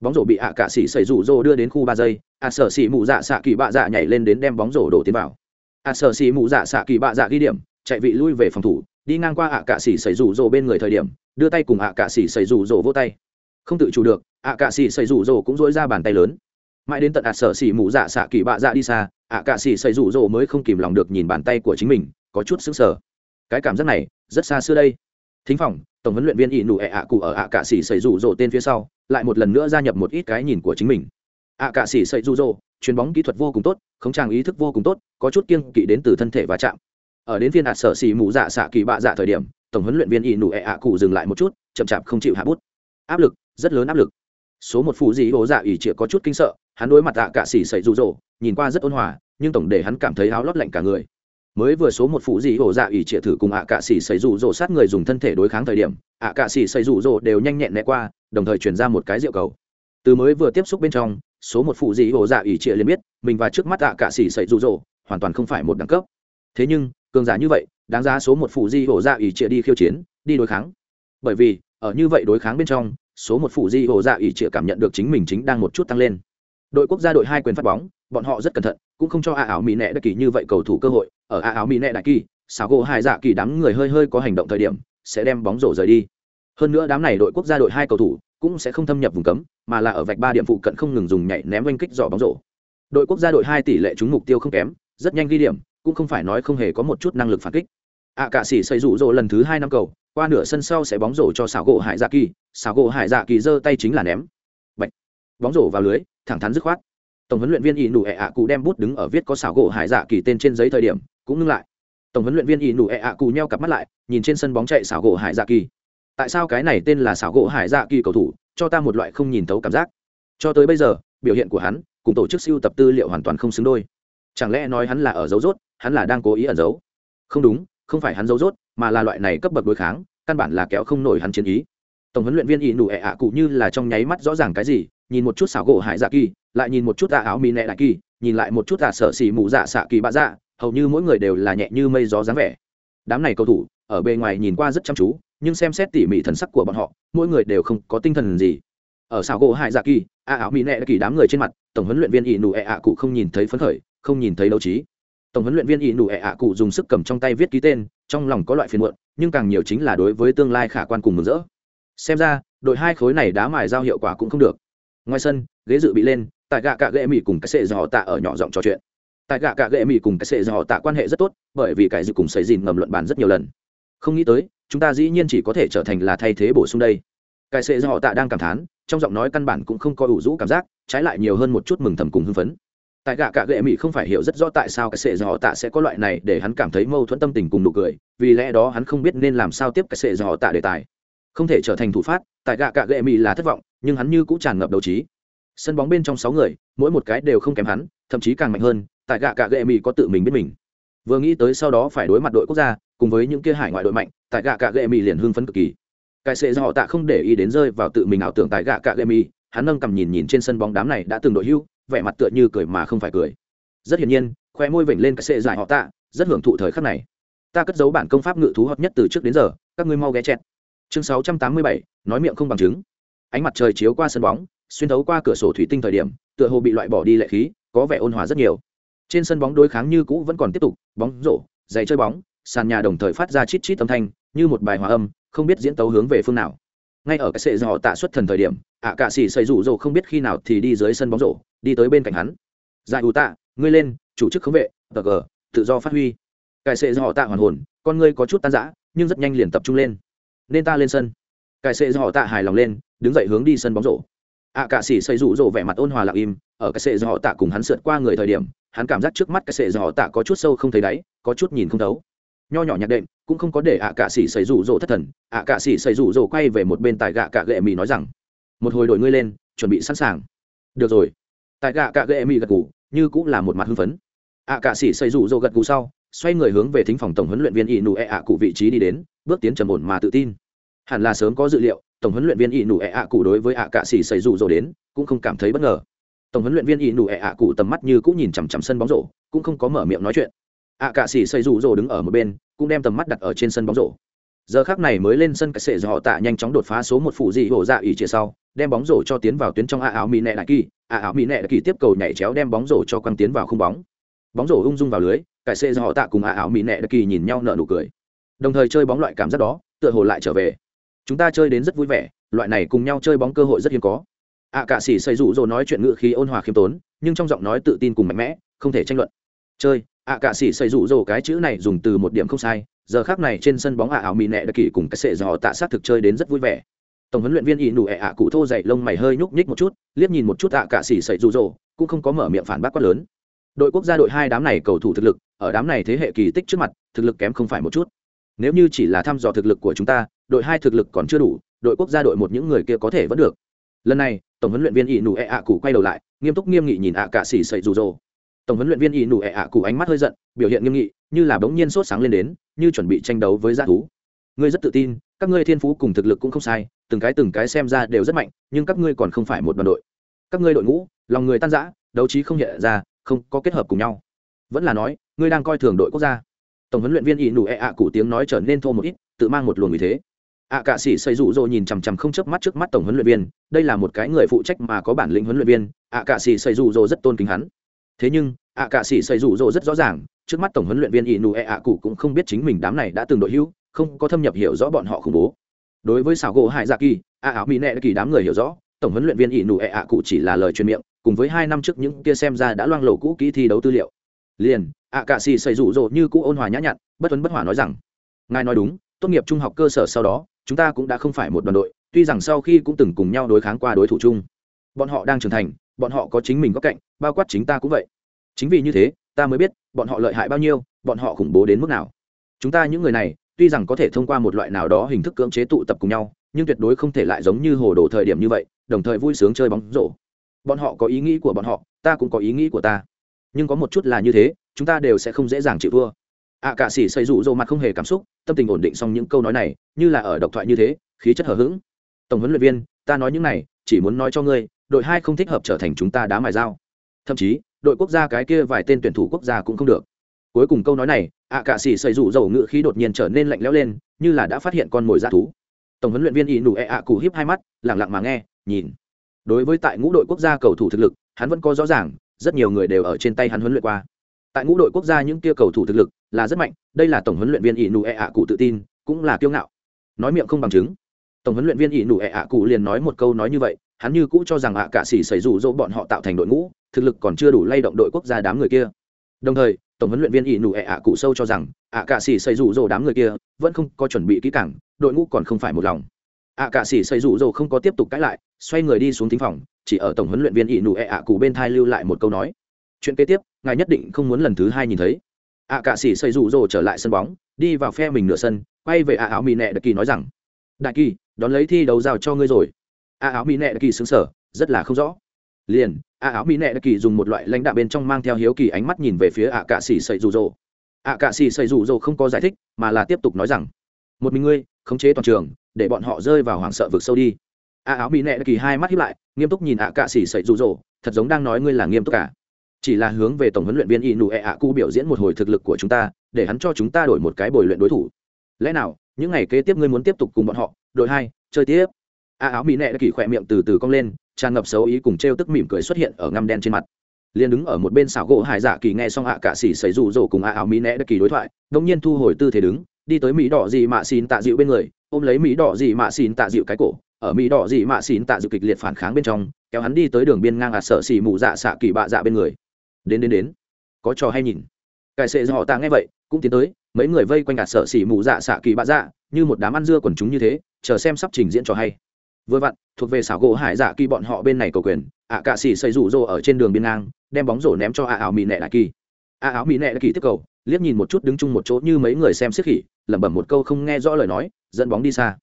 Speaker 1: Bóng rổ bị ạ cạ sĩ xây rủ rồ đưa đến khu ba giây, ạ sở xỉ mụ dạ xạ kỳ bạ dạ nhảy lên đến đem bóng rổ đổ tiến vào. ạ sở xỉ mụ dạ xạ kỳ bạ dạ ghi điểm, chạy vị lui về phòng thủ, đi ngang qua ạ cạ sĩ xây rủ rồ bên người thời điểm, đưa tay cùng ạ cạ sĩ xây rủ rồ vô tay. Không tự chủ được, ạ cạ sĩ xây rủ rồ cũng dối ra bàn tay lớn mãi đến tận ạt sở xỉ mù dạ xạ kỳ bạ dạ đi xa, ạ cạ xỉ xây rủ rỗ mới không kìm lòng được nhìn bàn tay của chính mình, có chút sững sờ. Cái cảm giác này, rất xa xưa đây. Thính phòng, tổng huấn luyện viên ỷ nụ ẹ ạ cụ ở ạ cạ xỉ xây rủ rỗ tên phía sau, lại một lần nữa gia nhập một ít cái nhìn của chính mình. Ạ cạ xỉ xây rủ rỗ chuyền bóng kỹ thuật vô cùng tốt, khống trang ý thức vô cùng tốt, có chút kiêng kỵ đến từ thân thể và chạm. Ở đến phiên ạt sở xỉ mù dạ xạ kỳ bạ dạ thời điểm, tổng huấn luyện viên ỷ nụ ẹ ạ cụ dừng lại một chút, chậm chạp không chịu hạ bút. Áp lực, rất lớn áp lực số một phụ dị ố dạ ỉ chịa có chút kinh sợ, hắn đối mặt tạ cạ xỉ sậy rụ rỗ, nhìn qua rất ôn hòa, nhưng tổng để hắn cảm thấy áo lót lạnh cả người. Mới vừa số một phụ dị ổ dạ ỉ trịa thử cùng ạ cạ xỉ sậy rụ rỗ sát người dùng thân thể đối kháng thời điểm, ạ cạ xỉ sậy rụ rỗ đều nhanh nhẹn né qua, đồng thời chuyển ra một cái rượu cầu. Từ mới vừa tiếp xúc bên trong, số một phụ dị ổ dạ ỉ trịa liền biết, mình và trước mắt ạ cạ xỉ sậy rụ rỗ hoàn toàn không phải một đẳng cấp. Thế nhưng, cường giả như vậy, đáng giá số một phụ dị ổ dạ ỉ trịa đi khiêu chiến, đi đối kháng. Bởi vì, ở như vậy đối kháng bên trong số một phụ di hồ dạ ỉ chĩa cảm nhận được chính mình chính đang một chút tăng lên. Đội quốc gia đội hai quyền phát bóng bọn họ rất cẩn thận cũng không cho a áo mỹ nẹ đại kỳ như vậy cầu thủ cơ hội. Ở a áo mỹ nẹ đại kỳ xào gỗ hai dạ kỳ đám người hơi hơi có hành động thời điểm sẽ đem bóng rổ rời đi. Hơn nữa đám này đội quốc gia đội hai cầu thủ cũng sẽ không thâm nhập vùng cấm mà là ở vạch ba điểm phụ cận không ngừng dùng nhảy ném oanh kích dò bóng rổ. Đội quốc gia đội hai tỷ lệ trúng mục tiêu không kém rất nhanh ghi điểm cũng không phải nói không hề có một chút năng lực phản kích. Ạ à, cả sĩ xây rủ rỗ lần thứ hai năm cầu qua nửa sân sau sẽ bóng rổ cho xảo gỗ hải dạ kỳ, xảo gỗ hải dạ kỳ giơ tay chính là ném. Bạch. bóng rổ vào lưới, thẳng thắn dứt khoát. Tổng huấn luyện viên ỷ nụ ệ ạ cụ đem bút đứng ở viết có xảo gỗ hải dạ kỳ tên trên giấy thời điểm, cũng ngưng lại. Tổng huấn luyện viên ỷ nụ ệ ạ cụ nheo cặp mắt lại, nhìn trên sân bóng chạy xảo gỗ hải dạ kỳ. Tại sao cái này tên là xảo gỗ hải dạ kỳ cầu thủ, cho ta một loại không nhìn thấu cảm giác. Cho tới bây giờ, biểu hiện của hắn, cùng tổ chức siêu tập tư liệu hoàn toàn không xứng đôi. Chẳng lẽ nói hắn là ở dấu rốt, hắn là đang cố ý ẩn giấu? Không đúng, không phải hắn dấu rốt mà là loại này cấp bậc đối kháng, căn bản là kéo không nổi hắn chiến ý. Tổng huấn luyện viên ỷ nụ ẹ ạ cụ như là trong nháy mắt rõ ràng cái gì, nhìn một chút xảo gỗ hải dạ kỳ, lại nhìn một chút tạ áo mì nẹ đại kỳ, nhìn lại một chút tạ sở xỉ mù dạ xạ kỳ bạ dạ hầu như mỗi người đều là nhẹ như mây gió dáng vẻ. Đám này cầu thủ, ở bề ngoài nhìn qua rất chăm chú, nhưng xem xét tỉ mỉ thần sắc của bọn họ, mỗi người đều không có tinh thần gì. Ở xảo gỗ hải dạ kỳ, a áo mì nẹ đại kỳ đám người trên mặt, tổng huấn luyện viên ỷ nụ ẹ ạ cụ không nhìn thấy phấn khởi, không nhìn thấy đấu trí tổng huấn luyện viên ỷ nụ ẹ ạ cụ dùng sức cầm trong tay viết ký tên, trong lòng có loại phiền muộn, nhưng càng nhiều chính là đối với tương lai khả quan cùng mừng rỡ. Xem ra, đội hai khối này đá mài giao hiệu quả cũng không được. Ngoài sân, ghế dự bị lên tại gạ cạ gệ mỹ cùng cái sệ dò họ tạ ở nhỏ giọng trò chuyện. Tại gạ cạ gệ mỹ cùng cái sệ dò họ tạ quan hệ rất tốt, bởi vì cái dự cùng xảy dìn ngầm luận bàn rất nhiều lần. Không nghĩ tới, chúng ta dĩ nhiên chỉ có thể trở thành là thay thế bổ sung đây. Cái sệ dò họ tạ đang cảm thán, trong giọng nói căn bản cũng không có ủ rũ cảm giác, trái lại nhiều hơn một chút mừng thầm cùng hưng phấn tại gạ cạ gệ mỹ không phải hiểu rất rõ tại sao cái sệ dò tạ sẽ có loại này để hắn cảm thấy mâu thuẫn tâm tình cùng nụ cười, vì lẽ đó hắn không biết nên làm sao tiếp cái sệ dò tạ đề tài. Không thể trở thành thủ phát, tại gạ cạ gệ mỹ là thất vọng, nhưng hắn như cũng tràn ngập đầu trí. Sân bóng bên trong sáu người, mỗi một cái đều không kém hắn, thậm chí càng mạnh hơn, tại gạ cạ gệ mỹ có tự mình biết mình. Vừa nghĩ tới sau đó phải đối mặt đội quốc gia, cùng với những kia hải ngoại đội mạnh, tại gạ cạ gệ mỹ liền hưng phấn cực kỳ. Cái sệ dò tạ không để ý đến rơi vào tự mình ảo tưởng tại gạ cạ gệ mỹ hắn nâng cầm nhìn nhìn trên sân bóng đám này đã từng đội hưu vẻ mặt tựa như cười mà không phải cười. Rất hiển nhiên, khoe môi vểnh lên cái sệ dài họ tạ, rất hưởng thụ thời khắc này. Ta cất giấu bản công pháp ngự thú hợp nhất từ trước đến giờ, các ngươi mau ghé chẹt. Chương sáu trăm tám mươi bảy, nói miệng không bằng chứng. Ánh mặt trời chiếu qua sân bóng, xuyên thấu qua cửa sổ thủy tinh thời điểm, tựa hồ bị loại bỏ đi lệ khí, có vẻ ôn hòa rất nhiều. Trên sân bóng đối kháng như cũ vẫn còn tiếp tục, bóng rổ, giày chơi bóng, sàn nhà đồng thời phát ra chít chít âm thanh, như một bài hòa âm, không biết diễn tấu hướng về phương nào. Ngay ở cái sệ do họ tạ xuất thần thời điểm, ạ cạ xỉ xây rủ rồ không biết khi nào thì đi dưới sân bóng rổ đi tới bên cạnh hắn. Giải ủ tạ, ngươi lên, chủ chức khống vệ, tờ gờ, tự do phát huy. Cải sệ do họ tạ hoàn hồn, con ngươi có chút tan rã, nhưng rất nhanh liền tập trung lên. Nên ta lên sân. Cải sệ do họ tạ hài lòng lên, đứng dậy hướng đi sân bóng rổ. Ạ cạ sĩ xây rủ rộ vẻ mặt ôn hòa lặng im, ở cái sệ do họ tạ cùng hắn sượt qua người thời điểm, hắn cảm giác trước mắt cái sệ do họ tạ có chút sâu không thấy đáy, có chút nhìn không thấu. Nho nhỏ nhạc đệm, cũng không có để ạ cạ sĩ xây rủ rộ thất thần. Ạ cạ sĩ xây rủ rộ quay về một bên tài gạ cạ gệ mì nói rằng, một hồi đổi ngươi lên, chuẩn bị sẵn sàng. Được rồi tại gạ cạ gệ mỹ gật gù, như cũng là một mặt hưng phấn. Ạ cạ sĩ xây rủ rồ gật gù sau, xoay người hướng về thính phòng tổng huấn luyện viên ỷ nụ ẹ ạ cụ vị trí đi đến, bước tiến trầm ổn mà tự tin. Hẳn là sớm có dự liệu, tổng huấn luyện viên ỷ nụ ẹ ạ cụ đối với ạ cạ sĩ xây rủ rồ đến, cũng không cảm thấy bất ngờ. Tổng huấn luyện viên ỷ nụ ẹ ạ cụ tầm mắt như cũng nhìn chằm chằm sân bóng rổ, cũng không có mở miệng nói chuyện. Ạ cạ sĩ xây rủ rồ đứng ở một bên, cũng đem tầm mắt đặt ở trên sân bóng rổ. Giờ khác này mới lên sân cái sệ do họ tạ nhanh chóng đột phá số một phụ dị hổ dạ ỉ chia sau đem bóng rổ cho tiến vào tuyến trong a áo mỹ nẹ đại kỳ, a áo mỹ nẹ đại kỳ tiếp cầu nhảy chéo đem bóng rổ cho quăng tiến vào khung bóng. Bóng rổ ung dung vào lưới, cải xê do họ tạ cùng a áo mỹ nẹ đại kỳ nhìn nhau nở nụ cười. Đồng thời chơi bóng loại cảm giác đó, tựa hồ lại trở về. Chúng ta chơi đến rất vui vẻ, loại này cùng nhau chơi bóng cơ hội rất hiếm có. Ạ cả sĩ xây rủ rồi nói chuyện ngự khí ôn hòa khiêm tốn, nhưng trong giọng nói tự tin cùng mạnh mẽ, không thể tranh luận. Chơi ạ cả sĩ xây rủ rồi cái chữ này dùng từ một điểm không sai, giờ khác này trên sân bóng ạ ảo mỹ nẹ đã kỳ cùng cái sệ dò tạ sát thực chơi đến rất vui vẻ tổng huấn luyện viên ỷ nụ ẹ ạ cụ thô dậy lông mày hơi nhúc nhích một chút, liếc nhìn một chút ạ cả xỉ sậy rụ rỗ cũng không có mở miệng phản bác quát lớn. Đội quốc gia đội hai đám này cầu thủ thực lực, ở đám này thế hệ kỳ tích trước mặt, thực lực kém không phải một chút. Nếu như chỉ là thăm dò thực lực của chúng ta, đội hai thực lực còn chưa đủ, đội quốc gia đội một những người kia có thể vẫn được. Lần này, tổng huấn luyện viên ỷ nụ ẹ ạ cụ quay đầu lại, nghiêm túc nghiêm nghị nhìn ạ cả xỉ sậy rụ rỗ tổng huấn luyện viên ỷ nụ ẹ ạ cụ ánh mắt hơi giận, biểu hiện nghiêm nghị, như là bỗng nhiên sốt sáng lên đến, như chuẩn bị tranh đấu với g thú. Ngươi rất tự tin, các ngươi thiên phú cùng thực lực cũng không sai từng cái từng cái xem ra đều rất mạnh, nhưng các ngươi còn không phải một đoàn đội. Các ngươi đội ngũ, lòng người tan rã, đấu trí không hiện ra, không có kết hợp cùng nhau. Vẫn là nói, ngươi đang coi thường đội quốc gia. Tổng huấn luyện viên ỷ nụ ẹ ạ cụ tiếng nói trở nên thô một ít, tự mang một luồng ý thế. Ạ cạ sĩ xây rụ rỗ nhìn chằm chằm không chớp mắt trước mắt tổng huấn luyện viên, đây là một cái người phụ trách mà có bản lĩnh huấn luyện viên ạ cạ sĩ xây rụ rỗ rất tôn kính hắn. Thế nhưng ạ cạ sĩ xây rụ rỗ rất rõ ràng, trước mắt tổng huấn luyện viên inu e ạ cụ cũng không biết chính mình đám này đã từng đội hữu, không có thâm nhập hiểu rõ bọn họ khủng bố đối với xảo gỗ hải dạ kỳ, a áo mỹ nệ kỳ đám người hiểu rõ, tổng huấn luyện viên inu e ạ cụ chỉ là lời truyền miệng, cùng với hai năm trước những kia xem ra đã loang lộ cũ kỹ thi đấu tư liệu. Liền ạ cạ xì xây rủ rỗ như cũ ôn hòa nhã nhặn, bất tuấn bất hỏa nói rằng, ngài nói đúng, tốt nghiệp trung học cơ sở sau đó, chúng ta cũng đã không phải một đoàn đội, tuy rằng sau khi cũng từng cùng nhau đối kháng qua đối thủ chung. Bọn họ đang trưởng thành, bọn họ có chính mình góc cạnh, bao quát chính ta cũng vậy. Chính vì như thế, ta mới biết, bọn họ lợi hại bao nhiêu, bọn họ khủng bố đến mức nào. Chúng ta những người này tuy rằng có thể thông qua một loại nào đó hình thức cưỡng chế tụ tập cùng nhau nhưng tuyệt đối không thể lại giống như hồ đồ thời điểm như vậy đồng thời vui sướng chơi bóng rổ. Bọn họ có ý nghĩ của bọn họ ta cũng có ý nghĩ của ta. Nhưng có một chút là như thế chúng ta đều sẽ không dễ dàng chịu thua. Ạ à, cả sĩ xây rủ rộ mặt không hề cảm xúc tâm tình ổn định xong những câu nói này như là ở độc thoại như thế khí chất hở h ữ g tổng huấn luyện viên ta nói những này chỉ muốn nói cho ngươi đội hai không thích hợp trở thành chúng ta đá mài dao. Thậm chí đội quốc gia cái kia vài tên tuyển thủ quốc gia cũng không được. Cuối cùng câu nói này ạ cạ sĩ xây rủ dầu ngự khí đột nhiên trở nên lạnh lẽo lên, như là đã phát hiện con mồi ra thú. Tổng huấn luyện viên ỷ nụ ẹ ạ cụ hiếp hai mắt lẳng lặng mà nghe, nhìn. Đối với tại ngũ đội quốc gia cầu thủ thực lực, hắn vẫn có rõ ràng, rất nhiều người đều ở trên tay hắn huấn luyện qua. Tại ngũ đội quốc gia những kia cầu thủ thực lực là rất mạnh, đây là tổng huấn luyện viên ỷ nụ ẹ ạ cụ tự tin, cũng là kiêu ngạo. Nói miệng không bằng chứng. Tổng huấn luyện viên ỷ nụ ẹ ạ cụ liền nói một câu nói như vậy, hắn như cũ cho rằng ạ cạ sĩ xây rủ dỗ bọn họ tạo thành đội ngũ, thực lực còn chưa đủ lay động đội quốc gia đám người kia. Đồng thời tổng huấn luyện viên ỷ nụ ẹ ạ cụ sâu cho rằng, ạ cạ sĩ xây rủ rồ đám người kia vẫn không có chuẩn bị kỹ cảng đội ngũ còn không phải một lòng. ạ cạ sĩ xây rủ rồ không có tiếp tục cãi lại, xoay người đi xuống thính phòng, chỉ ở tổng huấn luyện viên ỷ nụ ẹ ạ cụ bên thai lưu lại một câu nói. Chuyện kế tiếp, ngài nhất định không muốn lần thứ hai nhìn thấy. ạ cạ sĩ xây rủ rồ trở lại sân bóng, đi vào phe mình nửa sân, quay về ạ áo mì nẹ đặc kỳ nói rằng, đại kỳ, đón lấy thi đấu giao cho ngươi rồi. ạ áo mì nẹ đặc kỳ xứng sở rất là không rõ liền, a áo mỹ nệ kỳ dùng một loại lãnh đạo bên trong mang theo hiếu kỳ ánh mắt nhìn về phía ạ cạ xỉ xây rủ rỗ ạ cạ xỉ xây rủ rỗ không có giải thích, mà là tiếp tục nói rằng, một mình ngươi, khống chế toàn trường, để bọn họ rơi vào hoảng sợ vực sâu đi. A áo mỹ nệ kỳ hai mắt hiếp lại, nghiêm túc nhìn ạ cạ xỉ xây rủ rỗ thật giống đang nói ngươi là nghiêm túc cả chỉ là hướng về tổng huấn luyện viên y nụ ẹ ạ cu biểu diễn một hồi thực lực của chúng ta, để hắn cho chúng ta đổi một cái bồi luyện đối thủ. Lẽ nào, những ngày kế tiếp ngươi muốn tiếp tục cùng bọn họ, đội hai, chơi tiếp? A áo mỹ nệ kỳ khỏe miệng từ từ cong lên tràn ngập xấu ý cùng t tức mỉm cười xuất hiện ở ngăm đen trên mặt. Liền đứng ở một bên xảo gỗ hải dạ kỳ nghe xong ạ cả xỉ xảy rủ rỗ cùng ạ áo mỹ nẽ đất kỳ đối thoại đông nhiên thu hồi tư thế đứng, đi tới mỹ đỏ dị mạ xin tạ dịu bên người, ôm lấy mỹ đỏ dị mạ xin tạ dịu cái cổ, ở mỹ đỏ dị mạ xin tạ dịu kịch liệt phản kháng bên trong, kéo hắn đi tới đường biên ngang ạt sợ xỉ mù dạ xạ kỳ bạ dạ bên người. Đến đến đến, có trò hay nhìn. Cải sệ do họ ta nghe vậy, cũng tiến tới, mấy người vây quanh ạt sợ xỉ mù dạ xạ kỳ bạ dạ như một đám ăn dưa quần chúng như thế, chờ xem sắp trình diễn trò hay vừa vặn, thuộc về xảo gỗ hải dạ kỳ bọn họ bên này cầu quyền, ạ cạ xỉ xây rủ rô ở trên đường biên ngang, đem bóng rổ ném cho ạ áo mỹ nệ đại kỳ. Ạ áo mỹ nệ đại kỳ tiếp cầu, liếc nhìn một chút đứng chung một chỗ như mấy người xem xiết khỉ, lẩm bẩm một câu không nghe rõ lời nói, dẫn bóng đi xa.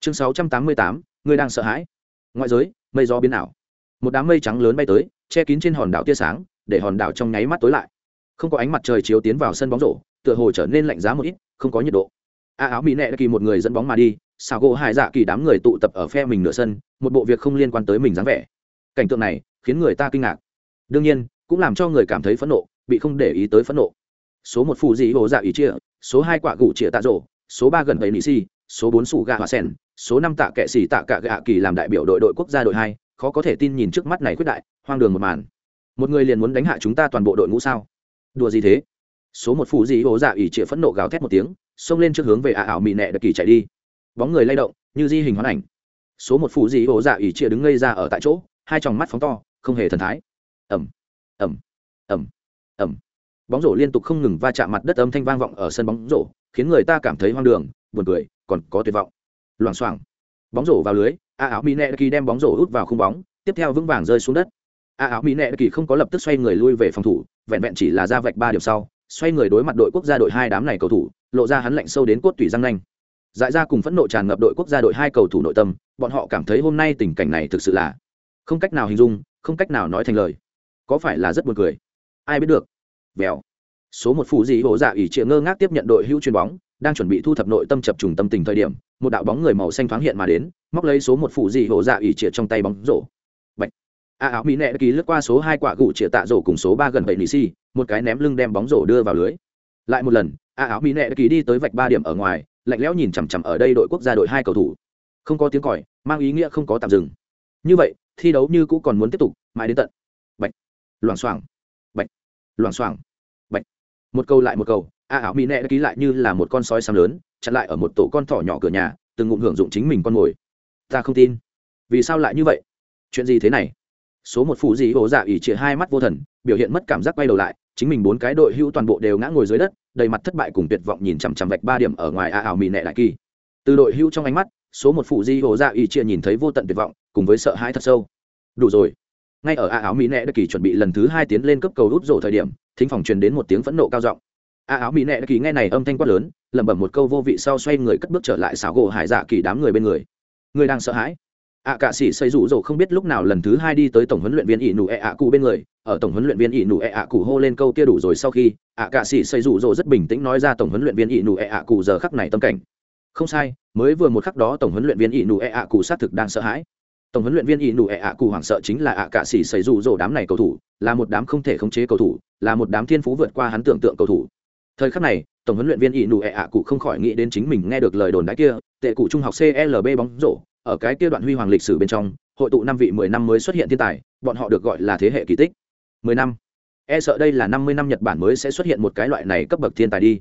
Speaker 1: Chương sáu trăm tám mươi tám, người đang sợ hãi. Ngoại giới, mây gió biến ảo. Một đám mây trắng lớn bay tới, che kín trên hòn đảo tia sáng, để hòn đảo trong nháy mắt tối lại. Không có ánh mặt trời chiếu tiến vào sân bóng rổ, tựa hồ trở nên lạnh giá một ít, không có nhiệt độ. A áo mỹ nệ kỳ một người dẫn bóng mà đi xào gỗ hải dạ kỳ đám người tụ tập ở phe mình nửa sân, một bộ việc không liên quan tới mình dáng vẻ. Cảnh tượng này khiến người ta kinh ngạc. Đương nhiên, cũng làm cho người cảm thấy phẫn nộ, bị không để ý tới phẫn nộ. Số một phù dị hồ dạ ý chia số hai quả gụ chia tạ rổ số ba gần bảy nị si, số bốn sủ gà hòa sen số năm tạ kệ xì tạ cả gạ kỳ làm đại biểu đội đội quốc gia đội hai, khó có thể tin nhìn trước mắt này quyết đại, hoang đường một màn. Một người liền muốn đánh hạ chúng ta toàn bộ đội ngũ sao? Đùa gì thế? Số một phù dị hồ dạ ý chia phẫn nộ gào thét một tiếng, xông lên trước hướng về ả ảo mị nẹ đặc kỳ chạy đi bóng người lay động, như di hình hoán ảnh. Số một phụ dị ổ dạ ỉ chia đứng ngây ra ở tại chỗ, hai tròng mắt phóng to, không hề thần thái. Ẩm ẩm ẩm ẩm bóng rổ liên tục không ngừng va chạm mặt đất âm thanh vang vọng ở sân bóng rổ, khiến người ta cảm thấy hoang đường, buồn cười, còn có tuyệt vọng. Loảng xoảng. Bóng rổ vào lưới, a áo mỹ nẹ kỳ đem bóng rổ hút vào khung bóng, tiếp theo vững vàng rơi xuống đất. A áo mỹ nẹ kỳ không có lập tức xoay người lui về phòng thủ, vẹn vẹn chỉ là ra vạch ba điểm sau, xoay người đối mặt đội quốc gia đội hai đám này cầu thủ, lộ ra hắn lạnh sâu đến cốt tủy răng nanh dại ra cùng phẫn nộ tràn ngập đội quốc gia đội hai cầu thủ nội tâm, bọn họ cảm thấy hôm nay tình cảnh này thực sự là không cách nào hình dung, không cách nào nói thành lời. Có phải là rất buồn cười? Ai biết được? Vèo. Số một phụ dị hổ dạ ỉ trịa ngơ ngác tiếp nhận đội hữu chuyền bóng, đang chuẩn bị thu thập nội tâm chập trùng tâm tình thời điểm, một đạo bóng người màu xanh thoáng hiện mà đến, móc lấy số một phụ dị hổ dạ ỉ trịa trong tay bóng rổ. Bạch. a áo mỹ nẹ ký lướt qua số hai quả gụ trịa tạ rổ cùng số ba gần bảy nỉ si một cái ném lưng đem bóng rổ đưa vào lưới. Lại một lần, a áo mỹ nẹ ký đi tới vạch ba điểm ở ngoài lạnh lẽo nhìn chằm chằm ở đây đội quốc gia đội hai cầu thủ. Không có tiếng còi, mang ý nghĩa không có tạm dừng. Như vậy, thi đấu như cũ còn muốn tiếp tục, mãi đến tận. Bệnh loảng xoảng. Bệnh loảng xoảng. Bệnh một câu lại một câu, a ảo mỹ nẹ đã ký lại như là một con sói xám lớn, chặn lại ở một tổ con thỏ nhỏ cửa nhà, từng ngụm hưởng dụng chính mình con mồi. Ta không tin. Vì sao lại như vậy? Chuyện gì thế này? Số một phụ dị hổ dạ ỉ chĩa hai mắt vô thần, biểu hiện mất cảm giác quay đầu lại, chính mình bốn cái đội hữu toàn bộ đều ngã ngồi dưới đất đầy mặt thất bại cùng tuyệt vọng nhìn chằm chằm vạch ba điểm ở ngoài a ảo mỹ nẹ đại kỳ. Từ đội hưu trong ánh mắt, số một phụ di hồ dạ ra ý chia nhìn thấy vô tận tuyệt vọng, cùng với sợ hãi thật sâu. Đủ rồi. Ngay ở a áo mỹ nẹ đại kỳ chuẩn bị lần thứ hai tiến lên cấp cầu rút rổ thời điểm, thính phòng truyền đến một tiếng phẫn nộ cao giọng. A áo mỹ nẹ đại kỳ nghe này âm thanh quát lớn, lẩm bẩm một câu vô vị sau xoay người cất bước trở lại xảo gỗ hải dạ kỳ đám người bên người. Người đang sợ hãi ạ cạ sĩ xây rủ rỗ không biết lúc nào lần thứ hai đi tới tổng huấn luyện viên ỷ nụ ẹ ạ cụ bên người, ở tổng huấn luyện viên ỷ nụ ẹ ạ cụ hô lên câu kia đủ rồi sau khi, ạ cạ sĩ xây rủ rỗ rất bình tĩnh nói ra tổng huấn luyện viên ỷ nụ ẹ ạ cụ giờ khắc này tâm cảnh. Không sai, mới vừa một khắc đó tổng huấn luyện viên ỷ nụ ẹ ạ cụ xác thực đang sợ hãi. Tổng huấn luyện viên ỷ nụ ẹ ạ cụ hoảng sợ chính là ạ cạ sĩ xây rủ rỗ đám này cầu thủ, là một đám không thể khống chế cầu thủ, là một đám thiên phú vượt qua hắn tưởng tượng cầu thủ. Thời khắc này, tổng huấn luyện viên ỷ nụ ẹ ạ cụ không khỏi nghĩ đến chính mình nghe được lời đồn đái kia, tệ cụ trung học clb bóng rổ ở cái kia đoạn huy hoàng lịch sử bên trong, hội tụ năm vị mười năm mới xuất hiện thiên tài, bọn họ được gọi là thế hệ kỳ tích. Mười năm. E sợ đây là năm mươi năm nhật bản mới sẽ xuất hiện một cái loại này cấp bậc thiên tài đi.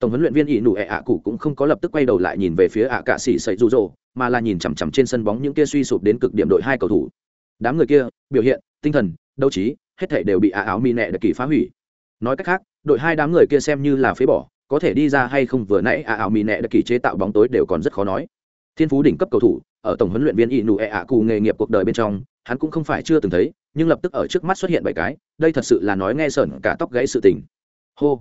Speaker 1: Tổng huấn luyện viên ỷ nụ ẹ ạ cụ cũng không có lập tức quay đầu lại nhìn về phía ạ cạ xỉ sậy rụ rỗ mà là nhìn chằm chằm trên sân bóng những kia suy sụp đến cực điểm đội hai cầu thủ. Đám người kia, biểu hiện, tinh thần, đấu trí, hết thể đều bị ạ áo mi nẹ đặc kỳ phá hủy. Nói cách khác, đội hai đám người kia xem như là phế bỏ, có thể đi ra hay không vừa nãy ạ áo mi nẹ đặc kỳ chế tạo bóng tối đều còn rất khó nói thiên phú đỉnh cấp cầu thủ, ở tổng huấn luyện viên ỷ nụ ẹ ạ cụ nghề nghiệp cuộc đời bên trong, hắn cũng không phải chưa từng thấy, nhưng lập tức ở trước mắt xuất hiện bảy cái, đây thật sự là nói nghe sởn cả tóc gãy sự tình. Hô.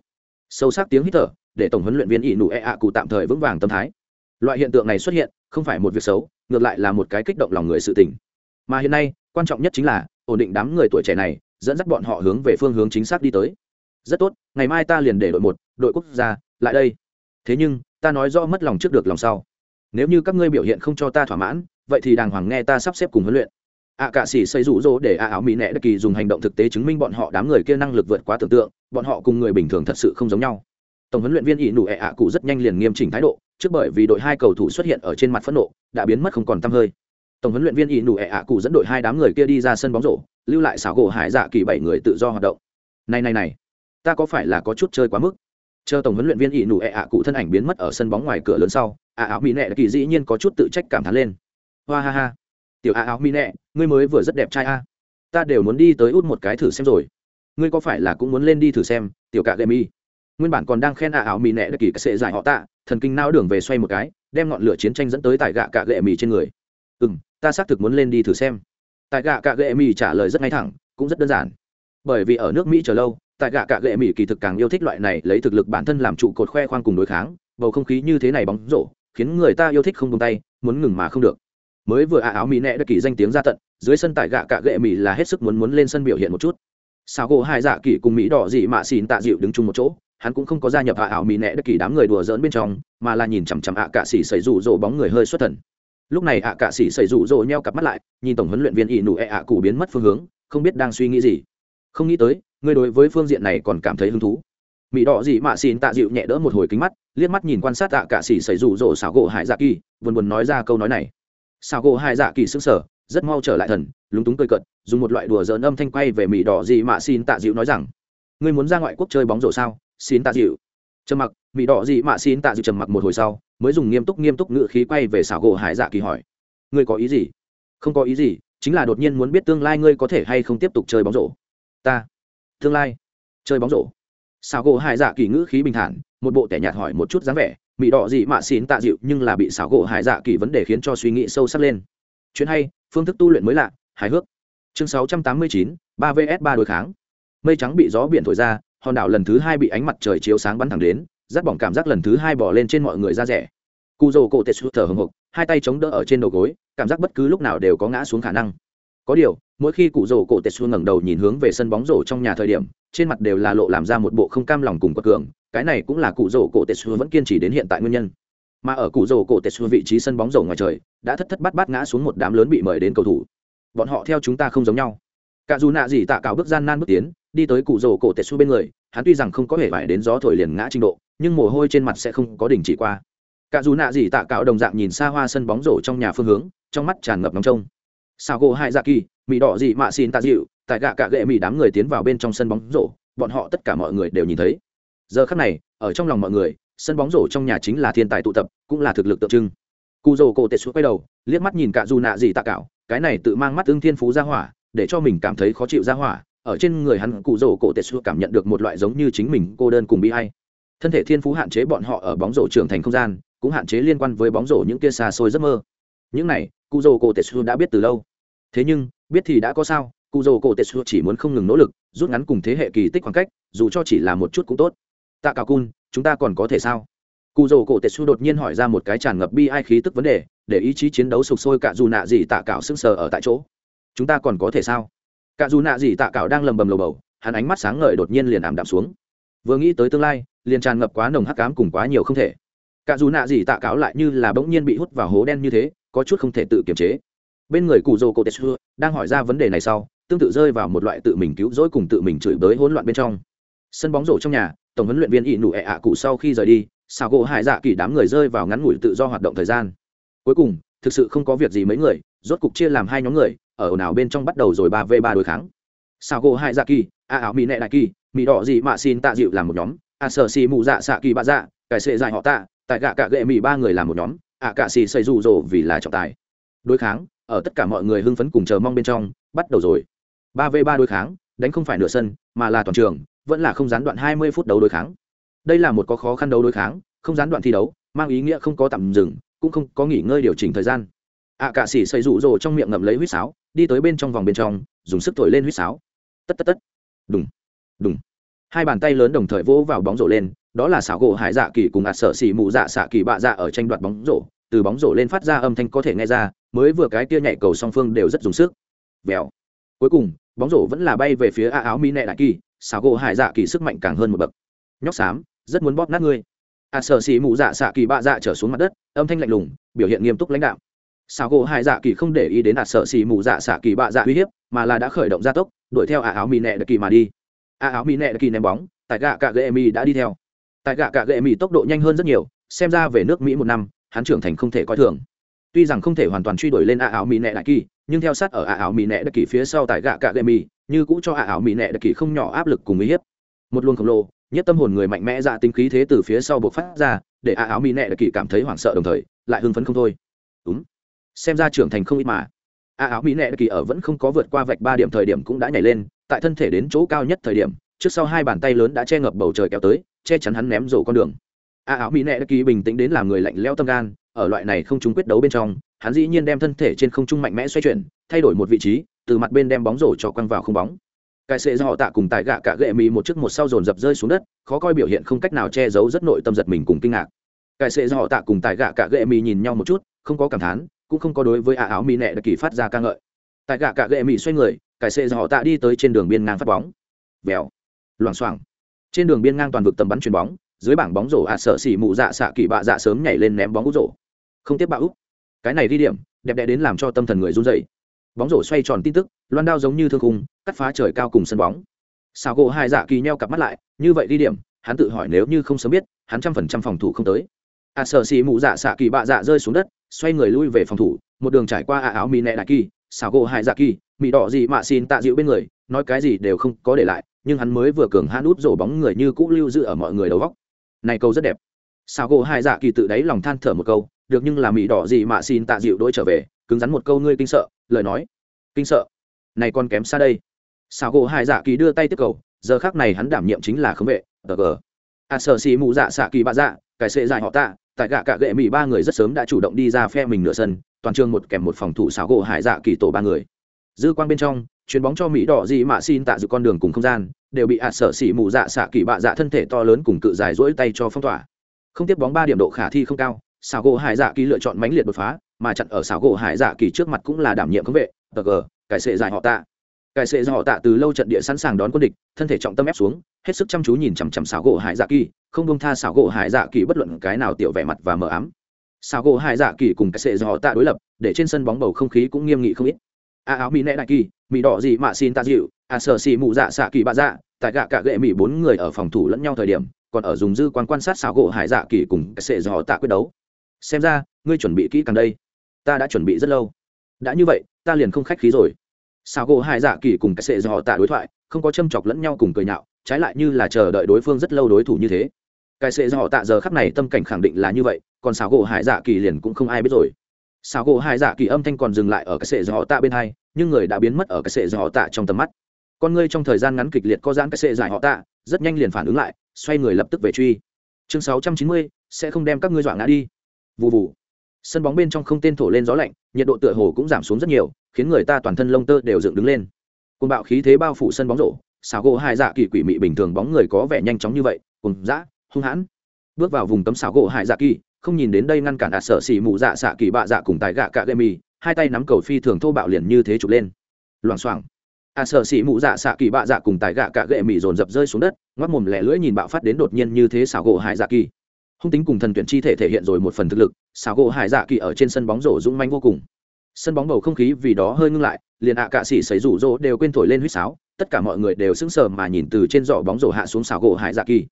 Speaker 1: Sâu sắc tiếng hít thở, để tổng huấn luyện viên ỷ nụ ẹ ạ cụ tạm thời vững vàng tâm thái. Loại hiện tượng này xuất hiện, không phải một việc xấu, ngược lại là một cái kích động lòng người sự tình. Mà hiện nay, quan trọng nhất chính là, ổn định đám người tuổi trẻ này, dẫn dắt bọn họ hướng về phương hướng chính xác đi tới. Rất tốt, ngày mai ta liền để đội một, đội quốc gia, lại đây. Thế nhưng, ta nói rõ mất lòng trước được lòng sau nếu như các ngươi biểu hiện không cho ta thỏa mãn, vậy thì đàng hoàng nghe ta sắp xếp cùng huấn luyện. Ạ cạ sĩ xây rủ rỗ để ạ áo mỹ nẹ đất kỳ dùng hành động thực tế chứng minh bọn họ đám người kia năng lực vượt quá tưởng tượng, bọn họ cùng người bình thường thật sự không giống nhau. Tổng huấn luyện viên ỷ nụ ẹ ạ cụ rất nhanh liền nghiêm chỉnh thái độ, trước bởi vì đội hai cầu thủ xuất hiện ở trên mặt phẫn nộ, đã biến mất không còn t hơi. Tổng huấn luyện viên ỷ nụ ẹ ạ cụ dẫn đội hai đám người kia đi ra sân bóng rổ, lưu lại xảo gỗ hải dạ kỳ bảy người tự do hoạt động. Này này này, ta có phải là có chút chơi quá mức? Chờ tổng huấn luyện viên ỷ nụ ẹ ạ cụ thân ảnh biến mất ở sân bóng ngoài cửa lớn sau ạ áo mỹ nệ kỳ dĩ nhiên có chút tự trách cảm thán lên. Hoa ha ha. Tiểu ạ áo mỹ nệ ngươi mới vừa rất đẹp trai a. Ta đều muốn đi tới út một cái thử xem rồi. Ngươi có phải là cũng muốn lên đi thử xem, tiểu cạ gậy mi? Nguyên bản còn đang khen ạ áo mỹ nệ kỳ sẽ giải họ tạ, thần kinh nao đường về xoay một cái, đem ngọn lửa chiến tranh dẫn tới tại gạ cạ gậy mì trên người. Ừ m ta xác thực muốn lên đi thử xem. Tại gạ cạ gậy mì trả lời rất ngay thẳng, cũng rất đơn giản. Bởi vì ở nước mỹ chờ lâu tại gạ cạ gệ mỹ kỳ thực càng yêu thích loại này lấy thực lực bản thân làm trụ cột khoe khoang cùng đối kháng, bầu không khí như thế này bóng rổ, khiến người ta yêu thích không tung tay, muốn ngừng mà không được. Mới vừa ạ, áo mỹ nẹ đã kỳ danh tiếng ra tận, dưới sân tại gạ cạ gệ mỹ là hết sức muốn muốn lên sân biểu hiện một chút. Sao gỗ hai dạ kỳ cùng mỹ đỏ dị mạ xìn tạ dịu đứng chung một chỗ, hắn cũng không có gia nhập ạ, áo mỹ nẹ đã kỳ đám người đùa dỡn bên trong, mà là nhìn chằm chằm ạ, cạ xỉ xảy rủ rỗ bóng người hơi xuất thần. Lúc này ạ, cạ xỉ xảy rủ rỗ nheo cặp mắt lại, nhìn tổng huấn luyện viên ỷ nụ ẹ ạ, cụ biến mất phương hướng, không biết đang suy nghĩ gì. Không nghĩ tới ngươi đối với phương diện này còn cảm thấy hứng thú. Mỹ đỏ dị mạ xin tạ dịu nhẹ đỡ một hồi kính mắt, liếc mắt nhìn quan sát tạ cả xỉ xảy rủ rỗ xảo gỗ hải dạ kỳ, buồn buồn nói ra câu nói này. Xảo gỗ hải dạ kỳ sững sờ, rất mau trở lại thần, lúng túng cười cận dùng một loại đùa giỡn âm thanh quay về mỹ đỏ dị mạ xin tạ dịu nói rằng, ngươi muốn ra ngoại quốc chơi bóng rổ sao? Xin tạ dịu. Trầm mặc mỹ đỏ dị mạ xin tạ dịu trầm mặc một hồi sau, mới dùng nghiêm túc nghiêm túc ngự khí quay về xảo gỗ hải dạ kỳ hỏi, ngươi có ý gì? Không có ý gì, chính là đột nhiên muốn biết tương lai ngươi có thể hay không tiếp tục chơi bóng rổ. Ta tương lai. Chơi bóng rổ. Xào gỗ hải dạ kỳ ngữ khí bình thản, một bộ tẻ nhạt hỏi một chút dáng vẻ mỹ đỏ dị mạ xín tạ dịu nhưng là bị xảo gỗ hải dạ kỳ vấn đề khiến cho suy nghĩ sâu sắc lên. Chuyện hay, phương thức tu luyện mới lạ, hài hước. Chương sáu trăm tám mươi chín, ba vs ba đối kháng. Mây trắng bị gió biển thổi ra, hòn đảo lần thứ hai bị ánh mặt trời chiếu sáng bắn thẳng đến, rát bỏng cảm giác lần thứ hai bỏ lên trên mọi người ra rẻ. Cụ rồ cổ tết thở hồng hộc hai tay chống đỡ ở trên đầu gối, cảm giác bất cứ lúc nào đều có ngã xuống khả năng. Có điều mỗi khi cụ rổ cổ tetsu ngẩng đầu nhìn hướng về sân bóng rổ trong nhà thời điểm, trên mặt đều là lộ làm ra một bộ không cam lòng cùng quật cường, cái này cũng là cụ rổ cổ tetsu vẫn kiên trì đến hiện tại nguyên nhân. Mà ở cụ rổ cổ tetsu vị trí sân bóng rổ ngoài trời, đã thất thất bát bát ngã xuống một đám lớn bị mời đến cầu thủ. Bọn họ theo chúng ta không giống nhau. Cả dù nạ gì tạ cào bước gian nan bước tiến, đi tới cụ rổ cổ tetsu bên người, hắn tuy rằng không có hề vải đến gió thổi liền ngã trình độ, nhưng mồ hôi trên mặt sẽ không có đình chỉ qua. Cả dù nạ gì tạ cào đồng dạng nhìn xa hoa sân bóng rổ trong nhà phương hướng, trong mắt tràn ngập nóng trông. Sao gỗ hai dạ kỳ mỹ đỏ gì mạ xin tạ dịu, tại gạ cạ gệ mỹ đám người tiến vào bên trong sân bóng rổ, bọn họ tất cả mọi người đều nhìn thấy. Giờ khắc này, ở trong lòng mọi người, sân bóng rổ trong nhà chính là thiên tài tụ tập, cũng là thực lực tượng trưng. Cụ rổ cổ tệ xuống quay đầu, liếc mắt nhìn cả dù nạ gì tạ cạo, cái này tự mang mắt ưng thiên phú ra hỏa, để cho mình cảm thấy khó chịu ra hỏa. Ở trên người hắn cụ rổ cổ tệ xuống cảm nhận được một loại giống như chính mình cô đơn cùng bị hay thân thể thiên phú hạn chế bọn họ ở bóng rổ trưởng thành không gian, cũng hạn chế liên quan với bóng rổ những kia xa xôi giấc mơ. Những này cụ rổ cổ xuống đã biết từ lâu. Thế nhưng biết thì đã có sao, cụ dồ cổ tetsu chỉ muốn không ngừng nỗ lực, rút ngắn cùng thế hệ kỳ tích khoảng cách, dù cho chỉ là một chút cũng tốt. Tạ cả cun, chúng ta còn có thể sao? Cụ dồ cổ tetsu đột nhiên hỏi ra một cái tràn ngập bi ai khí tức vấn đề, để ý chí chiến đấu sục sôi cả dù nạ gì tạ cảo sững sờ ở tại chỗ. Chúng ta còn có thể sao? Cả dù nạ gì tạ cảo đang lầm bầm lầu bầu, hắn ánh mắt sáng ngời đột nhiên liền ảm đạm xuống. Vừa nghĩ tới tương lai, liền tràn ngập quá nồng hắc cám cùng quá nhiều không thể. Cả dù nạ gì tạ cáo lại như là bỗng nhiên bị hút vào hố đen như thế, có chút không thể tự kiềm chế bên người cụ dô cô tetsu đang hỏi ra vấn đề này sau, tương tự rơi vào một loại tự mình cứu rỗi cùng tự mình chửi bới hỗn loạn bên trong. Sân bóng rổ trong nhà, tổng huấn luyện viên ỵ nụ ẹ ạ cụ sau khi rời đi xào gỗ hải dạ kỳ đám người rơi vào ngắn ngủi tự do hoạt động thời gian. Cuối cùng, thực sự không có việc gì mấy người, rốt cục chia làm hai nhóm người, ở ồn ào bên trong bắt đầu rồi ba v ba đối kháng. Xào gỗ hải dạ kỳ, a ảo mỹ nệ đại kỳ mỹ đỏ gì mạ xin tạ dịu làm một nhóm, a sở xì mù dạ xạ kỳ bạ dạ cải sệ dài họ tạ, tại gạ cạ gệ mỹ ba người làm một nhóm, a cạ xì xây dù rỗ vì là trọng tài. Đối kháng ở tất cả mọi người hưng phấn cùng chờ mong bên trong, bắt đầu rồi. Ba v ba đối kháng, đánh không phải nửa sân, mà là toàn trường, vẫn là không gián đoạn hai mươi phút đấu đối kháng. Đây là một có khó khăn đấu đối kháng, không gián đoạn thi đấu, mang ý nghĩa không có tạm dừng, cũng không có nghỉ ngơi điều chỉnh thời gian. Ạ cạ sĩ xây rụ rồ trong miệng ngậm lấy huýt sáo, đi tới bên trong vòng bên trong, dùng sức thổi lên huýt sáo. Tất tất tất. Đùng đùng. Hai bàn tay lớn đồng thời vỗ vào bóng rổ lên, đó là xảo gỗ hải dạ kỳ cùng ạt sợ xỉ mù dạ xạ kỳ bạ dạ ở tranh đoạt bóng rổ. Từ bóng rổ lên phát ra âm thanh có thể nghe ra mới vừa cái kia nhảy cầu song phương đều rất dùng sức. Vèo. Cuối cùng, bóng rổ vẫn là bay về phía a áo mi nệ đại kỳ Sào gỗ hải dạ kỳ sức mạnh càng hơn một bậc. Nhóc xám, rất muốn bóp nát ngươi. À sợ xì mụ dạ xạ kỳ bạ dạ trở xuống mặt đất, âm thanh lạnh lùng, biểu hiện nghiêm túc lãnh đạo. Sào gỗ hải dạ kỳ không để ý đến à sợ xì mụ dạ xạ kỳ bạ dạ uy hiếp, mà là đã khởi động gia tốc, đuổi theo a áo mi nệ đại kỳ mà đi. A áo mi nệ đại kỳ ném bóng, tại gạ cạ gệ mi đã đi theo. Tại gạ cạ gệ mỹ tốc độ nhanh hơn rất nhiều, xem ra về nước mỹ một năm, hắn trưởng thành không thể coi thường tuy rằng không thể hoàn toàn truy đuổi lên a áo mỹ nệ đại kỳ, nhưng theo sát ở a áo mỹ nệ đại kỳ phía sau tại gạ cạ gậy mì như cũ cho a áo mỹ nệ đại kỳ không nhỏ áp lực cùng uy hiếp. Một luồng khổng lồ, nhất tâm hồn người mạnh mẽ dạ tinh khí thế từ phía sau buộc phát ra, để a áo mỹ nệ đại kỳ cảm thấy hoảng sợ đồng thời, lại hưng phấn không thôi. Đúng. Xem ra trưởng thành không ít mà. A áo mỹ nệ đại kỳ ở vẫn không có vượt qua vạch ba điểm thời điểm cũng đã nhảy lên, tại thân thể đến chỗ cao nhất thời điểm, trước sau hai bàn tay lớn đã che ngập bầu trời kéo tới, che chắn hắn ném rổ con đường. A áo mỹ nệ đại kỳ bình tĩnh đến làm người lạnh leo tâm gan ở loại này không chúng quyết đấu bên trong, hắn dĩ nhiên đem thân thể trên không trung mạnh mẽ xoay chuyển, thay đổi một vị trí, từ mặt bên đem bóng rổ cho quăng vào không bóng. Cái sệ do họ tạ cùng tại gạ cả gệ mì một chiếc một sau dồn dập rơi xuống đất, khó coi biểu hiện không cách nào che giấu rất nội tâm giật mình cùng kinh ngạc. Cái sệ do họ tạ cùng tại gạ cả gệ mì nhìn nhau một chút, không có cảm thán, cũng không có đối với ả áo mì nẹ đặc kỳ phát ra ca ngợi. Tại gạ cả gệ mì xoay người, cái sệ do họ tạ đi tới trên đường biên ngang phát bóng. Vèo. Loảng xoảng. Trên đường biên ngang toàn vực tầm bắn chuyền bóng, dưới bảng bóng rổ ạ sợ xỉ mụ dạ xạ kỳ bạ dạ sớm nhảy lên ném bóng út rổ không tiếp bạo úp cái này đi điểm đẹp đẽ đến làm cho tâm thần người run dậy bóng rổ xoay tròn tin tức loan đao giống như thương khung cắt phá trời cao cùng sân bóng. Sao gỗ hai dạ kỳ nheo cặp mắt lại như vậy đi điểm hắn tự hỏi nếu như không sớm biết hắn trăm phần trăm phòng thủ không tới. A à, sợ xì mụ dạ xạ kỳ bạ dạ rơi xuống đất xoay người lui về phòng thủ một đường trải qua a áo mì nẹ đại kỳ xào gỗ hai dạ kỳ mì đỏ gì mạ xin tạ dịu bên người nói cái gì đều không có để lại nhưng hắn mới vừa cường hắn út rổ bóng người như cũ lưu giữ ở mọi người đầu góc. Này câu rất đẹp. Xào gỗ hai dạ kỳ tự đáy lòng than thở một câu được nhưng là mỹ đỏ gì mà xin tạ dịu đỗi trở về, cứng rắn một câu ngươi kinh sợ, lời nói. Kinh sợ? Này còn kém xa đây. Xào gỗ hai dạ kỳ đưa tay tiếp cầu, giờ khác này hắn đảm nhiệm chính là khống vệ, tờ gờ. A sợ xì mụ dạ xạ kỳ bạ dạ cải sệ dài họ tạ, tại gạ cạ gệ mỹ ba người rất sớm đã chủ động đi ra phe mình nửa sân, toàn trường một kèm một phòng thủ xảo gỗ hải dạ kỳ tổ ba người. Dư quang bên trong, chuyền bóng cho mỹ đỏ gì mà xin tạ dự con đường cùng không gian, đều bị ạt sợ xỉ mù dạ xạ kỳ bạ dạ thân thể to lớn cùng cự dài rỗi tay cho phong tỏa. Không tiếp bóng ba điểm độ khả thi không cao xảo gỗ hải dạ kỳ lựa chọn mãnh liệt đột phá, mà chặn ở xảo gỗ hải dạ kỳ trước mặt cũng là đảm nhiệm công vệ, tờ gờ, cải sệ dài họ tạ. Cải sệ dài họ tạ từ lâu trận địa sẵn sàng đón quân địch, thân thể trọng tâm ép xuống, hết sức chăm chú nhìn chằm chằm xảo gỗ hải dạ kỳ, không bông tha xảo gỗ hải dạ kỳ bất luận cái nào tiểu vẻ mặt và mờ ám. Xảo gỗ hải dạ kỳ cùng cải sệ dài họ tạ đối lập, để trên sân bóng bầu không khí cũng nghiêm nghị không ít. A áo mỹ nẹ đại kỳ mỹ đỏ gì mạ xin ta dịu, a sợ xì mụ dạ xạ kỳ bạ dạ tại gạ cả gệ mỹ bốn người ở phòng thủ lẫn nhau thời điểm, còn ở dùng dư quan quan sát xảo gỗ hải dạ kỳ cùng cái sệ do tạ quyết đấu xem ra, ngươi chuẩn bị kỹ càng đây. Ta đã chuẩn bị rất lâu. Đã như vậy, ta liền không khách khí rồi. Xảo gỗ hải dạ kỳ cùng cái sệ do họ tạ đối thoại, không có châm chọc lẫn nhau cùng cười nhạo, trái lại như là chờ đợi đối phương rất lâu đối thủ như thế. Cái sệ do họ tạ giờ khắc này tâm cảnh khẳng định là như vậy, còn xảo gỗ hải dạ kỳ liền cũng không ai biết rồi. Xảo gỗ hải dạ kỳ âm thanh còn dừng lại ở cái sệ do họ tạ bên hai, nhưng người đã biến mất ở cái sệ do họ tạ trong tầm mắt. Con ngươi trong thời gian ngắn kịch liệt có giãn cái sệ giải họ tạ, rất nhanh liền phản ứng lại, xoay người lập tức về truy. Chương sáu trăm chín mươi, sẽ không đem các ngươi dọa ngã đi vụ vụ sân bóng bên trong không tên thổ lên gió lạnh, nhiệt độ tựa hồ cũng giảm xuống rất nhiều, khiến người ta toàn thân lông tơ đều dựng đứng lên. Côn bạo khí thế bao phủ sân bóng rổ xào gỗ hai dạ kỳ quỷ mị bình thường bóng người có vẻ nhanh chóng như vậy cùng dã, hung hãn. Bước vào vùng cấm xào gỗ hải dạ kỳ, không nhìn đến đây ngăn cản đạt sợ xỉ mù dạ xạ kỳ bạ dạ cùng tài gạ cạ gây mì, hai tay nắm cầu phi thường thô bạo liền như thế chụp lên. Loảng xoảng. A sợ xỉ mù dạ xạ kỳ bạ dạ cùng tài gạ cạ gậy mì dồn dập rơi xuống đất ngoắc mồm lẻ lưỡi nhìn bạo phát đến đột nhiên như thế xào gỗ hải dạ kỳ hung tính cùng thần tuyển chi thể thể hiện rồi một phần thực lực xào gỗ hải dạ kỳ ở trên sân bóng rổ dũng manh vô cùng. Sân bóng bầu không khí vì đó hơi ngưng lại, liền ạ cạ xỉ xấy rủ rỗ đều quên thổi lên huýt sáo, tất cả mọi người đều sững sờ mà nhìn từ trên giỏ bóng rổ hạ xuống xảo gỗ hải dạ kỳ.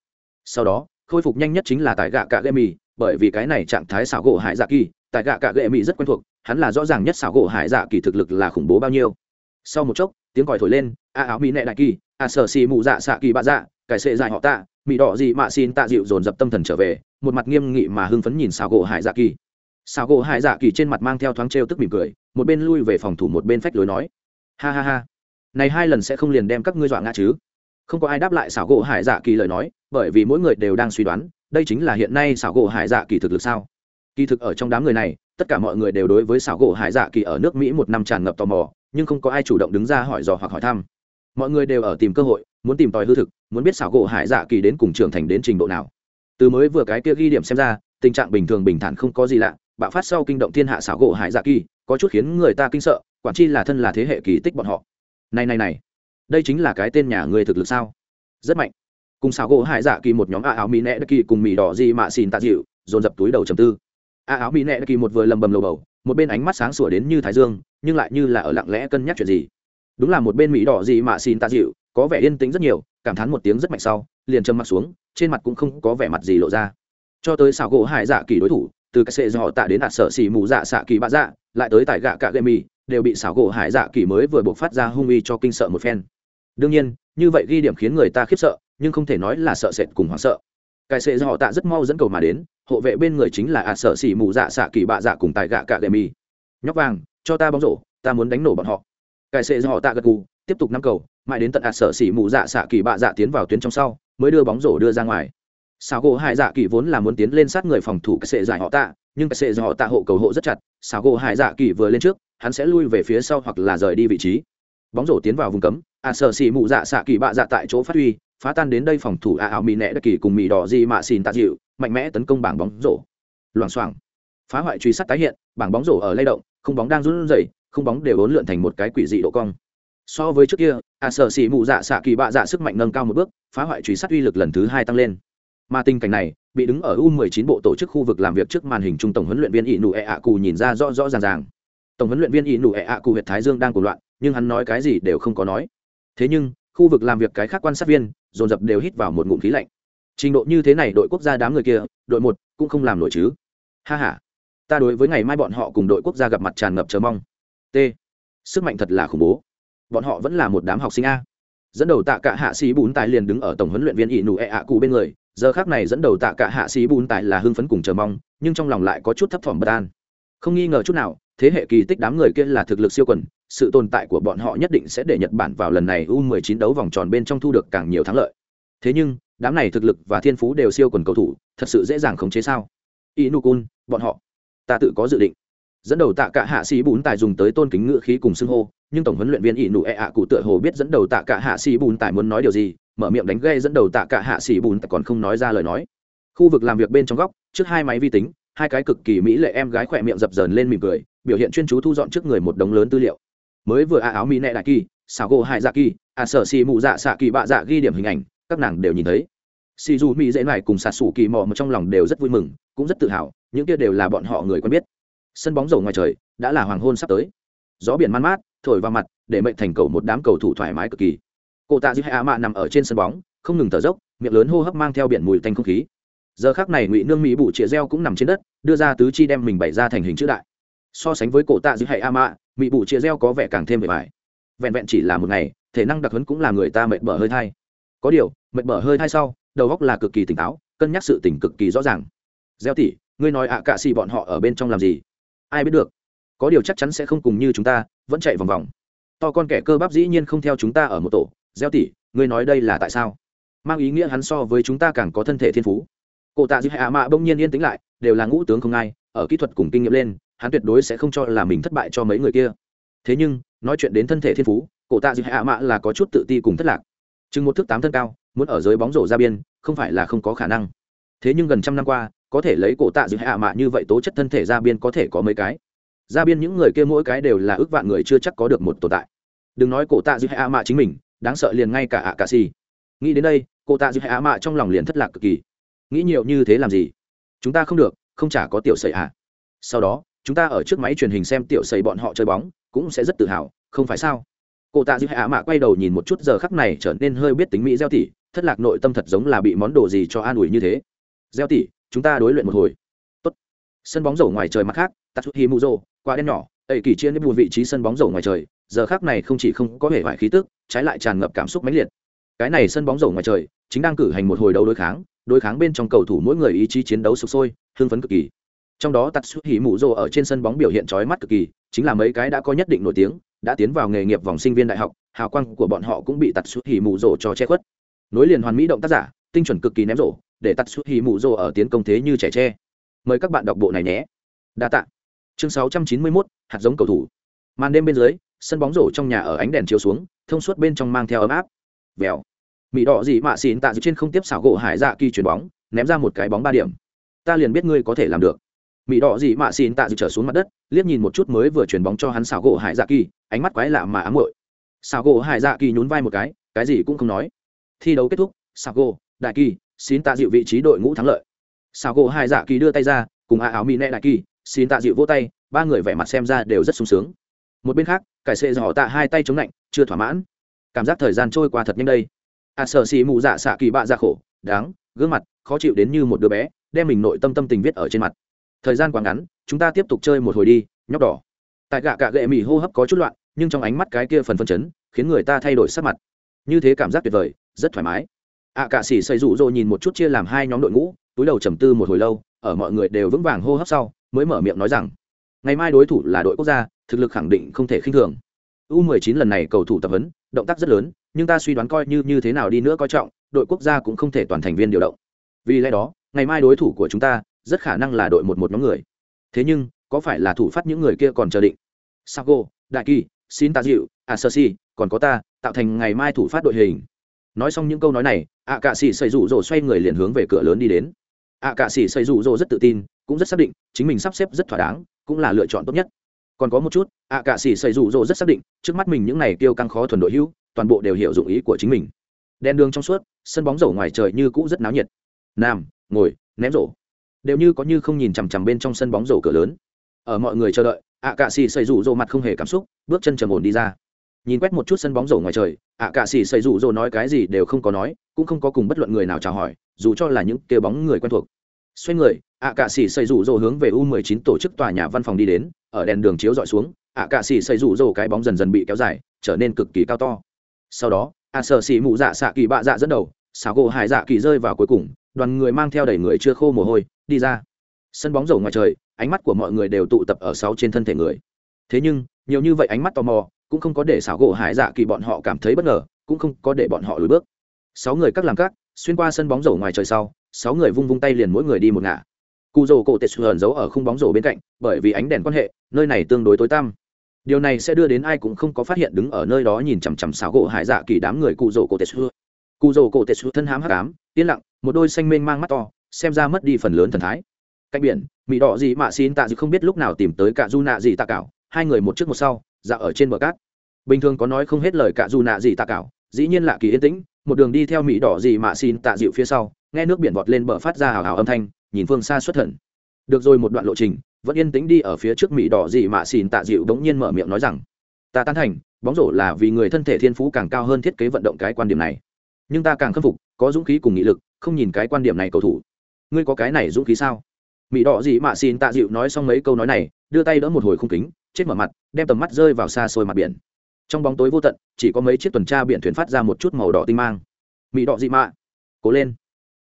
Speaker 1: Sau đó, khôi phục nhanh nhất chính là tại gạ cạ gậy mì, bởi vì cái này trạng thái xảo gỗ hải dạ kỳ tại gạ cạ gậy mì rất quen thuộc, hắn là rõ ràng nhất xảo gỗ hải dạ kỳ thực lực là khủng bố bao nhiêu. Sau một chốc, tiếng còi thổi lên, a áo mỹ nệ đại kỳ, a sở xì mụ dạ xạ kỳ bạ dạ cải sệ dài họ tạ mỹ đỏ gì mạ xin tạ dịu dồn dập tâm thần trở về, một mặt nghiêm nghị mà hưng phấn nhìn xảo gỗ hải dạ kỳ. Xảo gỗ hải dạ kỳ trên mặt mang theo thoáng trêu tức mỉm cười, một bên lui về phòng thủ một bên phách lối nói. Ha ha ha, này hai lần sẽ không liền đem các ngươi dọa ngã chứ? Không có ai đáp lại xảo gỗ hải dạ kỳ lời nói, bởi vì mỗi người đều đang suy đoán, đây chính là hiện nay xảo gỗ hải dạ kỳ thực lực sao? Kỳ thực ở trong đám người này, tất cả mọi người đều đối với xảo gỗ hải dạ kỳ ở nước mỹ một năm tràn ngập tò mò, nhưng không có ai chủ động đứng ra hỏi dò hoặc hỏi thăm. Mọi người đều ở tìm cơ hội muốn tìm tòi hư thực, muốn biết xảo gỗ hải dạ kỳ đến cùng trưởng thành đến trình độ nào. Từ mới vừa cái kia ghi điểm xem ra, tình trạng bình thường bình thản không có gì lạ, bạo phát sau kinh động thiên hạ xảo gỗ hải dạ kỳ, có chút khiến người ta kinh sợ, quản chi là thân là thế hệ kỳ tích bọn họ. Này này này, đây chính là cái tên nhà người thực lực sao? Rất mạnh. Cùng xảo gỗ hải dạ kỳ một nhóm a áo mỹ nẹ đất kỳ cùng mì đỏ gì mạ xin tạ dịu, dồn dập túi đầu trầm tư. A áo mỹ nẹ đất kỳ một vừa lầm bầm lầu bầu, một bên ánh mắt sáng sủa đến như thái dương, nhưng lại như là ở lặng lẽ cân nhắc chuyện gì. Đúng là một bên mỹ đỏ gì mạ xin tạ dịu có vẻ yên tĩnh rất nhiều, cảm thán một tiếng rất mạnh sau, liền châm mặt xuống, trên mặt cũng không có vẻ mặt gì lộ ra. Cho tới xảo gỗ hải dạ kỳ đối thủ, từ cái sệ do họ tạ đến đạt sở xỉ mù dạ xạ kỳ bạ dạ lại tới tại gạ cạ gậy mì, đều bị xảo gỗ hải dạ kỳ mới vừa buộc phát ra hung uy cho kinh sợ một phen. Đương nhiên, như vậy ghi điểm khiến người ta khiếp sợ, nhưng không thể nói là sợ sệt cùng hoảng sợ. Cái sệ do họ tạ rất mau dẫn cầu mà đến, hộ vệ bên người chính là ạt sở xỉ mù dạ xạ kỳ bạ dạ cùng tại gạ cạ gậy mì. Nhóc vàng, cho ta bóng rổ, ta muốn đánh nổ bọn họ. Cái sệ do họ tạ gật gù, tiếp tục năm cầu mãi đến tận ạt sở xỉ mù dạ xạ kỳ bạ dạ tiến vào tuyến trong sau, mới đưa bóng rổ đưa ra ngoài. Xào gỗ hải dạ kỳ vốn là muốn tiến lên sát người phòng thủ cái sệ giải họ tạ, nhưng cái sệ giải họ tạ hộ cầu hộ rất chặt xào gỗ hải dạ kỳ vừa lên trước, hắn sẽ lui về phía sau hoặc là rời đi vị trí. Bóng rổ tiến vào vùng cấm a sở xỉ mụ dạ xạ kỳ bạ dạ tại chỗ phát huy, phá tan đến đây phòng thủ a áo mỹ nẹ đất kỳ cùng mỹ đỏ di mạ xin tạ dịu, mạnh mẽ tấn công bảng bóng rổ. Loảng xoảng. Phá hoại truy sát tái hiện, bảng bóng rổ ở lay động, không bóng đang run rẩy, không bóng đều ốn lượn thành một cái quỷ dị độ cong so với trước kia à, a sợ xì mụ dạ xạ kỳ bạ dạ sức mạnh nâng cao một bước, phá hoại truy sát uy lực lần thứ hai tăng lên. Mà tình cảnh này, bị đứng ở u 19 bộ tổ chức khu vực làm việc trước màn hình trung tổng huấn luyện viên ỷ nụ ẹ ạ cù nhìn ra rõ rõ ràng ràng. Tổng huấn luyện viên ỷ nụ ẹ ạ cù huyện thái dương đang cuồng loạn, nhưng hắn nói cái gì đều không có nói. Thế nhưng, khu vực làm việc cái khác quan sát viên, dồn dập đều hít vào một ngụm khí lạnh. Trình độ như thế này đội quốc gia đám người kia, đội một cũng không làm nổi chứ. Ha ha. Ta đối với ngày mai bọn họ cùng đội quốc gia gặp mặt tràn ngập chờ mong. T. Sức mạnh thật là khủng bố bọn họ vẫn là một đám học sinh a. Dẫn đầu tạ cả hạ sĩ bún tài liền đứng ở tổng huấn luyện viên ỷ nụ ẹ ạ cụ bên người, giờ khác này dẫn đầu tạ cả hạ sĩ bún tài là hưng phấn cùng chờ mong, nhưng trong lòng lại có chút thấp thỏm bất an. Không nghi ngờ chút nào, thế hệ kỳ tích đám người kia là thực lực siêu quần, sự tồn tại của bọn họ nhất định sẽ để nhật bản vào lần này u 19 đấu vòng tròn bên trong thu được càng nhiều thắng lợi. Thế nhưng, đám này thực lực và thiên phú đều siêu quần cầu thủ, thật sự dễ dàng khống chế sao? Inukun bọn họ, ta tự có dự định. Dẫn đầu tạ cả hạ sĩ bún tài dùng tới tôn kính ngựa khí cùng xưng hô nhưng tổng huấn luyện viên ỷ nụ ẹ ạ cụ tựa hồ biết dẫn đầu tạ cả hạ sĩ bùn tại muốn nói điều gì, mở miệng đánh gây dẫn đầu tạ cả hạ sĩ bùn tài còn không nói ra lời nói. Khu vực làm việc bên trong góc, trước hai máy vi tính, hai cái cực kỳ mỹ lệ em gái khỏe miệng dập dờn lên mỉm cười, biểu hiện chuyên chú thu dọn trước người một đống lớn tư liệu. Mới vừa a áo mỹ nệ đại kỳ xào gỗ hai dạ kỳ a sở xì mụ dạ xạ kỳ bạ dạ ghi điểm hình ảnh, các nàng đều nhìn thấy. Xì dù mỹ dễ này cùng xà xù kỳ mò mà trong lòng đều rất vui mừng, cũng rất tự hào, những kia đều là bọn họ người quen biết. Sân bóng rổ ngoài trời, đã là hoàng hôn sắp tới. Gió biển man mát thổi vào mặt, để mệnh thành cầu một đám cầu thủ thoải mái cực kỳ. Cổ tạ dư á mạ nằm ở trên sân bóng, không ngừng thở dốc, miệng lớn hô hấp mang theo biển mùi tanh không khí. Giờ khác này ngụy nương mỹ bụ chĩa reo cũng nằm trên đất, đưa ra tứ chi đem mình bày ra thành hình chữ đại. So sánh với cổ tạ dư á mạ, mỹ bụ chĩa reo có vẻ càng thêm vẻ vải vẹn vẹn chỉ là một ngày, thể năng đặc huấn cũng là người ta mệt bở hơi thai. Có điều, mệt bở hơi thai sau, đầu óc là cực kỳ tỉnh táo, cân nhắc sự tỉnh cực kỳ rõ ràng. Gieo tỉ ngươi nói ạ à cạ xì bọn họ ở bên trong làm gì? Ai biết được? Có điều chắc chắn sẽ không cùng như chúng ta vẫn chạy vòng vòng. To con kẻ cơ bắp dĩ nhiên không theo chúng ta ở một tổ. Gieo tỉ ngươi nói đây là tại sao? Mang ý nghĩa hắn so với chúng ta càng có thân thể thiên phú. Cổ tạ dư hạ mạ bỗng nhiên yên tĩnh lại, đều là ngũ tướng không ai, ở kỹ thuật cùng kinh nghiệm lên, hắn tuyệt đối sẽ không cho là mình thất bại cho mấy người kia. Thế nhưng, nói chuyện đến thân thể thiên phú, cổ tạ dư hạ mạ là có chút tự ti cùng thất lạc. Chừng một thước tám thân cao, muốn ở dưới bóng rổ ra biên, không phải là không có khả năng. Thế nhưng gần trăm năm qua, có thể lấy cổ tạ dư hạ mạ như vậy tố chất thân thể ra biên có thể có mấy cái? Ra biên những người kia mỗi cái đều là ước vạn người chưa chắc có được một tồn tại. Đừng nói cổ tạ dư hạ mạ chính mình, đáng sợ liền ngay cả ạ cà xì. Nghĩ đến đây, cổ tạ dư hạ mạ trong lòng liền thất lạc cực kỳ. Nghĩ nhiều như thế làm gì? Chúng ta không được, không chả có tiểu sầy ạ sau đó, chúng ta ở trước máy truyền hình xem tiểu sầy bọn họ chơi bóng, cũng sẽ rất tự hào, không phải sao? Cổ tạ dư hạ mạ quay đầu nhìn một chút giờ khắc này trở nên hơi biết tính mỹ gieo tỉ, thất lạc nội tâm thật giống là bị món đồ gì cho an ủi như thế. Gieo tỉ, chúng ta đối luyện một hồi. Tốt. sân bóng rổ ngoài trời mặt khác tatsuhi muzo qua đen nhỏ, ấy kỳ chia nếp buồn vị trí sân bóng rổ ngoài trời, giờ khác này không chỉ không có vẻ vải khí tức, trái lại tràn ngập cảm xúc mãnh liệt. Cái này sân bóng rổ ngoài trời, chính đang cử hành một hồi đấu đối kháng đối kháng bên trong cầu thủ mỗi người ý chí chiến đấu sục sôi, hưng phấn cực kỳ. Trong đó tạt xuất hỉ mụ rồ ở trên sân bóng biểu hiện trói mắt cực kỳ, chính là mấy cái đã có nhất định nổi tiếng, đã tiến vào nghề nghiệp vòng sinh viên đại học, hào quang của bọn họ cũng bị tạt xuất hỉ mụ rồ cho che khuất. Nối liền hoàn mỹ động tác giả, tinh chuẩn cực kỳ ném rổ, để tạt xuất hỉ mụ rồ ở tiến công thế như trẻ tre. Mời các bạn đọc bộ này nhé. Đa tạ chương 691, hạt giống cầu thủ. Màn đêm bên dưới sân bóng rổ trong nhà ở ánh đèn chiếu xuống thông suốt bên trong mang theo ấm áp. Vèo. Mỹ đỏ dị mạ xin tạ dự trên không tiếp xảo gỗ hải dạ kỳ chuyền bóng ném ra một cái bóng ba điểm. Ta liền biết ngươi có thể làm được. Mỹ đỏ dị mạ xin tạ dự trở xuống mặt đất liếc nhìn một chút mới vừa chuyền bóng cho hắn xảo gỗ hải dạ kỳ ánh mắt quái lạ mà ám muội. Xảo gỗ hải dạ kỳ nhún vai một cái cái gì cũng không nói. Thi đấu kết thúc xảo gỗ đại kỳ xin tạ dịu vị trí đội ngũ thắng lợi. Xảo gỗ hải dạ kỳ đưa tay ra cùng a áo mỹ nẹ đại kỳ xin tạ dịu vỗ tay ba người vẻ mặt xem ra đều rất sung sướng. Một bên khác cải sệ dò tạ hai tay chống lạnh chưa thỏa mãn. Cảm giác thời gian trôi qua thật nhanh đây. A à, sợ xì mù dạ xạ kỳ bạ ra khổ đáng gương mặt khó chịu đến như một đứa bé đem mình nội tâm tâm tình viết ở trên mặt. Thời gian quá ngắn chúng ta tiếp tục chơi một hồi đi nhóc đỏ. Tại gạ cạ gệ mỹ hô hấp có chút loạn nhưng trong ánh mắt cái kia phần phân chấn khiến người ta thay đổi sắc mặt. Như thế cảm giác tuyệt vời rất thoải mái. À, Ạ cạ xỉ xây rủ rồi nhìn một chút chia làm hai nhóm đội ngũ túi đầu trầm tư một hồi lâu ở mọi người đều vững vàng hô hấp sau mới mở miệng nói rằng, ngày mai đối thủ là đội quốc gia, thực lực khẳng định không thể khinh thường. U 19 lần này cầu thủ tập huấn, động tác rất lớn, nhưng ta suy đoán coi như như thế nào đi nữa coi trọng, đội quốc gia cũng không thể toàn thành viên điều động. Vì lẽ đó, ngày mai đối thủ của chúng ta rất khả năng là đội một một nhóm người. Thế nhưng, có phải là thủ phát những người kia còn chờ định? Sago đại kỳ xin ta dịu asasi còn có ta, tạo thành ngày mai thủ phát đội hình. Nói xong những câu nói này ạ cạ sĩ xây rủ rồ xoay người liền hướng về cửa lớn đi đến ạ cạ sĩ xây rủ dô rất tự tin, cũng rất xác định chính mình sắp xếp rất thỏa đáng, cũng là lựa chọn tốt nhất. Còn có một chút, ạ cạ sĩ xây rủ dô rất xác định, trước mắt mình những này tiêu căng khó thuần đội hữu, toàn bộ đều hiểu dụng ý của chính mình. Đèn đường trong suốt, sân bóng rổ ngoài trời như cũ rất náo nhiệt. Nam, ngồi, ném rổ. Đều như có như không nhìn chằm chằm bên trong sân bóng rổ cửa lớn. Ở mọi người chờ đợi, ạ cạ xì xây rủ rộ mặt không hề cảm xúc, bước chân trầm ổn đi ra. Nhìn quét một chút sân bóng rổ ngoài trời, ạ cạ xì xây rủ rộ nói cái gì đều không có nói, cũng không có cùng bất luận người nào chào hỏi dù cho là những kêu bóng người quen thuộc. Xoay người ạ cạ xì xây rủ rồ hướng về u 19 tổ chức tòa nhà văn phòng đi đến, ở đèn đường chiếu dọi xuống ạ cạ xì xây rủ rồ cái bóng dần dần bị kéo dài, trở nên cực kỳ cao to. Sau đó ạ sợ xỉ mụ dạ xạ kỳ bạ dạ dẫn đầu xáo gỗ hải dạ kỳ rơi vào cuối cùng, đoàn người mang theo đầy người chưa khô mồ hôi, đi ra. Sân bóng rổ ngoài trời, ánh mắt của mọi người đều tụ tập ở sáu trên thân thể người. Thế nhưng, nhiều như vậy ánh mắt tò mò, cũng không có để xảo gỗ hải dạ kỳ bọn họ cảm thấy bất ngờ, cũng không có để bọn họ lùi bước. Sáu người các làm các xuyên qua sân bóng rổ ngoài trời sau, sáu người vung vung tay liền mỗi người đi một ngả. Cụ rổ cổ tệ sườn giấu ở khung bóng rổ bên cạnh, bởi vì ánh đèn quan hệ, nơi này tương đối tối tăm. Điều này sẽ đưa đến ai cũng không có phát hiện đứng ở nơi đó nhìn chằm chằm xáo gỗ hải dạ kỳ đám người cụ rổ cổ tệ sườn. Cụ rổ cổ tệ sườn thân hám hắc ám, yên lặng, một đôi xanh mênh mang mắt to, xem ra mất đi phần lớn thần thái. Cạnh biển, mỹ đỏ gì mạ xin tạ gì không biết lúc nào tìm tới cả du nạ gì tạ cảo, hai người một trước một sau dạo ở trên bờ cát. Bình thường có nói không hết lời cả du nạ gì tạ cảo, dĩ nhiên lạ kỳ yên tĩnh một đường đi theo mỹ đỏ gì mạ xin tạ dịu phía sau, nghe nước biển vọt lên bờ phát ra hào hào âm thanh, nhìn phương xa xuất thần. Được rồi, một đoạn lộ trình, vẫn yên tĩnh đi ở phía trước mỹ đỏ gì mạ xin tạ dịu bỗng nhiên mở miệng nói rằng, ta tán thành, bóng rổ là vì người thân thể thiên phú càng cao hơn thiết kế vận động cái quan điểm này. Nhưng ta càng khâm phục, có dũng khí cùng nghị lực, không nhìn cái quan điểm này cầu thủ. Ngươi có cái này dũng khí sao? Mỹ đỏ gì mạ xin tạ dịu nói xong mấy câu nói này, đưa tay đỡ một hồi không kính, chết mở mặt, đem tầm mắt rơi vào xa xôi mặt biển trong bóng tối vô tận, chỉ có mấy chiếc tuần tra biển thuyền phát ra một chút màu đỏ tinh mang. Mỹ đỏ dị mạ. Cố lên.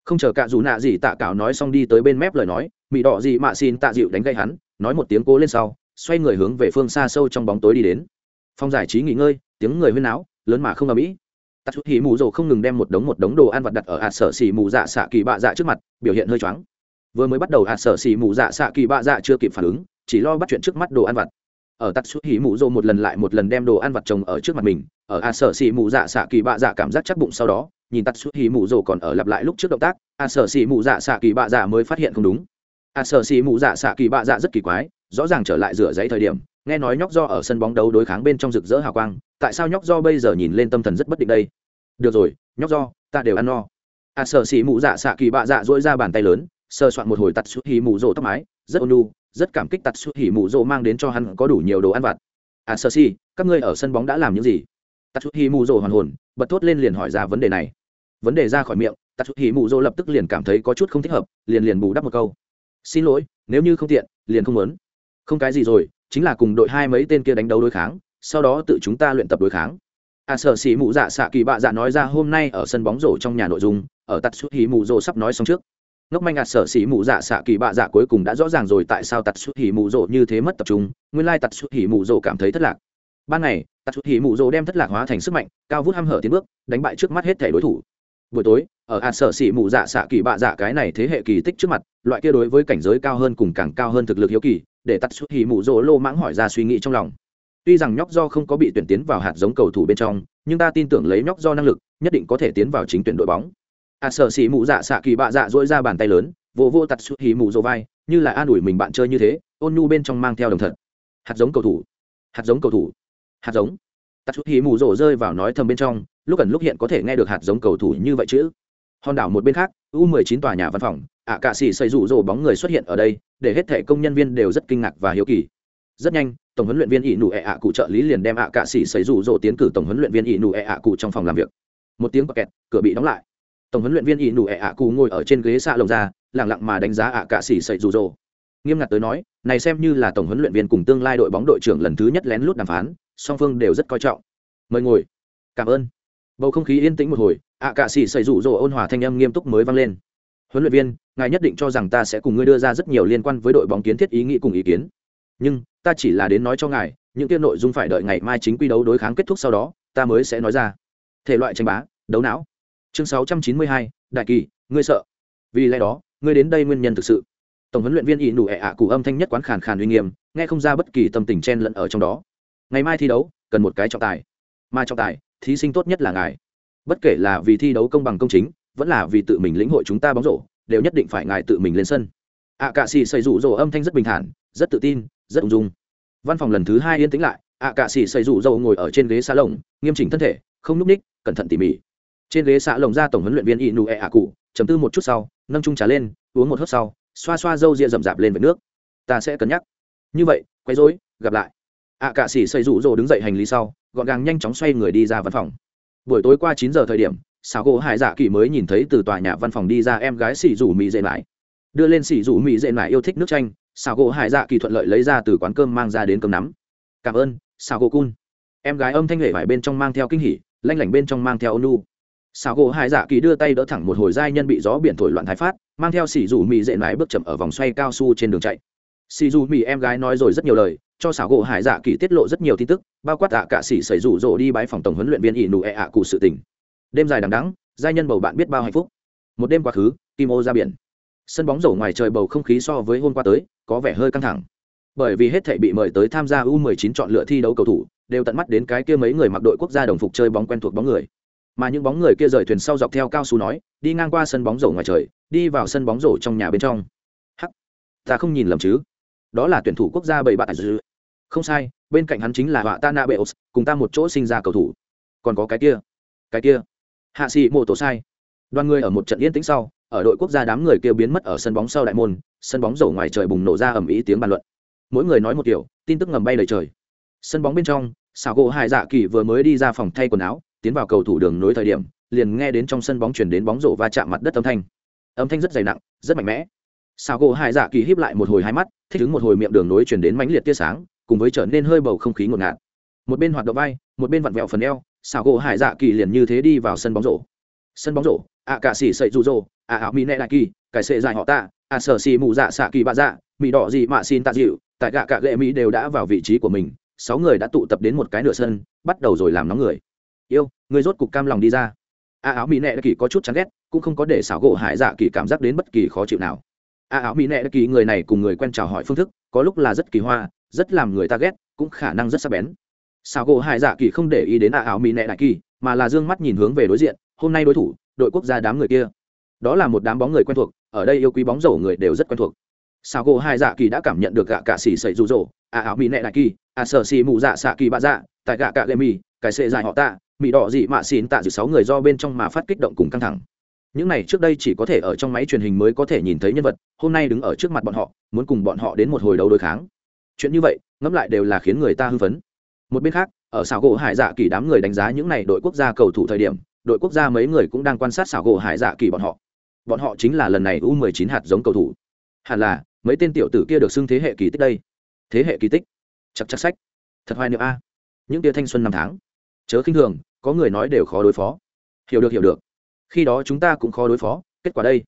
Speaker 1: Không chờ cạ dù nạ gì tạ cảo nói xong đi tới bên mép lời nói mỹ đỏ dị mạ xin tạ dịu đánh gây hắn, nói một tiếng cố lên sau, xoay người hướng về phương xa sâu trong bóng tối đi đến. Phong giải trí nghỉ ngơi, tiếng người huyên náo, lớn mà không ở mỹ tạt hỉ mù rồ không ngừng đem một đống một đống đồ ăn vặt đặt ở ạt sở xỉ mù dạ xạ kỳ bạ dạ trước mặt, biểu hiện hơi choáng. Vừa mới bắt đầu ạt sở xỉ mù dạ xạ kỳ bạ dạ chưa kịp phản ứng, chỉ lo bắt chuyện trước mắt đồ ăn vặt ở tắt suốt hỉ mụ rồ một lần lại một lần đem đồ ăn vặt trồng ở trước mặt mình, ở a sở xì mụ dạ xạ kỳ bạ dạ cảm giác chắc bụng sau đó, nhìn tắt suốt hỉ mụ rồ còn ở lặp lại lúc trước động tác, a sở xì mụ dạ xạ kỳ bạ dạ mới phát hiện không đúng. A sở xì mụ dạ xạ kỳ bạ dạ rất kỳ quái, rõ ràng trở lại rửa giấy thời điểm, nghe nói nhóc do ở sân bóng đấu đối kháng bên trong rực rỡ hào quang, tại sao nhóc do bây giờ nhìn lên tâm thần rất bất định đây? Được rồi, nhóc do, ta đều ăn no. A sở xì mụ dạ xạ kỳ bạ dạ dỗi ra bàn tay lớn sơ soạn một hồi tắt suốt hỉ mụ rỗ tóc mái, rất ôn rất cảm kích tạt suốt hỉ mụ rỗ mang đến cho hắn có đủ nhiều đồ ăn vặt. À sơ si, các ngươi ở sân bóng đã làm những gì? Tạt suốt hỉ mụ rỗ hoàn hồn, bật thốt lên liền hỏi ra vấn đề này. Vấn đề ra khỏi miệng, tạt suốt hỉ mụ rỗ lập tức liền cảm thấy có chút không thích hợp, liền liền bù đắp một câu. Xin lỗi, nếu như không tiện, liền không muốn. Không cái gì rồi, chính là cùng đội hai mấy tên kia đánh đấu đối kháng, sau đó tự chúng ta luyện tập đối kháng. À sở sĩ mụ dạ xạ kỳ bạ dạ nói ra hôm nay ở sân bóng rổ trong nhà nội dung, ở tạt suốt hì mụ rổ sắp nói xong trước ngốc manh à sở xỉ mụ dạ xạ kỳ bạ dạ cuối cùng đã rõ ràng rồi tại sao tạt xuất hỉ mụ rỗ như thế mất tập trung. Nguyên lai tạt xuất hỉ mụ rỗ cảm thấy thất lạc. Ban ngày tạt xuất hỉ mụ rỗ đem thất lạc hóa thành sức mạnh cao vút hăm hở tiến bước đánh bại trước mắt hết thể đối thủ. Buổi tối ở à sở xỉ mụ dạ xạ kỳ bạ dạ cái này thế hệ kỳ tích trước mặt loại kia đối với cảnh giới cao hơn cùng càng cao hơn thực lực hiếu kỳ để tạt xuất hỉ mụ rỗ lô mãng hỏi ra suy nghĩ trong lòng. Tuy rằng nhóc do không có bị tuyển tiến vào hạt giống cầu thủ bên trong, nhưng ta tin tưởng lấy nhóc do năng lực, nhất định có thể tiến vào chính tuyển đội bóng. A sở sĩ mụ dạ xạ kỳ bạ dạ dỗi ra bàn tay lớn, vô vô tạt xuất hì mụ dỗ vai, như là an ủi mình bạn chơi như thế, ôn nhu bên trong mang theo đồng thật. Hạt giống cầu thủ, hạt giống cầu thủ, hạt giống. Tạt xuất hì mụ dỗ rơi vào nói thầm bên trong, lúc gần lúc hiện có thể nghe được hạt giống cầu thủ như vậy chứ. Hòn đảo một bên khác, U19 tòa nhà văn phòng, ạ cạ sĩ xây rủ rồ bóng người xuất hiện ở đây, để hết thể công nhân viên đều rất kinh ngạc và hiếu kỳ. Rất nhanh, tổng huấn luyện viên ỷ nụ ệ ạ cụ trợ lý liền đem ạ cạ sĩ xây rủ rỗ tiến cử tổng huấn luyện viên ỷ nụ ệ ạ cụ trong phòng làm việc một tiếng bọc kẹt cửa bị đóng lại tổng huấn luyện viên ỷ nụ ẹ ạ cù ngồi ở trên ghế xạ lồng ra lẳng lặng mà đánh giá ạ cạ xỉ sậy rủ rỗ nghiêm ngặt tới nói, này xem như là tổng huấn luyện viên cùng tương lai đội bóng đội trưởng lần thứ nhất lén lút đàm phán, song phương đều rất coi trọng. Mời ngồi. Cảm ơn. Bầu không khí yên tĩnh một hồi, ạ cạ xỉ sậy rủ rỗ ôn hòa thanh âm nghiêm túc mới vang lên. Huấn luyện viên, ngài nhất định cho rằng ta sẽ cùng ngươi đưa ra rất nhiều liên quan với đội bóng kiến thiết ý nghĩ cùng ý kiến. Nhưng, ta chỉ là đến nói cho ngài, những kia nội dung phải đợi ngày mai chính quy đấu đối kháng kết thúc sau đó, ta mới sẽ nói ra. Thể loại tranh bá, đấu não chương 692, đại kỳ ngươi sợ. Vì lẽ đó ngươi đến đây nguyên nhân thực sự. Tổng huấn luyện viên ỷ nụ ẹ ạ cụ âm thanh nhất quán khàn khàn uy nghiêm nghe không ra bất kỳ tâm tình chen lẫn ở trong đó. Ngày mai thi đấu cần một cái trọng tài. Mà trọng tài thí sinh tốt nhất là ngài. Bất kể là vì thi đấu công bằng công chính vẫn là vì tự mình lĩnh hội chúng ta bóng rổ đều nhất định phải ngài tự mình lên sân. Ạ cạ xì xây rủ rỗ âm thanh rất bình thản rất tự tin rất ung dung. Văn phòng lần thứ hai yên tĩnh lại ạ cạ xì xây rủ rỗ ngồi ở trên ghế xa lồng nghiêm chỉnh thân thể không núp ních cẩn thận tỉ mỉ trên ghế xạ lồng ra tổng huấn luyện viên inu e ạ cụ chấm tư một chút sau, nâng trung trà lên, uống một hớp sau, xoa xoa râu ria rậm rạp lên với nước. Ta sẽ cân nhắc. Như vậy quay rối, gặp lại. Ạ cạ xỉ xây rủ rồ đứng dậy hành lý sau, gọn gàng nhanh chóng xoay người đi ra văn phòng. Buổi tối qua chín giờ thời điểm xào gỗ hải dạ kỳ mới nhìn thấy từ tòa nhà văn phòng đi ra em gái xỉ rủ mỹ dệ lại đưa lên xỉ rủ mỹ dệ lại yêu thích nước chanh xào gỗ hải dạ kỳ thuận lợi lấy ra từ quán cơm mang ra đến cơm nắm. Cảm ơn xào gỗ cun em gái âm thanh hệ vải bên trong mang theo kinh hỉ, lanh lảnh bên trong mang theo ônu xào gỗ hải dạ kỳ đưa tay đỡ thẳng một hồi giai nhân bị gió biển thổi loạn thái phát, mang theo xỉ rủ mì dễ lại bước chậm ở vòng xoay cao su trên đường chạy. Xỉ rủ mỹ em gái nói rồi rất nhiều lời, cho xảo gỗ hải dạ kỳ tiết lộ rất nhiều tin tức, bao quát tạ cả xỉ xảy rủ rỗ đi bái phòng tổng huấn luyện viên ỷ nụ ẹ ạ cụ sự tình. Đêm dài đằng đắng giai nhân bầu bạn biết bao hạnh phúc. Một đêm quá khứ, kim ô ra biển. Sân bóng rổ ngoài trời bầu không khí so với hôm qua tới, có vẻ hơi căng thẳng. Bởi vì hết thể bị mời tới tham gia u 19 chọn lựa thi đấu cầu thủ, đều tận mắt đến cái kia mấy người mặc đội quốc gia đồng phục chơi bóng quen thuộc bóng người mà những bóng người kia rời thuyền sau dọc theo cao su nói, đi ngang qua sân bóng rổ ngoài trời, đi vào sân bóng rổ trong nhà bên trong. Hắc, ta không nhìn lầm chứ? Đó là tuyển thủ quốc gia bảy bạn dư. Không sai, bên cạnh hắn chính là họa ta na bệ cùng ta một chỗ sinh ra cầu thủ. Còn có cái kia cái kia. Hạ sĩ mô tổ sai. Đoàn người ở một trận yên tĩnh sau, ở đội quốc gia đám người kia biến mất ở sân bóng sau đại môn, sân bóng rổ ngoài trời bùng nổ ra ầm ĩ tiếng bàn luận. Mỗi người nói một kiểu, tin tức ngầm bay lời trời. Sân bóng bên trong xảo gỗ hải dạ kỳ vừa mới đi ra phòng thay quần áo tiến vào cầu thủ đường nối thời điểm, liền nghe đến trong sân bóng chuyển đến bóng rổ va chạm mặt đất âm thanh. Âm thanh rất dày nặng, rất mạnh mẽ. Xảo gỗ hải dạ kỳ híp lại một hồi hai mắt, thích ứng một hồi miệng đường nối chuyển đến mãnh liệt tia sáng, cùng với trở nên hơi bầu không khí ngột ngạt. Một bên hoạt động vai, một bên vặn vẹo phần eo xảo gỗ hải dạ kỳ liền như thế đi vào sân bóng rổ. Sân bóng rổ, ạ cả xỉ sậy rụ rỗ ạ ảo mỹ nẹ đại kỳ, cải sệ dài họ tạ, ạ sở xì mù dạ xạ kỳ bạ dạ mỹ đỏ gì mạ xin tạ dịu, tại gạ cả gệ mỹ đều đã vào vị trí của mình, sáu người đã tụ tập đến một cái nửa sân, bắt đầu rồi làm nóng người yêu người rốt cục cam lòng đi ra. A áo mỹ nệ kỳ có chút chán ghét, cũng không có để xảo gỗ hải dạ kỳ cảm giác đến bất kỳ khó chịu nào. A áo mỹ nệ kỳ, người này cùng người quen chào hỏi phương thức, có lúc là rất kỳ hoa, rất làm người ta ghét, cũng khả năng rất sắc bén. Xảo gỗ hải dạ kỳ không để ý đến a áo mỹ nệ đại kỳ, mà là d ư ơ n g mắt nhìn hướng về đối diện, hôm nay đối thủ, đội quốc gia đám người kia. Đó là một đám bóng người quen thuộc, ở đây yêu quý bóng rổ người đều rất quen thuộc. Xảo gỗ hải dạ kỳ đã cảm nhận được gạ cả xỉ sậy rụ rỗ, a áo mỹ nệ đại kỳ, a sở xì mù dạ xạ kỳ bạ dạ tại gạ cả lệ mì, cái sệ dài họ tạ mỹ đỏ dị mạ xin tạ dự sáu người do bên trong mà phát kích động cùng căng thẳng. Những này trước đây chỉ có thể ở trong máy truyền hình mới có thể nhìn thấy nhân vật, hôm nay đứng ở trước mặt bọn họ, muốn cùng bọn họ đến một hồi đấu đối kháng. Chuyện như vậy, ngẫm lại đều là khiến người ta hưng phấn. Một bên khác, ở xảo gỗ hải dạ kỳ đám người đánh giá những này đội quốc gia cầu thủ thời điểm, đội quốc gia mấy người cũng đang quan sát xảo gỗ hải dạ kỳ bọn họ. Bọn họ chính là lần này u 19 hạt giống cầu thủ. Hẳn là, mấy tên tiểu tử kia được xưng thế hệ kỳ tích đây. Thế hệ kỳ tích. Chắc chắc sách. Thật hoài niệm a. Những tia thanh xuân năm tháng chớ khinh thường có người nói đều khó đối phó. Hiểu được hiểu được. Khi đó chúng ta cũng khó đối phó kết quả đây.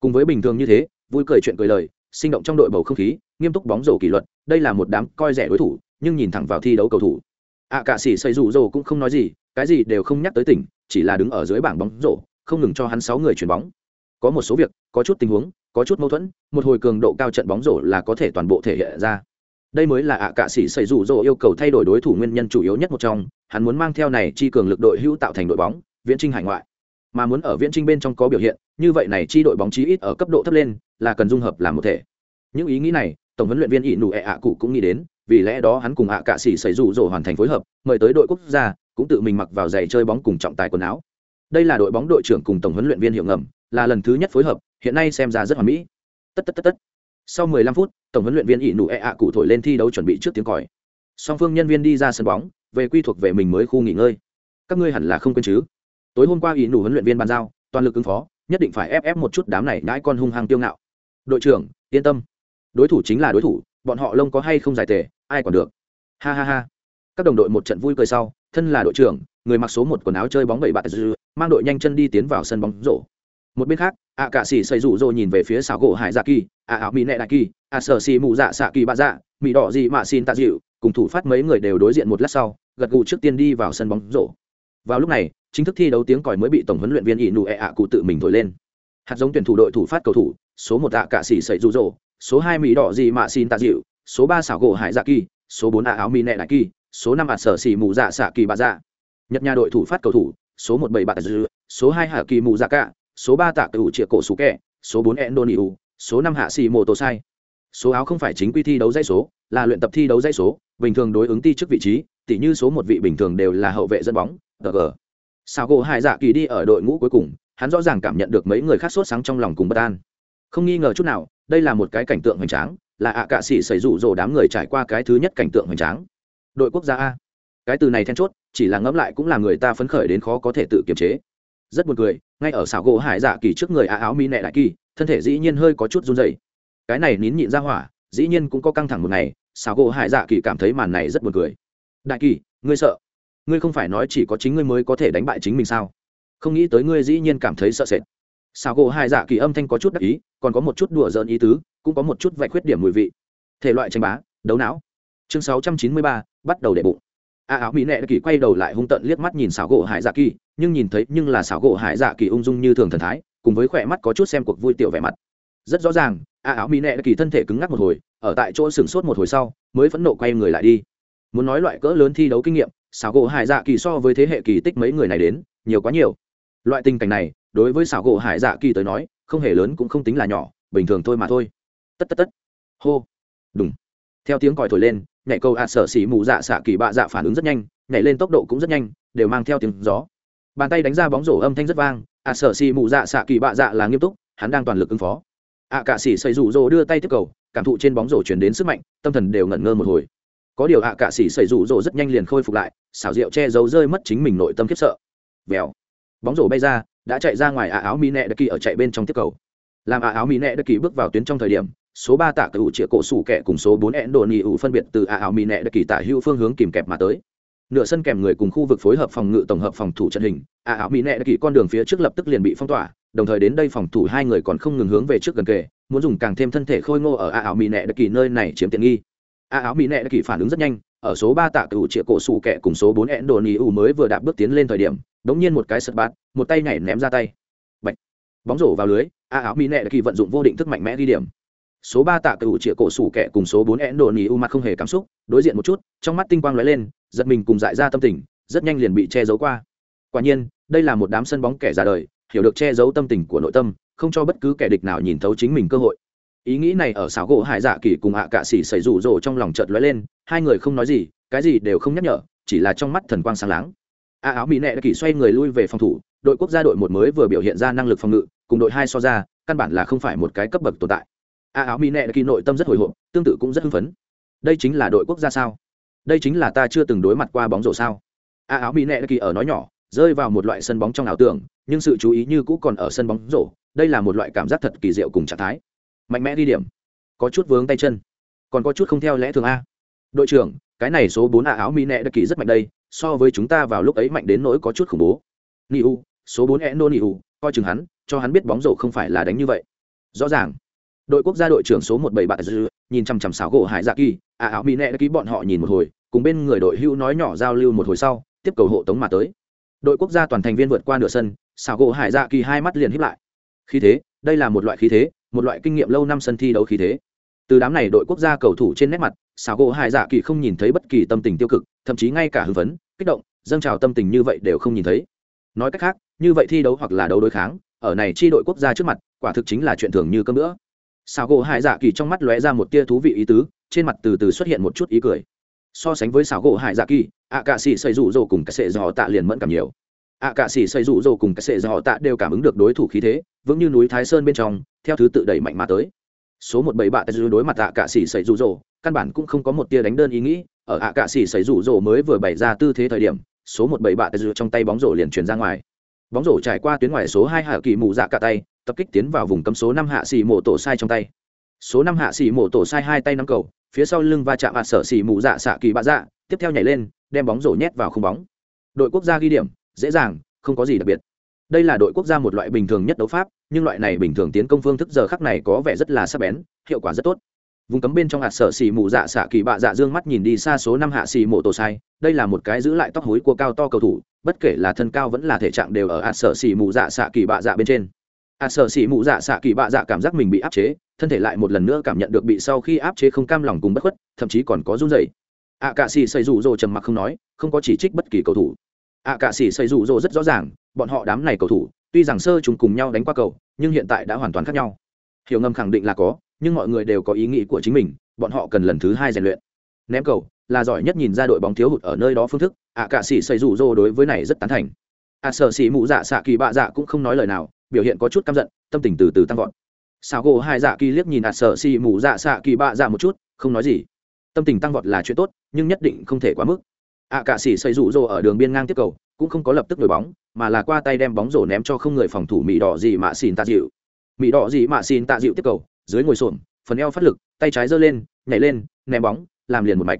Speaker 1: Cùng với bình thường như thế vui cười chuyện cười lời sinh động trong đội bầu không khí nghiêm túc bóng rổ kỷ luật đây là một đám coi rẻ đối thủ nhưng nhìn thẳng vào thi đấu cầu thủ. Ạ à, cả sĩ xây rủ rồ cũng không nói gì cái gì đều không nhắc tới tỉnh chỉ là đứng ở dưới bảng bóng rổ không ngừng cho hắn sáu người chuyển bóng. Có một số việc có chút tình huống có chút mâu thuẫn một hồi cường độ cao trận bóng rổ là có thể toàn bộ thể hiện ra đây mới là ạ à cạ sĩ xảy rủ rỗ yêu cầu thay đổi đối thủ nguyên nhân chủ yếu nhất một trong, hắn muốn mang theo này chi cường lực đội hữu tạo thành đội bóng, viễn trinh hải ngoại. Mà muốn ở viễn trinh bên trong có biểu hiện, như vậy này chi đội bóng chí ít ở cấp độ thấp lên, là cần dung hợp làm một thể. Những ý nghĩ này, tổng huấn luyện viên ỷ nụ ẹ ạ cụ cũng nghĩ đến, vì lẽ đó hắn cùng ạ à cạ sĩ xảy rủ rỗ hoàn thành phối hợp, mời tới đội quốc gia, cũng tự mình mặc vào giày chơi bóng cùng trọng tài quần áo. Đây là đội bóng đội trưởng cùng tổng huấn luyện viên hiệu ngầm, là lần thứ nhất phối hợp, hiện nay xem ra rất hoàn mỹ. Tất tất tất tất. Sau 15 phút tổng huấn luyện viên ỷ nụ ẹ ạ cụ thổi lên thi đấu chuẩn bị trước tiếng còi. Song phương nhân viên đi ra sân bóng, về quy thuộc về mình mới khu nghỉ ngơi. Các ngươi hẳn là không quên chứ? Tối hôm qua ỷ nụ huấn luyện viên bàn giao, toàn lực ứng phó, nhất định phải ép ép một chút đám này ngãi con hung hăng tiêu ngạo. Đội trưởng, yên tâm. Đối thủ chính là đối thủ, bọn họ lông có hay không giải tề, ai còn được. Ha ha ha. Các đồng đội một trận vui cười sau, thân là đội trưởng, người mặc số một quần áo chơi bóng bảy bạt dư, mang đội nhanh chân đi tiến vào sân bóng rổ một bên khác, ạ cạ sĩ xây rủ rồ nhìn về phía xảo gỗ hải dạ kỳ, ạ ảo mỹ nệ đại kỳ, ạ sở xì mù dạ xạ kỳ bạ dạ mỹ đỏ gì mà xin tạ dịu, cùng thủ phát mấy người đều đối diện một lát sau, gật gù trước tiên đi vào sân bóng rổ. Vào lúc này, chính thức thi đấu tiếng còi mới bị tổng huấn luyện viên ỷ nụ ẹ ạ cụ tự mình thổi lên. Hạt giống tuyển thủ đội thủ phát cầu thủ, số một ạ cạ sĩ xây rủ rồ, số hai mỹ đỏ gì mà xin tạ dịu, số ba xảo gỗ hải dạ kỳ, số bốn ạ áo mỹ nệ đại kỳ, số năm ạ sở xì mù dạ xạ kỳ bạ dạ. Nhật nhà đội thủ phát cầu thủ, số một bảy bạ dạ dư, số hai hạ kỳ mù dạ cả số ba tạ cựu triệu cổ số kẹ, số bốn endoniu, số năm hạ xì mô tô sai. Số áo không phải chính quy thi đấu dây số, là luyện tập thi đấu dây số, bình thường đối ứng ti trước vị trí, tỉ như số một vị bình thường đều là hậu vệ dẫn bóng tg sao gỗ hai dạ kỳ đi ở đội ngũ cuối cùng, hắn rõ ràng cảm nhận được mấy người khác sốt sáng trong lòng cùng bất an. Không nghi ngờ chút nào, đây là một cái cảnh tượng hoành tráng, là ạ cạ sĩ xảy rủ rồ đám người trải qua cái thứ nhất cảnh tượng hoành tráng. Đội quốc gia a. Cái từ này then chốt, chỉ là ngẫm lại cũng là người ta phấn khởi đến khó có thể tự kiềm chế rất buồn cười, ngay ở xảo gỗ hải dạ kỳ trước người a áo mi nẹ đại kỳ, thân thể dĩ nhiên hơi có chút run dày cái này nín nhịn ra hỏa, dĩ nhiên cũng có căng thẳng một ngày, xảo gỗ hải dạ kỳ cảm thấy màn này rất buồn cười. Đại kỳ, ngươi sợ? Ngươi không phải nói chỉ có chính ngươi mới có thể đánh bại chính mình sao? Không nghĩ tới ngươi dĩ nhiên cảm thấy sợ sệt. Xảo gỗ hải dạ kỳ âm thanh có chút đắc ý, còn có một chút đùa giỡn ý tứ, cũng có một chút vạch khuyết điểm mùi vị. Thể loại tranh bá, đấu não. Chương sáu trăm chín mươi ba, bắt đầu đệ bụng a áo mỹ nệ kỳ quay đầu lại hung tận liếc mắt nhìn xảo gỗ hải dạ kỳ, nhưng nhìn thấy nhưng là xảo gỗ hải dạ kỳ ung dung như thường thần thái, cùng với khỏe mắt có chút xem cuộc vui tiểu vẻ mặt. Rất rõ ràng, a áo mỹ nệ kỳ thân thể cứng ngắc một hồi, ở tại chỗ sừng sốt một hồi sau, mới phẫn nộ quay người lại đi. Muốn nói loại cỡ lớn thi đấu kinh nghiệm, xảo gỗ hải dạ kỳ so với thế hệ kỳ tích mấy người này đến, nhiều quá nhiều. Loại tình cảnh này, đối với xảo gỗ hải dạ kỳ tới nói, không hề lớn cũng không tính là nhỏ, bình thường thôi mà thôi. Tất tất tất. Hô. Đúng theo tiếng còi thổi lên nhảy cầu ạ sở xỉ mù dạ xạ kỳ bạ dạ phản ứng rất nhanh, nhảy lên tốc độ cũng rất nhanh, đều mang theo tiếng gió. Bàn tay đánh ra bóng rổ âm thanh rất vang, ạ sở xỉ mù dạ xạ kỳ bạ dạ là nghiêm túc, hắn đang toàn lực ứng phó. Ạ cả xỉ xây rủ rỗ đưa tay tiếp cầu, cảm thụ trên bóng rổ chuyển đến sức mạnh, tâm thần đều ngẩn ngơ một hồi. Có điều ạ cả xỉ xây rủ rỗ rất nhanh liền khôi phục lại, xảo diệu che giấu rơi mất chính mình nội tâm khiếp sợ. Vèo. Bóng rổ bay ra, đã chạy ra ngoài ạ áo mi nẹ đất kỳ ở chạy bên trong tiếp cầu. Làm ạ áo mi nẹ đất kỳ bước vào tuyến trong thời điểm số ba tạ cựu chĩa cổ sủ kẹ cùng số bốn ẹn đồ nỉ ủ phân biệt từ a ảo mỹ nẹ đất kỳ tả hữu phương hướng kìm kẹp mà tới. Nửa sân kèm người cùng khu vực phối hợp phòng ngự tổng hợp phòng thủ trận hình, a ảo mỹ nẹ đất kỳ con đường phía trước lập tức liền bị phong tỏa, đồng thời đến đây phòng thủ hai người còn không ngừng hướng về trước gần kề, muốn dùng càng thêm thân thể khôi ngô ở a ảo mỹ nẹ đất kỳ nơi này chiếm tiện nghi. A ảo mỹ nẹ đất kỳ phản ứng rất nhanh, ở số ba tạ cựu chĩa cổ sủ kẹ cùng số bốn ẹn đồ nỉ ủ mới vừa đạp bước tiến lên thời điểm, đống nhiên một cái sật bát một tay nhảy ném ra tay. Bạch. bóng rổ vào lưới, a ảo mỹ nẹ đất kỳ vận dụng vô định thức mạnh mẽ đi điểm số ba tạ cựu chĩa cổ sủ kẻ cùng số bốn én đồ nỉ u mặt không hề cảm xúc, đối diện một chút, trong mắt tinh quang lóe lên, giật mình cùng dại ra tâm tình, rất nhanh liền bị che giấu qua. Quả nhiên, đây là một đám sân bóng kẻ già đời, hiểu được che giấu tâm tình của nội tâm, không cho bất cứ kẻ địch nào nhìn thấu chính mình cơ hội. Ý nghĩ này ở xảo gỗ hải dạ kỳ cùng hạ cạ xỉ xảy rủ rồ trong lòng chợt lóe lên, hai người không nói gì, cái gì đều không nhắc nhở, chỉ là trong mắt thần quang sáng láng. A áo mỹ nệ đã kỳ xoay người lui về phòng thủ, đội quốc gia đội một mới vừa biểu hiện ra năng lực phòng ngự, cùng đội hai so ra, căn bản là không phải một cái cấp bậc tồn tại a áo mỹ nệ kỳ nội tâm rất hồi hộp tương tự cũng rất hưng phấn. Đây chính là đội quốc gia sao? Đây chính là ta chưa từng đối mặt qua bóng rổ sao? A áo mỹ nệ kỳ ở nói nhỏ rơi vào một loại sân bóng trong ảo tưởng nhưng sự chú ý như cũ còn ở sân bóng rổ đây là một loại cảm giác thật kỳ diệu cùng trạng thái. Mạnh mẽ đi điểm có chút vướng tay chân còn có chút không theo lẽ thường a. Đội trưởng cái này số bốn a áo mỹ nệ kỳ rất mạnh đây so với chúng ta vào lúc ấy mạnh đến nỗi có chút khủng bố. Niu, u số bốn endo ni u coi chừng hắn cho hắn biết bóng rổ không phải là đánh như vậy. Rõ ràng đội quốc gia đội trưởng số một bảy bạn dư, nhìn chằm chằm xảo gỗ hải dạ kỳ à áo mỹ nẹ ký bọn họ nhìn một hồi, cùng bên người đội hưu nói nhỏ giao lưu một hồi sau, tiếp cầu hộ tống mà tới. Đội quốc gia toàn thành viên vượt qua nửa sân, xảo gỗ hải dạ kỳ hai mắt liền hiếp lại. Khí thế, đây là một loại khí thế, một loại kinh nghiệm lâu năm sân thi đấu khí thế. Từ đám này đội quốc gia cầu thủ trên nét mặt, xảo gỗ hải dạ kỳ không nhìn thấy bất kỳ tâm tình tiêu cực, thậm chí ngay cả hưng phấn, kích động, dâng trào tâm tình như vậy đều không nhìn thấy. Nói cách khác, như vậy thi đấu hoặc là đấu đối kháng, ở này chi đội quốc gia trước mặt, quả thực chính là chuyện thường như cơm nữa xào gỗ hải dạ kỳ trong mắt lóe ra một tia thú vị ý tứ, trên mặt từ từ xuất hiện một chút ý cười. So sánh với xào gỗ hải dạ kỳ ạ cạ sĩ xây rủ rồ cùng cái sệ dò tạ liền mẫn cảm nhiều. Ạ cạ sĩ xây rủ rồ cùng cái sệ dò tạ đều cảm ứng được đối thủ khí thế, vững như núi thái sơn bên trong, theo thứ tự đẩy mạnh mà tới. Số một bảy bạ tay đối mặt ạ cạ sĩ xây rủ rồ, căn bản cũng không có một tia đánh đơn ý nghĩ, ở ạ cạ sĩ xây rủ rồ mới vừa bày ra tư thế thời điểm, số một bảy bạ tay trong tay bóng rổ liền chuyển ra ngoài. Bóng rổ trải qua tuyến ngoài số hai hạ kỳ mù dạ cả tay tập kích tiến vào vùng cấm số năm hạ xì mộ tổ sai trong tay. Số năm hạ xì mổ tổ sai hai tay nắm cầu, phía sau lưng va chạm ạt sở xì mù dạ xạ kỳ bạ dạ tiếp theo nhảy lên, đem bóng rổ nhét vào không bóng. Đội quốc gia ghi điểm, dễ dàng, không có gì đặc biệt. Đây là đội quốc gia một loại bình thường nhất đấu pháp, nhưng loại này bình thường tiến công phương thức giờ khắc này có vẻ rất là sắc bén, hiệu quả rất tốt. Vùng cấm bên trong hạt sở xì mù dạ xạ kỳ bạ dạ dương mắt nhìn đi xa số năm hạ xì mộ tổ sai, đây là một cái giữ lại tóc hối của cao to cầu thủ, bất kể là thân cao vẫn là thể trạng đều ở hạt sở xì mù dạ xạ kỳ bạ dạ bên trên hạt sở sĩ mụ dạ xạ kỳ bạ dạ cảm giác mình bị áp chế, thân thể lại một lần nữa cảm nhận được bị sau khi áp chế không cam lòng cùng bất khuất, thậm chí còn có run rẩy. À, ạ cạ xì xây rủ rồ trầm mặc không nói, không có chỉ trích bất kỳ cầu thủ. À, ạ cạ xì xây rủ rồ rất rõ ràng, bọn họ đám này cầu thủ, tuy rằng sơ chúng cùng nhau đánh qua cầu, nhưng hiện tại đã hoàn toàn khác nhau. Hiểu ngầm khẳng định là có, nhưng mọi người đều có ý nghĩ của chính mình, bọn họ cần lần thứ hai rèn luyện. Ném cầu, là giỏi nhất nhìn ra đội bóng thiếu hụt ở nơi đó phương thức ạ cạ sĩ xây rủ rô đối với này rất tán thành. Ạ sở sĩ mụ dạ xạ kỳ bạ dạ cũng không nói lời nào biểu hiện có chút căm giận, tâm tình từ từ tăng vọt. Xào gỗ hai dạ kỳ liếc nhìn ạt sợ xì mù dạ xạ kỳ bạ dạ một chút, không nói gì. Tâm tình tăng vọt là chuyện tốt, nhưng nhất định không thể quá mức. Ạ cạ xỉ xây rủ rỗ ở đường biên ngang tiếp cầu, cũng không có lập tức đổi bóng, mà là qua tay đem bóng rổ ném cho không người phòng thủ mỹ đỏ gì mà xin tạ dịu. Mỹ đỏ gì mà xin tạ dịu tiếp cầu, dưới ngồi xổm, phần eo phát lực, tay trái giơ lên, nhảy lên, ném bóng, làm liền một mạch.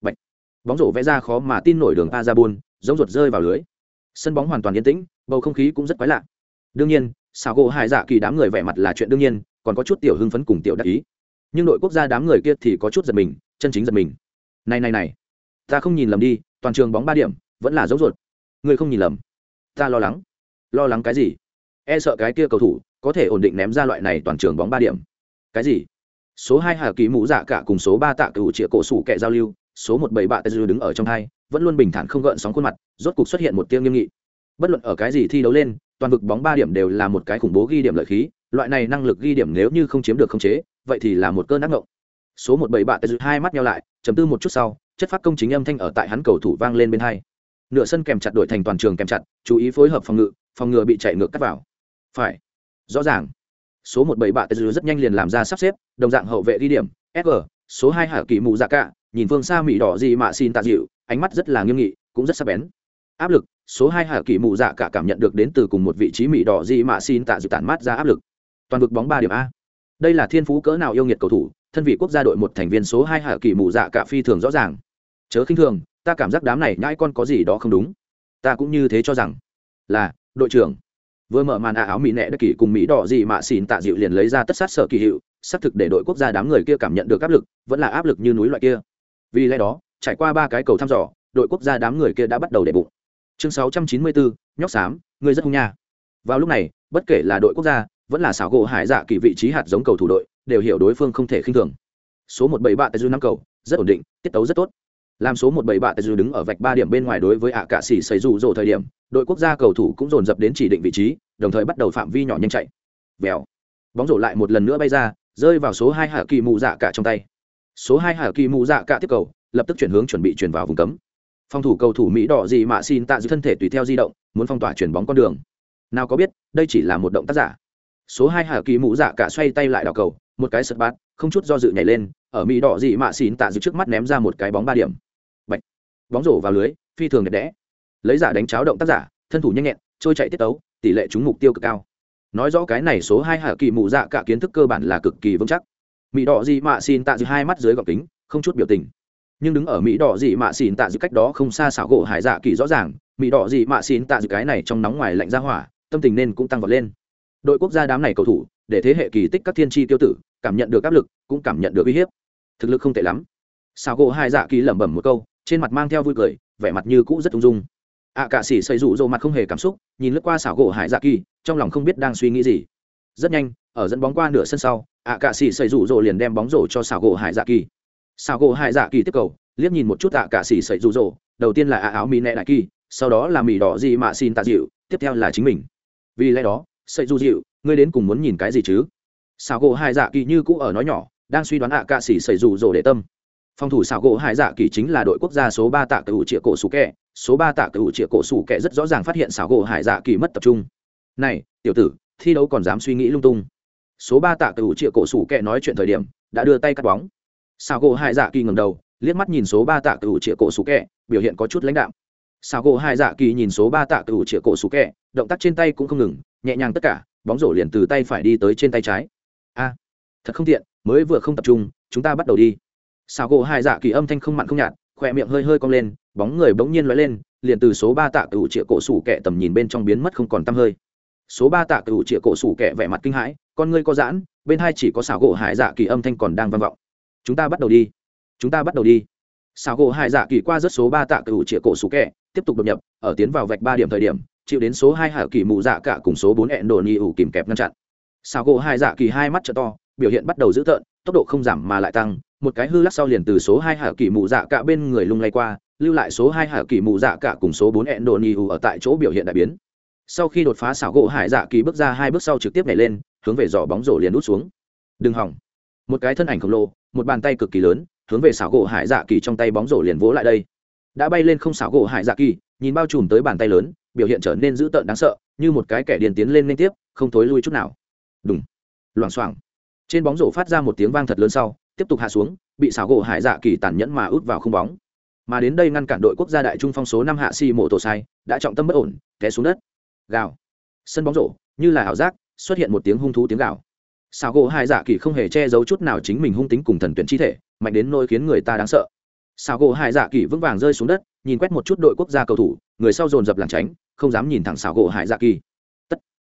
Speaker 1: Bạch. bóng rổ vẽ ra khó mà tin nổi đường a ra buôn giống ruột rơi vào lưới. Sân bóng hoàn toàn yên tĩnh, bầu không khí cũng rất quái lạ đương nhiên xào gỗ hải dạ kỳ đám người vẻ mặt là chuyện đương nhiên, còn có chút tiểu hưng phấn cùng tiểu đắc ý. Nhưng đội quốc gia đám người kia thì có chút giật mình, chân chính giật mình. Này này này, ta không nhìn lầm đi, toàn trường bóng ba điểm, vẫn là dấu ruột. Người không nhìn lầm. Ta lo lắng. Lo lắng cái gì? E sợ cái kia cầu thủ có thể ổn định ném ra loại này toàn trường bóng ba điểm. Cái gì? Số hai hà kỳ mũ dạ cả cùng số ba tạ cựu trịa cổ sủ kẹ giao lưu, số một bảy bạ tê dư đứng ở trong hai, vẫn luôn bình thản không gợn sóng khuôn mặt, rốt cục xuất hiện một tiêu nghiêm nghị. Bất luận ở cái gì thi đấu lên toàn vực bóng ba điểm đều là một cái khủng bố ghi điểm lợi khí, loại này năng lực ghi điểm nếu như không chiếm được khống chế, vậy thì là một cơn ác ngộng. Số một bảy bạ tê hai mắt nhau lại chấm tư một chút sau, chất phát công chính âm thanh ở tại hắn cầu thủ vang lên bên hai. Nửa sân kèm chặt đổi thành toàn trường kèm chặt, chú ý phối hợp phòng ngự, phòng ngừa bị chạy ngược cắt vào. Phải. Rõ ràng. Số một bảy bạ tê rất nhanh liền làm ra sắp xếp, đồng dạng hậu vệ ghi điểm sg số hai hạ kỳ mù dạ cả, nhìn phương xa mỹ đỏ gì mà xin tạ dịu, ánh mắt rất là nghiêm nghị, cũng rất sắc bén. Áp lực số hai hạ kỳ mù dạ cả cảm nhận được đến từ cùng một vị trí mỹ đỏ gì mà xin tạ dịu tản mát ra áp lực. Toàn vực bóng ba điểm a. Đây là thiên phú cỡ nào yêu nghiệt cầu thủ, thân vị quốc gia đội một thành viên số hai hạ kỳ mù dạ cả phi thường rõ ràng. Chớ khinh thường, ta cảm giác đám này nhãi con có gì đó không đúng. Ta cũng như thế cho rằng. Là, đội trưởng. Vừa mở màn ả áo mỹ nẹ đất kỳ cùng mỹ đỏ gì mà xin tạ dịu liền lấy ra tất sát sở kỳ hiệu, xác thực để đội quốc gia đám người kia cảm nhận được áp lực, vẫn là áp lực như núi loại kia. Vì lẽ đó, trải qua ba cái cầu thăm dò, đội quốc gia đám người kia đã bắt đầu để bụng chương 694, nhóc xám người rất hung nha. Vào lúc này bất kể là đội quốc gia vẫn là xảo gỗ hải dạ kỳ vị trí hạt giống cầu thủ đội đều hiểu đối phương không thể khinh thường. Số một bảy ba tại dư năm cầu rất ổn định tiết tấu rất tốt. Làm số một bảy bạ dư đứng ở vạch ba điểm bên ngoài đối với ạ cạ xỉ xảy rủ rồ thời điểm đội quốc gia cầu thủ cũng dồn dập đến chỉ định vị trí đồng thời bắt đầu phạm vi nhỏ nhanh chạy. Vèo. Bóng rổ lại một lần nữa bay ra rơi vào số hai hạ kỳ mù dạ cả trong tay. Số hai hạ kỳ mù dạ cả tiếp cầu lập tức chuyển hướng chuẩn bị chuyển vào vùng cấm phòng thủ cầu thủ mỹ đỏ gì mà xin tạ giữ thân thể tùy theo di động, muốn phong tỏa chuyển bóng con đường. Nào có biết, đây chỉ là một động tác giả. Số hai hà kỳ mũ dạ cả xoay tay lại đảo cầu, một cái sật bát, không chút do dự nhảy lên, ở mỹ đỏ gì mà xin tạ giữ trước mắt ném ra một cái bóng ba điểm. Bạch. bóng rổ vào lưới, phi thường đẹp đẽ. Lấy giả đánh cháo động tác giả, thân thủ nhanh nhẹn, trôi chạy tiết tấu, tỷ lệ trúng mục tiêu cực cao. Nói rõ cái này số hai hà kỳ mũ dạ cả kiến thức cơ bản là cực kỳ vững chắc. Mỹ đỏ gì mạ xin tạ giữ hai mắt dưới gọc kính, không chút biểu tình nhưng đứng ở mỹ đỏ dị mạ xin tạ dự cách đó không xa xảo gỗ hải dạ kỳ rõ ràng mỹ đỏ dị mạ xin tạ dự cái này trong nóng ngoài lạnh ra hỏa tâm tình nên cũng tăng vọt lên. Đội quốc gia đám này cầu thủ để thế hệ kỳ tích các thiên tri tiêu tử cảm nhận được áp lực cũng cảm nhận được uy hiếp. Thực lực không tệ lắm. Xảo gỗ hải dạ kỳ lẩm bẩm một câu trên mặt mang theo vui cười vẻ mặt như cũ rất ung dung. Ạ à, cả sĩ xây rụ rộ mặt không hề cảm xúc nhìn lướt qua xảo gỗ hải dạ kỳ trong lòng không biết đang suy nghĩ gì. Rất nhanh ở dẫn bóng qua nửa sân sau ạ à, cả sĩ xây rụ rộ liền đem bóng rổ cho xảo gỗ hải dạ kỳ. Sao gỗ hai dạ kỳ tiếp cầu, liếc nhìn một chút tạ cả sĩ sậy rủ rỗ đầu tiên là ạ áo mì nẹ đại kỳ, sau đó là mì đỏ gì mà xin tạ dịu, tiếp theo là chính mình. Vì lẽ đó, sậy rụ dịu, ngươi đến cùng muốn nhìn cái gì chứ? Sao gỗ hai dạ kỳ như cũ ở nói nhỏ, đang suy đoán ạ cả sĩ sậy rủ rỗ để tâm. Phòng thủ xảo gỗ hải dạ kỳ chính là đội quốc gia số ba tạ cựu triệu cổ sủ kẹ, số ba tạ cựu triệu cổ sủ kẹ rất rõ ràng phát hiện xảo gỗ hải dạ kỳ mất tập trung. Này, tiểu tử, thi đấu còn dám suy nghĩ lung tung. Số ba tạ cựu triệu cổ sủ kẹ nói chuyện thời điểm, đã đưa tay cắt bóng xảo gỗ hải dạ kỳ ngầm đầu, liếc mắt nhìn số ba tạ cựu triệu cổ sủ kẹ, biểu hiện có chút lãnh đạm. Xảo gỗ hải dạ kỳ nhìn số ba tạ cựu triệu cổ sủ kẹ, động tác trên tay cũng không ngừng, nhẹ nhàng tất cả, bóng rổ liền từ tay phải đi tới trên tay trái. A, thật không tiện, mới vừa không tập trung, chúng ta bắt đầu đi. Xào gỗ hai dạ kỳ âm thanh không mặn không nhạt, khỏe miệng hơi hơi cong lên, bóng người bỗng nhiên lóe lên, liền từ số ba tạ cựu triệu cổ sủ kẹ tầm nhìn bên trong biến mất không còn tăm hơi. Số ba tạ cựu triệu cổ sủ kẹ vẻ mặt kinh hãi, con ngươi có giãn, bên hai chỉ có xào gỗ hải dạ kỳ âm thanh còn đang vang vọng chúng ta bắt đầu đi. Chúng ta bắt đầu đi. Xào gỗ hai dạ kỳ qua rất số ba tạ cựu triệu cổ sủ kẹ, tiếp tục đột nhập, ở tiến vào vạch ba điểm thời điểm, chịu đến số hai hạ kỳ mù dạ cả cùng số bốn hẹn đồ ni ủ kìm kẹp ngăn chặn. Xào gỗ hai dạ kỳ hai mắt trợ to, biểu hiện bắt đầu dữ tợn, tốc độ không giảm mà lại tăng, một cái hư lắc sau liền từ số hai hạ kỳ mù dạ cả bên người lung lay qua, lưu lại số hai hạ kỳ mù dạ cả cùng số bốn hẹn đồ ni ủ ở tại chỗ biểu hiện đại biến. Sau khi đột phá xảo gỗ hải dạ kỳ bước ra hai bước sau trực tiếp nhảy lên, hướng về giỏ bóng rổ liền đút xuống. Đừng hỏng một cái thân ảnh khổng lồ, một bàn tay cực kỳ lớn, hướng về xảo gỗ hải dạ kỳ trong tay bóng rổ liền vỗ lại đây. Đã bay lên không xảo gỗ hải dạ kỳ, nhìn bao trùm tới bàn tay lớn, biểu hiện trở nên dữ tợn đáng sợ, như một cái kẻ điền tiến lên liên tiếp, không thối lui chút nào. Đúng loảng xoảng. Trên bóng rổ phát ra một tiếng vang thật lớn sau, tiếp tục hạ xuống, bị xảo gỗ hải dạ kỳ tàn nhẫn mà út vào không bóng. Mà đến đây ngăn cản đội quốc gia đại trung phong số năm hạ si mộ tổ sai, đã trọng tâm bất ổn, té xuống đất. Gào. Sân bóng rổ, như là ảo giác, xuất hiện một tiếng hung thú tiếng gào xảo gỗ hải dạ kỳ không hề che giấu chút nào chính mình hung tính cùng thần tuyển chi thể, mạnh đến nỗi khiến người ta đáng sợ. Xảo gỗ hải dạ kỳ vững vàng rơi xuống đất, nhìn quét một chút đội quốc gia cầu thủ, người sau dồn dập lảng tránh, không dám nhìn thẳng xảo gỗ hải dạ kỳ. Tất.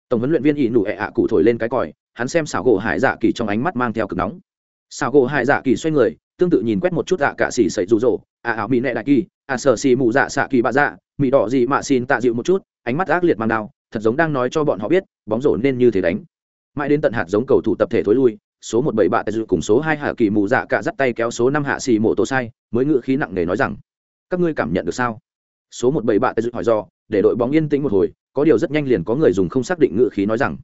Speaker 1: Tổng huấn luyện viên ỷ nụ ẹ ạ cụ thổi lên cái còi, hắn xem xảo gỗ hải dạ kỳ trong ánh mắt mang theo cực nóng. Xảo gỗ hải dạ kỳ xoay người, tương tự nhìn quét một chút ạ cả xỉ sậy rụ rỗ, ạ ảo mỹ nệ đại kỳ, ạ sở xì mù dạ xạ kỳ bạ dạ mỹ đỏ gì mạ xin tạ dịu một chút, ánh mắt ác liệt mang đao, thật giống đang nói cho bọn họ biết, bóng rổ nên như thế đánh mãi đến tận hạt giống cầu thủ tập thể thối lui số một bảy bạ dự cùng số hai hạ kỳ mù dạ cả dắt tay kéo số năm hạ xì mộ tổ sai mới ngự khí nặng nề nói rằng các ngươi cảm nhận được sao? Số một bảy bạ dự hỏi do để đội bóng yên tĩnh một hồi có điều rất nhanh liền có người dùng không xác định ngự khí nói rằng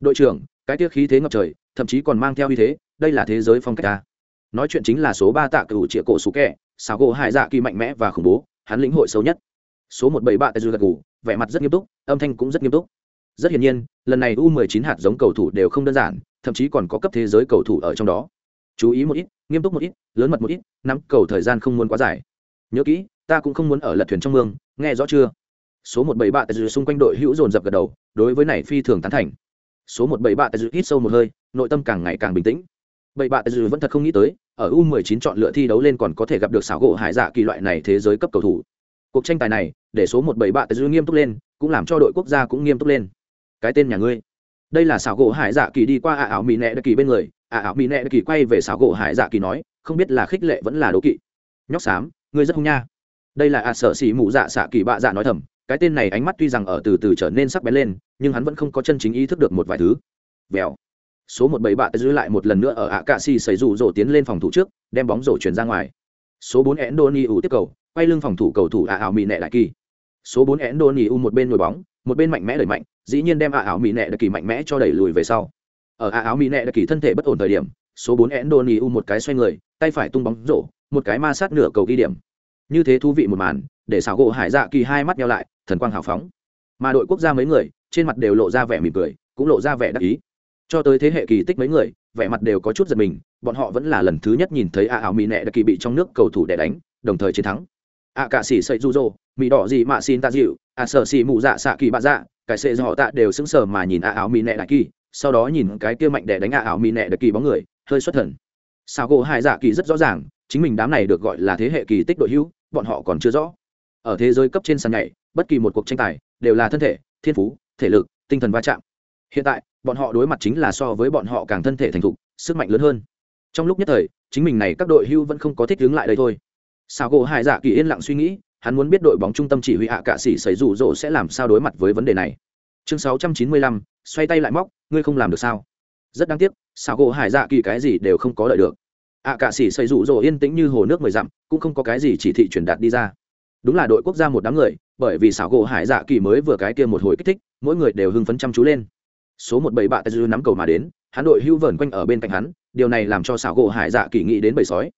Speaker 1: đội trưởng cái tiết khí thế ngập trời thậm chí còn mang theo uy thế đây là thế giới phong cách ta. Nói chuyện chính là số ba tạ cựu triệu cổ sủ kẹ xào gỗ hại dạ kỳ mạnh mẽ và khủng bố hắn lĩnh hội xấu nhất. Số một bảy bạ dự gật gù, vẻ mặt rất nghiêm túc âm thanh cũng rất nghiêm túc rất hiển nhiên, lần này u 19 hạt giống cầu thủ đều không đơn giản, thậm chí còn có cấp thế giới cầu thủ ở trong đó. Chú ý một ít, nghiêm túc một ít, lớn mật một ít, nắm cầu thời gian không muốn quá dài. Nhớ kỹ, ta cũng không muốn ở lật thuyền trong mương, nghe rõ chưa? Số một bảy bạ tại xung quanh đội hữu dồn dập gật đầu, đối với này phi thường tán thành. Số một bảy bạ tại hít sâu một hơi, nội tâm càng ngày càng bình tĩnh. bảy bạ tại vẫn thật không nghĩ tới, ở u 19 chọn lựa thi đấu lên còn có thể gặp được xảo gỗ hải dạ kỳ loại này thế giới cấp cầu thủ. Cuộc tranh tài này, để số một bảy bạ tại nghiêm túc lên, cũng làm cho đội quốc gia cũng nghiêm túc lên cái tên nhà ngươi. Đây là xảo gỗ hải dạ kỳ đi qua ạ ảo mỹ nẹ đặc kỳ bên người ạ ảo mỹ nẹ đặc kỳ quay về xảo gỗ hải dạ kỳ nói, không biết là khích lệ vẫn là đố kỵ. Nhóc xám, ngươi rất hung nha. Đây là ạ sợ xỉ mụ dạ xạ kỳ bạ dạ nói thầm, cái tên này ánh mắt tuy rằng ở từ từ trở nên sắc bén lên, nhưng hắn vẫn không có chân chính ý thức được một vài thứ. Vèo. Số một bảy bạ giữ lại một lần nữa ở ạ cạ xì xảy rủ rổ tiến lên phòng thủ trước, đem bóng rổ chuyển ra ngoài. Số bốn endo ni u tiếp cầu, quay lưng phòng thủ cầu thủ ạ ảo mỹ nẹ đại kỳ số bốn endo ni u một bên nổi bóng, một bên mạnh mẽ đẩy mạnh, dĩ nhiên đem ạ áo mỹ nệ đặc kỳ mạnh mẽ cho đẩy lùi về sau. Ở ạ áo mỹ nệ đặc kỳ thân thể bất ổn thời điểm, số bốn endo ni u một cái xoay người, tay phải tung bóng rổ, một cái ma sát nửa cầu ghi điểm. Như thế thú vị một màn, để xảo gỗ hải dạ kỳ hai mắt nhau lại, thần quang hào phóng. Mà đội quốc gia mấy người, trên mặt đều lộ ra vẻ mỉm cười, cũng lộ ra vẻ đắc ý. Cho tới thế hệ kỳ tích mấy người, vẻ mặt đều có chút giật mình, bọn họ vẫn là lần thứ nhất nhìn thấy a ảo mỹ nẹ đặc kỳ bị trong nước cầu thủ để đánh, đồng thời chiến thắng. A cả sĩ sậy du rô mỹ đỏ gì mạ xin ta dịu à sợ xì mụ dạ xạ kỳ bạ dạ cái sệ do họ tạ đều sững sờ mà nhìn a áo mỹ nẹ đại kỳ, sau đó nhìn cái kia mạnh để đánh a áo mỹ nẹ đại kỳ bóng người, hơi xuất thần. Sao gỗ hai dạ kỳ rất rõ ràng, chính mình đám này được gọi là thế hệ kỳ tích đội hữu, bọn họ còn chưa rõ. Ở thế giới cấp trên sàn nhảy, bất kỳ một cuộc tranh tài, đều là thân thể, thiên phú, thể lực, tinh thần va chạm. Hiện tại, bọn họ đối mặt chính là so với bọn họ càng thân thể thành thục, sức mạnh lớn hơn. Trong lúc nhất thời, chính mình này các đội hưu vẫn không có thích hướng lại đây thôi. Sao gỗ hải dạ kỳ yên lặng suy nghĩ hắn muốn biết đội bóng trung tâm chỉ huy hạ cả sĩ xảy rủ rỗ sẽ làm sao đối mặt với vấn đề này. Chương 695, xoay tay lại móc ngươi không làm được sao? Rất đáng tiếc sao gỗ hải dạ kỳ cái gì đều không có lợi được. Ạ cả sĩ xảy rủ rỗ yên tĩnh như hồ nước mười dặm cũng không có cái gì chỉ thị truyền đạt đi ra. Đúng là đội quốc gia một đám người bởi vì xảo gỗ hải dạ kỳ mới vừa cái kia một hồi kích thích mỗi người đều hưng phấn chăm chú lên. Số một bảy bạ dư nắm cầu mà đến hắn đội hưu vờn quanh ở bên cạnh hắn điều này làm cho xảo gỗ hải dạ kỳ nghĩ đến bầy sói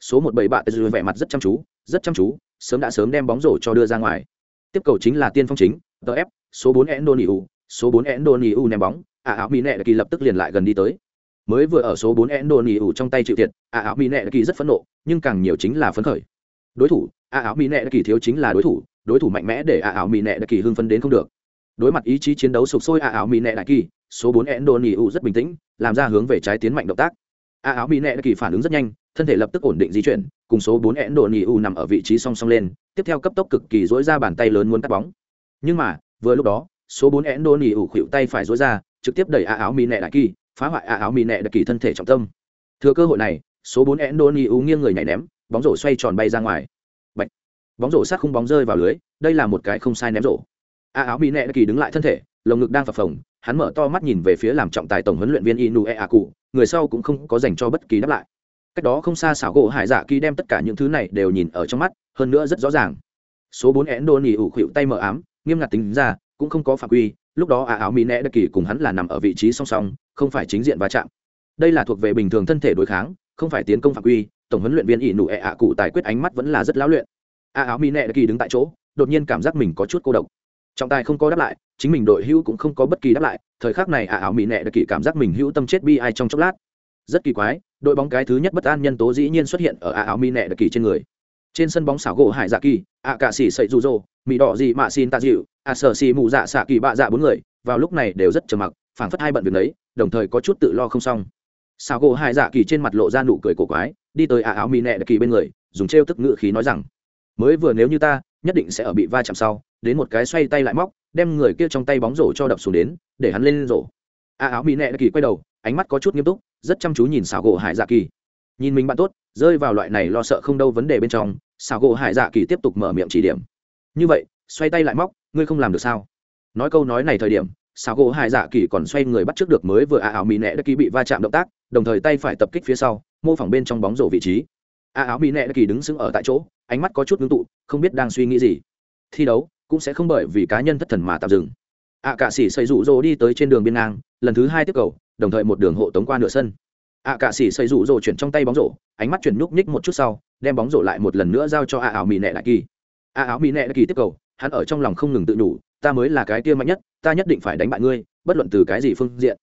Speaker 1: số một bảy bạ tê vẻ mặt rất chăm chú, rất chăm chú, sớm đã sớm đem bóng rổ cho đưa ra ngoài. Tiếp cầu chính là tiên phong chính tf số bốn endoniu, số bốn endoniu ném bóng ả áo mỹ nệ kỳ lập tức liền lại gần đi tới. Mới vừa ở số bốn endoniu trong tay chịu thiệt ả áo mỹ nệ kỳ rất phẫn nộ, nhưng càng nhiều chính là phấn khởi. Đối thủ ả áo mỹ nệ kỳ thiếu chính là đối thủ đối thủ mạnh mẽ để ả áo mỹ nệ kỳ hưng phấn đến không được. Đối mặt ý chí chiến đấu sục sôi ả ảo mỹ nệ kỳ, số bốn endo nỉ u rất bình tĩnh, làm ra hướng về trái tiến mạnh động tác. Ả áo mỹ nệ kỳ phản ứng rất nhanh thân thể lập tức ổn định di chuyển, cùng số bốn endo nỉ u nằm ở vị trí song song lên, tiếp theo cấp tốc cực kỳ dối ra bàn tay lớn muốn cắt bóng. Nhưng mà, vừa lúc đó, số bốn endo nỉ u khuỵu tay phải dối ra, trực tiếp đẩy a áo mỹ nẹ đại kỳ, phá hoại a áo mỹ nẹ đại kỳ thân thể trọng tâm. Thừa cơ hội này, số bốn endo nỉ u nghiêng người nhảy ném, bóng rổ xoay tròn bay ra ngoài. Bạch. bóng rổ sát khung bóng rơi vào lưới, đây là một cái không sai ném rổ. A áo mỹ nẹ đại kỳ đứng lại thân thể, lồng ngực đang phập phồng, hắn mở to mắt nhìn về phía làm trọng tài tổng huấn luyện viên inu e a cụ người sau cũng không có dành cho bất kỳ đáp lại cách đó không xa xảo gỗ hải dạ kỳ đem tất cả những thứ này đều nhìn ở trong mắt, hơn nữa rất rõ ràng. Số bốn én đô nỉ ủ khuỵu tay mở ám, nghiêm ngặt tính ra, cũng không có phạm quy, lúc đó ả áo mỹ nẹ đất kỳ cùng hắn là nằm ở vị trí song song, không phải chính diện va chạm. Đây là thuộc về bình thường thân thể đối kháng, không phải tiến công phạm quy, tổng huấn luyện viên ỷ nụ ẹ ạ cụ tài quyết ánh mắt vẫn là rất lão luyện. Ả áo mỹ nẹ đất kỳ đứng tại chỗ, đột nhiên cảm giác mình có chút cô độc. Trọng tài không có đáp lại, chính mình đội hữu cũng không có bất kỳ đáp lại, thời khắc này ả áo mỹ nẹ đất kỳ cảm giác mình hữu tâm chết bi ai trong chốc lát. Rất kỳ quái đội bóng cái thứ nhất bất an nhân tố dĩ nhiên xuất hiện ở a áo mi nẹ đặc kỳ trên người. Trên sân bóng xảo gỗ hải dạ kỳ, a cà xỉ sậy rụ rỗ mỹ đỏ gì mạ xin tạ dịu, a sở xì mù dạ xạ kỳ bạ dạ bốn người, vào lúc này đều rất trầm mặc, phảng phất hai bận việc đấy, đồng thời có chút tự lo không xong. Xảo gỗ hải dạ kỳ trên mặt lộ ra nụ cười cổ quái, đi tới a áo mi nẹ đặc kỳ bên người, dùng trêu tức ngự khí nói rằng, mới vừa nếu như ta, nhất định sẽ ở bị va chạm sau, đến một cái xoay tay lại móc, đem người kia trong tay bóng rổ cho đập xuống đến, để hắn lên rổ. A áo mỹ nẹ đặc kỳ quay đầu, ánh mắt có chút nghiêm túc rất chăm chú nhìn xảo gỗ hải dạ kỳ. Nhìn mình bạn tốt, rơi vào loại này lo sợ không đâu vấn đề bên trong, xảo gỗ hải dạ kỳ tiếp tục mở miệng chỉ điểm. Như vậy, xoay tay lại móc, ngươi không làm được sao? Nói câu nói này thời điểm, xảo gỗ hải dạ kỳ còn xoay người bắt trước được mới vừa a áo mỹ nẹ đất kỳ bị va chạm động tác, đồng thời tay phải tập kích phía sau, mô phỏng bên trong bóng rổ vị trí. A áo mỹ nẹ đất kỳ đứng sững ở tại chỗ, ánh mắt có chút ngưng tụ, không biết đang suy nghĩ gì. Thi đấu cũng sẽ không bởi vì cá nhân thất thần mà tạm dừng. À cạ sĩ xây rụ rỗ đi tới trên đường biên ngang, lần thứ hai tiếp cầu, đồng thời một đường hộ tống qua nửa sân. À cạ sĩ xây rụ rỗ chuyển trong tay bóng rổ, ánh mắt chuyển nhúc nhích một chút sau, đem bóng rổ lại một lần nữa giao cho À ảo mỹ nệ đại kỳ. ạ ảo mỹ nệ đại kỳ tiếp cầu, hắn ở trong lòng không ngừng tự nhủ, ta mới là cái kia mạnh nhất, ta nhất định phải đánh bại ngươi, bất luận từ cái gì phương diện.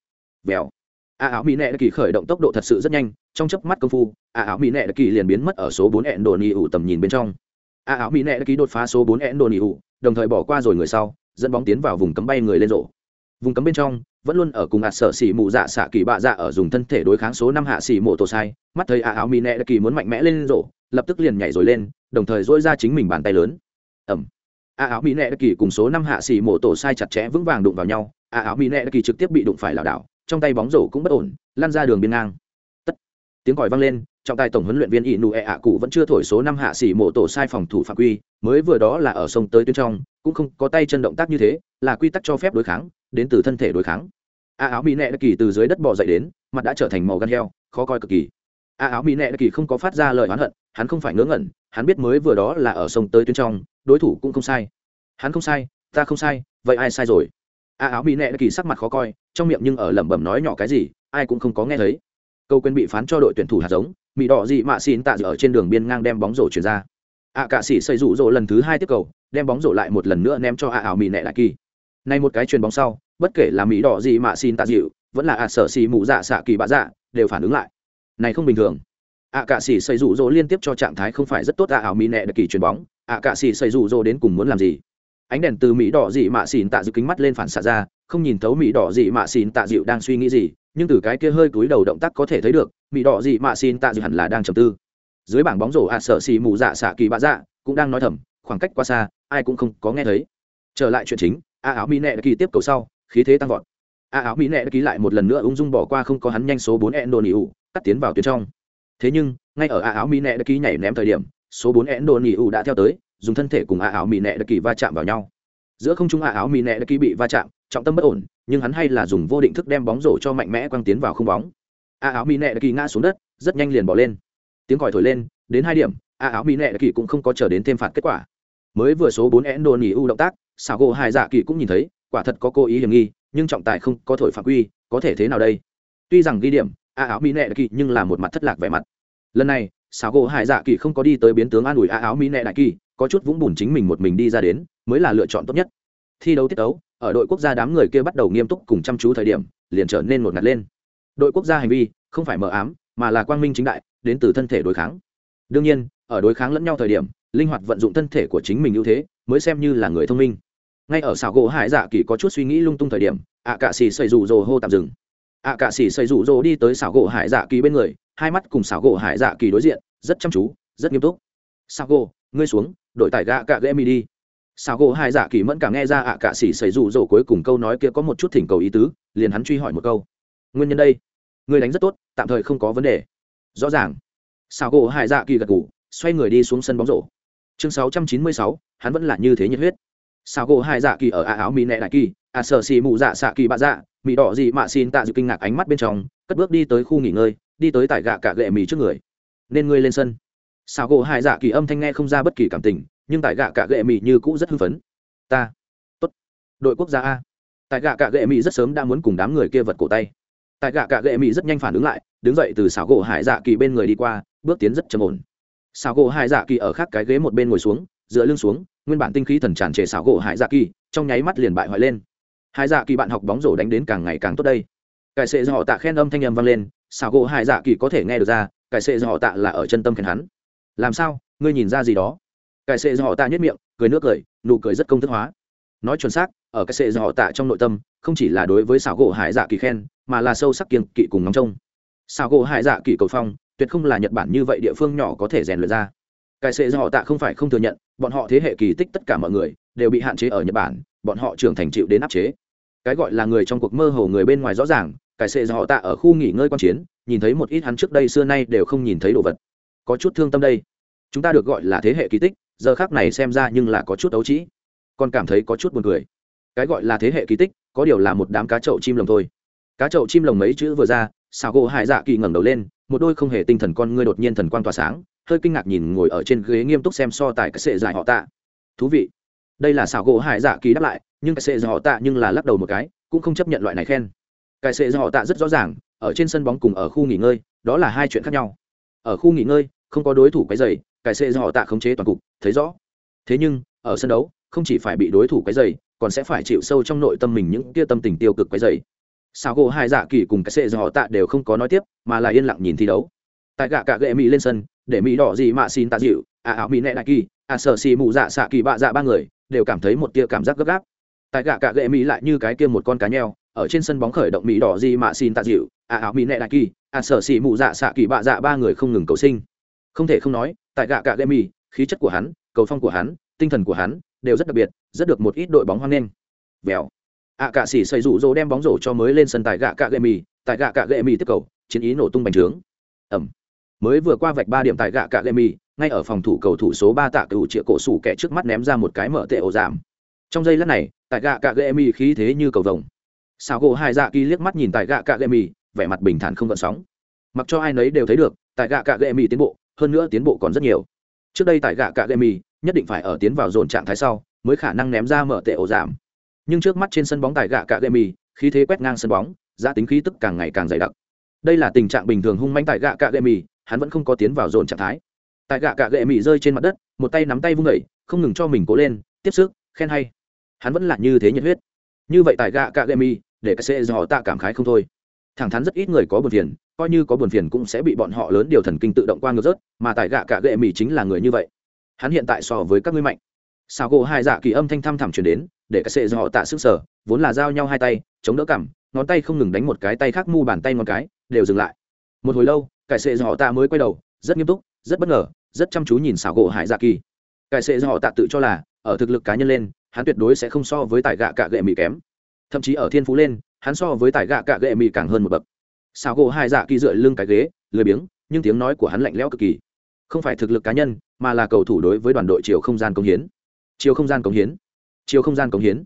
Speaker 1: Vèo. ạ ảo mỹ nệ đại kỳ khởi động tốc độ thật sự rất nhanh, trong chớp mắt công phu, ạ ảo mỹ nệ đại kỳ liền biến mất ở số bốn hẹn đồ nỉ ủ tầm nhìn bên trong. ạ ảo mỹ nệ đại kỳ đột phá số bốn hẹn đồ nỉ ủ đồng thời bỏ qua rồi người sau dẫn bóng tiến vào vùng cấm bay người lên rổ. Vùng cấm bên trong, vẫn luôn ở cùng ạt sở xỉ mù dạ xạ kỳ bạ dạ ở dùng thân thể đối kháng số năm hạ xỉ mộ tổ sai, mắt thấy a áo mỹ nẹ kỳ muốn mạnh mẽ lên rổ, lập tức liền nhảy rồi lên, đồng thời dỗi ra chính mình bàn tay lớn. Ẩm. A áo mỹ nẹ kỳ cùng số năm hạ xỉ mộ tổ sai chặt chẽ vững vàng đụng vào nhau ạ áo mỹ nẹ kỳ trực tiếp bị đụng phải lảo đảo, trong tay bóng rổ cũng bất ổn lan ra đường biên ngang tiếng còi vang lên, trọng tài tổng huấn luyện viên ỷ nụ ẹ ạ cụ vẫn chưa thổi số năm hạ xỉ mộ tổ sai phòng thủ phạm quy, mới vừa đó là ở sông tới tuyến trong, cũng không có tay chân động tác như thế, là quy tắc cho phép đối kháng, đến từ thân thể đối kháng. A áo mỹ nẹ đặc kỳ từ dưới đất bò dậy đến, mặt đã trở thành màu gan heo, khó coi cực kỳ. A áo mỹ nẹ đặc kỳ không có phát ra lời oán hận, hắn không phải ngớ ngẩn, hắn biết mới vừa đó là ở sông tới tuyến trong, đối thủ cũng không sai. Hắn không sai, ta không sai, vậy ai sai rồi? A áo mỹ nẹ đặc kỳ sắc mặt khó coi, trong miệng nhưng ở lẩm bẩm nói nhỏ cái gì, ai cũng không có nghe thấy câu quên bị phán cho đội tuyển thủ hạt giống mỹ đỏ dị mạ xin tạ ở trên đường biên ngang đem bóng rổ chuyển ra. À cạ sĩ xây rủ rỗ lần thứ hai tiếp cầu, đem bóng rổ lại một lần nữa ném cho a ảo mỹ nẹ đại kỳ. Nay một cái chuyền bóng sau, bất kể là mỹ đỏ gì mà xin tạ dịu, vẫn là ạ sở xì mù dạ xạ kỳ bạ dạ đều phản ứng lại. Này không bình thường. Ạ cạ sĩ xây rủ rỗ liên tiếp cho trạng thái không phải rất tốt ạ ảo mỹ nẹ đại kỳ chuyền bóng. Ạ cạ sĩ xây rủ rỗ đến cùng muốn làm gì? Ánh đèn từ mỹ đỏ dị mạ xin tạ dịu kính mắt lên phản xạ ra, không nhìn thấu mỹ đỏ dị mạ xin tạ dịu đang suy nghĩ gì nhưng từ cái kia hơi cúi đầu động tác có thể thấy được mỹ đỏ gì mạ xin tạ dự hẳn là đang trầm tư. Dưới bảng bóng rổ ạ sở xì mù dạ xạ kỳ bạ dạ cũng đang nói thầm, khoảng cách quá xa, ai cũng không có nghe thấy. Trở lại chuyện chính, a áo mỹ nẹ đã kỳ tiếp cầu sau, khí thế tăng vọt. A áo mỹ nẹ đã ký lại một lần nữa ung dung bỏ qua không có hắn nhanh số bốn endo nỉ ủ cắt tiến vào tuyến trong. Thế nhưng, ngay ở a áo mỹ nẹ đã ký nhảy ném thời điểm, số bốn endo nỉ ủ đã theo tới, dùng thân thể cùng a áo mỹ nẹ đã kỳ va chạm vào nhau. Giữa không trung a áo mỹ nẹ đã ký bị va chạm trọng tâm bất ổn, nhưng hắn hay là dùng vô định thức đem bóng rổ cho mạnh mẽ quăng tiến vào không bóng. A áo mỹ nệ kỳ ngã xuống đất, rất nhanh liền bỏ lên. Tiếng còi thổi lên, đến hai điểm, a áo mỹ nệ kỳ cũng không có chờ đến thêm phạt kết quả. Mới vừa số bốn endo nỉ u động tác xảo gỗ hải dạ kỳ cũng nhìn thấy, quả thật có cố ý hiểm nghi, nhưng trọng tài không có thổi phạm quy, có thể thế nào đây? Tuy rằng ghi điểm, a áo mỹ nệ kỳ nhưng là một mặt thất lạc vẻ mặt. Lần này xảo gỗ hải dạ kỳ không có đi tới biến tướng an ủi a áo mỹ nệ đại kỳ, có chút vũng bùn chính mình một mình đi ra đến, mới là lựa chọn tốt nhất. Thi đấu tiết đấu ở đội quốc gia đám người kia bắt đầu nghiêm túc cùng chăm chú thời điểm, liền trở nên một ngặt lên. Đội quốc gia hành vi không phải mờ ám, mà là quang minh chính đại, đến từ thân thể đối kháng. Đương nhiên, ở đối kháng lẫn nhau thời điểm, linh hoạt vận dụng thân thể của chính mình ưu thế, mới xem như là người thông minh. Ngay ở xảo gỗ hải dạ kỳ có chút suy nghĩ lung tung thời điểm, ạ cạ xì xây rủ rồ hô tạm dừng. Ạ cạ xì xây rủ rồ đi tới xảo gỗ hải dạ kỳ bên người, hai mắt cùng xảo gỗ hải dạ kỳ đối diện, rất chăm chú, rất nghiêm túc. Xảo gỗ, ngươi xuống đổi tải gạ cạ ghê mi đi. Sao gỗ hải dạ kỳ mẫn cảm nghe ra ạ cạ xỉ xảy rụ rỗ cuối cùng câu nói kia có một chút thỉnh cầu ý tứ liền hắn truy hỏi một câu. Nguyên nhân đây? Người đánh rất tốt tạm thời không có vấn đề. Rõ ràng. Sao gỗ hải dạ kỳ gật ngủ xoay người đi xuống sân bóng rổ. Chương 696, hắn vẫn là như thế nhiệt huyết. Sao gỗ hai dạ kỳ ở ạ áo mỹ nẹ đại kỳ ạ sợ xì mụ dạ xạ kỳ bạ dạ mỹ đỏ dị mạ xin tạ dự kinh ngạc ánh mắt bên trong cất bước đi tới khu nghỉ ngơi đi tới tại gạ cả gệ mì trước người. Nên ngươi lên sân. Sao gỗ hai dạ kỳ âm thanh nghe không ra bất kỳ cảm tình nhưng tại gạ cả gệ mỹ như cũ rất hưng phấn. Ta. Tốt. Đội quốc gia a. Tại gạ cả gệ mỹ rất sớm đã muốn cùng đám người kia vật cổ tay. Tại gạ cả gệ mỹ rất nhanh phản ứng lại, đứng dậy từ xảo gỗ hải dạ kỳ bên người đi qua, bước tiến rất trầm ổn. Xảo gỗ hải dạ kỳ ở khác cái ghế một bên ngồi xuống, dựa lưng xuống, nguyên bản tinh khí thần tràn trề xảo gỗ hải dạ kỳ, trong nháy mắt liền bại hoại lên. Hải dạ kỳ bạn học bóng rổ đánh đến càng ngày càng tốt đây. Cải sệ do họ tạ khen âm thanh âm vang lên, xảo gỗ hải dạ kỳ có thể nghe được ra, cải sệ do họ tạ là ở chân tâm khen hắn. Làm sao? Ngươi nhìn ra gì đó? Cái sệ do họ tạ nhất miệng, cười nước cười, nụ cười rất công thức hóa. Nói chuẩn xác, ở cái sệ do họ tạ trong nội tâm, không chỉ là đối với xảo gỗ hải dạ kỳ khen, mà là sâu sắc kiên kỵ cùng ngóng trông. Xảo gỗ hải dạ kỳ cầu phong, tuyệt không là nhật bản như vậy địa phương nhỏ có thể rèn luyện ra. Cái sệ do họ tạ không phải không thừa nhận, bọn họ thế hệ kỳ tích tất cả mọi người, đều bị hạn chế ở nhật bản, bọn họ trưởng thành chịu đến áp chế. Cái gọi là người trong cuộc mơ hồ người bên ngoài rõ ràng, cái sệ do họ tạ ở khu nghỉ ngơi quan chiến, nhìn thấy một ít hắn trước đây xưa nay đều không nhìn thấy đồ vật. Có chút thương tâm đây. Chúng ta được gọi là thế hệ kỳ tích giờ khác này xem ra nhưng là có chút ấu trĩ, còn cảm thấy có chút buồn cười. Cái gọi là thế hệ kỳ tích, có điều là một đám cá chậu chim lồng thôi. Cá chậu chim lồng mấy chữ vừa ra xào gỗ hải dạ kỳ ngẩng đầu lên, một đôi không hề tinh thần con ngươi đột nhiên thần quang tỏa sáng, hơi kinh ngạc nhìn ngồi ở trên ghế nghiêm túc xem so tài cái sệ dài họ tạ. Thú vị. Đây là xảo gỗ hải dạ kỳ đáp lại, nhưng cái sệ dài họ tạ nhưng là lắc đầu một cái, cũng không chấp nhận loại này khen. Cái sệ dài họ tạ rất rõ ràng, ở trên sân bóng cùng ở khu nghỉ ngơi, đó là hai chuyện khác nhau. Ở khu nghỉ ngơi, không có đối thủ cái dày cái sệ do họ tạ khống chế toàn cục, thấy rõ. Thế nhưng, ở sân đấu, không chỉ phải bị đối thủ quấy dày còn sẽ phải chịu sâu trong nội tâm mình những tia tâm tình tiêu cực quấy dày sao gỗ hai dạ kỳ cùng cái sệ do họ tạ đều không có nói tiếp, mà là yên lặng nhìn thi đấu. Tại gạ cả gệ mỹ lên sân, để mỹ đỏ gì mà xin tạ dịu à ảo mỹ nệ đại kỳ à sở xì mù dạ xạ kỳ bạ dạ ba người, đều cảm thấy một tia cảm giác gấp gáp. Tại gạ cả gệ mỹ lại như cái kia một con cá nheo, ở trên sân bóng khởi động mỹ đỏ gì mà xin tạ dịu à ảo mỹ nệ đại kỳ à sở xì mù dạ xạ kỳ bạ dạ ba người không ngừng cầu sinh. Không thể không nói tại gạ cả lệ mì khí chất của hắn, cầu phong của hắn, tinh thần của hắn đều rất đặc biệt, rất được một ít đội bóng hoan nghênh. Vèo. Ạ cạ xỉ xây rủ rỗ đem bóng rổ cho mới lên sân tại gạ cạ lệ mì tại gạ cạ lệ mì tiếp cầu, chiến ý nổ tung bành trướng. Ẩm. Mới vừa qua vạch ba điểm tại gạ cạ lệ mì ngay ở phòng thủ cầu thủ số ba tạ cựu triệu cổ sủ kẻ trước mắt ném ra một cái mở tệ ổ giảm. Trong giây lát này, tại gạ cạ lệ mì khí thế như cầu vồng. Sao gỗ hai dạ kỳ liếc mắt nhìn tại gạ cạ lệ mì vẻ mặt bình thản không gợn sóng. Mặc cho ai nấy đều thấy được, tại gạ cạ lệ mì tiến bộ hơn nữa tiến bộ còn rất nhiều. Trước đây tại gạ cạ gậy mì, nhất định phải ở tiến vào dồn trạng thái sau mới khả năng ném ra mở tệ ổ giảm. Nhưng trước mắt trên sân bóng tại gạ cạ gậy mì, khí thế quét ngang sân bóng, giá tính khí tức càng ngày càng dày đặc. Đây là tình trạng bình thường hung manh tại gạ cạ gậy mì, hắn vẫn không có tiến vào dồn trạng thái. Tại gạ cạ gậy mì rơi trên mặt đất, một tay nắm tay vung đẩy không ngừng cho mình cố lên, tiếp sức, khen hay. Hắn vẫn là như thế nhiệt huyết. Như vậy tại gạ cạ gậy mì, để cái xe dò tạ cảm khái không thôi. Thẳng thắn rất ít người có buồn phiền coi như có buồn phiền cũng sẽ bị bọn họ lớn điều thần kinh tự động qua ngược rớt, mà tại gạ cả gệ mỹ chính là người như vậy. Hắn hiện tại so với các ngươi mạnh. Sao gỗ hai dạ kỳ âm thanh thăm thẳm chuyển đến, để cái sệ do họ tạ sức sở, vốn là giao nhau hai tay, chống đỡ cằm, ngón tay không ngừng đánh một cái tay khác mu bàn tay ngón cái, đều dừng lại. Một hồi lâu cái sệ do họ tạ mới quay đầu, rất nghiêm túc, rất bất ngờ, rất chăm chú nhìn xảo gỗ hải dạ kỳ. Cái sệ do họ tạ tự cho là, ở thực lực cá nhân lên, hắn tuyệt đối sẽ không so với tài gạ cạ gệ mì kém. Thậm chí ở thiên phú lên, hắn so với tài gạ cạ gệ mì càng hơn một bậc xào gỗ hai dạ kỳ dựa lưng cái ghế, lười biếng, nhưng tiếng nói của hắn lạnh lẽo cực kỳ. Không phải thực lực cá nhân, mà là cầu thủ đối với đoàn đội chiều không gian công hiến. Chiều không gian công hiến. Chiều không gian công hiến.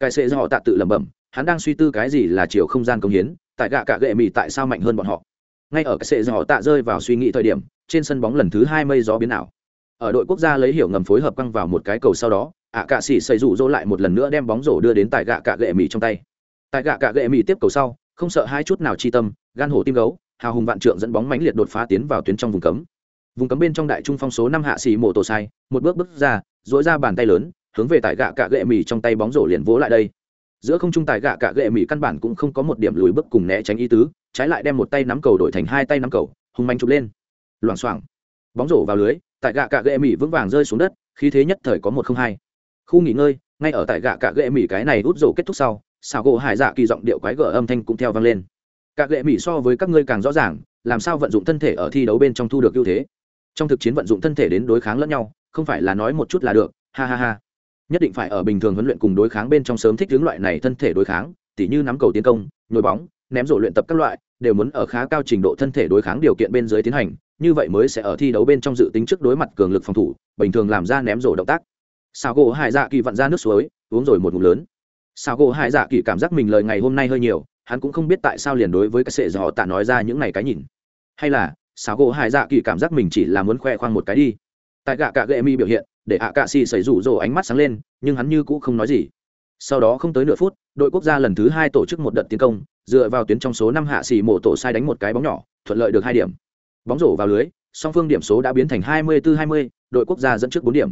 Speaker 1: Cái sệ do họ tạ tự lẩm bẩm, hắn đang suy tư cái gì là chiều không gian công hiến, tại gạ cả gệ mì tại sao mạnh hơn bọn họ? Ngay ở cái sệ do họ tạ rơi vào suy nghĩ thời điểm, trên sân bóng lần thứ hai mây gió biến ảo. Ở đội quốc gia lấy hiểu ngầm phối hợp căng vào một cái cầu sau đó, ạ cạ xỉ xây rủ rỗ lại một lần nữa đem bóng rổ đưa đến tại gạ cả gệ mì trong tay. Tại gạ cả gệ mì tiếp cầu sau, không sợ hai chút nào chi tâm gan hổ tim gấu, hào hùng vạn trượng dẫn bóng mãnh liệt đột phá tiến vào tuyến trong vùng cấm. Vùng cấm bên trong đại trung phong số năm hạ xì mổ tổ sai, một bước bước ra dỗi ra bàn tay lớn, hướng về tại gạ cạ gệ mì trong tay bóng rổ liền vỗ lại đây. Giữa không trung tại gạ cạ gệ mì căn bản cũng không có một điểm lùi bước cùng né tránh ý tứ, trái lại đem một tay nắm cầu đổi thành hai tay nắm cầu hùng manh chụp lên. Loảng xoảng. Bóng rổ vào lưới tại gạ cạ gệ mì vững vàng rơi xuống đất, khí thế nhất thời có một không hai. Khu nghỉ ngơi, ngay ở tại gạ cạ gệ mì cái này út rổ kết thúc sau xào gỗ hải dạ kỳ giọng điệu quái gở âm thanh cũng theo vang lên các lệ mỹ so với các ngươi càng rõ ràng, làm sao vận dụng thân thể ở thi đấu bên trong thu được ưu thế? Trong thực chiến vận dụng thân thể đến đối kháng lẫn nhau, không phải là nói một chút là được, ha ha ha. Nhất định phải ở bình thường huấn luyện cùng đối kháng bên trong sớm thích hướng loại này thân thể đối kháng, tỉ như nắm cầu tiến công, nhồi bóng, ném rổ luyện tập các loại, đều muốn ở khá cao trình độ thân thể đối kháng điều kiện bên dưới tiến hành, như vậy mới sẽ ở thi đấu bên trong dự tính trước đối mặt cường lực phòng thủ, bình thường làm ra ném rổ động tác. Sao gỗ hải dạ kỳ vặn ra nước suối, uống rồi một ngụm lớn. Sao gỗ hải dạ kỳ cảm giác mình lời ngày hôm nay hơi nhiều hắn cũng không biết tại sao liền đối với cái sệ dò tạ nói ra những này cái nhìn. Hay là sáo gỗ hải dạ kỳ cảm giác mình chỉ là muốn khoe khoang một cái đi. Tại gạ cạ gệ mi biểu hiện, để ạ cạ xì xảy rủ rồ ánh mắt sáng lên, nhưng hắn như cũ không nói gì. Sau đó không tới nửa phút, đội quốc gia lần thứ hai tổ chức một đợt tiến công, dựa vào tuyến trong số năm hạ xì mổ tổ sai đánh một cái bóng nhỏ, thuận lợi được hai điểm. Bóng rổ vào lưới, song phương điểm số đã biến thành hai mươi bốn hai mươi, đội quốc gia dẫn trước bốn điểm.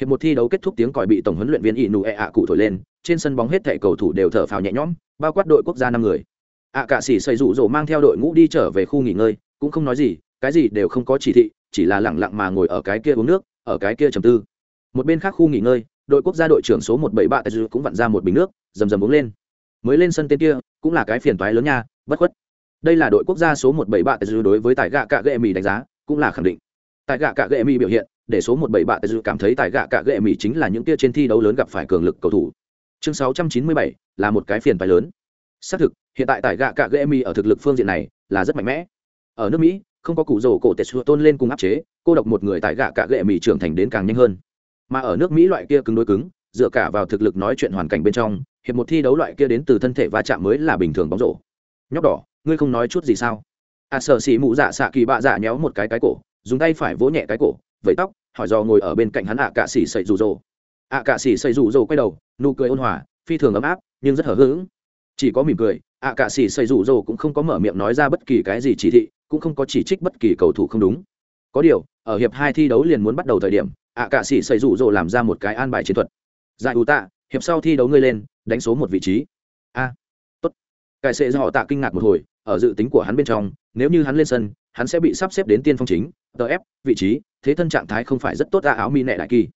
Speaker 1: Hiệp một thi đấu kết thúc tiếng còi bị tổng huấn luyện viên ỷ nụ ẹ ạ cụ thổi lên, trên sân bóng hết thẻ cầu thủ đều thở phào nhẹ nhõm bao quát đội quốc gia năm người. À, Ạ cạ sĩ xây rụ rỗ mang theo đội ngũ đi trở về khu nghỉ ngơi, cũng không nói gì, cái gì đều không có chỉ thị, chỉ là lẳng lặng mà ngồi ở cái kia uống nước, ở cái kia trầm tư. Một bên khác khu nghỉ ngơi, đội quốc gia đội trưởng số một bảy bạ tây cũng vặn ra một bình nước, rầm rầm uống lên. Mới lên sân tên kia, cũng là cái phiền toái lớn nha, bất khuất. Đây là đội quốc gia số một bảy bạ tây đối với tài gạ cạ gệ mỹ đánh giá, cũng là khẳng định. Tài gạ cạ gệ mỹ biểu hiện, để số một bảy bạ tây cảm thấy tài gạ cạ gệ mỹ chính là những kia trên thi đấu lớn gặp phải cường lực cầu thủ chương sáu trăm chín mươi bảy là một cái phiền toái lớn. Xác thực, hiện tại tại gạ cạ gây mỹ ở thực lực phương diện này là rất mạnh mẽ. Ở nước mỹ, không có cụ rổ cổ tệ sụa tôn lên cùng áp chế, cô độc một người tại gạ cạ gệ mỹ trưởng thành đến càng nhanh hơn. Mà ở nước mỹ loại kia cứng đối cứng, dựa cả vào thực lực nói chuyện hoàn cảnh bên trong, hiệp một thi đấu loại kia đến từ thân thể va chạm mới là bình thường bóng rổ. Nhóc đỏ, ngươi không nói chút gì sao? À sợ xỉ mụ dạ xạ kỳ bạ dạ nhéo một cái cái cổ, dùng tay phải vỗ nhẹ cái cổ, vẫy tóc, hỏi do ngồi ở bên cạnh hắn ạ, cạ xỉ sậy rủ rồ ạ cạ sĩ xây rủ rồ quay đầu, nụ cười ôn hòa, phi thường ấm áp, nhưng rất hở hững. Chỉ có mỉm cười, ạ cạ sĩ xây rủ rồ cũng không có mở miệng nói ra bất kỳ cái gì chỉ thị, cũng không có chỉ trích bất kỳ cầu thủ không đúng. Có điều, ở hiệp hai thi đấu liền muốn bắt đầu thời điểm, ạ cạ sĩ xây rủ rồ làm ra một cái an bài chiến thuật. Giải ủ tạ, hiệp sau thi đấu ngươi lên, đánh số một vị trí. A, tốt. Cải sệ do họ tạ kinh ngạc một hồi, ở dự tính của hắn bên trong, nếu như hắn lên sân, hắn sẽ bị sắp xếp đến tiên phong chính tf vị trí, thế thân trạng thái không phải rất tốt ra áo mi nẹ đại kỳ.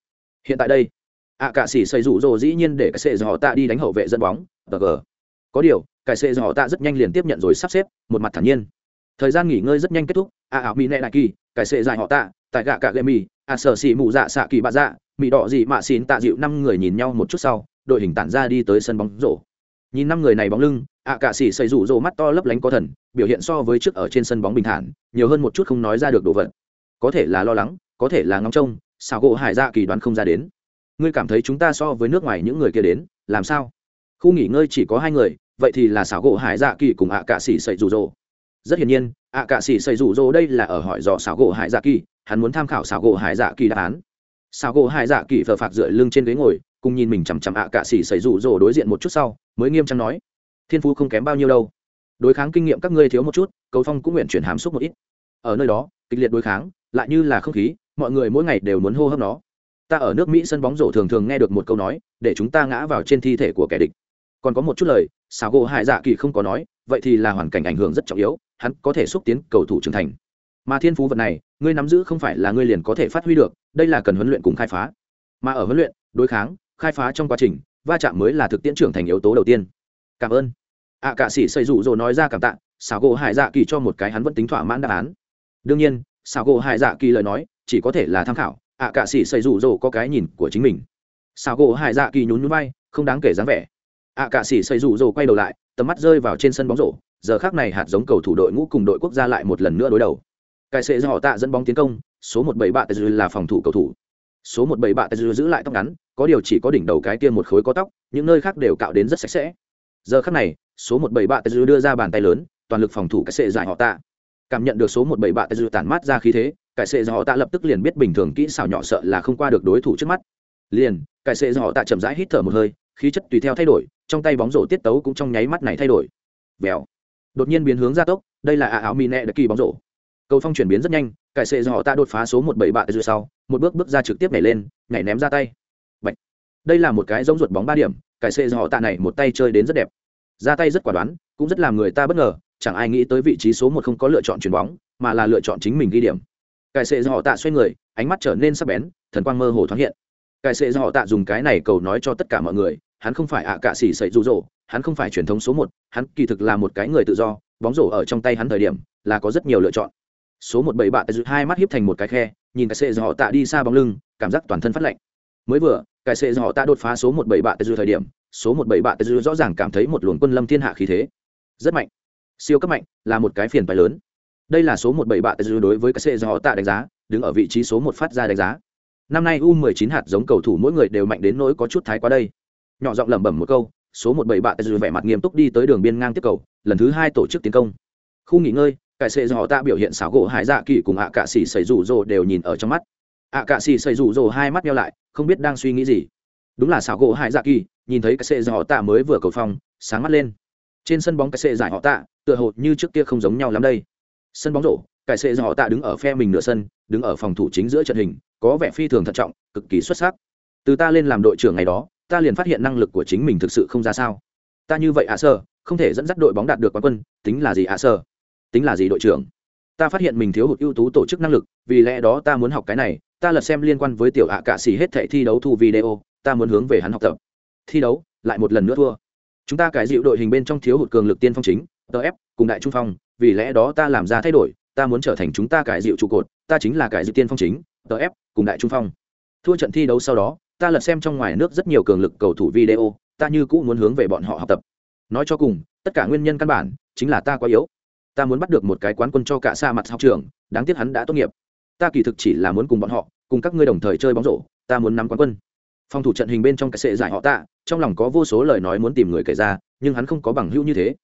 Speaker 1: Hiện tại đây ạ cạ sĩ xây rủ rồ dĩ nhiên để cái sệ dò tạ đi đánh hậu vệ dẫn bóng, tờ gờ. Có điều, cái sệ dò tạ rất nhanh liền tiếp nhận rồi sắp xếp, một mặt thản nhiên. Thời gian nghỉ ngơi rất nhanh kết thúc, ạ ảo mỹ nệ đại kỳ, cái sệ dài họ tạ, tại gạ cạ gậy mì, ạ sở xì mù dạ xạ kỳ bạ dạ mì đỏ gì mạ xín tạ dịu năm người nhìn nhau một chút sau, đội hình tản ra đi tới sân bóng rổ. Nhìn năm người này bóng lưng, ạ cạ sĩ xây rủ rồ mắt to lấp lánh có thần, biểu hiện so với trước ở trên sân bóng bình thản, nhiều hơn một chút không nói ra được đồ vật. Có thể là lo lắng, có thể là ngóng trông sao gỗ hải dạ kỳ đoán không ra đến ngươi cảm thấy chúng ta so với nước ngoài những người kia đến, làm sao? Khu nghỉ ngơi chỉ có hai người, vậy thì là xảo gỗ hải dạ kỳ cùng ạ cạ xỉ xây rủ rỗ. Rất hiển nhiên, ạ cạ sĩ xây rủ rỗ đây là ở hỏi dò xảo gỗ hải dạ kỳ, hắn muốn tham khảo xảo gỗ hải dạ kỳ đáp án. Xảo gỗ hải dạ kỳ phờ phạc dựa lưng trên ghế ngồi, cùng nhìn mình chằm chằm ạ cạ sĩ xây rủ rỗ đối diện một chút sau, mới nghiêm trang nói, thiên phú không kém bao nhiêu đâu. Đối kháng kinh nghiệm các ngươi thiếu một chút, cầu phong cũng nguyện chuyển hàm xúc một ít. Ở nơi đó, kịch liệt đối kháng, lại như là không khí, mọi người mỗi ngày đều muốn hô hấp nó ta ở nước mỹ sân bóng rổ thường thường nghe được một câu nói để chúng ta ngã vào trên thi thể của kẻ địch. Còn có một chút lời xào gỗ hải dạ kỳ không có nói vậy thì là hoàn cảnh ảnh hưởng rất trọng yếu hắn có thể xúc tiến cầu thủ trưởng thành. Mà thiên phú vật này ngươi nắm giữ không phải là ngươi liền có thể phát huy được đây là cần huấn luyện cùng khai phá. Mà ở huấn luyện đối kháng khai phá trong quá trình va chạm mới là thực tiễn trưởng thành yếu tố đầu tiên. Cảm ơn. Ạ à, cạ sĩ xây rủ rồi nói ra cảm tạ xào gỗ hải dạ kỳ cho một cái hắn vẫn tính thỏa mãn đáp án. Đương nhiên xào gỗ hải dạ kỳ lời nói chỉ có thể là tham khảo ạ à, cạ sĩ xây rủ rồi có cái nhìn của chính mình. Xào gỗ hải dạ kỳ nhún nhún vai không đáng kể dáng vẻ. Ạ à, cạ sĩ xây rủ rồi quay đầu lại tầm mắt rơi vào trên sân bóng rổ giờ khác này hạt giống cầu thủ đội ngũ cùng đội quốc gia lại một lần nữa đối đầu. Cải sệ do họ tạ dẫn bóng tiến công số một bảy bạ tê là phòng thủ cầu thủ. Số một bảy bạ tê giữ lại tóc ngắn có điều chỉ có đỉnh đầu cái tiên một khối có tóc những nơi khác đều cạo đến rất sạch sẽ. Giờ khác này số một bảy bạ tê đưa ra bàn tay lớn toàn lực phòng thủ cái sệ giải họ tạ. Cảm nhận được số một bảy bạ tê tản mát ra khí thế cải sệ do họ tạ lập tức liền biết bình thường kỹ xảo nhỏ sợ là không qua được đối thủ trước mắt. Liền, cải sệ do họ tạ chậm rãi hít thở một hơi, khí chất tùy theo thay đổi, trong tay bóng rổ tiết tấu cũng trong nháy mắt này thay đổi. Vèo. Đột nhiên biến hướng gia tốc, đây là ả áo mì nẹ đặc kỳ bóng rổ. Cầu phong chuyển biến rất nhanh, cải sệ do họ ta đột phá số một bảy bạ dưới sau, một bước bước ra trực tiếp nhảy lên, nhảy ném ra tay. Bạch. đây là một cái giống ruột bóng ba điểm, cải sệ do họ tạ này một tay chơi đến rất đẹp. Ra tay rất quả đoán, cũng rất làm người ta bất ngờ, chẳng ai nghĩ tới vị trí số một không có lựa chọn chuyền bóng, mà là lựa chọn chính mình ghi điểm cải sệ do họ tạ xoay người, ánh mắt trở nên sắc bén, thần quang mơ hồ thoáng hiện. Cải sệ do họ tạ dùng cái này cầu nói cho tất cả mọi người, hắn không phải ạ cạ xỉ sậy rụ rỗ hắn không phải truyền thống số một, hắn kỳ thực là một cái người tự do, bóng rổ ở trong tay hắn thời điểm, là có rất nhiều lựa chọn. Số một bảy bạn hai mắt hiếp thành một cái khe, nhìn cái sệ do họ tạ đi xa bóng lưng, cảm giác toàn thân phát lạnh. Mới vừa cái sệ do họ tạ đột phá số một bảy bạn thời điểm, số một bảy bạn rõ ràng cảm thấy một luồng quân lâm thiên hạ khí thế. Rất mạnh. Siêu cấp mạnh, là một cái phiền phái lớn đây là số một bảy bạn đối với cái sệ họ tạ đánh giá đứng ở vị trí số một phát ra đánh giá. Năm nay u 19 hạt giống cầu thủ mỗi người đều mạnh đến nỗi có chút thái quá đây. Nhỏ giọng lẩm bẩm một câu số một bảy bạn vẻ mặt nghiêm túc đi tới đường biên ngang tiếp cầu lần thứ hai tổ chức tiến công. Khu nghỉ ngơi cải sệ do biểu hiện xảo gỗ hải dạ kỳ cùng ạ cạ xỉ xảy rủ rồ đều nhìn ở trong mắt. ạ cạ xỉ xảy rủ rồ hai mắt nhau lại không biết đang suy nghĩ gì. Đúng là xảo gỗ hải dạ kỳ nhìn thấy cái sệ do mới vừa cầu phòng, sáng mắt lên. Trên sân bóng cái giải họ tạ tựa hồ như trước kia không giống nhau lắm đây sân bóng rổ, cải sệ họ tạ đứng ở phe mình nửa sân, đứng ở phòng thủ chính giữa trận hình, có vẻ phi thường thận trọng, cực kỳ xuất sắc. Từ ta lên làm đội trưởng ngày đó, ta liền phát hiện năng lực của chính mình thực sự không ra sao. Ta như vậy ạ sơ, không thể dẫn dắt đội bóng đạt được quán quân, tính là gì ạ sơ? Tính là gì đội trưởng? Ta phát hiện mình thiếu hụt ưu tú tổ chức năng lực, vì lẽ đó ta muốn học cái này, ta lật xem liên quan với tiểu ạ cạ xỉ hết thệ thi đấu thu video, ta muốn hướng về hắn học tập. Thi đấu, lại một lần nữa thua. Chúng ta cải dịu đội hình bên trong thiếu hụt cường lực tiên phong chính tf cùng đại trung phong vì lẽ đó ta làm ra thay đổi, ta muốn trở thành chúng ta cải dịu trụ cột, ta chính là cải dịu tiên phong chính tf cùng đại trung phong. Thua trận thi đấu sau đó, ta lật xem trong ngoài nước rất nhiều cường lực cầu thủ video, ta như cũ muốn hướng về bọn họ học tập. Nói cho cùng, tất cả nguyên nhân căn bản chính là ta quá yếu. Ta muốn bắt được một cái quán quân cho cả xa mặt học trường, đáng tiếc hắn đã tốt nghiệp. Ta kỳ thực chỉ là muốn cùng bọn họ, cùng các ngươi đồng thời chơi bóng rổ, ta muốn nắm quán quân. Phòng thủ trận hình bên trong cái sệ giải họ tạ, trong lòng có vô số lời nói muốn tìm người kể ra, nhưng hắn không có bằng hữu như thế.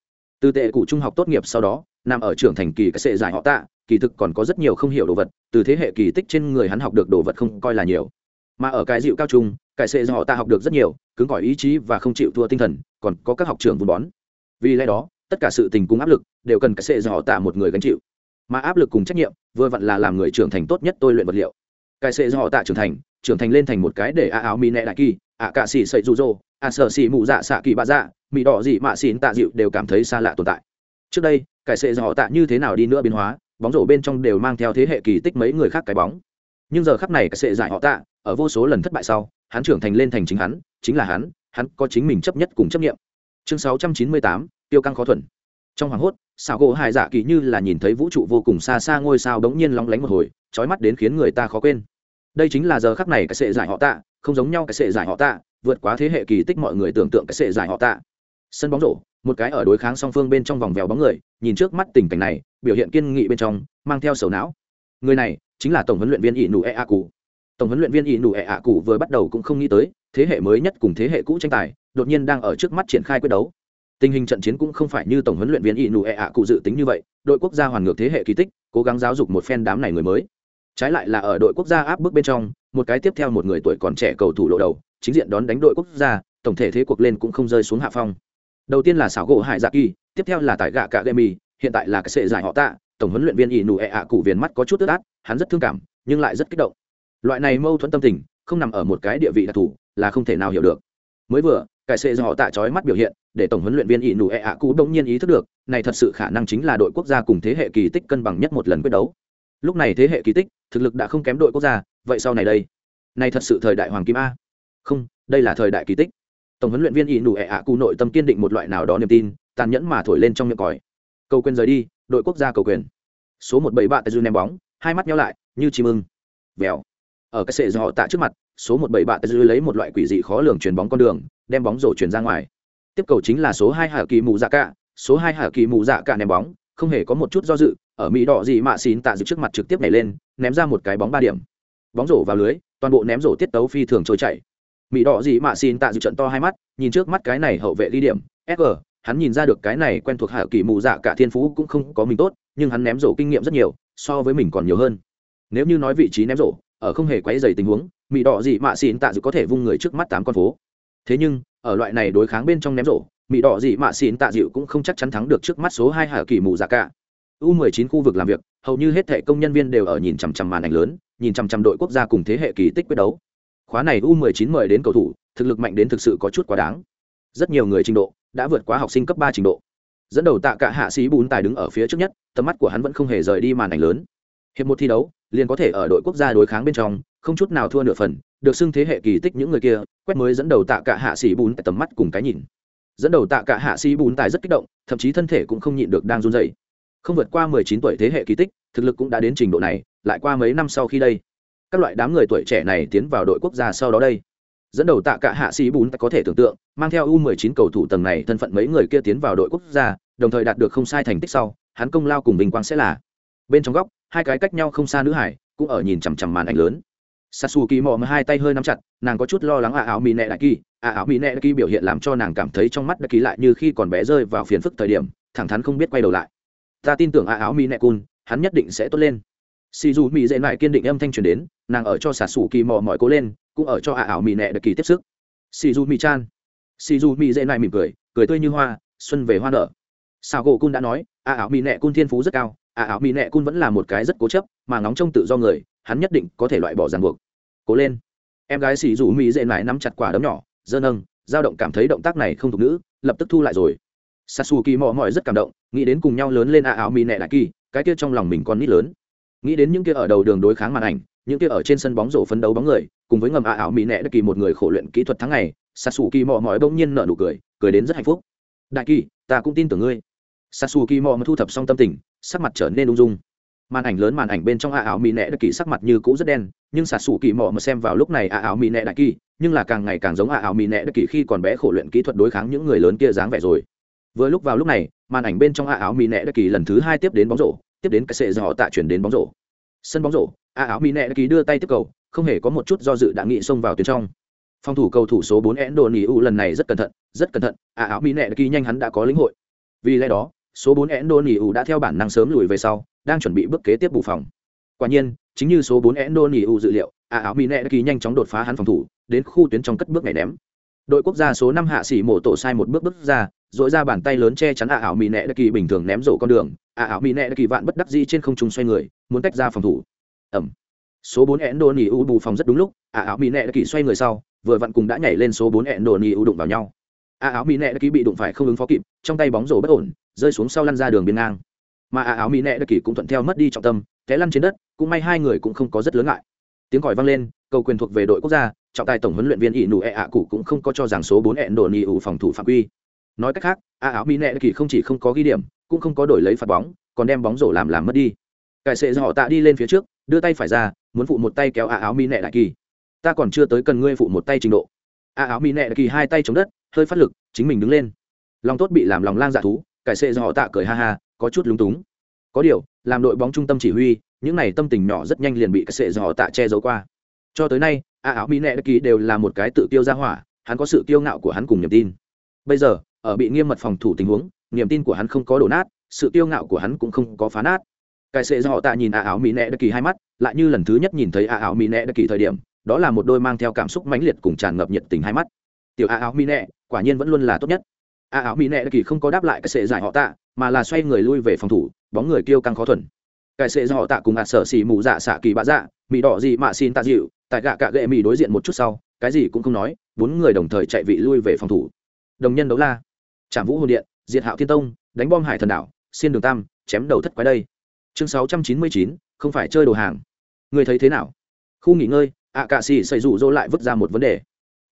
Speaker 1: Từ tệ cụ trung học tốt nghiệp sau đó nằm ở trường thành kỳ cái sệ giải họ tạ, kỳ thực còn có rất nhiều không hiểu đồ vật, từ thế hệ kỳ tích trên người hắn học được đồ vật không coi là nhiều. Mà ở cái dịu cao trung, cái sệ họ ta học được rất nhiều, cứng cỏi ý chí và không chịu thua tinh thần, còn có các học trường vun bón. Vì lẽ đó, tất cả sự tình cung áp lực đều cần cái sệ họ tạ một người gánh chịu. Mà áp lực cùng trách nhiệm, vừa vặn là làm người trưởng thành tốt nhất tôi luyện vật liệu. Cái sệ họ tạ trưởng thành trưởng thành lên thành một cái để a áo mi nẹ đại kỳ, ạ cạ xỉ sậy rụ rỗ ạ sợ xỉ mụ dạ xạ kỳ bạ dạ mị đỏ dị mạ xỉn tạ dịu đều cảm thấy xa lạ tồn tại trước đây cải sệ do họ tạ như thế nào đi nữa biến hóa bóng rổ bên trong đều mang theo thế hệ kỳ tích mấy người khác cái bóng. Nhưng giờ khắc này cải sệ giải họ tạ ở vô số lần thất bại sau hắn trưởng thành lên thành chính hắn chính là hắn hắn có chính mình chấp nhất cùng chấp nghiệm. Chương 698, tiêu căng khó thuần. Trong hoàng hốt xào gỗ hải dạ kỳ như là nhìn thấy vũ trụ vô cùng xa xa ngôi sao đống nhiên lóng lánh một hồi trói mắt đến khiến người ta khó quên. Đây chính là giờ khắc này cái sệ giải họ tạ không giống nhau cái sệ giải họ tạ vượt quá thế hệ kỳ tích mọi người tưởng tượng cái sệ giải họ tạ sân bóng rổ, một cái ở đối kháng song phương bên trong vòng vèo bóng người, nhìn trước mắt tình cảnh này, biểu hiện kiên nghị bên trong, mang theo sầu não. Người này chính là tổng huấn luyện viên ỷ nụ e a cụ tổng huấn luyện viên ỷ nụ e a cụ vừa bắt đầu cũng không nghĩ tới, thế hệ mới nhất cùng thế hệ cũ tranh tài, đột nhiên đang ở trước mắt triển khai quyết đấu. Tình hình trận chiến cũng không phải như tổng huấn luyện viên ỷ nụ e a cụ dự tính như vậy, đội quốc gia hoàn ngược thế hệ kỳ tích, cố gắng giáo dục một phen đám này người mới. Trái lại là ở đội quốc gia áp bức bên trong, một cái tiếp theo một người tuổi còn trẻ cầu thủ lộ đầu, chính diện đón đánh đội quốc gia, tổng thể thế cuộc lên cũng không rơi xuống hạ phong đầu tiên là xảo gỗ hải dạ kỳ, tiếp theo là tại gạ cạ gậy mì, hiện tại là cái sệ giải họ tạ, tổng huấn luyện viên ỷ nụ ẹ ạ cụ viền mắt có chút tức át, hắn rất thương cảm, nhưng lại rất kích động. Loại này mâu thuẫn tâm tình, không nằm ở một cái địa vị đặc thù, là không thể nào hiểu được. Mới vừa cải sệ do họ tạ trói mắt biểu hiện, để tổng huấn luyện viên ỷ nụ ẹ ạ cụ đông nhiên ý thức được, này thật sự khả năng chính là đội quốc gia cùng thế hệ kỳ tích cân bằng nhất một lần quyết đấu. Lúc này thế hệ kỳ tích, thực lực đã không kém đội quốc gia, vậy sau này đây? Này thật sự thời đại hoàng kim a. Không, đây là thời đại kỳ tích tổng huấn luyện viên ỷ nụ ẹ ạ cụ nội tâm kiên định một loại nào đó niềm tin, tàn nhẫn mà thổi lên trong miệng còi. Cầu quyền rời đi, đội quốc gia cầu quyền. Số một bảy bạn tay ném bóng, hai mắt nhau lại, như chim ưng. Vèo. Ở cái sệ do họ tạ trước mặt, số một bảy bạn tay lấy một loại quỷ dị khó lường chuyền bóng con đường, đem bóng rổ chuyển ra ngoài. Tiếp cầu chính là số hai hà kỳ mù dạ cả. Số hai hà kỳ mù dạ cả ném bóng, không hề có một chút do dự, ở mỹ đỏ gì mạ xín tạ dự trước mặt trực tiếp nhảy lên, ném ra một cái bóng ba điểm. Bóng rổ vào lưới, toàn bộ ném rổ tiết tấu phi thường trôi chảy mỹ đỏ gì mạ xin tạ dự trận to hai mắt, nhìn trước mắt cái này hậu vệ ly điểm sg hắn nhìn ra được cái này quen thuộc hạ kỳ mù dạ cả thiên phú cũng không có mình tốt, nhưng hắn ném rổ kinh nghiệm rất nhiều, so với mình còn nhiều hơn. Nếu như nói vị trí ném rổ, ở không hề quấy dày tình huống mỹ đỏ gì mạ xin tạ dự có thể vung người trước mắt tám con phố. Thế nhưng, ở loại này đối kháng bên trong ném rổ mỹ đỏ gì mạ xin tạ dịu cũng không chắc chắn thắng được trước mắt số hai hạ kỳ mù dạ cả. U 19 khu vực làm việc, hầu như hết thể công nhân viên đều ở nhìn chằm chằm màn ảnh lớn, nhìn chằm chằm đội quốc gia cùng thế hệ kỳ tích quyết đấu khóa này u 19 mời đến cầu thủ, thực lực mạnh đến thực sự có chút quá đáng. Rất nhiều người trình độ đã vượt quá học sinh cấp ba trình độ. Dẫn đầu tạ cả hạ sĩ bún tài đứng ở phía trước nhất, tầm mắt của hắn vẫn không hề rời đi màn ảnh lớn. Hiệp một thi đấu, liền có thể ở đội quốc gia đối kháng bên trong, không chút nào thua nửa phần, được xưng thế hệ kỳ tích những người kia, quét mới dẫn đầu tạ cả hạ sĩ bún tại tầm mắt cùng cái nhìn. Dẫn đầu tạ cả hạ sĩ bún tài rất kích động, thậm chí thân thể cũng không nhịn được đang run rẩy. không vượt qua mười chín tuổi thế hệ kỳ tích, thực lực cũng đã đến trình độ này, lại qua mấy năm sau khi đây các loại đám người tuổi trẻ này tiến vào đội quốc gia sau đó đây dẫn đầu tạ cả hạ sĩ bún có thể tưởng tượng mang theo u 19 cầu thủ tầng này thân phận mấy người kia tiến vào đội quốc gia đồng thời đạt được không sai thành tích sau hắn công lao cùng bình quang sẽ là bên trong góc hai cái cách nhau không xa nữ hải cũng ở nhìn chằm chằm màn ảnh lớn Sasuke mò mà hai tay hơi nắm chặt, nàng có chút lo lắng à áo mì nẹ đại kỳ, à áo mì nẹ đại kỳ biểu hiện làm cho nàng cảm thấy trong mắt đại kỳ lại như khi còn bé rơi vào phiền phức thời điểm, thẳng thắn không biết quay đầu lại. Ta tin tưởng à áo mì nẹ cun, hắn nhất định sẽ tốt lên xì dù mì dễ lại kiên định âm thanh truyền đến, nàng ở cho xà sủ kỳ mò mỏi cố lên, cũng ở cho à ảo mì nẹ đại kỳ tiếp sức. xì dù mì chan, xì dù mì dễ lại mỉm cười, cười tươi như hoa, xuân về hoa nở. Sao gỗ cun đã nói, à ảo mì nẹ cun thiên phú rất cao, à ảo mì nẹ cun vẫn là một cái rất cố chấp, mà ngóng trông tự do người, hắn nhất định có thể loại bỏ ràng buộc. Cố lên. Em gái xì dù mỹ dễ lại nắm chặt quả đấm nhỏ dơ nâng dao động cảm thấy động tác này không thuộc nữ lập tức thu lại rồi. Sasu kỳ mò mỏi rất cảm động nghĩ đến cùng nhau lớn lên ả ảo mỹ nẹ đại kỳ cái kia trong lòng mình còn nít lớn nghĩ đến những kia ở đầu đường đối kháng màn ảnh, những kia ở trên sân bóng rổ phấn đấu bóng người, cùng với ngầm ạ ảo mỹ nẹ đại kỳ một người khổ luyện kỹ thuật tháng ngày sasu kỳ mò mỏi bỗng nhiên nở nụ cười cười đến rất hạnh phúc. Đại kỳ, ta cũng tin tưởng ngươi. Sasu kỳ mò mà thu thập xong tâm tình, sắc mặt trở nên ung dung. Màn ảnh lớn màn ảnh bên trong ạ ảo mỹ nẹ đại kỳ sắc mặt như cũ rất đen, nhưng xả sủ kỳ mò mà xem vào lúc này ạ ảo mỹ nẹ đại kỳ, nhưng là càng ngày càng giống ạ ảo mỹ nẹ đại kỳ khi còn bé khổ luyện kỹ thuật đối kháng những người lớn kia dáng vẻ rồi. Vừa lúc vào lúc này, màn ảnh bên trong ạ ảo mỹ nẹ đại kỳ lần thứ hai tiếp đến bóng rổ tiếp đến cái sệ do họ tạ chuyển đến bóng rổ. Sân bóng rổ, a áo mỹ nẹ ký đưa tay tiếp cầu, không hề có một chút do dự đã nghị xông vào tuyến trong. Phòng thủ cầu thủ số bốn én độ nỉ u lần này rất cẩn thận, rất cẩn thận, a áo mỹ nẹ ký nhanh hắn đã có lĩnh hội. Vì lẽ đó, số bốn én độ nỉ u đã theo bản năng sớm lùi về sau, đang chuẩn bị bước kế tiếp bù phòng. Quả nhiên, chính như số bốn endo nỉ u dự liệu, a áo mỹ nẹ ký nhanh chóng đột phá hắn phòng thủ, đến khu tuyến trong cất bước này ném. Đội quốc gia số năm hạ sĩ mổ tổ sai một bước bước ra dội ra bàn tay lớn che chắn a áo mỹ nẹ kỳ bình thường ném rổ con đường à áo mỹ nẹ kỳ vạn bất đắc dĩ trên không trung xoay người, muốn tách ra phòng thủ. Ẩm. Số bốn endo nỉ u bù phòng rất đúng lúc à áo mỹ nẹ kỳ xoay người sau, vừa vặn cùng đã nhảy lên số bốn endo nỉ u đụng vào nhau. À, ả áo mỹ nẹ kỳ bị đụng phải không ứng phó kịp, trong tay bóng rổ bất ổn, rơi xuống sau lăn ra đường biên ngang. Mà à, ả áo mỹ nẹ kỳ cũng thuận theo mất đi trọng tâm, té lăn trên đất, cũng may hai người cũng không có rất lớn ngại. Tiếng còi vang lên, cầu quyền thuộc về đội quốc gia, trọng tài tổng huấn luyện viên ỷ nụ ẹ ạ cụ cũng không có cho rằng số bốn ẹn đổ nỉ ủ phòng thủ phạm quy. Nói cách khác à, ả áo mỹ nẹ kỳ không chỉ không có ghi điểm cũng không có đổi lấy phạt bóng, còn đem bóng rổ làm làm mất đi. Cải sệ do họ tạ đi lên phía trước, đưa tay phải ra, muốn phụ một tay kéo ả áo mỹ nẹ đại kỳ. Ta còn chưa tới cần ngươi phụ một tay trình độ. Ả áo mỹ nẹ đại kỳ hai tay chống đất, hơi phát lực, chính mình đứng lên. Lòng tốt bị làm lòng lang dạ thú, cải sệ do họ tạ cười ha ha, có chút lúng túng. Có điều, làm đội bóng trung tâm chỉ huy, những này tâm tình nhỏ rất nhanh liền bị cái sệ dò tạ che giấu qua. Cho tới nay, a áo mỹ nệ đại kỳ đều là một cái tự tiêu ra hỏa, hắn có sự kiêu ngạo của hắn cùng niềm tin. Bây giờ, ở bị nghiêm mật phòng thủ tình huống niềm tin của hắn không có đổ nát, sự kiêu ngạo của hắn cũng không có phá nát. Cái sệ dò tạ nhìn a áo mỹ nẹ đất kỳ hai mắt, lại như lần thứ nhất nhìn thấy a áo mỹ nẹ đất kỳ thời điểm, đó là một đôi mang theo cảm xúc mãnh liệt cùng tràn ngập nhiệt tình hai mắt. Tiểu a áo mỹ nẹ, quả nhiên vẫn luôn là tốt nhất. A áo mỹ nẹ đất kỳ không có đáp lại cái sệ giải họ tạ, mà là xoay người lui về phòng thủ, bóng người kêu căng khó thuần. Cái sệ do họ tạ cùng ả sở xì mù dạ xạ kỳ bạ dạ mỹ đỏ gì mạ xin tạ dịu, tại gạ cạ gệ mỹ đối diện một chút sau, cái gì cũng không nói, bốn người đồng thời chạy vị lui về phòng thủ. Đồng nhân đấu la. Trảm vũ hồn điện diệt hạo thiên tông, đánh bom hải thần đảo, xiên đường tam, chém đầu thất quái đây. Chương sáu trăm chín mươi chín, không phải chơi đồ hàng. Người thấy thế nào? Khu nghỉ ngơi ạ cạ xỉ xây rủ rỗ lại vứt ra một vấn đề.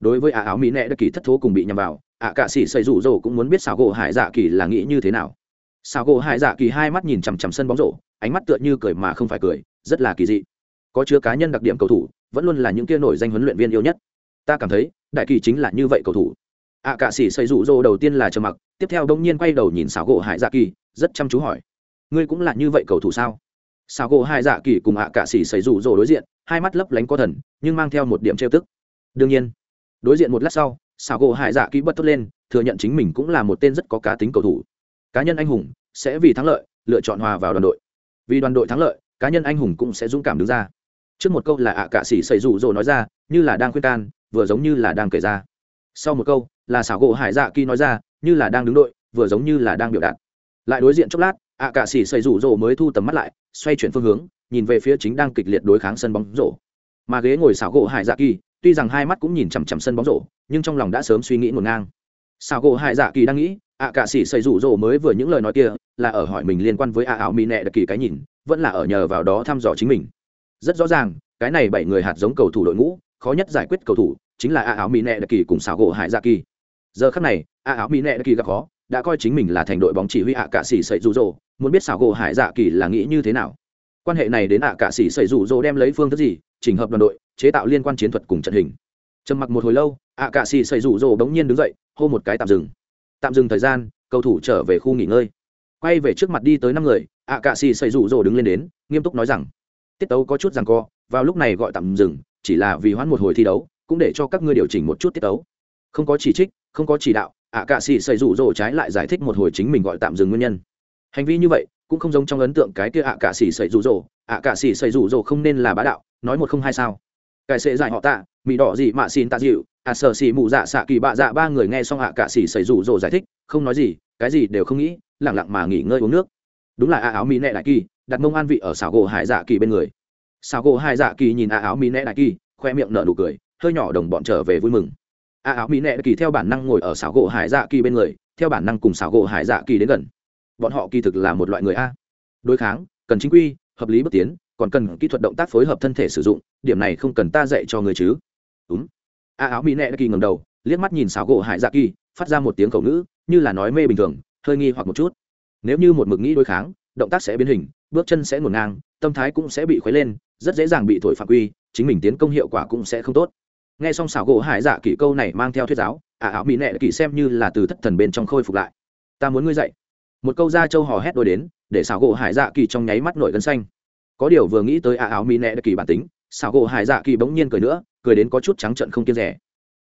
Speaker 1: Đối với ạ áo mỹ nẹ đất kỳ thất thố cùng bị nhằm vào ạ cạ xỉ xây rủ rỗ cũng muốn biết xảo gỗ hải dạ kỳ là nghĩ như thế nào. Xảo gỗ hải dạ kỳ hai mắt nhìn chằm chằm sân bóng rổ, ánh mắt tựa như cười mà không phải cười, rất là kỳ dị. Có chứa cá nhân đặc điểm cầu thủ, vẫn luôn là những kia nổi danh huấn luyện viên yêu nhất. Ta cảm thấy, đại kỳ chính là như vậy cầu thủ ạ cạ sĩ xây rủ rô đầu tiên là trầm mặc, tiếp theo đông nhiên quay đầu nhìn xảo gỗ hải dạ kỳ, rất chăm chú hỏi. Ngươi cũng là như vậy cầu thủ sao? Xảo gỗ hải dạ kỳ cùng ạ cạ sĩ xây rủ rô đối diện, hai mắt lấp lánh có thần, nhưng mang theo một điểm trêu tức. Đương nhiên, đối diện một lát sau, xảo gỗ hải dạ kỳ bật thốt lên, thừa nhận chính mình cũng là một tên rất có cá tính cầu thủ. Cá nhân anh hùng sẽ vì thắng lợi lựa chọn hòa vào đoàn đội. Vì đoàn đội thắng lợi, cá nhân anh hùng cũng sẽ dũng cảm đứng ra. Trước một câu là ạ à cạ sĩ xây rủ rô nói ra, như là đang khuyên can, vừa giống như là đang kể ra sau một câu, là xảo gỗ hải dạ kỳ nói ra, như là đang đứng đội, vừa giống như là đang biểu đạt. Lại đối diện chốc lát, ạ cạ xỉ xây rủ rỗ mới thu tầm mắt lại, xoay chuyển phương hướng, nhìn về phía chính đang kịch liệt đối kháng sân bóng rổ. Mà ghế ngồi xảo gỗ hải dạ kỳ, tuy rằng hai mắt cũng nhìn chằm chằm sân bóng rổ, nhưng trong lòng đã sớm suy nghĩ ngổn ngang. Xảo gỗ hải dạ kỳ đang nghĩ, ạ cạ xỉ xây rủ rỗ mới vừa những lời nói kia, là ở hỏi mình liên quan với ạ ảo mỹ nẹ đặc kỳ cái nhìn, vẫn là ở nhờ vào đó thăm dò chính mình. Rất rõ ràng, cái này bảy người hạt giống cầu thủ đội ngũ, khó nhất giải quyết cầu thủ chính là a áo mỹ nệ đặc kỳ cùng xảo gỗ hải dạ kỳ. Giờ khắc này, a áo mỹ nệ đặc kỳ gặp khó, đã coi chính mình là thành đội bóng chỉ huy ạ cạ xỉ sậy rụ rỗ, muốn biết xảo gỗ hải dạ kỳ là nghĩ như thế nào. Quan hệ này đến ạ cạ xỉ sậy rụ rỗ đem lấy phương thức gì, chỉnh hợp đoàn đội, chế tạo liên quan chiến thuật cùng trận hình. Trầm mặc một hồi lâu ạ cạ xỉ sậy rụ rỗ đống nhiên đứng dậy, hô một cái tạm dừng. Tạm dừng thời gian, cầu thủ trở về khu nghỉ ngơi. Quay về trước mặt đi tới năm người ạ cạ xỉ sậy rụ rỗ đứng lên đến, nghiêm túc nói rằng, tiết tấu có chút rằng co, vào lúc này gọi tạm dừng, chỉ là vì hoãn một hồi thi đấu cũng để cho các ngươi điều chỉnh một chút tiết tấu. Không có chỉ trích, không có chỉ đạo, ạ cạ xỉ xây rủ rỗ trái lại giải thích một hồi chính mình gọi tạm dừng nguyên nhân. Hành vi như vậy cũng không giống trong ấn tượng cái kia ạ cạ xỉ xây rủ rỗ. Ạ cạ xỉ xây rủ rỗ không nên là bá đạo, nói một không hai sao. Cái sệ giải họ tạ mỹ đỏ gì mà xin tạ dịu, ạ sợ xì mụ dạ xạ kỳ bạ dạ ba người nghe xong ạ cạ xỉ xây rủ rỗ giải thích, không nói gì, cái gì đều không nghĩ lẳng lặng mà nghỉ ngơi uống nước. Đúng là ạ áo mỹ nệ đại kỳ, đặt mông an vị ở xảo gỗ hải dạ kỳ bên người. Xảo gỗ hải dạ kỳ nhìn ạ áo mỹ nệ đại kỳ, khoe miệng nở nụ cười hơi nhỏ đồng bọn trở về vui mừng. A áo mỹ nệ kỳ theo bản năng ngồi ở xảo gỗ hải dạ kỳ bên người, theo bản năng cùng xảo gỗ hải dạ kỳ đến gần. Bọn họ kỳ thực là một loại người a. Đối kháng, cần chính quy, hợp lý bước tiến, còn cần kỹ thuật động tác phối hợp thân thể sử dụng, điểm này không cần ta dạy cho người chứ. Đúng. A áo mỹ nệ kỳ ngầm đầu, liếc mắt nhìn xảo gỗ hải dạ kỳ, phát ra một tiếng khẩu ngữ, như là nói mê bình thường, hơi nghi hoặc một chút. Nếu như một mực nghĩ đối kháng, động tác sẽ biến hình, bước chân sẽ ngổn ngang, tâm thái cũng sẽ bị khuấy lên, rất dễ dàng bị thổi phạm quy, chính mình tiến công hiệu quả cũng sẽ không tốt nghe xong xảo gỗ hải dạ kỷ câu này mang theo thuyết giáo, ả ảo mỹ nệ kỷ xem như là từ thất thần bên trong khôi phục lại. Ta muốn ngươi dậy một câu ra châu hò hét đôi đến, để xảo gỗ hải dạ kỳ trong nháy mắt nổi gân xanh. Có điều vừa nghĩ tới ả ảo mỹ nệ kỷ bản tính, xảo gỗ hải dạ kỳ bỗng nhiên cười nữa, cười đến có chút trắng trận không kiên rẻ.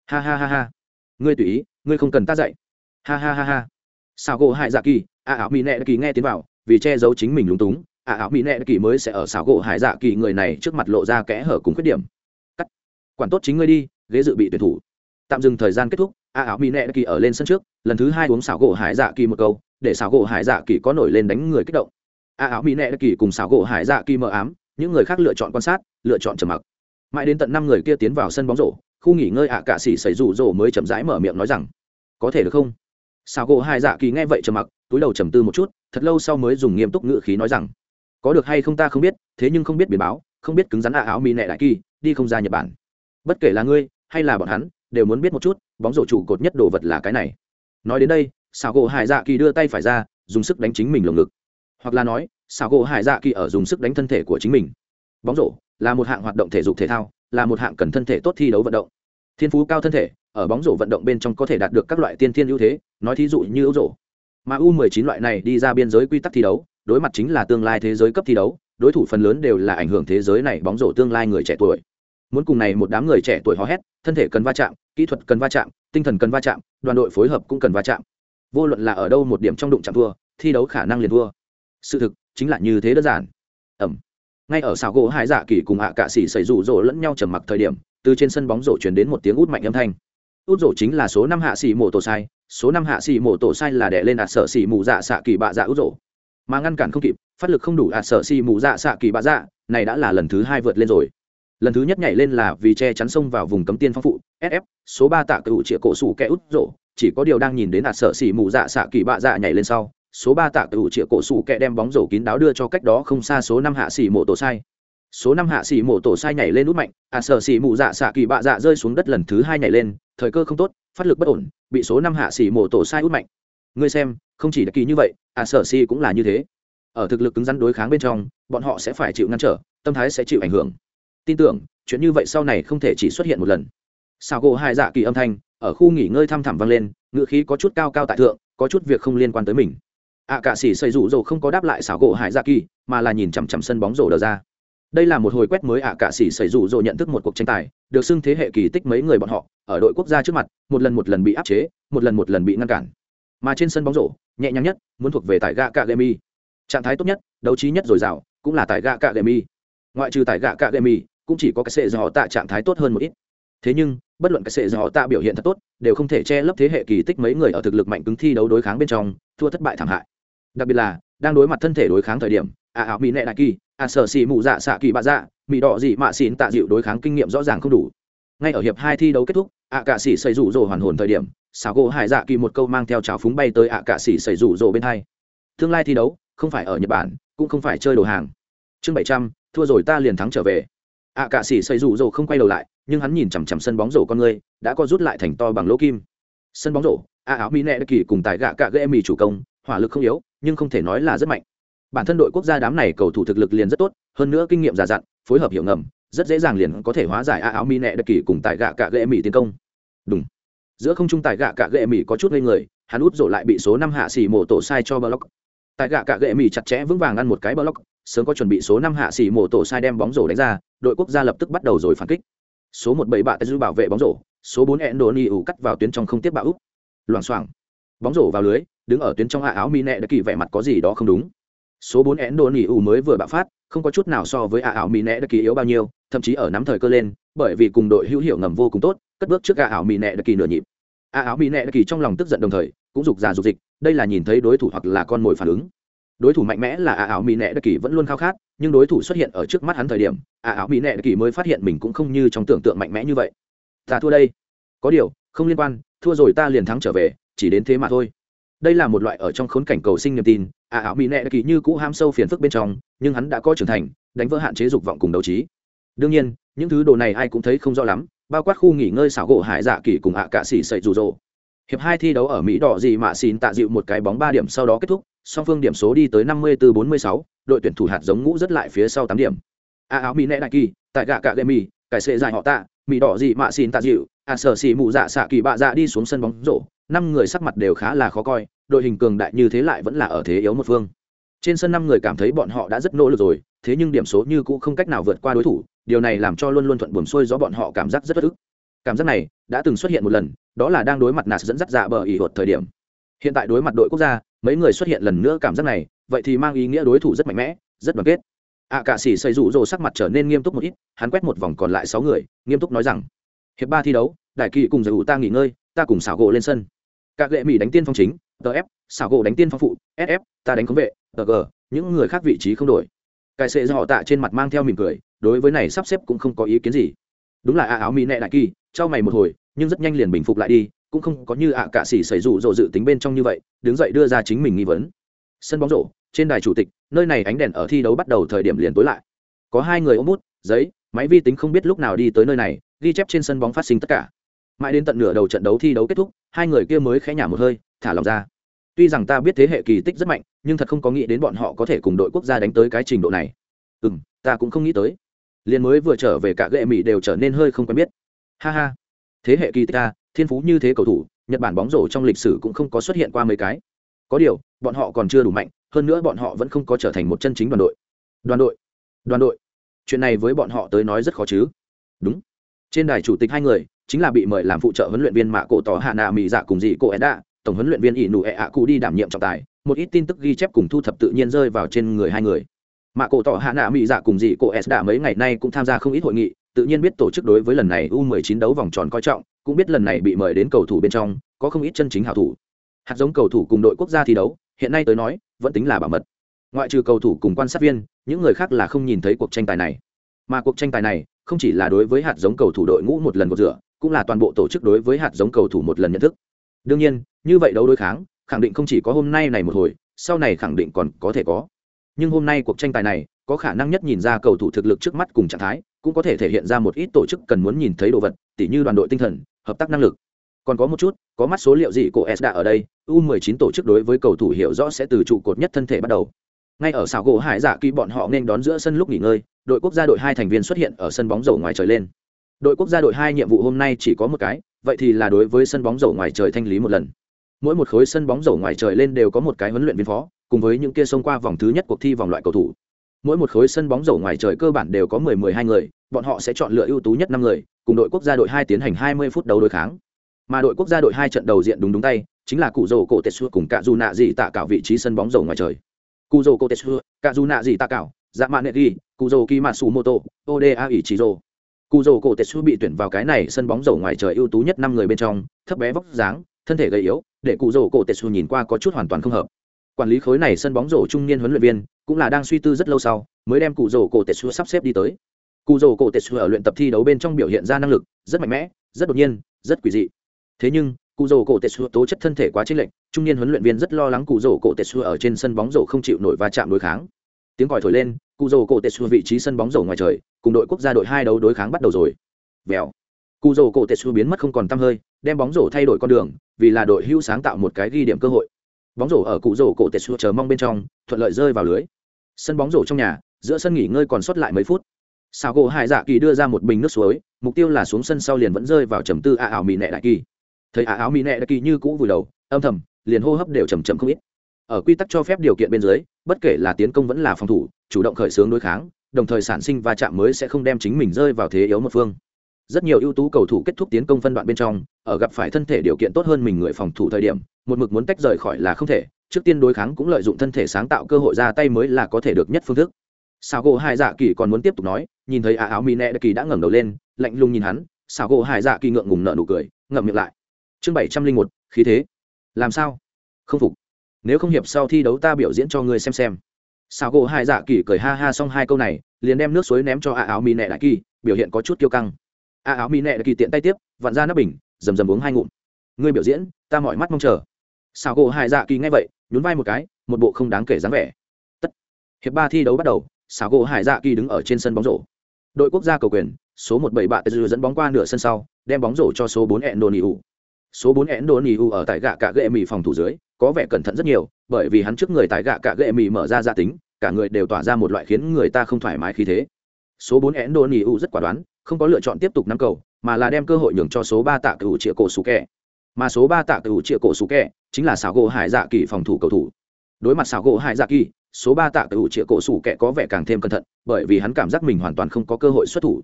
Speaker 1: Ha ha ha ha. Ngươi tùy ý, ngươi không cần ta dậy ha ha ha ha. Xảo gỗ hải dạ kỳ ả ảo mỹ nệ kỳ nghe tiếng vào vì che giấu chính mình lúng túng, ả ảo mỹ nệ kỳ mới sẽ ở xảo gỗ hải dạ kỳ người này trước mặt lộ ra kẽ hở cùng khuyết điểm quản tốt chính ngươi đi, ghế dự bị tuyển thủ. Tạm dừng thời gian kết thúc, a áo mỹ nẹ kỳ ở lên sân trước, lần thứ hai uống xảo gỗ hải dạ kỳ một câu, để xảo gỗ hải dạ kỳ có nổi lên đánh người kích động. A áo mỹ nẹ kỳ cùng xảo gỗ hải dạ kỳ mờ ám, những người khác lựa chọn quan sát, lựa chọn trầm mặc. Mãi đến tận năm người kia tiến vào sân bóng rổ, khu nghỉ ngơi ạ à cạ xỉ xảy rủ rổ mới chậm rãi mở miệng nói rằng, có thể được không? Xảo gỗ hải dạ kỳ nghe vậy trầm mặc, túi đầu trầm tư một chút, thật lâu sau mới dùng nghiêm túc ngữ khí nói rằng, có được hay không ta không biết, thế nhưng không biết biển báo, không biết cứng rắn a áo mỹ nẹ đại kỳ, đi không ra nhật bản bất kể là ngươi hay là bọn hắn, đều muốn biết một chút, bóng rổ trụ cột nhất đồ vật là cái này. Nói đến đây xảo gỗ hải dạ kỳ đưa tay phải ra, dùng sức đánh chính mình lồng ngực. Hoặc là nói xảo gỗ hải dạ kỳ ở dùng sức đánh thân thể của chính mình. Bóng rổ là một hạng hoạt động thể dục thể thao, là một hạng cần thân thể tốt thi đấu vận động. Thiên phú cao thân thể, ở bóng rổ vận động bên trong có thể đạt được các loại tiên thiên ưu thế, nói thí dụ như ưu rổ. Mà u 19 loại này đi ra biên giới quy tắc thi đấu, đối mặt chính là tương lai thế giới cấp thi đấu, đối thủ phần lớn đều là ảnh hưởng thế giới này bóng rổ tương lai người trẻ tuổi muốn cùng này một đám người trẻ tuổi hò hét, thân thể cần va chạm, kỹ thuật cần va chạm, tinh thần cần va chạm, đoàn đội phối hợp cũng cần va chạm. Vô luận là ở đâu một điểm trong đụng chạm thua, thi đấu khả năng liền thua. Sự thực chính là như thế đơn giản. Ẩm. Ngay ở xào gỗ hai dạ kỳ cùng hạ cạ xỉ xảy rủ rỗ lẫn nhau trầm mặc thời điểm, từ trên sân bóng rổ chuyển đến một tiếng út mạnh âm thanh. Út rổ chính là số năm hạ xỉ mổ tổ sai, số năm hạ xỉ mổ tổ sai là đẻ lên ạt sở xỉ mù dạ xạ kỳ bạ dạ út rổ. Mà ngăn cản không kịp, phát lực không đủ ạt sở xỉ mù dạ xạ kỳ bạ dạ này đã là lần thứ hai vượt lên rồi lần thứ nhất nhảy lên là vì che chắn sông vào vùng cấm tiên phong phụ sf số ba tạ cựu chĩa cổ sủ kẻ út rổ. Chỉ có điều đang nhìn đến hạt sợ xỉ mù dạ xạ kỳ bạ dạ nhảy lên sau, số ba tạ cựu chĩa cổ sủ kẻ đem bóng rổ kín đáo đưa cho cách đó không xa số năm hạ xỉ mộ tổ sai. Số năm hạ xỉ mộ tổ sai nhảy lên út mạnh hạt sợ xỉ mù dạ xạ kỳ bạ dạ rơi xuống đất lần thứ hai nhảy lên, thời cơ không tốt, phát lực bất ổn, bị số năm hạ xỉ mộ tổ sai út mạnh. Ngươi xem, không chỉ đặc kỳ như vậy hạt sợ xỉ cũng là như thế. Ở thực lực cứng rắn đối kháng bên trong, bọn họ sẽ phải chịu ngăn trở, tâm thái sẽ chịu ảnh hưởng tin tưởng, chuyện như vậy sau này không thể chỉ xuất hiện một lần. Sao gỗ hai dạ kỳ âm thanh, ở khu nghỉ ngơi thăm thẳm vang lên, ngựa khí có chút cao cao tại thượng, có chút việc không liên quan tới mình. Ạ cạ cả sĩ xây rủ rồ không có đáp lại xảo gỗ hải dạ kỳ, mà là nhìn chằm chằm sân bóng rổ đờ ra. Đây là một hồi quét mới ạ cạ cả sĩ xây rủ rồ nhận thức một cuộc tranh tài, được xưng thế hệ kỳ tích mấy người bọn họ, ở đội quốc gia trước mặt, một lần một lần bị áp chế, một lần một lần bị ngăn cản. Mà trên sân bóng rổ, nhẹ nhàng nhất, muốn thuộc về tại gạ cạ gemi trạng thái tốt nhất, đấu trí nhất dồi dào, cũng là tại gạ cạ gemi ngoại trừ tại gạ cạ gemi cũng chỉ có cái sệ dò tạ trạng thái tốt hơn một ít. Thế nhưng, bất luận cái sệ dò tạ biểu hiện thật tốt, đều không thể che lấp thế hệ kỳ tích mấy người ở thực lực mạnh cứng thi đấu đối kháng bên trong, thua thất bại thảm hại. Đặc biệt là, đang đối mặt thân thể đối kháng thời điểm, a ảo mỹ nệ đại kỳ, a sở xì mụ dạ xạ kỳ bạ dạ mỹ đỏ dị mạ xỉn tạ dịu đối kháng kinh nghiệm rõ ràng không đủ. Ngay ở hiệp hai thi đấu kết thúc ạ cạ sĩ xây rủ rồ hoàn hồn thời điểm xảo gỗ hải dạ kỳ một câu mang theo trào phúng bay tới ạ cạ sĩ xây rủ rồ bên hai. Tương lai thi đấu, không phải ở nhật bản, cũng không phải chơi đồ hàng. Chương bảy trăm, thua rồi ta liền thắng trở về ạ à, cạ sĩ xây rủ rồ không quay đầu lại nhưng hắn nhìn chằm chằm sân bóng rổ con người đã co rút lại thành to bằng lỗ kim. Sân bóng rổ a áo mỹ nẹ đất kỳ cùng tài gạ cạ gây mì chủ công hỏa lực không yếu nhưng không thể nói là rất mạnh. Bản thân đội quốc gia đám này cầu thủ thực lực liền rất tốt hơn nữa kinh nghiệm già dặn phối hợp hiểu ngầm rất dễ dàng liền có thể hóa giải a áo mỹ nẹ đất kỳ cùng tài gạ cạ gây mì tiến công. Đúng giữa không trung tài gạ cạ ghệ mì có chút ngây người hắn út rổ lại bị số năm hạ xỉ mổ tổ sai cho block. Tài gạ cạ ghệ mì chặt chẽ vững vàng ăn một cái block sớm có chuẩn bị số năm hạ xỉ mổ tổ sai đem bóng rổ đánh ra đội quốc gia lập tức bắt đầu rồi phản kích. Số một bảy bạ giữ bảo vệ bóng rổ, số bốn endoni ủ cắt vào tuyến trong không tiếp bạ úp loảng xoảng. Bóng rổ vào lưới, đứng ở tuyến trong hạ áo mi nẹ đã kỳ vẻ mặt có gì đó không đúng. Số bốn endoni ủ mới vừa bạo phát, không có chút nào so với hạ áo mi nẹ đã kỳ yếu bao nhiêu, thậm chí ở nắm thời cơ lên, bởi vì cùng đội hữu hiệu ngầm vô cùng tốt, cất bước trước hạ áo mi nẹ đã kỳ nửa nhịp. A áo mi mỹ đã kỳ trong lòng tức giận đồng thời, cũng dục già dục dịch, đây là nhìn thấy đối thủ hoặc là con mồi phản ứng. Đối thủ mạnh mẽ là a áo mỹ đã kỳ vẫn luôn khao khát nhưng đối thủ xuất hiện ở trước mắt hắn thời điểm à, a áo mỹ nệ kỳ mới phát hiện mình cũng không như trong tưởng tượng mạnh mẽ như vậy. Ta thua đây. Có điều, không liên quan, thua rồi ta liền thắng trở về, chỉ đến thế mà thôi. Đây là một loại ở trong khốn cảnh cầu sinh niềm tin à, a áo mỹ nệ kỳ như cũ ham sâu phiền phức bên trong, nhưng hắn đã có trưởng thành, đánh vỡ hạn chế dục vọng cùng đấu trí. Đương nhiên, những thứ đồ này ai cũng thấy không rõ lắm, bao quát khu nghỉ ngơi xảo gỗ hải dạ kỳ cùng ạ à cạ xỉ sậy rủ rỗ hiệp hai thi đấu ở mỹ đỏ gì mà xin tạ dịu một cái bóng ba điểm sau đó kết thúc, song phương điểm số đi tới năm mươi bốn bốn mươi sáu, đội tuyển thủ hạt giống ngũ rất lại phía sau tám điểm. A áo mỹ nẹ đại kỳ, tại gạ cạ gậy mì cải sệ dài họ tạ, mỹ đỏ gì mà xin tạ dịu, a sở xì mụ dạ xạ kỳ bạ dạ đi xuống sân bóng rổ, năm người sắc mặt đều khá là khó coi, đội hình cường đại như thế lại vẫn là ở thế yếu một phương. Trên sân năm người cảm thấy bọn họ đã rất nỗ lực rồi, thế nhưng điểm số như cũ không cách nào vượt qua đối thủ, điều này làm cho luôn luôn thuận buồm xuôi gió bọn họ cảm giác rất bất ức cảm giác này đã từng xuất hiện một lần, đó là đang đối mặt nạt dẫn dắt dạ bờ ỉ hột thời điểm. Hiện tại đối mặt đội quốc gia, mấy người xuất hiện lần nữa cảm giác này, vậy thì mang ý nghĩa đối thủ rất mạnh mẽ, rất đoàn kết. Ạ cạ cả sĩ xây rủ rồ sắc mặt trở nên nghiêm túc một ít, hắn quét một vòng còn lại sáu người, nghiêm túc nói rằng, hiệp ba thi đấu, đại kỳ cùng giải ủ ta nghỉ ngơi, ta cùng xảo gỗ lên sân. Các lệ mỹ đánh tiên phong chính tf xảo gỗ đánh tiên phong phụ sf ta đánh khống vệ tg những người khác vị trí không đổi. Cải sệ do họ tạ trên mặt mang theo mỉm cười, đối với này sắp xếp cũng không có ý kiến gì. Đúng là a áo mỹ nệ đại kỳ trao mày một hồi, nhưng rất nhanh liền bình phục lại đi, cũng không có như ạ à cạ xỉ xảy rủ rộ dự tính bên trong như vậy, đứng dậy đưa ra chính mình nghi vấn. Sân bóng rổ, trên đài chủ tịch, nơi này ánh đèn ở thi đấu bắt đầu thời điểm liền tối lại. Có hai người ôm bút, giấy, máy vi tính không biết lúc nào đi tới nơi này, ghi chép trên sân bóng phát sinh tất cả. Mãi đến tận nửa đầu trận đấu thi đấu kết thúc, hai người kia mới khẽ nhả một hơi, thả lòng ra. Tuy rằng ta biết thế hệ kỳ tích rất mạnh, nhưng thật không có nghĩ đến bọn họ có thể cùng đội quốc gia đánh tới cái trình độ này. Ừ m ta cũng không nghĩ tới. Liền mới vừa trở về cả gệ mỹ đều trở nên hơi không quen biết ha ha. Thế hệ kỳ tích a thiên phú như thế cầu thủ, nhật bản bóng rổ trong lịch sử cũng không có xuất hiện qua mấy cái. Có điều, bọn họ còn chưa đủ mạnh, hơn nữa bọn họ vẫn không có trở thành một chân chính đoàn đội. Đoàn đội. Đoàn đội. Chuyện này với bọn họ tới nói rất khó chứ. Đúng. Trên đài chủ tịch hai người, chính là bị mời làm phụ trợ huấn luyện viên mạ cổ tỏ hạ nạ mỹ dạ cùng dị cô edda tổng huấn luyện viên ỷ nụ ẹ ạ cụ đi đảm nhiệm trọng tài, một ít tin tức ghi chép cùng thu thập tự nhiên rơi vào trên người hai người. Mạ cổ tỏ hạ nạ mỹ dạ cùng dị cô edda đã mấy ngày nay cũng tham gia không ít hội nghị tự nhiên biết tổ chức đối với lần này u 19 đấu vòng tròn coi trọng, cũng biết lần này bị mời đến cầu thủ bên trong, có không ít chân chính hảo thủ. Hạt giống cầu thủ cùng đội quốc gia thi đấu, hiện nay tới nói, vẫn tính là bảo mật. Ngoại trừ cầu thủ cùng quan sát viên, những người khác là không nhìn thấy cuộc tranh tài này. Mà cuộc tranh tài này, không chỉ là đối với hạt giống cầu thủ đội ngũ một lần một rửa, cũng là toàn bộ tổ chức đối với hạt giống cầu thủ một lần nhận thức. Đương nhiên, như vậy đấu đối kháng, khẳng định không chỉ có hôm nay này một hồi, sau này khẳng định còn có thể có. Nhưng hôm nay cuộc tranh tài này, có khả năng nhất nhìn ra cầu thủ thực lực trước mắt cùng trạng thái cũng có thể thể hiện ra một ít tổ chức cần muốn nhìn thấy đồ vật, tỉ như đoàn đội tinh thần, hợp tác năng lực. Còn có một chút, có mắt số liệu gì của s đã ở đây, u 19 tổ chức đối với cầu thủ hiểu rõ sẽ từ trụ cột nhất thân thể bắt đầu. Ngay ở xảo gỗ hải giả kỳ, bọn họ nên đón giữa sân lúc nghỉ ngơi, đội quốc gia đội hai thành viên xuất hiện ở sân bóng rổ ngoài trời lên. Đội quốc gia đội hai nhiệm vụ hôm nay chỉ có một cái, vậy thì là đối với sân bóng rổ ngoài trời thanh lý một lần. Mỗi một khối sân bóng rổ ngoài trời lên đều có một cái huấn luyện viên phó, cùng với những kia xông qua vòng thứ nhất cuộc thi vòng loại cầu thủ mỗi một khối sân bóng rổ ngoài trời cơ bản đều có mười mười hai người, bọn họ sẽ chọn lựa ưu tú nhất năm người, cùng đội quốc gia đội hai tiến hành hai mươi phút đấu đối kháng. Mà đội quốc gia đội hai trận đầu diện đúng đúng tay, chính là cụ rổ cổ tetsu cùng cả dù nạ gì tạ cảo vị trí sân bóng rổ ngoài trời. Cụ rổ cổ tetsu cả dù nạ gì tạ cảo dạ mạn nệ ghi, cụ rổ kimatsumoto oda ỷ chỉ rổ. Cụ rổ cổ tetsu bị tuyển vào cái này sân bóng rổ ngoài trời ưu tú nhất năm người bên trong, thấp bé vóc dáng, thân thể gầy yếu, để cụ rổ cổ tetsu nhìn qua có chút hoàn toàn không hợp quản lý khối này sân bóng rổ trung niên huấn luyện viên, cũng là đang suy tư rất lâu sau, mới đem cụ rổ cổ tetsu sắp xếp đi tới. Cụ rổ cổ tetsu ở luyện tập thi đấu bên trong biểu hiện ra năng lực rất mạnh mẽ, rất đột nhiên, rất quỷ dị. Thế nhưng, cụ rổ cổ tetsu tố chất thân thể quá chênh lệch, trung niên huấn luyện viên rất lo lắng cụ rổ cổ tetsu ở trên sân bóng rổ không chịu nổi va chạm đối kháng. Tiếng còi thổi lên, cụ rổ cổ tetsu vị trí sân bóng rổ ngoài trời, cùng đội quốc gia đội hai đấu đối kháng bắt đầu rồi. Vèo. Cụ rổ cổ tetsu biến mất không còn t hơi, đem bóng rổ thay đổi con đường, vì là đội hưu sáng tạo một cái ghi điểm cơ hội bóng rổ ở cụ rổ cổ tetsu chờ mong bên trong, thuận lợi rơi vào lưới. Sân bóng rổ trong nhà, giữa sân nghỉ ngơi còn sót lại mấy phút. Sao gỗ hải dạ kỳ đưa ra một bình nước suối, mục tiêu là xuống sân sau liền vẫn rơi vào trầm tư a ảo mỹ nệ đại kỳ. Thấy a áo mỹ nệ đại kỳ như cũ vùi đầu, âm thầm, liền hô hấp đều chầm chậm không ít. Ở quy tắc cho phép điều kiện bên dưới, bất kể là tiến công vẫn là phòng thủ, chủ động khởi xướng đối kháng, đồng thời sản sinh va chạm mới sẽ không đem chính mình rơi vào thế yếu một phương. Rất nhiều ưu tú cầu thủ kết thúc tiến công phân đoạn bên trong, ở gặp phải thân thể điều kiện tốt hơn mình người phòng thủ thời điểm một mực muốn tách rời khỏi là không thể, trước tiên đối kháng cũng lợi dụng thân thể sáng tạo cơ hội ra tay mới là có thể được nhất phương thức. Sao gỗ hải dạ kỳ còn muốn tiếp tục nói, nhìn thấy ả áo mỹ nẹ kỳ đã ngẩng đầu lên, lạnh lùng nhìn hắn sao gỗ hải dạ kỳ ngượng ngùng nợ nụ cười, ngậm miệng lại. Chương bảy trăm linh một, khí thế. Làm sao? Không phục. Nếu không hiệp sau thi đấu ta biểu diễn cho ngươi xem xem. Sao gỗ hải dạ kỳ cười ha ha xong hai câu này, liền đem nước suối ném cho ả áo mỹ nẹ đại kỳ, biểu hiện có chút kiêu căng. Ả áo mỹ nẹ đại kỳ tiện tay tiếp, vặn ra nắp bình, rầm rầm uống hai ngụm. Ngươi biểu diễn, ta mọi mắt mong chờ sao gỗ hải dạ kỳ nghe vậy, nhún vai một cái, một bộ không đáng kể dáng vẻ. Tất. Hiệp ba thi đấu bắt đầu, xảo gỗ hải dạ kỳ đứng ở trên sân bóng rổ. Đội quốc gia cầu quyền, số một bảy bạn dư dẫn bóng qua nửa sân sau, đem bóng rổ cho số bốn Ẹn Đôn nỉ số bốn Ẹn Đôn nỉ ở tại gạ cạ gệ mì phòng thủ dưới, có vẻ cẩn thận rất nhiều, bởi vì hắn trước người tại gạ cạ gệ mì mở ra gia tính, cả người đều tỏa ra một loại khiến người ta không thoải mái khí thế. Số bốn Ẹn Đôn nỉ rất quả đoán, không có lựa chọn tiếp tục nắm cầu, mà là đem cơ hội nhường cho số ba tạ cựu triệu cổ sủ kẹ mà số ba tạ cựu triệu cổ sủ kẹ, chính là xảo gỗ hải dạ kỳ phòng thủ cầu thủ. Đối mặt xảo gỗ hải dạ kỳ, số ba tạ cựu triệu cổ sủ kẹ có vẻ càng thêm cẩn thận, bởi vì hắn cảm giác mình hoàn toàn không có cơ hội xuất thủ.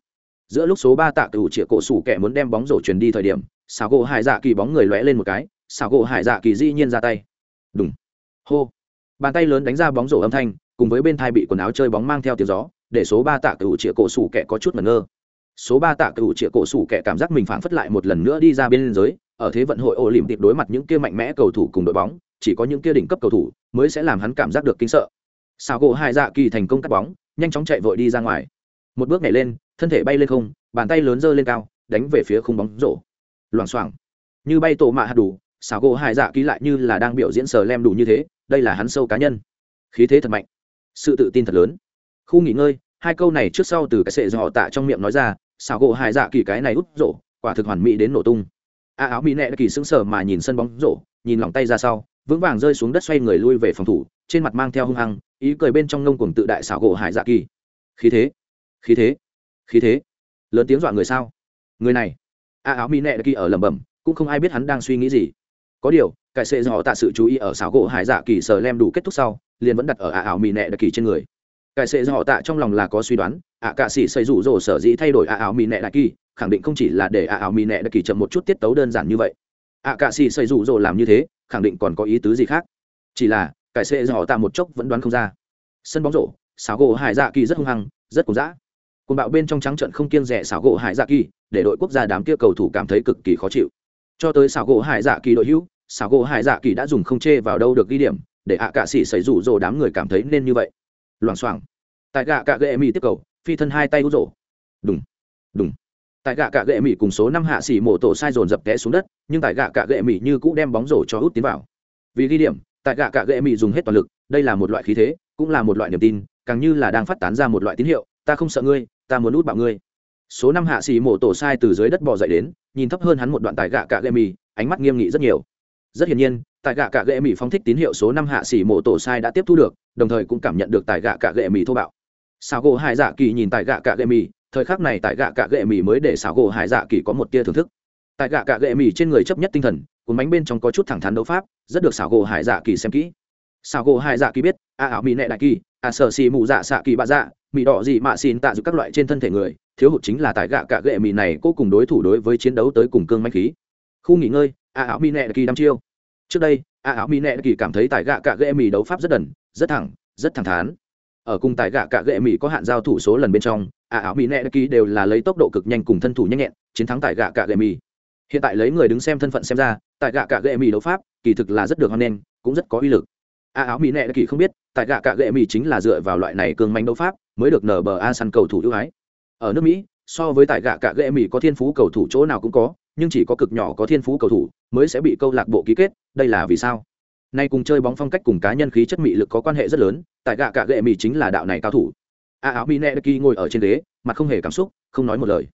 Speaker 1: Giữa lúc số ba tạ cựu triệu cổ sủ kẹ muốn đem bóng rổ truyền đi thời điểm, xảo gỗ hải dạ kỳ bóng người lóe lên một cái, xảo gỗ hải dạ kỳ dĩ nhiên ra tay. Đúng hô. Bàn tay lớn đánh ra bóng rổ âm thanh, cùng với bên thai bị quần áo chơi bóng mang theo tiếng gió, để số ba tạ cựu triệu cổ sủ kẹ có chút ngẩn ngơ số ba tạ cựu triệu cổ sủ kẹ cảm giác mình phản phất lại một lần nữa đi ra bên giới, ở thế vận hội ô lìm tiệp đối mặt những kia mạnh mẽ cầu thủ cùng đội bóng, chỉ có những kia đỉnh cấp cầu thủ mới sẽ làm hắn cảm giác được kinh sợ. Sao gỗ hai dạ kỳ thành công cắt bóng, nhanh chóng chạy vội đi ra ngoài. Một bước nhảy lên, thân thể bay lên không, bàn tay lớn giơ lên cao, đánh về phía khung bóng rổ. Loảng xoảng. Như bay tổ mạ hạt đủ, xào gỗ hai dạ kỳ lại như là đang biểu diễn sờ lem đủ như thế, đây là hắn sâu cá nhân. Khí thế thật mạnh. Sự tự tin thật lớn. Khu nghỉ ngơi, hai câu này trước sau từ cái sệ dò tạ trong miệng nói ra xảo gỗ hài dạ kỳ cái này út rổ, quả thực hoàn mỹ đến nổ tung. A áo mỹ nẹ kỳ sững sờ mà nhìn sân bóng rổ, nhìn lòng tay ra sau, vững vàng rơi xuống đất xoay người lui về phòng thủ, trên mặt mang theo hung hăng, ý cười bên trong nông cuồng tự đại xảo gỗ hải dạ kỳ. Khí thế khí thế khí thế. Lớn tiếng dọa người sao? Người này, a áo mỹ nẹ kỳ ở lẩm bẩm, cũng không ai biết hắn đang suy nghĩ gì. Có điều, cải sệ do họ tạ sự chú ý ở xảo gỗ hải dạ kỳ sờ lem đủ kết thúc sau, liền vẫn đặt ở a áo mỹ nẹ kỳ trên người cải sệ do họ tạ trong lòng là có suy đoán, ạ cạ sĩ xây rủ rồ sở dĩ thay đổi ạ áo mì nẹ đại kỳ, khẳng định không chỉ là để ạ áo mì nẹ đại kỳ chậm một chút tiết tấu đơn giản như vậy. Ạ cạ sĩ xây rủ rồ làm như thế, khẳng định còn có ý tứ gì khác? Chỉ là cải sệ do họ tạ một chốc vẫn đoán không ra. Sân bóng rổ xảo gỗ hải dạ kỳ rất hung hăng, rất cục dã. Cùng bạo bên trong trắng trận không kiêng rẻ xảo gỗ hải dạ kỳ, để đội quốc gia đám kia cầu thủ cảm thấy cực kỳ khó chịu. Cho tới xảo gỗ hải dạ kỳ đội hữu xảo gỗ hải dạ kỳ đã dùng không chê vào đâu được ghi điểm, để ạ cạ sĩ xây rủ rồ đám người cảm thấy nên như vậy loảng xoảng. Tại gạ cạ gệ mỹ tiếp cầu, phi thân hai tay hút rổ. Đúng đúng tại gạ cạ gệ mỹ cùng số năm hạ xỉ mổ tổ sai dồn dập té xuống đất, nhưng tại gạ cạ gệ mỹ như cũ đem bóng rổ cho hút tiến vào. Vì ghi điểm, tại gạ cạ gệ mỹ dùng hết toàn lực, đây là một loại khí thế, cũng là một loại niềm tin, càng như là đang phát tán ra một loại tín hiệu, ta không sợ ngươi, ta muốn út bạo ngươi. Số năm hạ xỉ mổ tổ sai từ dưới đất bò dậy đến, nhìn thấp hơn hắn một đoạn tại gạ cạ gệ mỹ ánh mắt nghiêm nghị rất nhiều. Rất hiển nhiên tại gạ cạ gệ mỹ phóng thích tín hiệu số năm hạ xỉ mổ tổ sai đã tiếp thu được, đồng thời cũng cảm nhận được tại gạ cạ gệ mỹ thô bạo. Xào gỗ hải dạ kỳ nhìn tại gạ cạ gệ mì, thời khắc này tại gạ cạ gệ mì mới để xào gỗ hải dạ kỳ có một tia thưởng thức. Tại gạ cạ gệ mì trên người chấp nhất tinh thần, cuốn bánh bên trong có chút thẳng thắn đấu pháp, rất được xào gỗ hải dạ kỳ xem kỹ. Xào gỗ hải dạ kỳ biết, a ảo mỹ nệ đại kỳ, a sợ xì mù dạ xạ kỳ bạ dạ mỹ đỏ gì mạ xin tạ giữ các loại trên thân thể người, thiếu hụt chính là tại gạ cạ gệ mì này cố cùng đối thủ đối với chiến đấu tới cùng cương manh khí. Khu nghỉ ngơi, a ảo mỹ nệ đại kỳ đăm chiêu trước đây, a áo mỹ nệ kỳ cảm thấy tại gạ cạ ghệ mì đấu pháp rất đần, rất thẳng rất thẳng thắn. Ở cùng tại gạ cạ ghệ mỹ có hạn giao thủ số lần bên trong, a áo mỹ nẹ kỳ đều là lấy tốc độ cực nhanh cùng thân thủ nhanh nhẹn, chiến thắng tại gạ cạ ghệ mỹ hiện tại lấy người đứng xem thân phận xem ra tại gạ cạ ghệ mỹ đấu pháp kỳ thực là rất được hoan nghênh, cũng rất có uy lực. A áo mỹ nẹ kỳ không biết tại gạ cạ ghệ mỹ chính là dựa vào loại này cường mạnh đấu pháp mới được nở bờ a săn cầu thủ ưu ái. Ở nước mỹ, so với tại gạ cạ ghệ mỹ có thiên phú cầu thủ chỗ nào cũng có nhưng chỉ có cực nhỏ có thiên phú cầu thủ mới sẽ bị câu lạc bộ ký kết, đây là vì sao? Nay cùng chơi bóng phong cách cùng cá nhân khí chất mị lực có quan hệ rất lớn, tại gạ cả gệ mị chính là đạo này cao thủ. A áo mi nẹ kỳ ngồi ở trên ghế, mặt không hề cảm xúc, không nói một lời.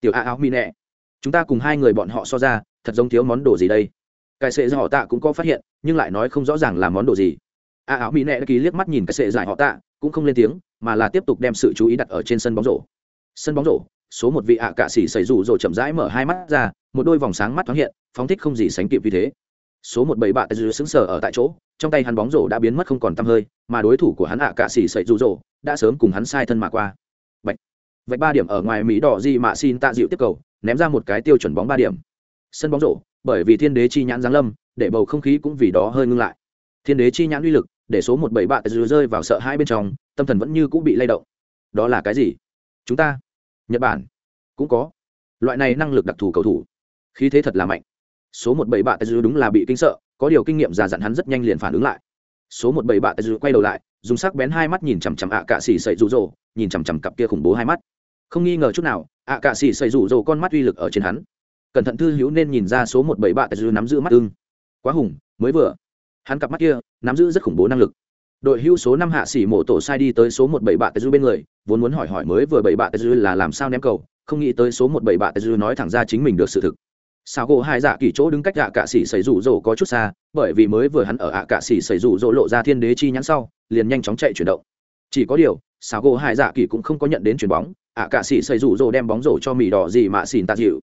Speaker 1: Tiểu a áo mi nẹ, chúng ta cùng hai người bọn họ so ra, thật giống thiếu món đồ gì đây? Cái sệ giải họ tạ cũng có phát hiện, nhưng lại nói không rõ ràng là món đồ gì. A áo mỹ nệ kỳ liếc mắt nhìn cái sệ giải họ tạ, cũng không lên tiếng, mà là tiếp tục đem sự chú ý đặt ở trên sân bóng rổ. Sân bóng rổ số một vị ạ cạ xỉ xảy rủ rồi chậm rãi mở hai mắt ra, một đôi vòng sáng mắt thoáng hiện, phóng thích không gì sánh kịp vì thế. Số một bảy bạn dư xứng sở ở tại chỗ, trong tay hắn bóng rổ đã biến mất không còn tăm hơi, mà đối thủ của hắn ạ cạ xỉ xảy rủ rồ đã sớm cùng hắn sai thân mà qua. Bạch. vạch ba điểm ở ngoài mỹ đỏ gì mà xin tạ dịu tiếp cầu, ném ra một cái tiêu chuẩn bóng ba điểm. Sân bóng rổ, bởi vì thiên đế chi nhãn giáng lâm, để bầu không khí cũng vì đó hơi ngưng lại. Thiên đế chi nhãn uy lực, để số một bảy bạn dư rơi vào sợ hai bên trong, tâm thần vẫn như cũng bị lay động. Đó là cái gì? Chúng ta nhật bản. Cũng có. Loại này năng lực đặc thù cầu thủ. Khí thế thật là mạnh. Số một bảy bạn dư đúng là bị kinh sợ, có điều kinh nghiệm già dặn hắn rất nhanh liền phản ứng lại. Số một bảy bạn dư quay đầu lại, dùng sắc bén hai mắt nhìn chằm chằm ạ cạ xỉ sậy rụ rỗ nhìn chằm chằm cặp kia khủng bố hai mắt. Không nghi ngờ chút nào, ạ cạ xỉ sậy rụ rỗ con mắt uy lực ở trên hắn. Cẩn thận thư hữu nên nhìn ra số một bảy bạn dư nắm giữ mắt ưng. Quá hùng, mới vừa. Hắn cặp mắt kia, nắm giữ rất khủng bố năng lực đội Hưu số năm hạ xỉ mộ tổ sai đi tới số một bảy bạ dư bên người, vốn muốn hỏi hỏi mới vừa bảy bạ dư là làm sao ném cầu, không nghĩ tới số một bảy bạ dư nói thẳng ra chính mình được sự thực. Sao gỗ hai dạ kỳ chỗ đứng cách ạ cạ xỉ xảy rủ rỗ có chút xa, bởi vì mới vừa hắn ở ạ cạ xỉ xảy rủ rỗ lộ ra thiên đế chi nhãn sau, liền nhanh chóng chạy chuyển động. Chỉ có điều, sao gỗ hai dạ kỳ cũng không có nhận đến chuyền bóng, ạ cạ xỉ xảy rủ rỗ đem bóng rổ cho mì đỏ gì mà xỉn tạ dịu.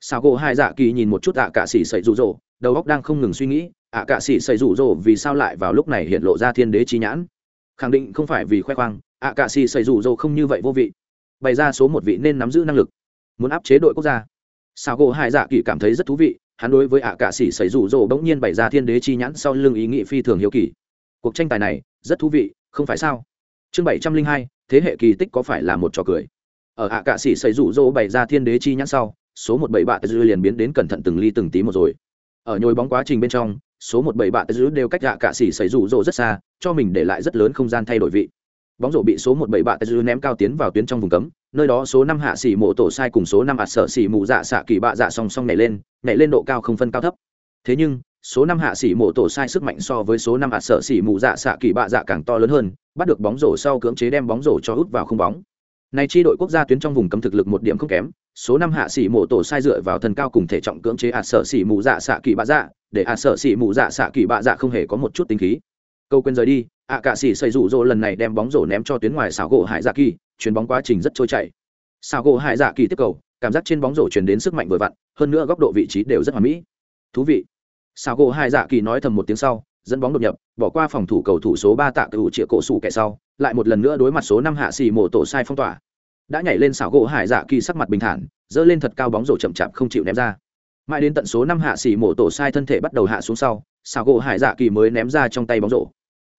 Speaker 1: Sao gỗ hai dạ kỳ nhìn một chút ạ cạ xỉ xảy rủ rỗ, đầu óc đang không ngừng suy nghĩ ạ cạ sĩ xảy rủ rồ vì sao lại vào lúc này hiện lộ ra thiên đế chi nhãn? Khẳng định không phải vì khoe khoang, ạ cạ sĩ xảy rủ rồ không như vậy vô vị. Bày ra số một vị nên nắm giữ năng lực, muốn áp chế đội quốc gia. Sao gỗ hai dạ kỳ cảm thấy rất thú vị, hắn đối với ạ cạ sĩ xảy rủ rồ bỗng nhiên bày ra thiên đế chi nhãn sau lưng ý nghị phi thường hiếu kỳ. Cuộc tranh tài này, rất thú vị, không phải sao? Chương bảy trăm linh hai, thế hệ kỳ tích có phải là một trò cười? Ở ạ cạ sĩ xảy rủ rồ bày ra thiên đế chi nhãn sau, số một bảy bạ dư liền biến đến cẩn thận từng ly từng tí một rồi. Ở nhồi bóng quá trình bên trong số một bảy bạ tư đều cách gạ cạ xỉ xảy rủ rỗ rất xa, cho mình để lại rất lớn không gian thay đổi vị. Bóng rổ bị số một bảy bạ tư ném cao tiến vào tuyến trong vùng cấm, nơi đó số năm hạ xỉ mộ tổ sai cùng số năm ạt sợ xỉ mù dạ xạ kỳ bạ dạ song song nhảy lên nhảy lên độ cao không phân cao thấp. Thế nhưng, số năm hạ xỉ mộ tổ sai sức mạnh so với số năm ạt sợ xỉ mụ dạ xạ kỳ bạ dạ càng to lớn hơn, bắt được bóng rổ sau cưỡng chế đem bóng rổ cho hút vào không bóng. Này chi đội quốc gia tuyến trong vùng cấm thực lực một điểm không kém số năm hạ sĩ mộ tổ sai dựa vào thân cao cùng thể trọng cưỡng chế ạt sợ xỉ mù dạ xạ kỳ bạ dạ để ạt sợ xỉ mù dạ xạ kỳ bạ dạ không hề có một chút tính khí. Câu quên rời đi, ạ cạ sĩ xây rủ rỗ lần này đem bóng rổ ném cho tuyến ngoài xảo gỗ hải dạ kỳ, chuyền bóng quá trình rất trôi chảy. Xảo gỗ hải dạ kỳ tiếp cầu, cảm giác trên bóng rổ chuyển đến sức mạnh vừa vặn, hơn nữa góc độ vị trí đều rất hoàn mỹ. Thú vị. Xảo gỗ hải dạ kỳ nói thầm một tiếng sau, dẫn bóng đột nhập, bỏ qua phòng thủ cầu thủ số ba tạ cựu chĩa cổ sủ kẻ sau, lại một lần nữa đối mặt số năm hạ xì mổ tổ sai phong tỏa đã nhảy lên xảo gỗ hải dạ kỳ sắc mặt bình thản giơ lên thật cao bóng rổ chậm chạp không chịu ném ra. Mãi đến tận số năm hạ xì mổ tổ sai thân thể bắt đầu hạ xuống sau xảo gỗ hải dạ kỳ mới ném ra trong tay bóng rổ.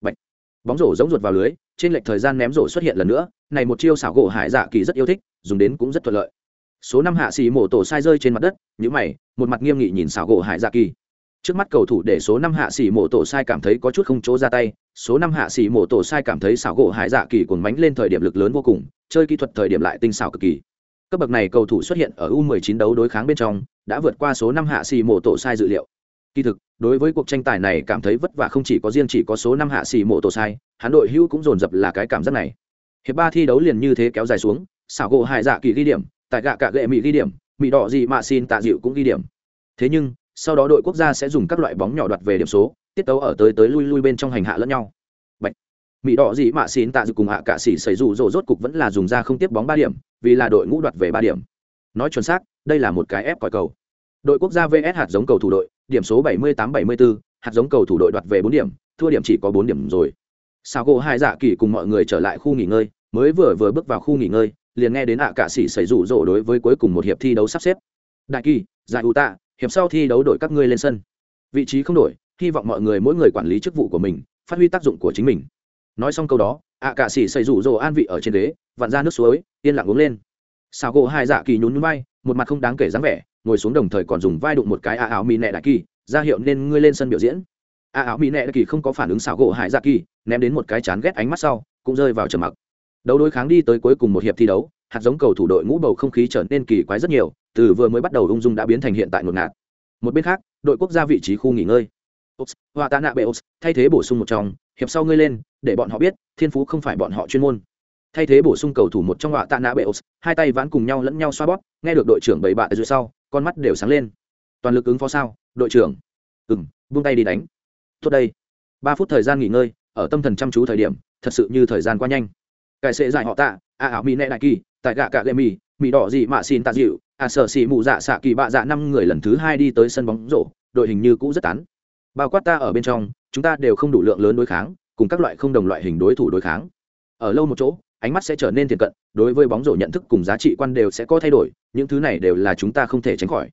Speaker 1: Bạch, bóng rổ giống ruột vào lưới trên lệch thời gian ném rổ xuất hiện lần nữa này một chiêu xảo gỗ hải dạ kỳ rất yêu thích dùng đến cũng rất thuận lợi. Số năm hạ xì mổ tổ sai rơi trên mặt đất nhữ mày một mặt nghiêm nghị nhìn xảo gỗ hải dạ kỳ trước mắt cầu thủ để số năm hạ xì mổ tổ sai cảm thấy có chút không chỗ ra tay, số năm hạ xì mổ tổ sai cảm thấy xảo gỗ hải dạ kỳ cuồng mánh lên thời điểm lực lớn vô cùng, chơi kỹ thuật thời điểm lại tinh xảo cực kỳ. Cấp bậc này cầu thủ xuất hiện ở u 19 đấu đối kháng bên trong, đã vượt qua số năm hạ xì mổ tổ sai dự liệu. Kỳ thực, đối với cuộc tranh tài này cảm thấy vất vả không chỉ có riêng chỉ có số năm hạ xì mộ tổ sai, hắn đội hữu cũng dồn dập là cái cảm giác này. Hiệp ba thi đấu liền như thế kéo dài xuống, xảo gỗ hải dạ kỳ ghi điểm, tại gạ cạ gệ mỹ ghi điểm, mỹ đỏ gì mà xin tạ dịu cũng ghi điểm. Thế nhưng sau đó đội quốc gia sẽ dùng các loại bóng nhỏ đoạt về điểm số tiết tấu ở tới tới lui lui bên trong hành hạ lẫn nhau Bạch. mỹ đỏ gì mà xin tạ dự cùng hạ cạ xỉ xảy dù rồ rốt cục vẫn là dùng ra không tiếp bóng ba điểm vì là đội ngũ đoạt về ba điểm nói chuẩn xác đây là một cái ép còi cầu đội quốc gia vs hạt giống cầu thủ đội điểm số 78-74, hạt giống cầu thủ đội đoạt về bốn điểm, thua điểm chỉ có bốn điểm rồi. Sao gỗ hai dạ kỳ cùng mọi người trở lại khu nghỉ ngơi, mới vừa vừa bước vào khu nghỉ ngơi, liền nghe đến ạ cả sĩ xảy rủ rỗ đối với cuối cùng một hiệp thi đấu sắp xếp. Đại kỳ, giải u tạ, hiệp sau thi đấu đội các ngươi lên sân. Vị trí không đổi, hy vọng mọi người mỗi người quản lý chức vụ của mình, phát huy tác dụng của chính mình. Nói xong câu đó, ạ cả sĩ xây rủ rồ an vị ở trên đế, vặn ra nước suối, yên lặng uống lên. xào gỗ hai dạ kỳ nhún nhún vai, một mặt không đáng kể dáng vẻ, ngồi xuống đồng thời còn dùng vai đụng một cái a áo mỹ nẹ đại kỳ ra hiệu nên ngươi lên sân biểu diễn a áo mỹ nẹ đại kỳ không có phản ứng xào gỗ hải dạ kỳ ném đến một cái chán ghét ánh mắt sau cũng rơi vào trầm mặc đấu đối kháng đi tới cuối cùng một hiệp thi đấu hạt giống cầu thủ đội ngũ bầu không khí trở nên kỳ quái rất nhiều từ vừa mới bắt đầu ung dung đã biến thành hiện tại ngột ngạt. Một bên khác đội quốc gia vị trí khu nghỉ ngơi. Ops, hoa tạ nạ bệ Ops, thay thế bổ sung một trong hiệp sau ngươi lên để bọn họ biết thiên phú không phải bọn họ chuyên môn. Thay thế bổ sung cầu thủ một trong họa tạ nạ bệ Ops, hai tay ván cùng nhau lẫn nhau xoa bóp nghe được đội trưởng bầy bạ dưới sau con mắt đều sáng lên. Toàn lực ứng phó sao đội trưởng? Ừng buông tay đi đánh. Tốt đây. Ba phút thời gian nghỉ ngơi ở tâm thần chăm chú thời điểm thật sự như thời gian qua nhanh. Cải sệ dạy họ tạ a ảo mỹ nệ đại kỳ tại gạ cạ lệ mỹ mỹ đỏ gì mà xin tạ dịu. A sợ xì mù dạ xạ kỳ bạ dạ năm người lần thứ hai đi tới sân bóng rổ đội hình như cũ rất tán. Bao quát ta ở bên trong chúng ta đều không đủ lượng lớn đối kháng cùng các loại không đồng loại hình đối thủ đối kháng. Ở lâu một chỗ ánh mắt sẽ trở nên thiện cận đối với bóng rổ nhận thức cùng giá trị quan đều sẽ có thay đổi những thứ này đều là chúng ta không thể tránh khỏi.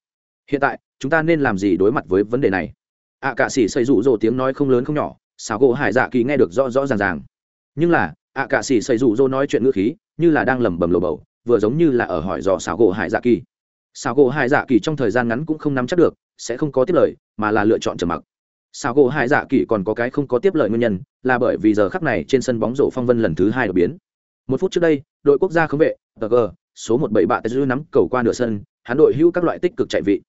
Speaker 1: Hiện tại chúng ta nên làm gì đối mặt với vấn đề này? Ạ à, cạ sĩ xây rủ rồ tiếng nói không lớn không nhỏ xào gỗ hải dạ kỳ nghe được rõ rõ ràng ràng. Nhưng là ạ à, cạ sĩ xây rủ rồ nói chuyện ngữ khí như là đang lẩm bẩm lồ bầu, vừa giống như là ở hỏi dò xảo gỗ hải dạ kỳ. Xảo gỗ hải dạ kỳ trong thời gian ngắn cũng không nắm chắc được, sẽ không có tiếp lời, mà là lựa chọn trầm mặc. Xảo gỗ hải dạ kỳ còn có cái không có tiếp lời nguyên nhân, là bởi vì giờ khắc này trên sân bóng rổ phong vân lần thứ hai đột biến. Một phút trước đây, đội quốc gia khống vệ tờ gờ số một bảy bạ dư nắm cầu qua nửa sân, hắn đội hữu các loại tích cực chạy vị.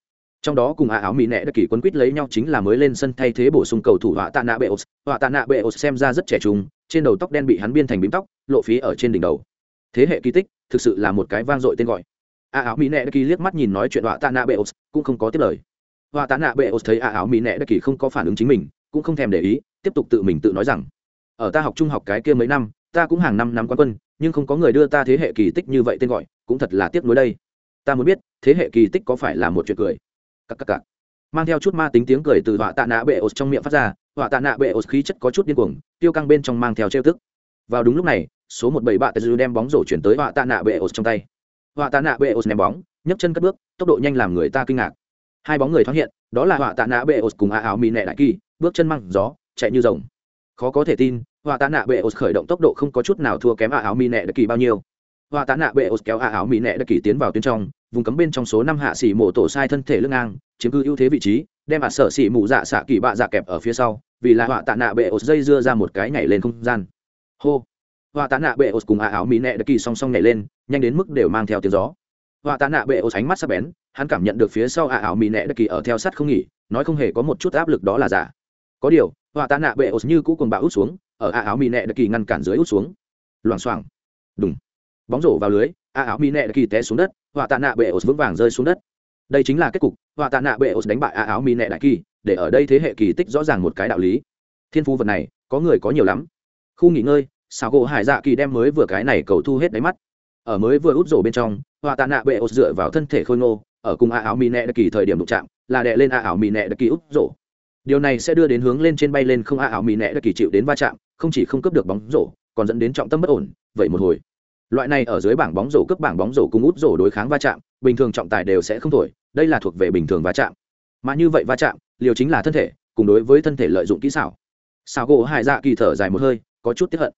Speaker 1: Trong đó cùng ả áo mỹ nẹ đã kỳ quân quýt lấy nhau chính là mới lên sân thay thế bổ sung cầu thủ họa tạ nạ bệ ос họa tạ nạ bệ os xem ra rất trẻ trung, trên đầu tóc đen bị hắn biên thành bím tóc, lộ phí ở trên đỉnh đầu thế hệ kỳ tích, thực sự là một cái vang dội tên gọi. Ả áo mỹ nẹ đã kỳ liếc mắt nhìn nói chuyện họa tạ nạ bệ os cũng không có tiếp lời. Họa tạ nạ bệ os thấy ả áo mỹ nẹ đã kỳ không có phản ứng chính mình, cũng không thèm để ý, tiếp tục tự mình tự nói rằng, ở ta học trung học cái kia mấy năm, ta cũng hàng năm năm quán quân, nhưng không có người đưa ta thế hệ kỳ tích như vậy tên gọi, cũng thật là tiếc nuối đây. Ta muốn biết, thế hệ kỳ tích có phải là một chuyện cười? Cắc cắc cắc. mang theo chút ma tính tiếng cười từ họa tạ nạ bệ ột trong miệng phát ra, họa tạ nạ bệ ột khí chất có chút điên cuồng, tiêu căng bên trong mang theo trêu tức. Vào đúng lúc này số một bảy bạn dư đem bóng rổ chuyển tới họa tạ nạ bệ ột trong tay. Họa tạ nạ bệ ột ném bóng, nhấc chân cất bước, tốc độ nhanh làm người ta kinh ngạc. Hai bóng người thoáng hiện, đó là họa tạ nạ bệ ột cùng a áo mì nẹ đại kỳ, bước chân măng gió, chạy như rồng. Khó có thể tin, họa tạ nạ bệ ột khởi động tốc độ không có chút nào thua kém a áo mì nẹ đại kỳ bao nhiêu. Họa tạ nạ bệ ột kéo a áo mì nẹ đại kỳ tiến vào tuyến trong, vùng cấm bên trong số năm hạ xỉ mổ tổ sai thân thể lưng ngang, chiếm cứ ưu thế vị trí, đem ạt sở xỉ mù dạ xạ kỳ bạ dạ kẹp ở phía sau, vì là họa tạ nạ bệ ột dây dưa ra một cái nhảy lên không gian. Hô họa tạ nạ bệ ô cùng ả áo mỹ nẹ đã kỳ song song nhảy lên, nhanh đến mức đều mang theo tiếng gió. Họa tạ nạ bệ ô ánh mắt sắc bén, hắn cảm nhận được phía sau ả áo mỹ nẹ đã kỳ ở theo sắt không nghỉ, nói không hề có một chút áp lực đó là giả. Có điều họa tạ nạ bệ ô như cũ cùng bạo út xuống, ở ả áo mỹ nẹ đã kỳ ngăn cản dưới út xuống. Loảng xoảng. Đúng bóng rổ vào lưới, a áo mỹ nẹ đã kỳ té xuống đất họa tạ nạ bệ ô vững vàng rơi xuống đất. Đây chính là kết cục họa tạ nạ bệ ô đánh bại a áo mỹ nẹ đại kỳ, để ở đây thế hệ kỳ tích rõ ràng một cái đạo lý. Thiên phú vật này, có người có nhiều lắm. Khu nghỉ ngơi xào gỗ hải dạ kỳ đem mới vừa cái này cầu thu hết đáy mắt. Ở mới vừa út rổ bên trong, họa tạ nạ bệ ột dựa vào thân thể khôi ngô, ở cùng a áo mì nẹ đặc kỳ thời điểm đụng chạm, là đè lên a áo mì nẹ đặc kỳ út rổ. Điều này sẽ đưa đến hướng lên trên bay lên không a áo mì nẹ đặc kỳ chịu đến va chạm, không chỉ không cướp được bóng rổ, còn dẫn đến trọng tâm bất ổn, vậy một hồi. Loại này ở dưới bảng bóng rổ cướp bảng bóng rổ cùng út rổ đối kháng va chạm, bình thường trọng tài đều sẽ không thổi, đây là thuộc về bình thường va chạm. Mà như vậy va chạm, liều chính là thân thể, cùng đối với thân thể lợi dụng kỹ xảo. Xảo gỗ hải dạ kỳ thở dài một hơi, có chút tiếp hận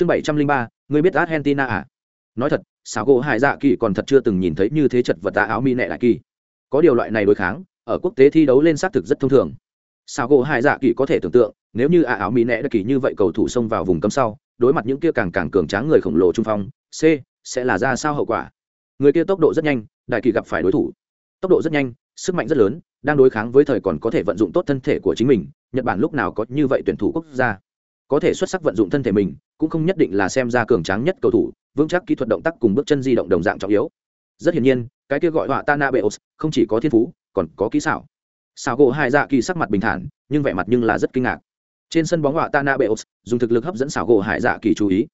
Speaker 1: chương bảy trăm linh ba người biết argentina à? Nói thật xảo gỗ hải dạ kỳ còn thật chưa từng nhìn thấy như thế chật vật tạ áo mi nẹ đại kỳ. Có điều loại này đối kháng, ở quốc tế thi đấu lên xác thực rất thông thường. Xảo gỗ hải dạ kỳ có thể tưởng tượng, nếu như ả áo mi nẹ đại kỳ như vậy cầu thủ xông vào vùng cấm sau, đối mặt những kia càng càng cường tráng người khổng lồ trung phong, c, sẽ là ra sao hậu quả? Người kia tốc độ rất nhanh, đại kỳ gặp phải đối thủ. Tốc độ rất nhanh, sức mạnh rất lớn, đang đối kháng với thời còn có thể vận dụng tốt thân thể của chính mình, nhật bản lúc nào có như vậy tuyển thủ quốc gia? Có thể xuất sắc vận dụng thân thể mình cũng không nhất định là xem ra cường tráng nhất cầu thủ, vững chắc kỹ thuật động tác cùng bước chân di động đồng dạng trọng yếu. Rất hiển nhiên, cái kia gọi họa tana beos không chỉ có thiên phú, còn có kỹ xảo. Xảo gỗ hai dạ kỳ sắc mặt bình thản, nhưng vẻ mặt nhưng là rất kinh ngạc. Trên sân bóng họa tana beos dùng thực lực hấp dẫn xảo gỗ hải dạ kỳ chú ý.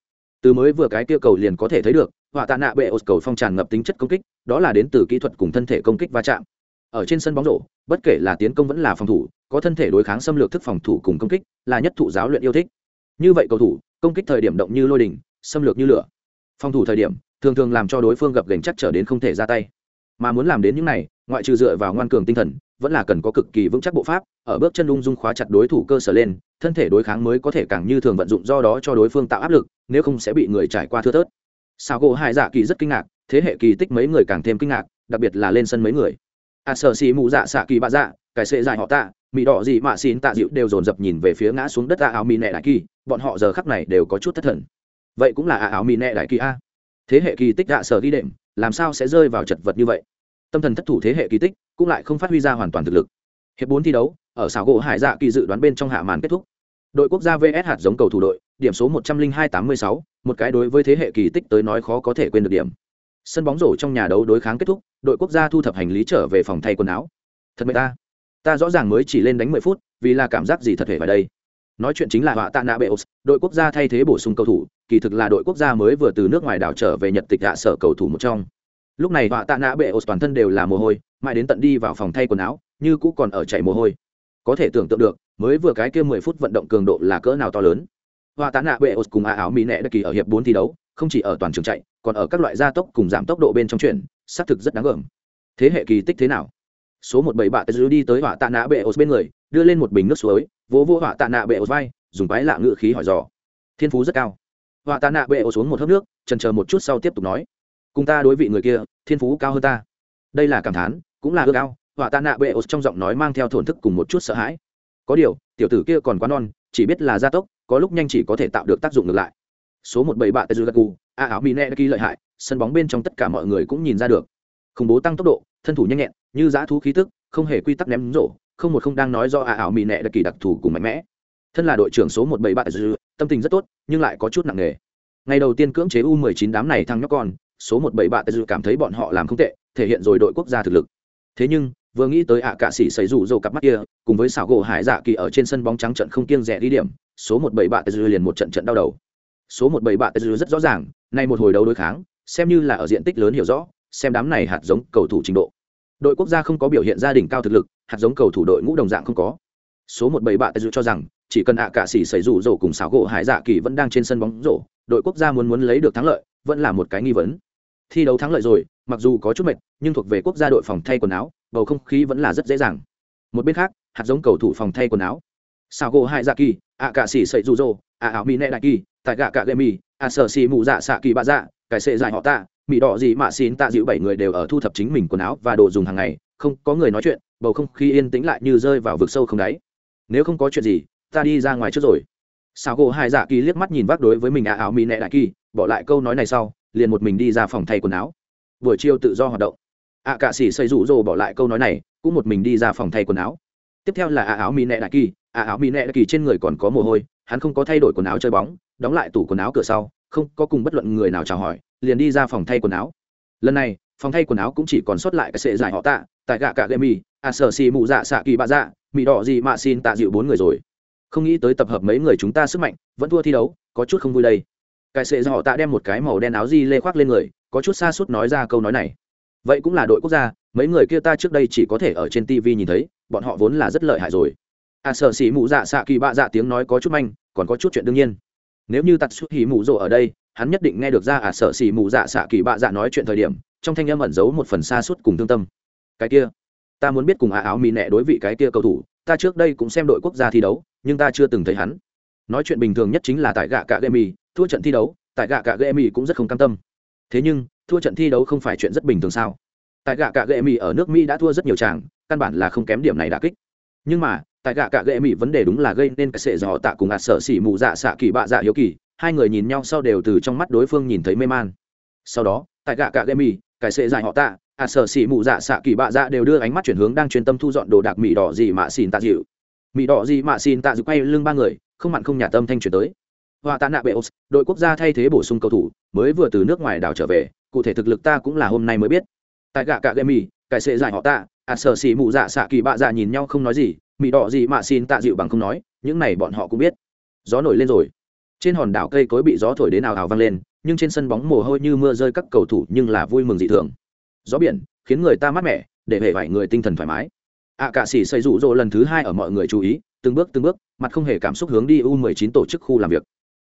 Speaker 1: Từ mới vừa cái kia cầu liền có thể thấy được, họa tạ nạ bệ ột cầu phong tràn ngập tính chất công kích, đó là đến từ kỹ thuật cùng thân thể công kích va chạm. Ở trên sân bóng rổ, bất kể là tiến công vẫn là phòng thủ, có thân thể đối kháng xâm lược thức phòng thủ cùng công kích là nhất thụ giáo luyện yêu thích. Như vậy cầu thủ công kích thời điểm động như lôi đình xâm lược như lửa. Phòng thủ thời điểm thường thường làm cho đối phương gặp gành chắc trở đến không thể ra tay. Mà muốn làm đến những này ngoại trừ dựa vào ngoan cường tinh thần vẫn là cần có cực kỳ vững chắc bộ pháp ở bước chân lung dung khóa chặt đối thủ cơ sở lên thân thể đối kháng mới có thể càng như thường vận dụng do đó cho đối phương tạo áp lực nếu không sẽ bị người trải qua thưa thớt. Sao gỗ hải dạ kỳ rất kinh ngạc thế hệ kỳ tích mấy người càng thêm kinh ngạc đặc biệt là lên sân mấy người. A à, sợ xì mù dạ xạ kỳ bạ dạ cái sệ dại họ tạ mỹ đỏ gì mạ xin tạ dịu đều dồn dập nhìn về phía ngã xuống đất a áo mỹ nẹ đại kỳ, bọn họ giờ khắc này đều có chút thất thần. Vậy cũng là a áo mỹ nẹ đại kỳ a. Thế hệ kỳ tích đạ sở ghi đệm, làm sao sẽ rơi vào chật vật như vậy? Tâm thần thất thủ thế hệ kỳ tích cũng lại không phát huy ra hoàn toàn thực lực. Hiệp bốn thi đấu, ở xảo gỗ hải dạ kỳ dự đoán bên trong hạ màn kết thúc. Đội quốc gia vs hạt giống cầu thủ đội, điểm số một trăm linh hai tám mươi sáu, một cái đối với thế hệ kỳ tích tới nói khó có thể quên được điểm. Sân bóng rổ trong nhà đấu đối kháng kết thúc, đội quốc gia thu thập hành lý trở về phòng thay quần áo. Thật mệt ta ta rõ ràng mới chỉ lên đánh mười phút, vì là cảm giác gì thật thể vào đây. Nói chuyện chính là họa tạ nạ bệ đội quốc gia thay thế bổ sung cầu thủ, kỳ thực là đội quốc gia mới vừa từ nước ngoài đảo trở về nhật tịch hạ sở cầu thủ một trong. Lúc này họa tạ nạ bệ toàn thân đều là mồ hôi, mãi đến tận đi vào phòng thay quần áo, như cũ còn ở chảy mồ hôi. Có thể tưởng tượng được, mới vừa cái kia mười phút vận động cường độ là cỡ nào to lớn. Họa tạ nạ bệ cùng a áo mỹ nẹ đã kỳ ở hiệp bốn thi đấu, không chỉ ở toàn trường chạy, còn ở các loại gia tốc cùng giảm tốc độ bên trong chuyện xác thực rất đáng gờm. Thế hệ kỳ tích thế nào? Số một bảy bạ tê đi tới họa tạ nạ bệ bên người, đưa lên một bình nước suối, vỗ vỗ họa tạ nạ bệ vai, dùng quái lạ ngự khí hỏi dò. Thiên phú rất cao. Họa tạ nạ bệ xuống một hớp nước trần chờ một chút sau tiếp tục nói. Cùng ta đối vị người kia, thiên phú cao hơn ta. Đây là cảm thán, cũng là ước ao họa tạ nạ bệ trong giọng nói mang theo thổn thức cùng một chút sợ hãi. Có điều, tiểu tử kia còn quá non, chỉ biết là gia tốc, có lúc nhanh chỉ có thể tạo được tác dụng ngược lại. Số một bảy bạ tezugaku a áo mine kỳ lợi hại, sân bóng bên trong tất cả mọi người cũng nhìn ra được. Khủng bố tăng tốc độ thân thủ nhanh nhẹn, như giã thú khí tức, không hề quy tắc ném rổ, không một không đang nói do ả ảo mì nẹ đặc kỳ đặc thù cùng mạnh mẽ. Thân là đội trưởng số một bảy bạn tâm tình rất tốt, nhưng lại có chút nặng nề. Ngày đầu tiên cưỡng chế u 19 đám này thăng nhóc con, số một bảy bạn cảm thấy bọn họ làm không tệ, thể hiện rồi đội quốc gia thực lực. Thế nhưng, vừa nghĩ tới ạ à cạ sĩ xảy rủ rồ cặp mắt kia, cùng với xảo gỗ hải dạ kỳ ở trên sân bóng trắng trận không kiêng rẻ đi điểm, số một bảy bạ liền một trận trận đau đầu. Số một bảy bạ rất rõ ràng, nay một hồi đấu đối kháng, xem như là ở diện tích lớn hiểu rõ xem đám này hạt giống cầu thủ trình độ. Đội quốc gia không có biểu hiện gia đình cao thực lực, hạt giống cầu thủ đội ngũ đồng dạng không có. Số một bảy bạ dự cho rằng, chỉ cần ạ à cạ sĩ xảy rủ rổ cùng xảo gỗ hải dạ kỳ vẫn đang trên sân bóng rổ, đội quốc gia muốn muốn lấy được thắng lợi, vẫn là một cái nghi vấn. Thi đấu thắng lợi rồi, mặc dù có chút mệt, nhưng thuộc về quốc gia đội phòng thay quần áo, bầu không khí vẫn là rất dễ dàng. Một bên khác, hạt giống cầu thủ phòng thay quần áo. Sao gỗ hải dạ kỳ, ạ cả xỉ sậy rủ rỗ ạ ảo mỹ nẹ đại kỳ, tại gạ cả gệ mì ạ sở xì mù dạ xạ kỳ bạ dạ cải sệ dài họ ta mỹ đỏ gì mà xin tạ dịu bảy người đều ở thu thập chính mình quần áo và đồ dùng hàng ngày, không có người nói chuyện, bầu không khí yên tĩnh lại như rơi vào vực sâu không đáy. Nếu không có chuyện gì, ta đi ra ngoài trước rồi. Sao gỗ hai dạ kỳ liếc mắt nhìn vác đối với mình ạ áo mỹ nẹ đại kỳ, bỏ lại câu nói này sau, liền một mình đi ra phòng thay quần áo. Buổi chiều tự do hoạt động. Ạ cạ sĩ xây rủ rồ bỏ lại câu nói này, cũng một mình đi ra phòng thay quần áo. Tiếp theo là ạ áo mỹ nẹ đại kỳ, ạ áo mỹ nẹ đại kỳ trên người còn có mồ hôi, hắn không có thay đổi quần áo chơi bóng, đóng lại tủ quần áo cửa sau, không có cùng bất luận người nào chào hỏi liền đi ra phòng thay quần áo. Lần này, phòng thay quần áo cũng chỉ còn sót lại cái sệ dài họ tạ, tại gạ cạ gậy mì ạ sở xì mụ dạ xạ kỳ bạ dạ mì đỏ gì mạ xin tạ dịu bốn người rồi. Không nghĩ tới tập hợp mấy người chúng ta sức mạnh, vẫn thua thi đấu, có chút không vui đây. Cái sệ dài họ tạ đem một cái màu đen áo di lê khoác lên người, có chút xa suốt nói ra câu nói này. Vậy cũng là đội quốc gia, mấy người kia ta trước đây chỉ có thể ở trên tv nhìn thấy, bọn họ vốn là rất lợi hại rồi. À sợ xỉ mụ dạ xạ kỳ bạ dạ tiếng nói có chút manh, còn có chút chuyện đương nhiên. Nếu như tạt xuất hỉ mụ rộ ở đây hắn nhất định nghe được ra à sợ xỉ mù dạ xạ kỳ bạ dạ nói chuyện thời điểm, trong thanh âm ẩn giấu một phần xa suốt cùng thương tâm. Cái kia, ta muốn biết cùng à áo mì nẹ đối vị cái kia cầu thủ, ta trước đây cũng xem đội quốc gia thi đấu, nhưng ta chưa từng thấy hắn. Nói chuyện bình thường nhất chính là tại gạ cạ gây mì, thua trận thi đấu, tại gạ cạ gây mì cũng rất không cam tâm. Thế nhưng, thua trận thi đấu không phải chuyện rất bình thường sao? Tại gạ cạ gệ mỹ ở nước mỹ đã thua rất nhiều tràng căn bản là không kém điểm này đã kích. Nhưng mà tại gạ cạ gệ mỹ vấn đề đúng là gây nên cái sệ dò tạ cùng ạt sợ xỉ mù dạ xạ kỳ bạ dạ hiếu kỳ, hai người nhìn nhau sau đều từ trong mắt đối phương nhìn thấy mê man. Sau đó, tại gạ cạ gệ mỹ cái sệ dài họ tạ ạt sợ xỉ mù dạ xạ kỳ bạ dạ đều đưa ánh mắt chuyển hướng đang chuyên tâm thu dọn đồ đạc mỹ đỏ gì mà xin tạ dịu. Mỹ đỏ gì mà xin tạ dịu quay lưng ba người, không mặn không nhả tâm thanh chuyển tới. Hòa tạ nạ bệ đội quốc gia thay thế bổ sung cầu thủ, mới vừa từ nước ngoài đảo trở về, cụ thể thực lực ta cũng là hôm nay mới biết. Tại gạ cạ gệ mỹ cái sệ dài họ tạ à sở xỉ mụ dạ xạ kỳ bạ dạ nhìn nhau không nói gì mị đỏ gì mà xin tạ dịu bằng không nói những này bọn họ cũng biết. Gió nổi lên rồi. Trên hòn đảo cây cối bị gió thổi đến nào ào vang lên nhưng trên sân bóng mồ hôi như mưa rơi các cầu thủ nhưng là vui mừng dị thường. Gió biển khiến người ta mát mẻ để hệ vải người tinh thần thoải mái. Ạ à, cả xỉ xây rủ rỗ lần thứ hai ở mọi người chú ý từng bước từng bước mặt không hề cảm xúc hướng đi u 19 tổ chức khu làm việc.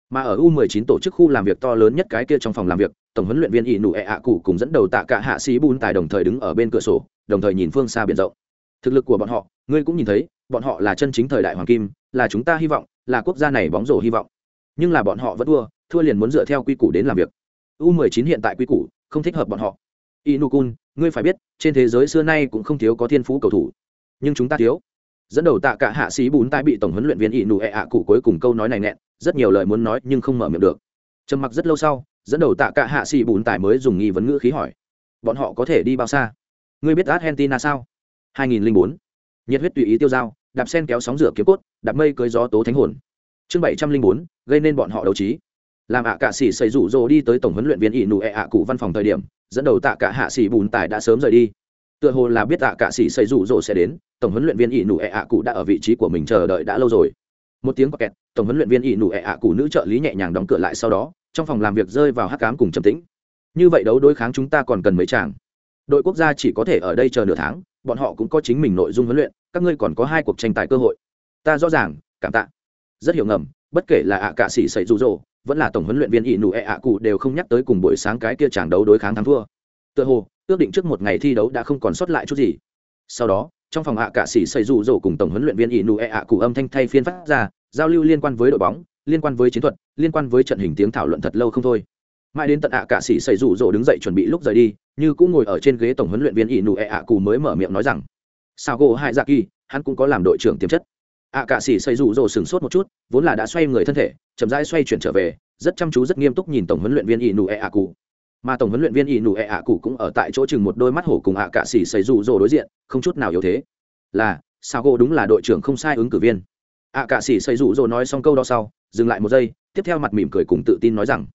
Speaker 1: Mà ở u 19 tổ chức khu làm việc to lớn nhất cái kia trong phòng làm việc tổng huấn luyện viên ỷ nụ ẹ ạ cụ cùng dẫn đầu tạ cả hạ sĩ bùn tài đồng thời đứng ở bên cửa sổ đồng thời nhìn phương xa biển rộng. Thực lực của bọn họ ngươi cũng nhìn thấy bọn họ là chân chính thời đại hoàng kim, là chúng ta hy vọng, là quốc gia này bóng rổ hy vọng. Nhưng là bọn họ vẫn thua thua liền muốn dựa theo quy củ đến làm việc. U 19 hiện tại quy củ, không thích hợp bọn họ. Inukun, ngươi phải biết, trên thế giới xưa nay cũng không thiếu có thiên phú cầu thủ. Nhưng chúng ta thiếu. Dẫn đầu tạ cả hạ sĩ bún tai bị tổng huấn luyện viên inu e ạ cụ cuối cùng câu nói này nẹn rất nhiều lời muốn nói nhưng không mở miệng được. Trầm mặc rất lâu sau, dẫn đầu tạ cả hạ sĩ bún tài mới dùng nghi vấn ngữ khí hỏi. Bọn họ có thể đi bao xa? Ngươi biết argentina sao? 2004 nhiệt huyết tùy ý tiêu dao đạp sen kéo sóng rửa kiếm cốt đạp mây cưới gió tố thánh hồn. Chương 704, gây nên bọn họ đấu trí. Làm ạ cả xỉ xây rủ rồ đi tới tổng huấn luyện viên ỷ nụ ệ ạ cụ văn phòng thời điểm dẫn đầu tạ cả hạ xỉ bùn tài đã sớm rời đi. Tựa hồ là biết tạ cả xỉ xây rủ rỗ sẽ đến tổng huấn luyện viên ỷ nụ ệ ạ cụ đã ở vị trí của mình chờ đợi đã lâu rồi. Một tiếng có kẹt tổng huấn luyện viên ỷ nụ ệ ạ cụ nữ trợ lý nhẹ nhàng đóng cửa lại sau đó trong phòng làm việc rơi vào hắc cám cùng trầm tĩnh. Như vậy đấu đối kháng chúng ta còn cần mấy chàng? Đội quốc gia chỉ có thể ở đây chờ nửa tháng, bọn họ cũng có chính mình nội dung huấn luyện, các ngươi còn có hai cuộc tranh tài cơ hội. Ta rõ ràng, cảm tạ. Rất hiểu ngầm, bất kể là ạ cạ sĩ xảy rụ rỗ vẫn là tổng huấn luyện viên ỷ nụ ẹ ạ cụ đều không nhắc tới cùng buổi sáng cái kia chàng đấu đối kháng thắng thua. Tựa hồ, ước định trước một ngày thi đấu đã không còn sót lại chút gì. Sau đó, trong phòng ạ cạ sĩ xây rụ rỗ cùng tổng huấn luyện viên ỷ nụ ẹ ạ cụ âm thanh thay phiên phát ra, giao lưu liên quan với đội bóng, liên quan với chiến thuật, liên quan với trận hình tiếng thảo luận thật lâu không thôi mãi đến tận ạ cạ sĩ xây rủ rỗ đứng dậy chuẩn bị lúc rời đi, như cũng ngồi ở trên ghế tổng huấn luyện viên ỷ nụ ẹ ạ cụ mới mở miệng nói rằng, sao gỗ hai dạ kỳ, hắn cũng có làm đội trưởng tiềm chất. ạ cạ sĩ xây rủ rỗ sửng sốt một chút, vốn là đã xoay người thân thể, chậm rãi xoay chuyển trở về, rất chăm chú rất nghiêm túc nhìn tổng huấn luyện viên ỷ nụ ẹ ạ cụ mà tổng huấn luyện viên ỷ nụ ẹ ạ cụ cũng ở tại chỗ chừng một đôi mắt hổ cùng ạ cạ sĩ xây rủ rỗ đối diện, không chút nào yếu thế. Là, sao gỗ đúng là đội trưởng không sai ứng cử viên. ạ cạ sĩ xây rủ rỗ nói xong câu đó sau, dừng lại một giây, tiếp theo mặt mỉm cười cùng tự tin nói rằng,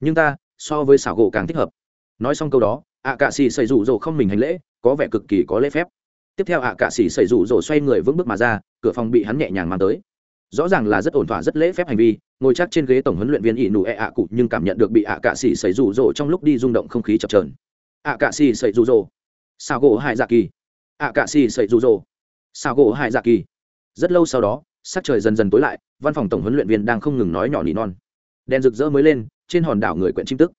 Speaker 1: nhưng ta so với xảo gỗ càng thích hợp. Nói xong câu đó ạ cạ xì xây rủ rỗ không mình hành lễ, có vẻ cực kỳ có lễ phép. Tiếp theo ạ cạ xì xây rủ rỗ xoay người vững bước mà ra, cửa phòng bị hắn nhẹ nhàng mang tới. Rõ ràng là rất ổn thỏa, rất lễ phép hành vi, ngồi chắc trên ghế tổng huấn luyện viên ỷ nụ ẹ ạ cụ nhưng cảm nhận được bị ạ cạ xì xây rủ rỗ trong lúc đi rung động không khí chập trờn ạ cạ xì xây rủ rỗ xảo gỗ hai dạ kỳ. Ạ cạ xì xây rủ rỗ xảo gỗ hai dạ kỳ. Rất lâu sau đó, sắc trời dần dần tối lại, văn phòng tổng huấn luyện viên đang không ngừng nói nhỏ nỉ non. Đèn rực rỡ mới lên trên hòn đảo người quyện chim tức.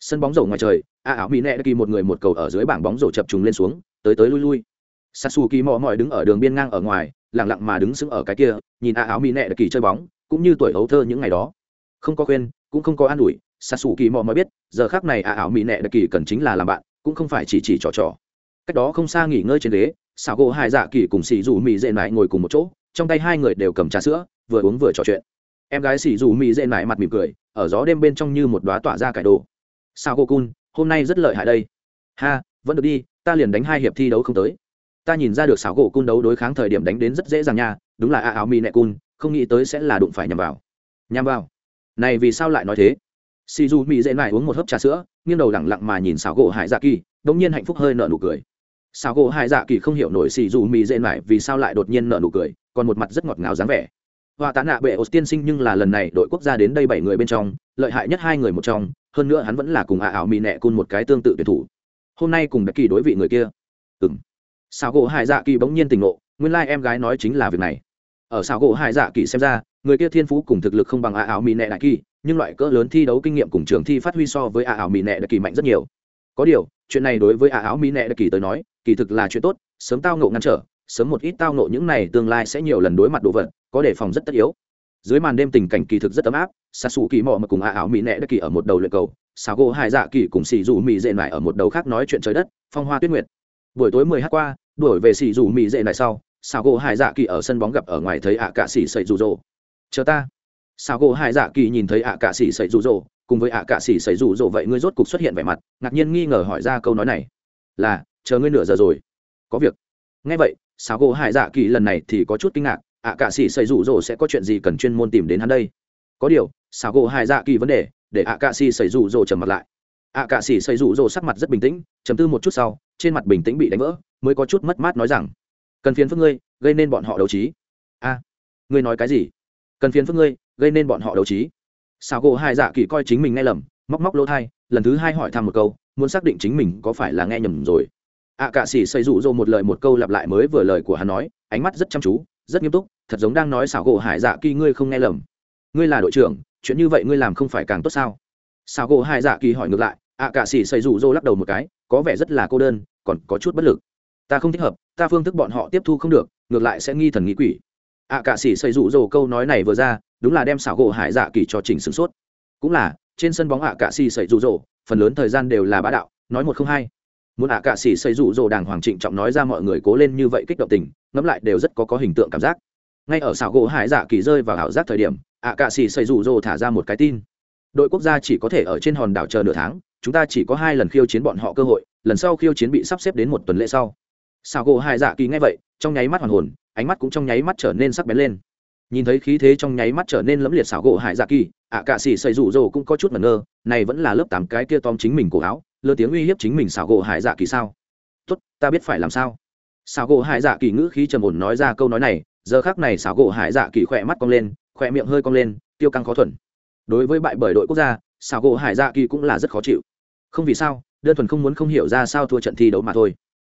Speaker 1: Sân bóng rổ ngoài trời, a ảo mỹ nẹ đã kỳ một người một cầu ở dưới bảng bóng rổ chập trùng lên xuống, tới tới lui lui. Sasu kỳ mò mọi đứng ở đường biên ngang ở ngoài lẳng lặng mà đứng sững ở cái kia, nhìn a áo mỹ nẹ đã kỳ chơi bóng, cũng như tuổi hấu thơ những ngày đó. Không có khuyên, cũng không có an ủi sasu kỳ mò mọi biết, giờ khác này a áo mỹ nẹ đã kỳ cần chính là làm bạn, cũng không phải chỉ chỉ trò trò. Cách đó không xa nghỉ ngơi trên ghế xào gỗ hai dạ kỳ cùng xì dù mỹ dệ mãi ngồi cùng một chỗ, trong tay hai người đều cầm trà sữa, vừa uống vừa trò chuyện em gái xì dù mỹ dễ nải mặt mỉm cười, ở gió đêm bên trong như một đoá tỏa ra cải đồ. Sao cô cun hôm nay rất lợi hại đây. Ha, vẫn được đi, ta liền đánh hai hiệp thi đấu không tới. Ta nhìn ra được xảo gỗ cun đấu đối kháng thời điểm đánh đến rất dễ dàng nha, đúng là a áo mi nẹ cun không nghĩ tới sẽ là đụng phải nhằm vào. Nhằm vào. Này vì sao lại nói thế? Si du mỹ dễ lại uống một hớp trà sữa, nghiêng đầu lẳng lặng mà nhìn xảo gỗ hải dạ kỳ, đống nhiên hạnh phúc hơi nở nụ cười. Xảo gỗ hải dạ kỳ không hiểu nổi si du mỹ dễ lại vì sao lại đột nhiên nở nụ cười, còn một mặt rất ngọt ngào dáng vẻ hòa tạ nạ bệ ổ tiên sinh nhưng là lần này đội quốc gia đến đây bảy người bên trong, lợi hại nhất hai người một trong, hơn nữa hắn vẫn là cùng ạ ảo mỹ nẹ cun một cái tương tự tuyển thủ. Hôm nay cùng đặc kỳ đối vị người kia. Ừng sao gỗ hải dạ kỳ bỗng nhiên tỉnh ngộ, nguyên lai em gái nói chính là việc này. Ở sao gỗ hải dạ kỳ xem ra, người kia thiên phú cùng thực lực không bằng ạ ảo mỹ nẹ đại kỳ, nhưng loại cỡ lớn thi đấu kinh nghiệm cùng trường thi phát huy so với ạ ảo mỹ nẹ đại kỳ mạnh rất nhiều. Có điều, chuyện này đối với ạ ảo mỹ nẹ đại kỳ tới nói, kỳ thực là chuyện tốt, sớm tao ngộ ngăn trở, sớm một ít tao ngộ những này tương lai sẽ nhiều lần đối mặt đồ vật có đề phòng rất tất yếu. Dưới màn đêm tình cảnh kỳ thực rất ấm áp xa xù kỳ mò mà cùng ạ ảo mỹ nẹ đất kỳ ở một đầu luyện cầu xào gỗ hai dạ kỳ cùng xì dù mỹ dệ nải ở một đầu khác nói chuyện trời đất, phong hoa tuyết nguyệt. Buổi tối mười h qua, đuổi về xì dù mỹ dệ nải sau xào gỗ hai dạ kỳ ở sân bóng gặp ở ngoài thấy ạ cả xì sậy rụ rỗ chờ ta. Xào gỗ hai dạ kỳ nhìn thấy ạ cả xì sậy rụ rỗ cùng với ạ cả xì sậy rụ rỗ vậy ngươi rốt cục xuất hiện vẻ mặt, ngạc nhiên nghi ngờ hỏi ra câu nói này. Là, chờ ngươi nửa giờ rồi. Có việc. Nghe vậy xào gỗ hai dạ kỳ lần này thì có chút kinh ngạc ạ cả sĩ xây rủ rỗ sẽ có chuyện gì cần chuyên môn tìm đến hắn đây? Có điều xào gỗ hai dạ kỳ vấn đề, để ạ cả sĩ xây rủ rỗ trầm mặt lại. Ạ cả sĩ xây rủ rỗ sắc mặt rất bình tĩnh chầm tư một chút sau, trên mặt bình tĩnh bị đánh vỡ, mới có chút mất mát nói rằng, cần phiền phức ngươi, gây nên bọn họ đấu trí. A, ngươi nói cái gì? Cần phiền phức ngươi, gây nên bọn họ đấu trí. Xào gỗ hai dạ kỳ coi chính mình nghe lầm, móc móc lỗ thai, lần thứ hai hỏi thăm một câu, muốn xác định chính mình có phải là nghe nhầm rồi. Ạ cả sĩ xây rủ rỗ một lời một câu lặp lại mới vừa lời của hắn nói, ánh mắt rất chăm chú rất nghiêm túc, thật giống đang nói xảo gỗ hải dạ kỳ ngươi không nghe lầm. Ngươi là đội trưởng, chuyện như vậy ngươi làm không phải càng tốt sao? Xảo gỗ hải dạ kỳ hỏi ngược lại, ạ cạ xỉ xây rủ rô lắc đầu một cái, có vẻ rất là cô đơn, còn có chút bất lực. Ta không thích hợp, ta phương thức bọn họ tiếp thu không được, ngược lại sẽ nghi thần nghĩ quỷ. Ạ cạ xỉ xây rủ rô câu nói này vừa ra, đúng là đem xảo gỗ hải dạ kỳ cho chỉnh sửng sốt. Cũng là, trên sân bóng ạ cạ xỉ xây rủ rô, phần lớn thời gian đều là bá đạo, nói một không hai muốn ạ cả xỉ xây rủ rồ đàng hoàng trịnh trọng nói ra mọi người cố lên như vậy kích động tình, ngẫm lại đều rất có có hình tượng cảm giác. Ngay ở xảo gỗ hải dạ kỳ rơi vào ảo giác thời điểm, ạ cạ xì xây rủ rồ thả ra một cái tin. Đội quốc gia chỉ có thể ở trên hòn đảo chờ nửa tháng, chúng ta chỉ có hai lần khiêu chiến bọn họ cơ hội, lần sau khiêu chiến bị sắp xếp đến một tuần lễ sau. Xảo gỗ hải dạ kỳ ngay vậy, trong nháy mắt hoàn hồn, ánh mắt cũng trong nháy mắt trở nên sắc bén lên. Nhìn thấy khí thế trong nháy mắt trở nên lẫm liệt xảo gỗ hải dạ kỳ, ạ cạ xì xây rủ rồ cũng có chút mẩn ngơ, này vẫn là lớp tám cái kia tom chính mình cổ áo lơ tiếng uy hiếp chính mình xảo gỗ hải dạ kỳ sao? Tốt, ta biết phải làm sao. Xảo gỗ hải dạ kỳ ngữ khí trầm ổn nói ra câu nói này, giờ khác này xảo gỗ hải dạ kỳ khỏe mắt cong lên, khỏe miệng hơi cong lên, tiêu căng khó thuần. Đối với bại bởi đội quốc gia, xảo gỗ hải dạ kỳ cũng là rất khó chịu. Không vì sao, đơn thuần không muốn không hiểu ra sao thua trận thi đấu mà thôi.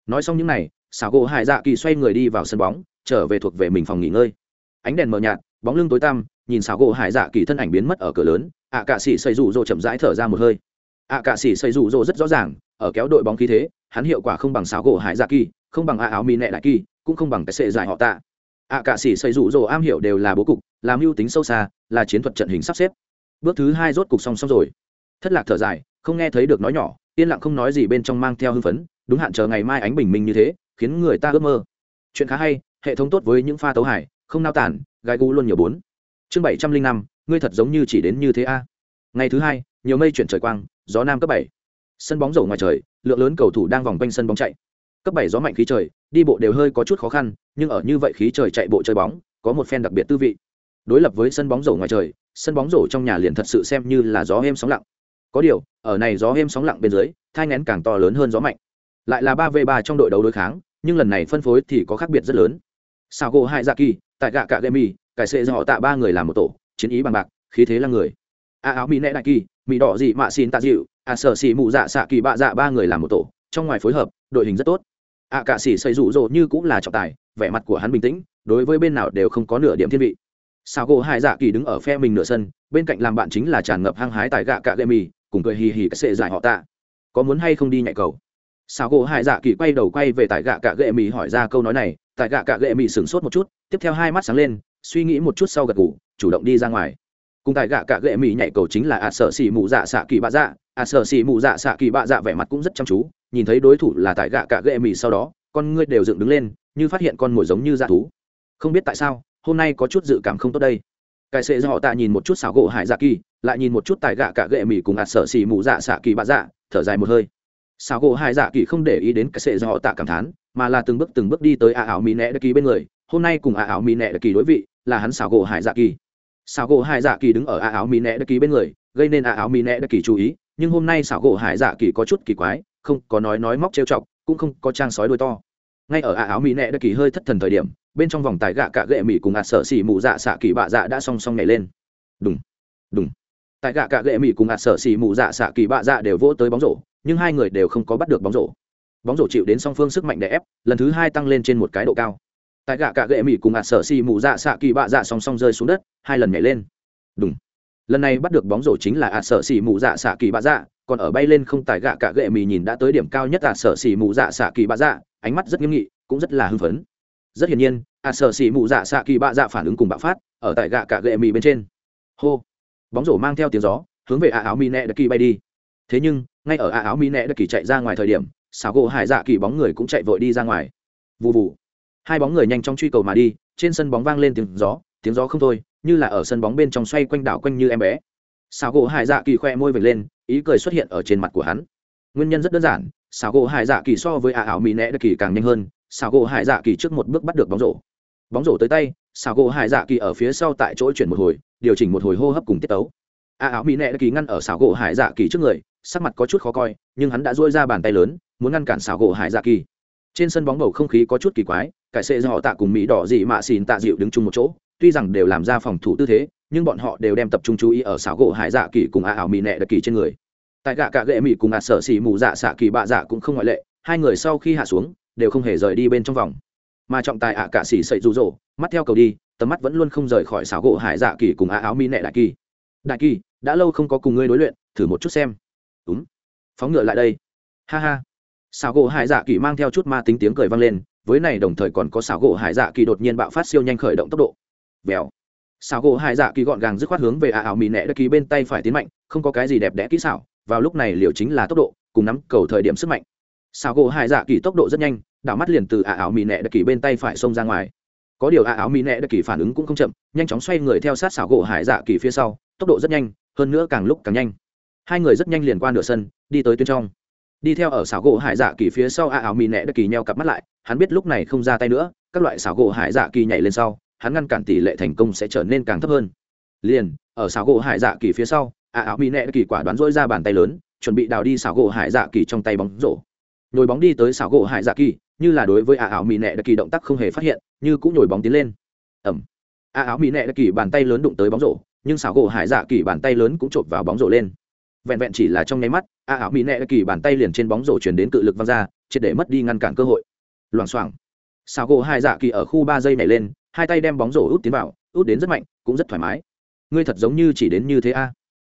Speaker 1: Nói xong những n à y xảo gỗ hải dạ kỳ xoay người đi vào sân bóng, trở về thuộc về mình phòng nghỉ ngơi. Ánh đèn mờ nhạt, bóng lưng tối tăm, nhìn xảo gỗ hải dạ kỳ thân ảnh biến mất ở cửa lớn, ạ cạ sĩ xây rủ rỗ chậm rãi thở ra một hơi ạ cạ sĩ xây rủ rỗ rất rõ ràng, ở kéo đội bóng khí thế, hắn hiệu quả không bằng xáo gỗ hải dạ kỳ, không bằng ạ áo mì nẹ đại kỳ, cũng không bằng cái sệ dài họ tạ. ạ cạ sĩ xây rủ rỗ am hiểu đều là bố cục, làm mưu tính sâu xa, là chiến thuật trận hình sắp xếp. Bước thứ hai rốt cục xong xong rồi. Thất lạc thở dài, không nghe thấy được nói nhỏ, yên lặng không nói gì bên trong mang theo hưng phấn, đúng hạn chờ ngày mai ánh bình minh như thế, khiến người ta ước mơ. Chuyện khá hay, hệ thống tốt với những pha tấu hải không nao tản gai gu luôn nhiều bốn. Chương bảy trăm linh năm, ngươi thật giống như chỉ đến như thế a. Ngày thứ hai, nhiều mây chuyển trời quang gió nam cấp bảy. Sân bóng rổ ngoài trời, lượng lớn cầu thủ đang vòng quanh sân bóng chạy. Cấp bảy gió mạnh khí trời, đi bộ đều hơi có chút khó khăn, nhưng ở như vậy khí trời chạy bộ chơi bóng, có một phen đặc biệt tư vị. Đối lập với sân bóng rổ ngoài trời, sân bóng rổ trong nhà liền thật sự xem như là gió êm sóng lặng. Có điều, ở này gió êm sóng lặng bên dưới, thai ngén càng to lớn hơn gió mạnh. Lại là ba v ba trong đội đấu đối kháng, nhưng lần này phân phối thì có khác biệt rất lớn. Sao gỗ hai dạ kỳ tại gạ cạ gemi, cải sệ do họ tạ ba người làm một tổ, chiến ý bằng bạc, khí thế là người. A áo mỹ nẹ đại kỳ mỹ đỏ dị mạ xin tạ dịu a sở xì mụ dạ xạ kỳ bạ dạ ba người làm một tổ, trong ngoài phối hợp, đội hình rất tốt. À a cạ xỉ xây rụ rỗ như cũng là trọng tài, vẻ mặt của hắn bình tĩnh, đối với bên nào đều không có nửa điểm thiên vị. Sao gỗ hai dạ kỳ đứng ở phe mình nửa sân, bên cạnh làm bạn chính là tràn ngập hăng hái tại gạ cạ gậy mì, cùng cười hì hì cái sệ giải họ tạ. Có muốn hay không đi nhạy cầu? Sao gỗ hai dạ kỳ quay đầu quay về tại gạ cạ gậy mì hỏi ra câu nói này tại gạ cạ gậy mì sửng sốt một chút, tiếp theo hai mắt sáng lên, suy nghĩ một chút sau gật ngủ chủ động đi ra ngoài cùng tại gạ cạ gậy mỹ nhảy cầu chính là ạ sợ xỉ mù dạ xạ kỳ bạ dạ. Ạ sợ xỉ mù dạ xạ kỳ bạ dạ vẻ mặt cũng rất chăm chú, nhìn thấy đối thủ là tại gạ cạ gậy mỹ sau đó, con ngươi đều dựng đứng lên, như phát hiện con mồi giống như dạ thú. Không biết tại sao, hôm nay có chút dự cảm không tốt đây. Cái sệ do họ tạ nhìn một chút xảo gỗ hải dạ kỳ, lại nhìn một chút tại gạ cạ gậy mỹ cùng ạt sợ xì mù dạ xạ kỳ bạ dạ thở dài một hơi. Xảo gỗ hải dạ kỳ không để ý đến cái sệ do họ tạ cảm thán, mà là từng bước từng bước đi tới a ảo mỹ nẹ đất kỳ bên người. Hôm nay cùng a ảo mỹ nẹ đất kỳ đối vị, là hắn xảo gỗ hải dạ kỳ xảo gỗ hải dạ kỳ đứng ở a Áo mỹ nẹ đất kỳ bên người, gây nên a Áo mỹ nẹ đất kỳ chú ý, nhưng hôm nay xảo gỗ hải dạ kỳ có chút kỳ quái, không có nói nói móc trêu chọc, cũng không có trang sói đuôi to. Ngay ở a áo mỹ nẹ đất kỳ hơi thất thần thời điểm, bên trong vòng tài gạ cạ gệ mỹ cùng ạt sở xỉ mù dạ xạ kỳ bạ dạ đã song song nhảy lên. Đúng đúng tại gạ cạ gệ mỹ cùng ạt sở xỉ mù dạ xạ kỳ bạ dạ đều vỗ tới bóng rổ, nhưng hai người đều không có bắt được bóng rổ. Bóng rổ chịu đến song phương sức mạnh đè ép, lần thứ hai tăng lên trên một cái độ cao tại gạ cạ gệ mỹ cùng ạt sợ xì mù dạ xạ kỳ bạ dạ song song rơi xuống đất, hai lần nhảy lên. Đúng lần này bắt được bóng rổ chính là ạt sợ xì mù dạ xạ kỳ bạ dạ còn ở bay lên không tại gạ cạ gệ mỹ nhìn đã tới điểm cao nhất ạt sợ xì mù dạ xạ kỳ bạ dạ ánh mắt rất nghiêm nghị, cũng rất là hưng phấn. Rất hiển nhiên a sợ xì mù dạ xạ kỳ bạ dạ phản ứng cùng bạo phát, ở tại gạ cạ gệ mì bên trên. Hô. Bóng rổ mang theo tiếng gió, hướng về ạ áo mỹ nẹ đất kỳ bay đi. Thế nhưng, ngay ở ạ áo mỹ nẹ đất kỳ chạy ra ngoài thời điểm xảo gỗ hải dạ kỳ bóng người cũng chạy vội đi ra ngoài. Vụ vụ hai bóng người nhanh chóng truy cầu mà đi, trên sân bóng vang lên tiếng gió tiếng gió không thôi, như là ở sân bóng bên trong xoay quanh đảo quanh như em bé. Xào gỗ hải dạ kỳ khoe môi vệt lên, ý cười xuất hiện ở trên mặt của hắn. Nguyên nhân rất đơn giản xào gỗ hải dạ kỳ so với a áo mỹ nẹ đất kỳ càng nhanh hơn xào gỗ hải dạ kỳ trước một bước bắt được bóng rổ. Bóng rổ tới tay xào gỗ hải dạ kỳ ở phía sau tại chỗ chuyển một hồi, điều chỉnh một hồi hô hấp cùng tiết tấu. A áo mỹ nẹ đã kỳ ngăn ở xào gỗ hải dạ kỳ trước người, sắc mặt có chút khó coi, nhưng hắn đã dôi ra bàn tay lớn, muốn ngăn cản xào gỗ hải dạ kỳ. Trên sân bóng bầu không khí có chút kỳ quái cải sệ do họ tạ cùng mỹ đỏ dị mạ xìn tạ dịu đứng chung một chỗ, tuy rằng đều làm ra phòng thủ tư thế, nhưng bọn họ đều đem tập trung chú ý ở xảo gỗ hải dạ kỳ cùng a áo mỹ nẹ đặc kỳ trên người. Tại gạ cả gệ mỹ cùng a sở xỉ mù dạ xạ kỳ bạ dạ cũng không ngoại lệ, hai người sau khi hạ xuống, đều không hề rời đi bên trong vòng. Mà trọng tài ạ cả xỉ sậy rụ rỗ, mắt theo cầu đi, tầm mắt vẫn luôn không rời khỏi xảo gỗ hải dạ kỳ cùng a áo mỹ nẹ đại kỳ. Đại kỳ, đã lâu không có cùng ngươi đối luyện, thử một chút xem. Đúng. Phóng ngựa lại đây. Ha ha. Xảo gỗ hải dạ kỳ mang theo chút ma tính tiếng cười vang lên với này đồng thời còn có xảo gỗ hải dạ kỳ đột nhiên bạo phát siêu nhanh khởi động tốc độ. Vèo. Xảo gỗ hải dạ kỳ gọn gàng dứt khoát hướng về á áo mi nẹ đất kỳ bên tay phải tiến mạnh, không có cái gì đẹp đẽ kỹ xảo, vào lúc này liệu chính là tốc độ, cùng nắm cầu thời điểm sức mạnh. Xảo gỗ hải dạ kỳ tốc độ rất nhanh, đảo mắt liền từ ả áo mì nẹ đất kỳ bên tay phải xông ra ngoài. Có điều ả áo mì nẹ đất kỳ phản ứng cũng không chậm, nhanh chóng xoay người theo sát xảo gỗ hải dạ kỳ phía sau, tốc độ rất nhanh, hơn nữa càng lúc càng nhanh. Hai người rất nhanh liền qua nửa sân, đi tới tuyến trong đi theo ở xảo gỗ hải dạ kỳ phía sau ả áo mì nẹ đất kỳ nheo cặp mắt lại, hắn biết lúc này không ra tay nữa, các loại xảo gỗ hải dạ kỳ nhảy lên sau, hắn ngăn cản tỷ lệ thành công sẽ trở nên càng thấp hơn. Liền, ở xảo gỗ hải dạ kỳ phía sau ả áo mì nẹ đất kỳ quả đoán dỗi ra bàn tay lớn, chuẩn bị đào đi xảo gỗ hải dạ kỳ trong tay bóng rổ. Nhồi bóng đi tới xảo gỗ hải dạ kỳ, như là đối với ả áo mì nẹ đất kỳ động tác không hề phát hiện, như cũng nhồi bóng tiến lên. Ẩm. A áo mì nẹ đất kỳ bàn tay lớn đụng tới bóng rổ, nhưng xảo gỗ hải dạ kỳ bàn tay lớn cũng chộp vào bóng rổ lên vẹn vẹn chỉ là trong nháy mắt, a ảo mỹ nẹ kỳ bàn tay liền trên bóng rổ chuyển đến cự lực văng ra, triệt để mất đi ngăn cản cơ hội. Loảng xoảng. Xảo gỗ Hai dạ kỳ ở khu ba giây này lên, hai tay đem bóng rổ út tiến vào, út đến rất mạnh, cũng rất thoải mái. Ngươi thật giống như chỉ đến như thế a. À.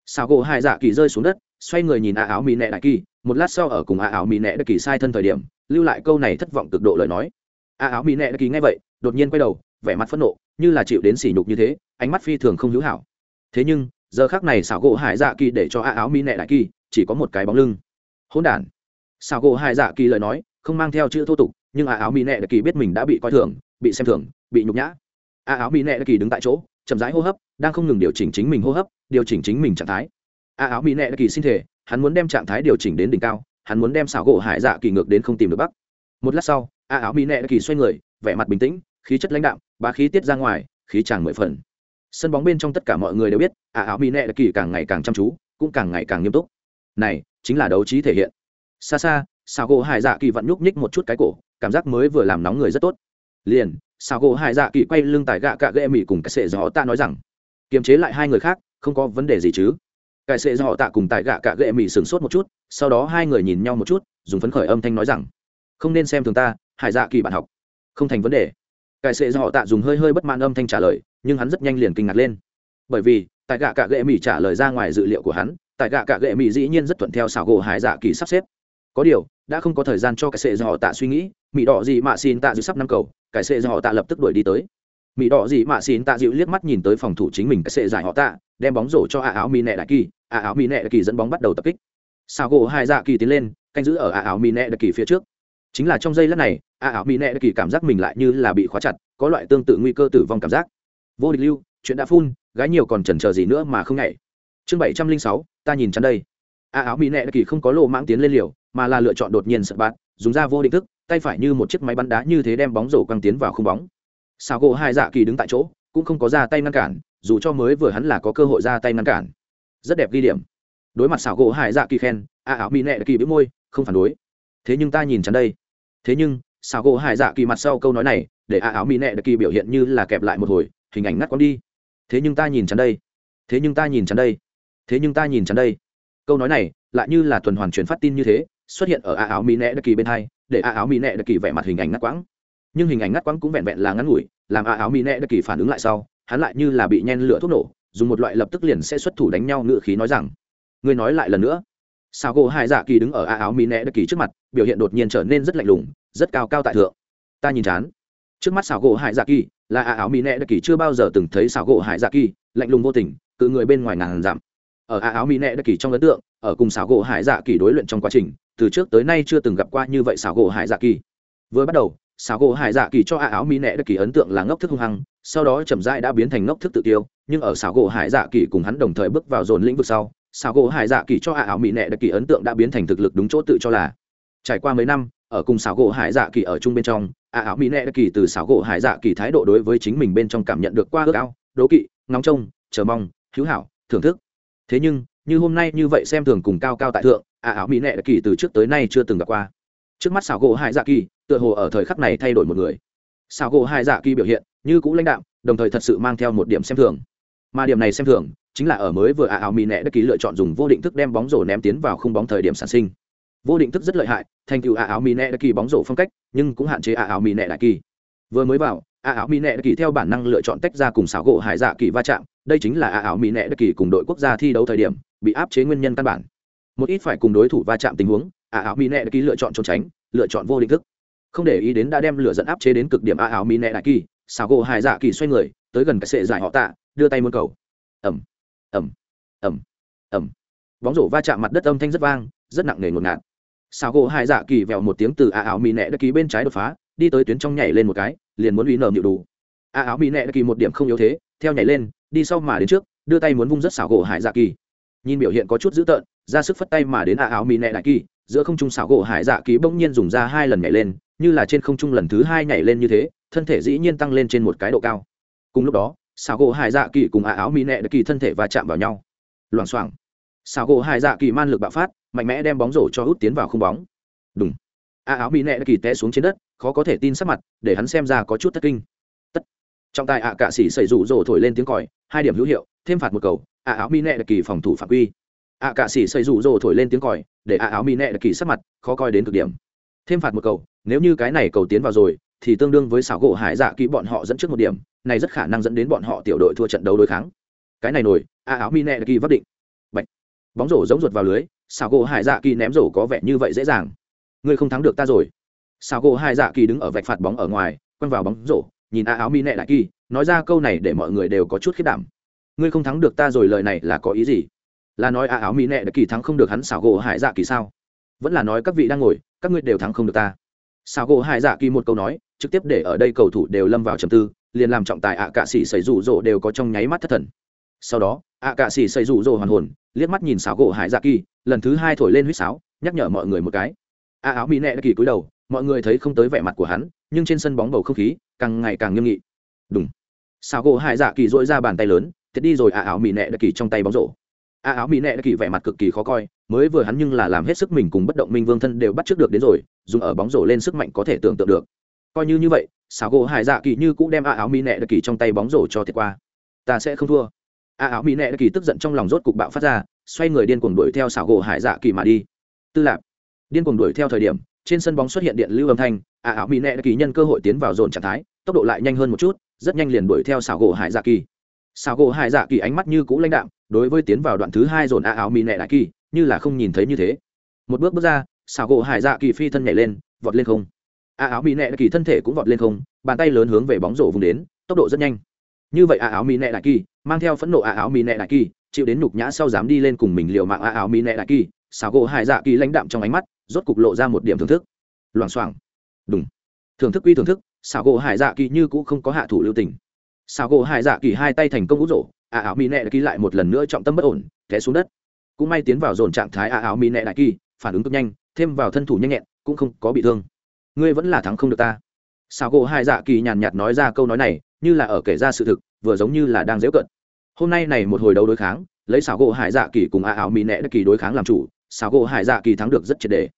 Speaker 1: xảo gỗ hai dạ kỳ rơi xuống đất, xoay người nhìn a áo mỹ nẹ đại kỳ, một lát sau ở cùng a áo mỹ nẹ đại kỳ sai thân thời điểm, lưu lại câu này thất vọng cực độ lời nói. A áo mỹ nẹ đại kỳ nghe vậy, đột nhiên quay đầu, vẻ mặt phẫn nộ, như là chịu đến sỉ nhục như thế, ánh mắt phi thường không hữu hảo. Thế nhưng giờ khác này xảo gỗ hải dạ kỳ để cho a áo mỹ nệ đại kỳ, chỉ có một cái bóng lưng. Hỗn đản. Xảo gỗ hải dạ kỳ lời nói, không mang theo chữ thô tục, nhưng a áo mỹ nệ đại kỳ biết mình đã bị coi thường, bị xem thường, bị nhục nhã. A áo mỹ nệ đại kỳ đứng tại chỗ, chậm rãi hô hấp, đang không ngừng điều chỉnh chính mình hô hấp, điều chỉnh chính mình trạng thái. A áo mỹ nệ kỳ xin thể hắn muốn đem trạng thái điều chỉnh đến đỉnh cao, hắn muốn đem xảo gỗ hải dạ kỳ ngược đến không tìm được bắc. Một lát sau, a áo mỹ nệ kỳ xoay người, vẻ mặt bình tĩnh, khí chất lãnh đạm ba khí tiết ra ngoài, khí tràng mười phần sân bóng bên trong tất cả mọi người đều biết a áo mỹ nệ kỳ càng ngày càng chăm chú, cũng càng ngày càng nghiêm túc. Này, chính là đấu trí thể hiện. Xa xa xảo gỗ hải dạ kỳ vẫn nhúc nhích một chút cái cổ, cảm giác mới vừa làm nóng người rất tốt. Liền xảo gỗ hải dạ kỳ quay lưng tại gạ cạ ghệ mỹ cùng cái sệ gió ta nói rằng, kiềm chế lại hai người khác, không có vấn đề gì chứ. Cái sệ gió tạ cùng tại gạ cạ ghệ mỹ sửng sốt một chút, sau đó hai người nhìn nhau một chút, dùng phấn khởi âm thanh nói rằng, không nên xem thường ta, hải dạ kỳ bạn học. Không thành vấn đề cải sệ do họ tạ dùng hơi hơi bất mãn âm thanh trả lời, nhưng hắn rất nhanh liền kinh ngạc lên. Bởi vì, tại gạ cạ gệ mỹ trả lời ra ngoài dự liệu của hắn, tại gạ cạ gệ mỹ dĩ nhiên rất thuận theo xảo gỗ hải dạ kỳ sắp xếp. Có điều, đã không có thời gian cho cái sệ do họ tạ suy nghĩ mỹ đỏ gì mà xin tạ dịu sắp năm cầu, cái sệ do họ tạ lập tức đuổi đi tới. Mỹ đỏ gì mà xin tạ dịu liếc mắt nhìn tới phòng thủ chính mình cái sệ giải họ tạ, đem bóng rổ cho ả áo mỹ nẹ đại kỳ ả áo mỹ nẹ đại kỳ dẫn bóng bắt đầu tập kích. Xảo gỗ hải dạ kỳ tiến lên, canh giữ ở ả áo mỹ nẹ đại kỳ phía trước. Chính là trong giây lát này a áo mỹ nệ kỳ cảm giác mình lại như là bị khóa chặt, có loại tương tự nguy cơ tử vong cảm giác. Vô địch lưu, chuyện đã phun, gái nhiều còn chần chờ gì nữa mà không nhảy. Chương bảy trăm linh sáu, ta nhìn chắn đây. A áo mỹ nệ kỳ không có lộ mãng tiến lên liều, mà là lựa chọn đột nhiên sợ bạn dùng ra vô định thức, tay phải như một chiếc máy bắn đá như thế đem bóng rổ quăng tiến vào khung bóng. Sao gỗ hai dạ kỳ đứng tại chỗ, cũng không có ra tay ngăn cản, dù cho mới vừa hắn là có cơ hội ra tay ngăn cản. Rất đẹp ghi điểm. Đối mặt xảo gỗ hải dạ kỳ khen a áo mỹ nệ kỳ bĩu môi, không phản đối. Thế nhưng ta nhìn chắn đây. Thế nhưng Sao gỗ hải dạ kỳ mặt sau câu nói này, để a áo mỹ nệ kỳ biểu hiện như là kẹp lại một hồi, hình ảnh ngắt quăng đi. Thế nhưng ta nhìn chắn đây. Thế nhưng ta nhìn chắn đây. Thế nhưng ta nhìn chắn đây. Câu nói này lại như là tuần hoàn truyền phát tin như thế, xuất hiện ở a áo mỹ nệ kỳ bên hai, để a áo mỹ nệ kỳ vẻ mặt hình ảnh ngắt quãng. Nhưng hình ảnh ngắt quãng cũng vẹn vẹn là ngắn ngủi, làm a áo mỹ nệ kỳ phản ứng lại sau, hắn lại như là bị nhen lửa thuốc nổ, dùng một loại lập tức liền sẽ xuất thủ đánh nhau ngựa khí nói rằng, ngươi nói lại lần nữa. Sao gỗ hai dạ kỳ đứng ở a áo mỹ nệ đặc kỳ trước mặt, biểu hiện đột nhiên trở nên rất lạnh lùng rất cao cao tại thượng. Ta nhìn chán. Trước mắt xảo gỗ hải dạ kỳ, là a áo mỹ nẹ đất kỳ chưa bao giờ từng thấy xảo gỗ hải dạ kỳ, lạnh lùng vô tình, cự người bên ngoài ngàn dặm. Ở a áo mỹ nẹ đất kỳ trong ấn tượng, ở cùng xảo gỗ hải dạ kỳ đối luyện trong quá trình, từ trước tới nay chưa từng gặp qua như vậy xảo gỗ hải dạ kỳ. Vừa bắt đầu, xảo gỗ hải dạ kỳ cho a áo mỹ nẹ đất kỳ ấn tượng là ngốc thức hung hăng, sau đó chậm rãi đã biến thành ngốc thức tự tiêu nhưng ở xảo gỗ hải dạ kỳ cùng hắn đồng thời bước vào dồn lĩnh vực sau, xảo gỗ hải dạ kỳ cho ả áo mỹ nẹ đặc kỳ ấn tượng đã biến thành thực lực đúng chỗ tự cho là. Trải qua mấy năm ở cùng xảo gỗ hải dạ kỳ ở chung bên trong à áo mỹ nệ đã kỳ từ xảo gỗ hải dạ kỳ thái độ đối với chính mình bên trong cảm nhận được qua ước ao, đố kỵ, ngóng trông, chờ mong, hữu hảo, thưởng thức. Thế nhưng, như hôm nay như vậy xem thường cùng cao cao tại thượng à áo mỹ nệ đã kỳ từ trước tới nay chưa từng gặp qua. Trước mắt xảo gỗ hải dạ kỳ, tựa hồ ở thời khắc này thay đổi một người. Xảo gỗ hải dạ kỳ biểu hiện như cũ lãnh đạo đồng thời thật sự mang theo một điểm xem thường. Mà điểm này xem thường chính là ở mới vừa ả ảo mỹ nệ đã kỳ lựa chọn dùng vô định thức đem bóng rổ ném tiến vào khung bóng thời điểm sản sinh vô định thức rất lợi hại, thành tựu ả áo mỹ nẹ đất kỳ bóng rổ phong cách, nhưng cũng hạn chế ả áo mỹ nẹ đại kỳ. Vừa mới vào ả áo mỹ nẹ đất kỳ theo bản năng lựa chọn tách ra cùng xảo gỗ hải dạ kỳ va chạm, đây chính là ả áo mỹ nẹ đất kỳ cùng đội quốc gia thi đấu thời điểm, bị áp chế nguyên nhân căn bản. Một ít phải cùng đối thủ va chạm tình huống ả áo mỹ nẹ đất kỳ lựa chọn trốn tránh, lựa chọn vô định thức. Không để ý đến đã đem lửa dẫn áp chế đến cực điểm ả áo mỹ nẹ đại kỳ, xảo gỗ hải dạ kỳ xoay người, tới gần cái sệ giải họ tạ, đưa tay muốn cầu. Ẩm ẩm ẩm ẩm bóng rổ va chạm mặt đất âm thanh rất vang, rất nặng nề ngột ngạt xảo gỗ hải dạ kỳ vẹo một tiếng từ a áo mỹ nẹ đất kỳ bên trái đột phá, đi tới tuyến trong nhảy lên một cái, liền muốn uy nở nhịu đủ. A áo mỹ nẹ đất kỳ một điểm không yếu thế, theo nhảy lên, đi sau mà đến trước, đưa tay muốn vung rất xảo gỗ hải dạ kỳ. Nhìn biểu hiện có chút dữ tợn, ra sức phất tay mà đến a áo mỹ nẹ đại kỳ, giữa không trung xảo gỗ hải dạ kỳ bỗng nhiên dùng ra hai lần nhảy lên, như là trên không trung lần thứ hai nhảy lên như thế, thân thể dĩ nhiên tăng lên trên một cái độ cao. Cùng lúc đó xảo gỗ hải dạ kỳ cùng ả áo mỹ nẹ đại kỳ thân thể va chạm vào nhau. Loảng xoảng xảo gỗ hải dạ kỳ man lực bạo phát, mạnh mẽ đem bóng rổ cho hút tiến vào khung bóng. Đúng a áo bị nẹ kỳ té xuống trên đất, khó có thể tin sắc mặt, để hắn xem ra có chút thất kinh. Tất. Trọng tài ạ cạ sĩ xảy rủ rổ thổi lên tiếng còi, hai điểm hữu hiệu, thêm phạt một cầu, a áo bị nẹ kỳ phòng thủ phạm quy. Ạ cạ sĩ xảy rủ rổ thổi lên tiếng còi, để a áo bị nẹ kỳ sắc mặt, khó coi đến cực điểm. Thêm phạt một cầu, nếu như cái này cầu tiến vào rồi, thì tương đương với xảo gỗ hải dạ kỳ bọn họ dẫn trước một điểm, này rất khả năng dẫn đến bọn họ tiểu đội thua trận đấu đối kháng. Cái này nổi, a áo mi nẹ kỳ vấp định bóng rổ giống ruột vào lưới xảo gỗ hải dạ kỳ ném rổ có vẻ như vậy dễ dàng. Ngươi không thắng được ta rồi. Xảo gỗ hải dạ kỳ đứng ở vạch phạt bóng ở ngoài, quăng vào bóng rổ, nhìn a áo mi nẹ đại kỳ, nói ra câu này để mọi người đều có chút khiết đảm. Ngươi không thắng được ta rồi lời này là có ý gì? Là nói a áo mi nẹ đại kỳ thắng không được hắn xảo gỗ hải dạ kỳ sao? Vẫn là nói các vị đang ngồi, các ngươi đều thắng không được ta. Xảo gỗ hải dạ kỳ một câu nói, trực tiếp để ở đây cầu thủ đều lâm vào trầm tư, liền làm trọng tài ạ cạ sĩ xảy rủ rỗ đều có trong nháy mắt thất thần sau đó, ạ cạ sĩ xây rủ rồ hoàn hồn, liếc mắt nhìn xảo gỗ hải dạ kỳ, lần thứ hai thổi lên huýt sáo, nhắc nhở mọi người một cái. A áo mỹ nẹ đã kỳ cúi đầu, mọi người thấy không tới vẻ mặt của hắn, nhưng trên sân bóng bầu không khí càng ngày càng nghiêm nghị. Đúng xảo gỗ hải dạ kỳ dội ra bàn tay lớn, thiệt đi rồi, a áo mỹ nẹ đã kỳ trong tay bóng rổ. A áo mỹ nẹ đã kỳ vẻ mặt cực kỳ khó coi, mới vừa hắn nhưng là làm hết sức mình cùng bất động minh vương thân đều bắt trước được đến rồi, dùng ở bóng rổ lên sức mạnh có thể tưởng tượng được. Coi như như vậy, xảo gỗ hải dạ kỳ như cũng đem a áo mỹ nẹ đã kỳ trong tay bóng rổ cho thiệt qua. Ta sẽ không thua a áo mỹ nệ kỳ tức giận trong lòng rốt cục bạo phát ra, xoay người điên cuồng đuổi theo xảo gỗ hải dạ kỳ mà đi. Tư lạc điên cuồng đuổi theo thời điểm, trên sân bóng xuất hiện điện lưu âm thanh, a áo mỹ nệ kỳ nhân cơ hội tiến vào dồn trạng thái, tốc độ lại nhanh hơn một chút, rất nhanh liền đuổi theo xảo gỗ hải dạ kỳ. Xảo gỗ hải dạ kỳ ánh mắt như cũ lãnh đạm, đối với tiến vào đoạn thứ hai dồn a áo mỹ nệ đại kỳ, như là không nhìn thấy như thế. Một bước bước ra, xảo gỗ hải dạ kỳ phi thân nhảy lên, vọt lên không. A áo mỹ nệ đại kỳ thân thể cũng vọt lên không, bàn tay lớn hướng về bóng rổ vùng đến, tốc độ rất nhanh. Như vậy a áo mỹ nệ đại kỳ mang theo phẫn nộ a áo mỹ nệ đại kỳ, chịu đến nhục nhã sau dám đi lên cùng mình liều mạng a áo mỹ nệ đại kỳ, xảo gỗ hải dạ kỳ lãnh đạm trong ánh mắt, rốt cục lộ ra một điểm thưởng thức. Loảng xoảng. Đúng thưởng thức quy thưởng thức, xảo gỗ hải dạ kỳ như cũng không có hạ thủ lưu tình. Xảo gỗ hải dạ kỳ hai tay thành công út rổ a áo mỹ nệ đại kỳ lại một lần nữa trọng tâm bất ổn, té xuống đất. Cũng may tiến vào dồn trạng thái a áo mỹ nệ đại kỳ, phản ứng cực nhanh, thêm vào thân thủ nhanh nhẹn, cũng không có bị thương. Ngươi vẫn là thắng không được ta. Xào gỗ hai dạ kỳ nhàn nhạt nói ra câu nói này, như là ở kể ra sự thực, vừa giống như là đang dễu cận hôm nay này một hồi đấu đối kháng, lấy xảo gỗ hải dạ kỳ cùng a áo mỹ nẹ đất kỳ đối kháng làm chủ, xảo gỗ hải dạ kỳ thắng được rất triệt đề.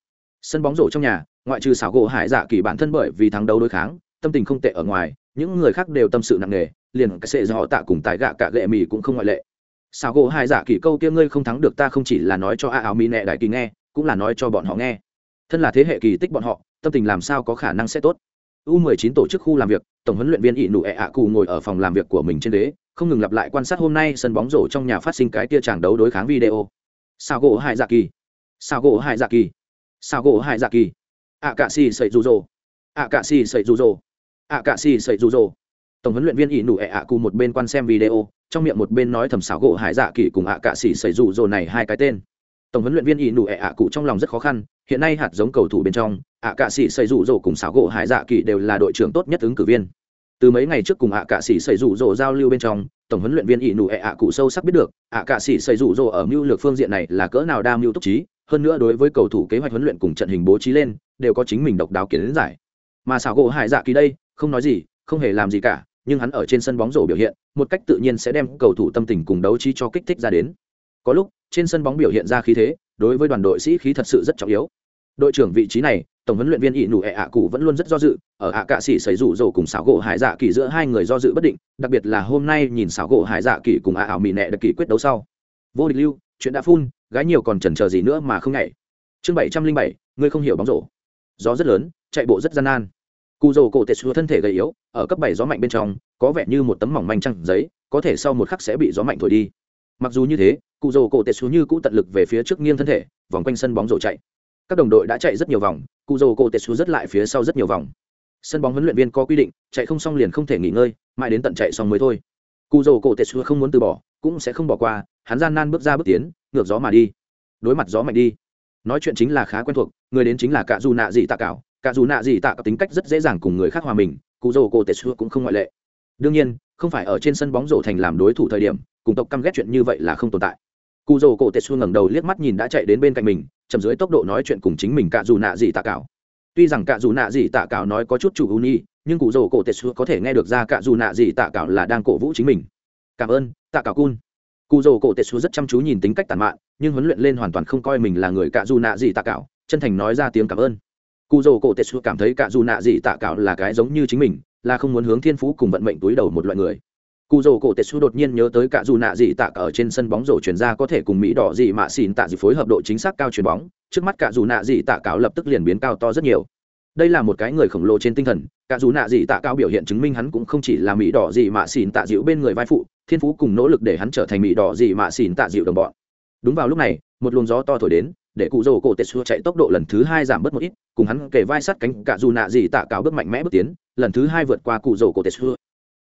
Speaker 1: Sân bóng rổ trong nhà, ngoại trừ xảo gỗ hải dạ kỳ bản thân bởi vì thắng đấu đối kháng, tâm tình không tệ ở ngoài, những người khác đều tâm sự nặng nề, liền cái sệ do họ tạ cùng tài gạ cả gệ mì cũng không ngoại lệ. Xảo gỗ hải dạ kỳ câu kia ngươi không thắng được ta không chỉ là nói cho a áo mỹ nẹ đại kỳ nghe, cũng là nói cho bọn họ nghe. Thân là thế hệ kỳ tích bọn họ, tâm tình làm sao có khả năng sẽ tốt? U 19 tổ chức khu làm việc tổng huấn luyện viên ỷ nụ ẹ ạ cụ ngồi ở phòng làm việc của mình trên đế, không ngừng lặp lại quan sát hôm nay sân bóng rổ trong nhà phát sinh cái tia tràng đấu đối kháng video. Sao gỗ hai dạ kỳ. Sao gỗ hai dạ kỳ. Sao gỗ hai dạ kỳ. Ạ cạ xì sậy rụ rỗ ạ cạ xì sậy rụ rỗ ạ cạ xì sậy rụ rỗ tổng huấn luyện viên ỷ nụ ẹ ạ cụ một bên quan xem video, trong miệng một bên nói thầm xảo gỗ hải dạ kỳ cùng ạ cạ xì sậy rụ rỗ này hai cái tên. Tổng huấn luyện viên ỷ nụ ẹ ạ cụ trong lòng rất khó khăn, hiện nay hạt giống cầu thủ bên trong ạ cạ sĩ xây rủ rỗ cùng xảo gỗ hải dạ kỳ đều là đội trưởng tốt nhất ứng cử viên. Từ mấy ngày trước cùng ạ cạ sĩ xây rủ rỗ giao lưu bên trong, tổng huấn luyện viên ỷ nụ ệ ạ cụ sâu sắc biết được, ạ cạ sĩ xây rủ rỗ ở mưu lược phương diện này là cỡ nào đa mưu túc trí, hơn nữa đối với cầu thủ kế hoạch huấn luyện cùng trận hình bố trí lên, đều có chính mình độc đáo kiến giải. Mà xảo gỗ hải dạ kỳ đây, không nói gì, không hề làm gì cả, nhưng hắn ở trên sân bóng rổ biểu hiện, một cách tự nhiên sẽ đem cầu thủ tâm tình cùng đấu trí cho kích thích ra đến. Có lúc, trên sân bóng biểu hiện ra khí thế, đối với đoàn đội sĩ khí thật sự rất trọng yếu. Đội trưởng vị trí này tổng huấn luyện viên ỷ nụ ẹ ạ cụ vẫn luôn rất do dự, ở ạ cạ sĩ xảy rủ rổ cùng xảo gỗ hải dạ kỳ giữa hai người do dự bất định, đặc biệt là hôm nay nhìn xảo gỗ hải dạ kỳ cùng ạ ảo mỹ nẹ đặc kỳ quyết đấu sau. Vô địch lưu, chuyện đã phun, gái nhiều còn chần chờ gì nữa mà không nhảy. Chương bảy trăm linh bảy, ngươi không hiểu bóng rổ. Gió rất lớn, chạy bộ rất gian nan. Cụ rổ cổ tệ xua thân thể gầy yếu, ở cấp bảy gió mạnh bên trong, có vẻ như một tấm mỏng manh trăng giấy, có thể sau một khắc sẽ bị gió mạnh thổi đi. Mặc dù như thế cụ rổ cổ tệ xua như cũ tận lực về phía trước nghiêng thân thể, vòng quanh sân bóng rổ chạy các đồng đội đã chạy rất nhiều vòng cụ dầu cổ tết rất lại phía sau rất nhiều vòng. Sân bóng huấn luyện viên có quy định, chạy không xong liền không thể nghỉ ngơi, mãi đến tận chạy xong mới thôi. Cụ dầu cổ tết không muốn từ bỏ, cũng sẽ không bỏ qua, hắn gian nan bước ra bước tiến, ngược gió mà đi. Đối mặt gió mạnh đi. Nói chuyện chính là khá quen thuộc, người đến chính là cả dù nạ gì tạ cảo cả dù nạ gì tạ có tính cách rất dễ dàng cùng người khác hòa mình cụ dầu cổ tết cũng không ngoại lệ. Đương nhiên, không phải ở trên sân bóng rổ thành làm đối thủ thời điểm, cùng tộc căm ghét chuyện như vậy là không tồn tại. Cụ dầu cổ tết ngẩng đầu liếc mắt nhìn đã chạy đến bên cạnh mình chậm dưới tốc độ nói chuyện cùng chính mình cạ dù nạ gì tạ cảo tuy rằng cạ dù nạ gì tạ cảo nói có chút chủ ưu nhi, nhưng cụ dầu cổ tệ xu có thể nghe được ra cạ dù nạ gì tạ cảo là đang cổ vũ chính mình. Cảm ơn, tạ cảo cun. Cụ dầu cổ tệ xu rất chăm chú nhìn tính cách tàn mạn, nhưng huấn luyện lên hoàn toàn không coi mình là người cạ dù nạ gì tạ cạo, chân thành nói ra tiếng cảm ơn. Cụ dầu cổ tetsu cảm thấy cạ dù nạ gì tạ cạo là cái giống như chính mình, là không muốn hướng thiên phú cùng vận mệnh túi đầu một loại người cụ rổ cổ tetsu đột nhiên nhớ tới cả dù nạ dị tạ ở trên sân bóng rổ chuyển ra có thể cùng mỹ đỏ dị mạ xỉn tạ dị phối hợp độ chính xác cao chuyền bóng, trước mắt cả dù nạ dị tạ cáo lập tức liền biến cao to rất nhiều. Đây là một cái người khổng lồ trên tinh thần, cả dù nạ dị tạ cao biểu hiện chứng minh hắn cũng không chỉ là mỹ đỏ dị mạ xỉn tạ dịu bên người vai phụ, thiên phú cùng nỗ lực để hắn trở thành mỹ đỏ dị mạ xỉn tạ dịu đồng bọn. Đúng vào lúc này, một luồng gió to thổi đến, để cụ rồ cổ tetsu chạy tốc độ lần thứ hai giảm bớt một ít, cùng hắn kề vai sát cánh cả dù nạ dị tạ cao bước mạnh mẽ bước tiến, lần thứ hai vượt qua cụ rồ cổ tetsu.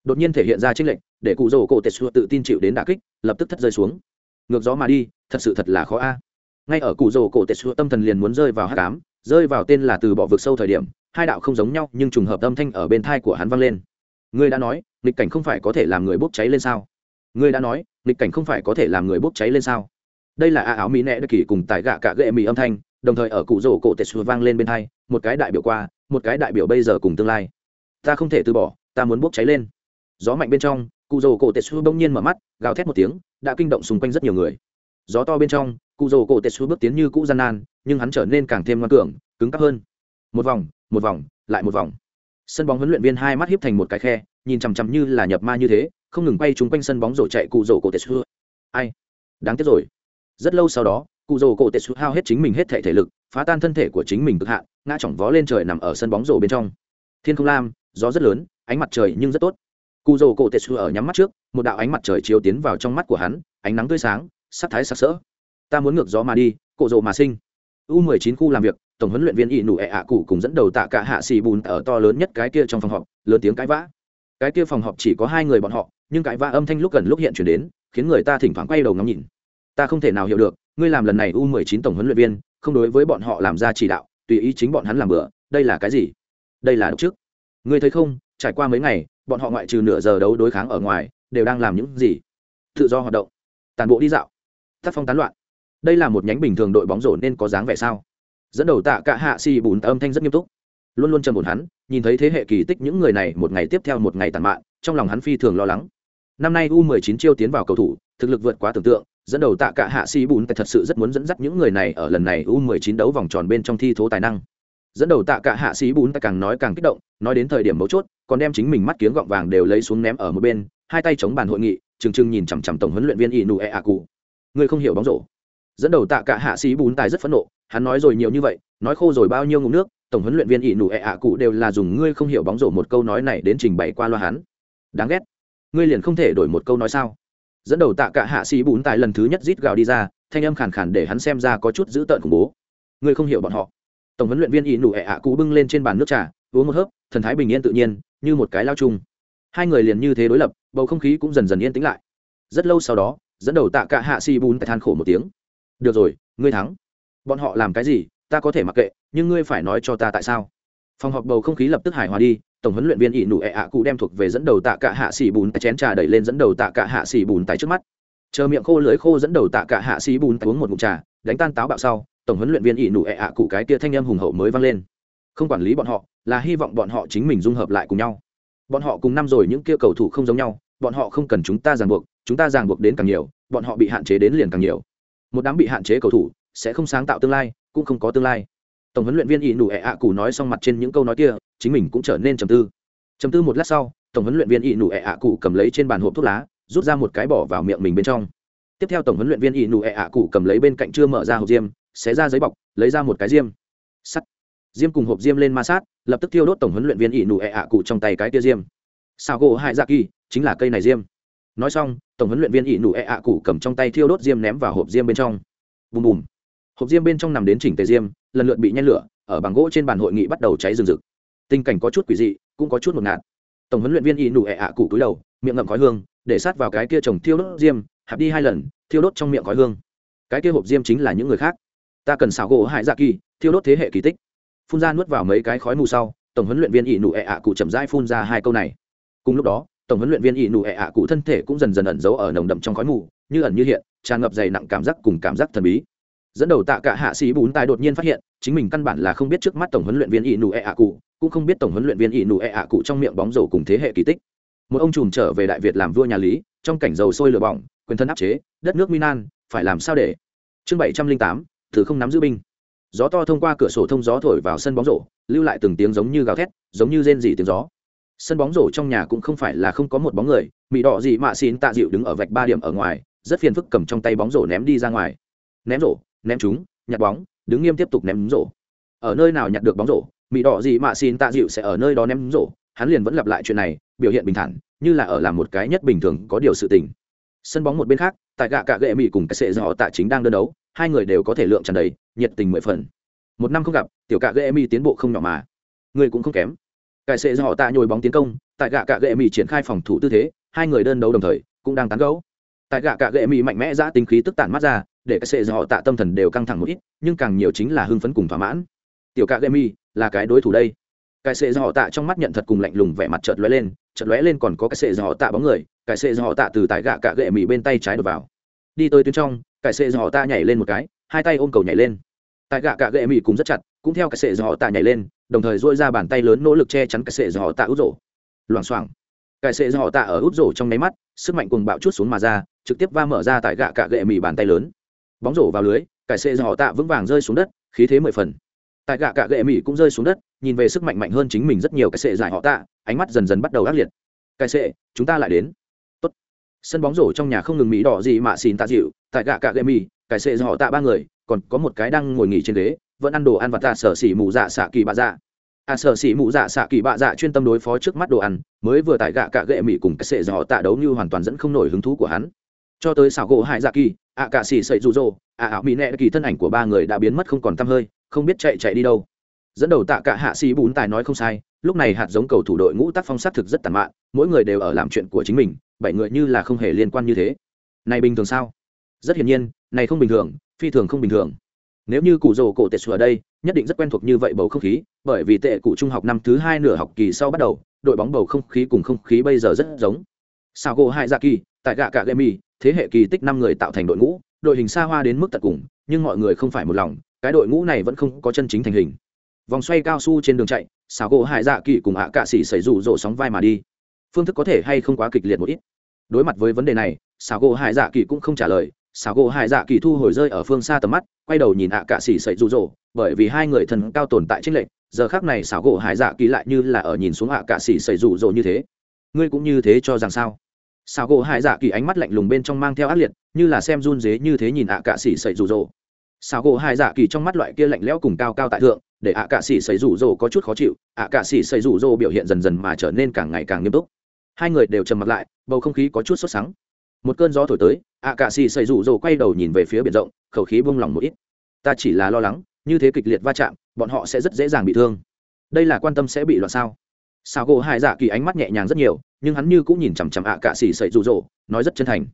Speaker 1: Đột nhiên thể hiện ra tranh lệnh để cụ rổ cổ tetsu tự tin chịu đến đà kích, lập tức thất rơi xuống. Ngược gió mà đi, thật sự thật là khó a. Ngay ở cụ rổ cổ tetsu tâm thần liền muốn rơi vào hát cám rơi vào tên là từ bỏ vực sâu thời điểm, hai đạo không giống nhau nhưng trùng hợp âm thanh ở bên thai của hắn vang lên. Ngươi đã nói, nghịch cảnh không phải có thể làm người bốc cháy lên sao? Ngươi đã nói, nghịch cảnh không phải có thể làm người bốc cháy lên sao? Đây là a áo mỹ nẹ đất kỳ cùng tài gạ cả gệ mỹ âm thanh, đồng thời ở cụ rổ cổ tệ xua vang lên bên thai, một cái đại biểu qua, một cái đại biểu bây giờ cùng tương lai. Ta không thể từ bỏ, ta muốn bốc cháy lên. Gió mạnh bên trong cụ rồ cổ tệ bỗng nhiên mở mắt, gào thét một tiếng, đã kinh động xung quanh rất nhiều người. Gió to bên trong cụ rồ cổ tệ bước tiến như cũ gian nan, nhưng hắn trở nên càng thêm ngoan cường, cứng cắp hơn. Một vòng một vòng, lại một vòng. Sân bóng huấn luyện viên hai mắt hiếp thành một cái khe, nhìn chằm chằm như là nhập ma như thế, không ngừng quay trúng quanh sân bóng rổ chạy cụ rổ cổ tệ ai? Đáng tiếc rồi. Rất lâu sau đó cụ rổ cổ tệ hao hết chính mình hết thể thể lực, phá tan thân thể của chính mình cực hạn, ngã chỏng vó lên trời nằm ở sân bóng rổ bên trong. Thiên không lam, gió rất lớn, ánh mặt trời nhưng rất tốt cụ rổ cổ tetsu ở nhắm mắt trước, một đạo ánh mặt trời chiếu tiến vào trong mắt của hắn, ánh nắng tươi sáng, sắc thái sặc sỡ. Ta muốn ngược gió mà đi cổ rổ mà sinh. U 19 khu làm việc, tổng huấn luyện viên ỷ nụ ẹ ạ cụ cùng dẫn đầu tạ cả hạ xì bùn ở to lớn nhất cái kia trong phòng họp, lớn tiếng cãi vã. Cái kia phòng họp chỉ có hai người bọn họ, nhưng cãi vã âm thanh lúc gần lúc hiện chuyển đến, khiến người ta thỉnh thoảng quay đầu ngắm nhìn. Ta không thể nào hiểu được, ngươi làm lần này u 19 tổng huấn luyện viên, không đối với bọn họ làm ra chỉ đạo, tùy ý chính bọn hắn làm bữa đây là cái gì? Đây là độc trước. Ngươi thấy không, trải qua mấy ngày bọn họ ngoại trừ nửa giờ đấu đối kháng ở ngoài, đều đang làm những gì? Tự do hoạt động. Tàn bộ đi dạo. Tác phong tán loạn. Đây là một nhánh bình thường đội bóng rổ nên có dáng vẻ sao? Dẫn đầu tạ cả hạ xì bùn âm thanh rất nghiêm túc. Luôn luôn trầm ổn hắn, nhìn thấy thế hệ kỳ tích những người này một ngày tiếp theo một ngày tàn mạn, trong lòng hắn phi thường lo lắng. Năm nay u 19 chiêu tiến vào cầu thủ, thực lực vượt quá tưởng tượng, dẫn đầu tạ cả hạ xì bùn thật sự rất muốn dẫn dắt những người này ở lần này u 19 đấu vòng tròn bên trong thi thố tài năng. Dẫn đầu tạ cả hạ xì bùn càng nói càng kích động, nói đến thời điểm mấu chốt còn đem chính mình mắt kiếng gọng vàng đều lấy xuống ném ở một bên, hai tay chống bàn hội nghị, trừng trừng nhìn chằm chằm tổng huấn luyện viên inu e a cụ người không hiểu bóng rổ. Dẫn đầu tạ cả hạ sĩ bún tài rất phẫn nộ, hắn nói rồi nhiều như vậy, nói khô rồi bao nhiêu ngụm nước, tổng huấn luyện viên inu e a cụ đều là dùng ngươi không hiểu bóng rổ một câu nói này đến trình bày qua loa hắn. Đáng ghét. Ngươi liền không thể đổi một câu nói sao? Dẫn đầu tạ cả hạ sĩ bún tài lần thứ nhất rít gào đi ra, thanh âm khàn khàn để hắn xem ra có chút dữ tợn khủng bố. Ngươi không hiểu bọn họ. Tổng huấn luyện viên inu e a cụ bưng lên trên bàn nước trà, uống một hớp, thần thái bình yên tự nhiên như một cái lao chung. Hai người liền như thế đối lập, bầu không khí cũng dần dần yên tĩnh lại. Rất lâu sau đó, dẫn đầu tạ cả hạ sĩ bún tại than khổ một tiếng. Được rồi, ngươi thắng. Bọn họ làm cái gì, ta có thể mặc kệ, nhưng ngươi phải nói cho ta tại sao? Phòng họp bầu không khí lập tức hài hòa đi, tổng huấn luyện viên ỷ nụ ẹ ạ cụ đem thuộc về dẫn đầu tạ cả hạ xỉ bùn chén trà đẩy lên dẫn đầu tạ cả hạ xỉ bùn tại trước mắt. Chờ miệng khô lưới khô dẫn đầu tạ cả hạ xỉ bùn uống một ngụm trà, đánh tan táo bạo sau, tổng huấn luyện viên ỷ nụ ẹ ạ cụ cái tia thanh âm hùng hậu mới vang lên. Không quản lý bọn họ là hy vọng bọn họ chính mình dung hợp lại cùng nhau. Bọn họ cùng năm rồi những kia cầu thủ không giống nhau, bọn họ không cần chúng ta ràng buộc, chúng ta ràng buộc đến càng nhiều, bọn họ bị hạn chế đến liền càng nhiều. Một đám bị hạn chế cầu thủ sẽ không sáng tạo tương lai, cũng không có tương lai. Tổng huấn luyện viên ỷ nụ ẹ ạ cụ nói xong mặt trên những câu nói kia, chính mình cũng trở nên trầm tư. Trầm tư một lát sau, tổng huấn luyện viên ỷ nụ ẹ ạ cụ cầm lấy trên bàn hộp thuốc lá, rút ra một cái bỏ vào miệng mình bên trong. Tiếp theo tổng huấn luyện viên ỷ nụ ẹ ạ cụ cầm lấy bên cạnh chưa mở ra hộp diêm, xé ra giấy bọc, lấy ra một cái diêm. Sắt diêm cùng hộp diêm lên ma sát, lập tức thiêu đốt tổng huấn luyện viên ỷ nụ ẹ ạ cụ trong tay cái tia diêm. Sao gỗ hại dạ kỳ chính là cây này diêm. Nói xong, tổng huấn luyện viên ỷ nụ ẹ ạ cụ cầm trong tay thiêu đốt diêm ném vào hộp diêm bên trong. Bùm bùm. Hộp diêm bên trong nằm đến chỉnh tề diêm, lần lượt bị nhen lửa, ở bằng gỗ trên bàn hội nghị bắt đầu cháy rừng rực. Tình cảnh có chút quỷ dị, cũng có chút ngột ngạt. Tổng huấn luyện viên ỷ nụ ẹ ạ cụ cúi đầu, miệng ngậm khói hương, để sát vào cái kia trồng thiêu đốt diêm, hạp đi hai lần, thiêu đốt trong miệng khói hương. Cái kia hộp diêm chính là những người khác. Ta cần xào gỗ hại dạ kỳ thiêu đốt thế hệ kỳ tích phun ra nuốt vào mấy cái khói mù sau, tổng huấn luyện viên ỷ nụ ệ ạ cụ chậm rãi phun ra hai câu này. Cùng lúc đó, tổng huấn luyện viên ỷ nụ ệ ạ cụ thân thể cũng dần dần ẩn giấu ở nồng đậm trong khói mù, như ẩn như hiện, tràn ngập dày nặng cảm giác cùng cảm giác thần bí. Dẫn đầu tạ cả hạ sĩ bún tài đột nhiên phát hiện, chính mình căn bản là không biết trước mắt tổng huấn luyện viên ỷ nụ ệ ạ cụ, cũng không biết tổng huấn luyện viên ỷ nụ ệ ạ cụ trong miệng bóng rổ cùng thế hệ kỳ tích. Một ông trùm trở về đại việt làm vua nhà lý, trong cảnh dầu sôi lửa bỏng, quyền thân áp chế, đất nước minan phải làm sao để? Chương bảy trăm linh tám thứ không nắm giữ binh gió to thông qua cửa sổ thông gió thổi vào sân bóng rổ, lưu lại từng tiếng giống như gào thét, giống như rên rỉ tiếng gió. Sân bóng rổ trong nhà cũng không phải là không có một bóng người mỹ đỏ gì mạ xin tạ dịu đứng ở vạch ba điểm ở ngoài, rất phiền phức cầm trong tay bóng rổ ném đi ra ngoài. Ném rổ, ném chúng nhặt bóng, đứng nghiêm tiếp tục ném rổ. Ở nơi nào nhặt được bóng rổ mỹ đỏ gì mạ xin tạ dịu sẽ ở nơi đó ném rổ, hắn liền vẫn lặp lại chuyện này, biểu hiện bình thản, như là ở làm một cái nhất bình thường có điều sự tình. Sân bóng một bên khác, tại gạ cạ gệ mỹ cùng cái sệ dọ tạ chính đang đơn đấu, hai người đều có thể lượng tràn đầy nhiệt tình mười phần. Một năm không gặp, tiểu cạ gệ mi tiến bộ không nhỏ mà. Người cũng không kém. Cái sệ do họ tạ nhồi bóng tiến công, tại gạ cạ gệ mỹ triển khai phòng thủ tư thế, hai người đơn đấu đồng thời, cũng đang tán gấu tại gạ cạ gệ mỹ mạnh mẽ ra tính khí tức tản mắt ra, để cái sệ do họ tạ tâm thần đều căng thẳng một ít, nhưng càng nhiều chính là hưng phấn cùng thỏa mãn. Tiểu cạ gệ mỹ là cái đối thủ đây. Cái sệ do họ tạ trong mắt nhận thật cùng lạnh lùng vẻ mặt chợt lóe lên, chợt lóe lên còn có cái sệ do họ tạ bóng người cái sệ do họ tạ từ tại gạ cạ gệ mỹ bên tay trái đột vào. Đi tới tuyến trong cái sệ do họ tạ nhảy lên một cái, hai tay ôm cầu nhảy lên tại gạ cả gệ mỹ cũng rất chặt, cũng theo cái sệ giò họ tạ nhảy lên, đồng thời dội ra bàn tay lớn nỗ lực che chắn cái sệ giò họ tạ út rổ. Loảng xoảng. Cái sệ giò họ tạ ở út rổ trong nháy mắt, sức mạnh cùng bạo chút xuống mà ra, trực tiếp va mở ra tại gạ cả gệ mỹ bàn tay lớn. Bóng rổ vào lưới, cái sệ giò họ tạ vững vàng rơi xuống đất, khí thế mười phần. Tại gạ cả gệ mỹ cũng rơi xuống đất, nhìn về sức mạnh mạnh hơn chính mình rất nhiều cái sệ giải họ tạ, ánh mắt dần dần bắt đầu ác liệt. Cái sệ, chúng ta lại đến. Tốt. sân bóng rổ trong nhà không ngừng mỹ đỏ gì mà xin tạ dịu, tại gạ cả gệ mỹ cái sệ họ tạ ba người, còn có một cái đang ngồi nghỉ trên ghế, vẫn ăn đồ ăn và tạ sở xỉ mù dạ xạ kỳ bạ dạ. À sở xỉ mù dạ xạ kỳ bạ dạ chuyên tâm đối phó trước mắt đồ ăn, mới vừa tại gạ cạ gệ mỹ cùng cái sệ họ tạ đấu như hoàn toàn dẫn không nổi hứng thú của hắn. Cho tới xảo gỗ hải dạ kỳ, ạ cạ xỉ sậy rụ rỗ ạ ảo mỹ nẹ kỳ thân ảnh của ba người đã biến mất không còn t hơi, không biết chạy chạy đi đâu. Dẫn đầu tạ cả hạ sĩ bún tài nói không sai, lúc này hạt giống cầu thủ đội ngũ tác phong sát thực rất tàn mạn, mỗi người đều ở làm chuyện của chính mình, bảy người như là không hề liên quan như thế. Này bình thường sao? Rất hiển nhiên này không bình thường, phi thường không bình thường. Nếu như cụ rồ cổ tệ sửa đây, nhất định rất quen thuộc như vậy bầu không khí, bởi vì tệ cụ trung học năm thứ hai nửa học kỳ sau bắt đầu, đội bóng bầu không khí cùng không khí bây giờ rất giống. Sao gỗ hai dạ kỳ tại gạ cả gemi, thế hệ kỳ tích năm người tạo thành đội ngũ, đội hình xa hoa đến mức tận cùng, nhưng mọi người không phải một lòng, cái đội ngũ này vẫn không có chân chính thành hình. Vòng xoay cao su trên đường chạy sao gỗ hai dạ kỳ cùng ạ cạ xỉ xảy rủ rộ sóng vai mà đi. Phương thức có thể hay không quá kịch liệt một ít. Đối mặt với vấn đề này sao gỗ hai dạ kỳ cũng không trả lời xào gỗ hải dạ kỳ thu hồi rơi ở phương xa tầm mắt, quay đầu nhìn ạ cạ xỉ sậy rụ rỗ, bởi vì hai người thần cao tồn tại trên lệnh giờ khác này xào gỗ hải dạ kỳ lại như là ở nhìn xuống ạ cạ xỉ sậy rụ rỗ như thế. Ngươi cũng như thế cho rằng sao? Xào gỗ hải dạ kỳ ánh mắt lạnh lùng bên trong mang theo ác liệt, như là xem run dế như thế nhìn ạ cạ xỉ sậy rụ rỗ. Xào gỗ hải dạ kỳ trong mắt loại kia lạnh lẽo cùng cao cao tại thượng, để ạ cạ xỉ sậy rụ rỗ có chút khó chịu, ạ cạ xỉ sậy rụ rỗ biểu hiện dần dần mà trở nên càng ngày càng nghiêm túc. Hai người đều trầm mặt lại, bầu không khí có chút sốt sắng một cơn gió thổi tới, ạ cạ xì xây rủ rồ quay đầu nhìn về phía biển rộng, khẩu khí buông lỏng một ít. Ta chỉ là lo lắng, như thế kịch liệt va chạm, bọn họ sẽ rất dễ dàng bị thương. Đây là quan tâm sẽ bị loạn sao? Sao gỗ hai dạ kỳ ánh mắt nhẹ nhàng rất nhiều, nhưng hắn như cũng nhìn chằm chằm ạ cạ xì xây rủ rồ, nói rất chân thành.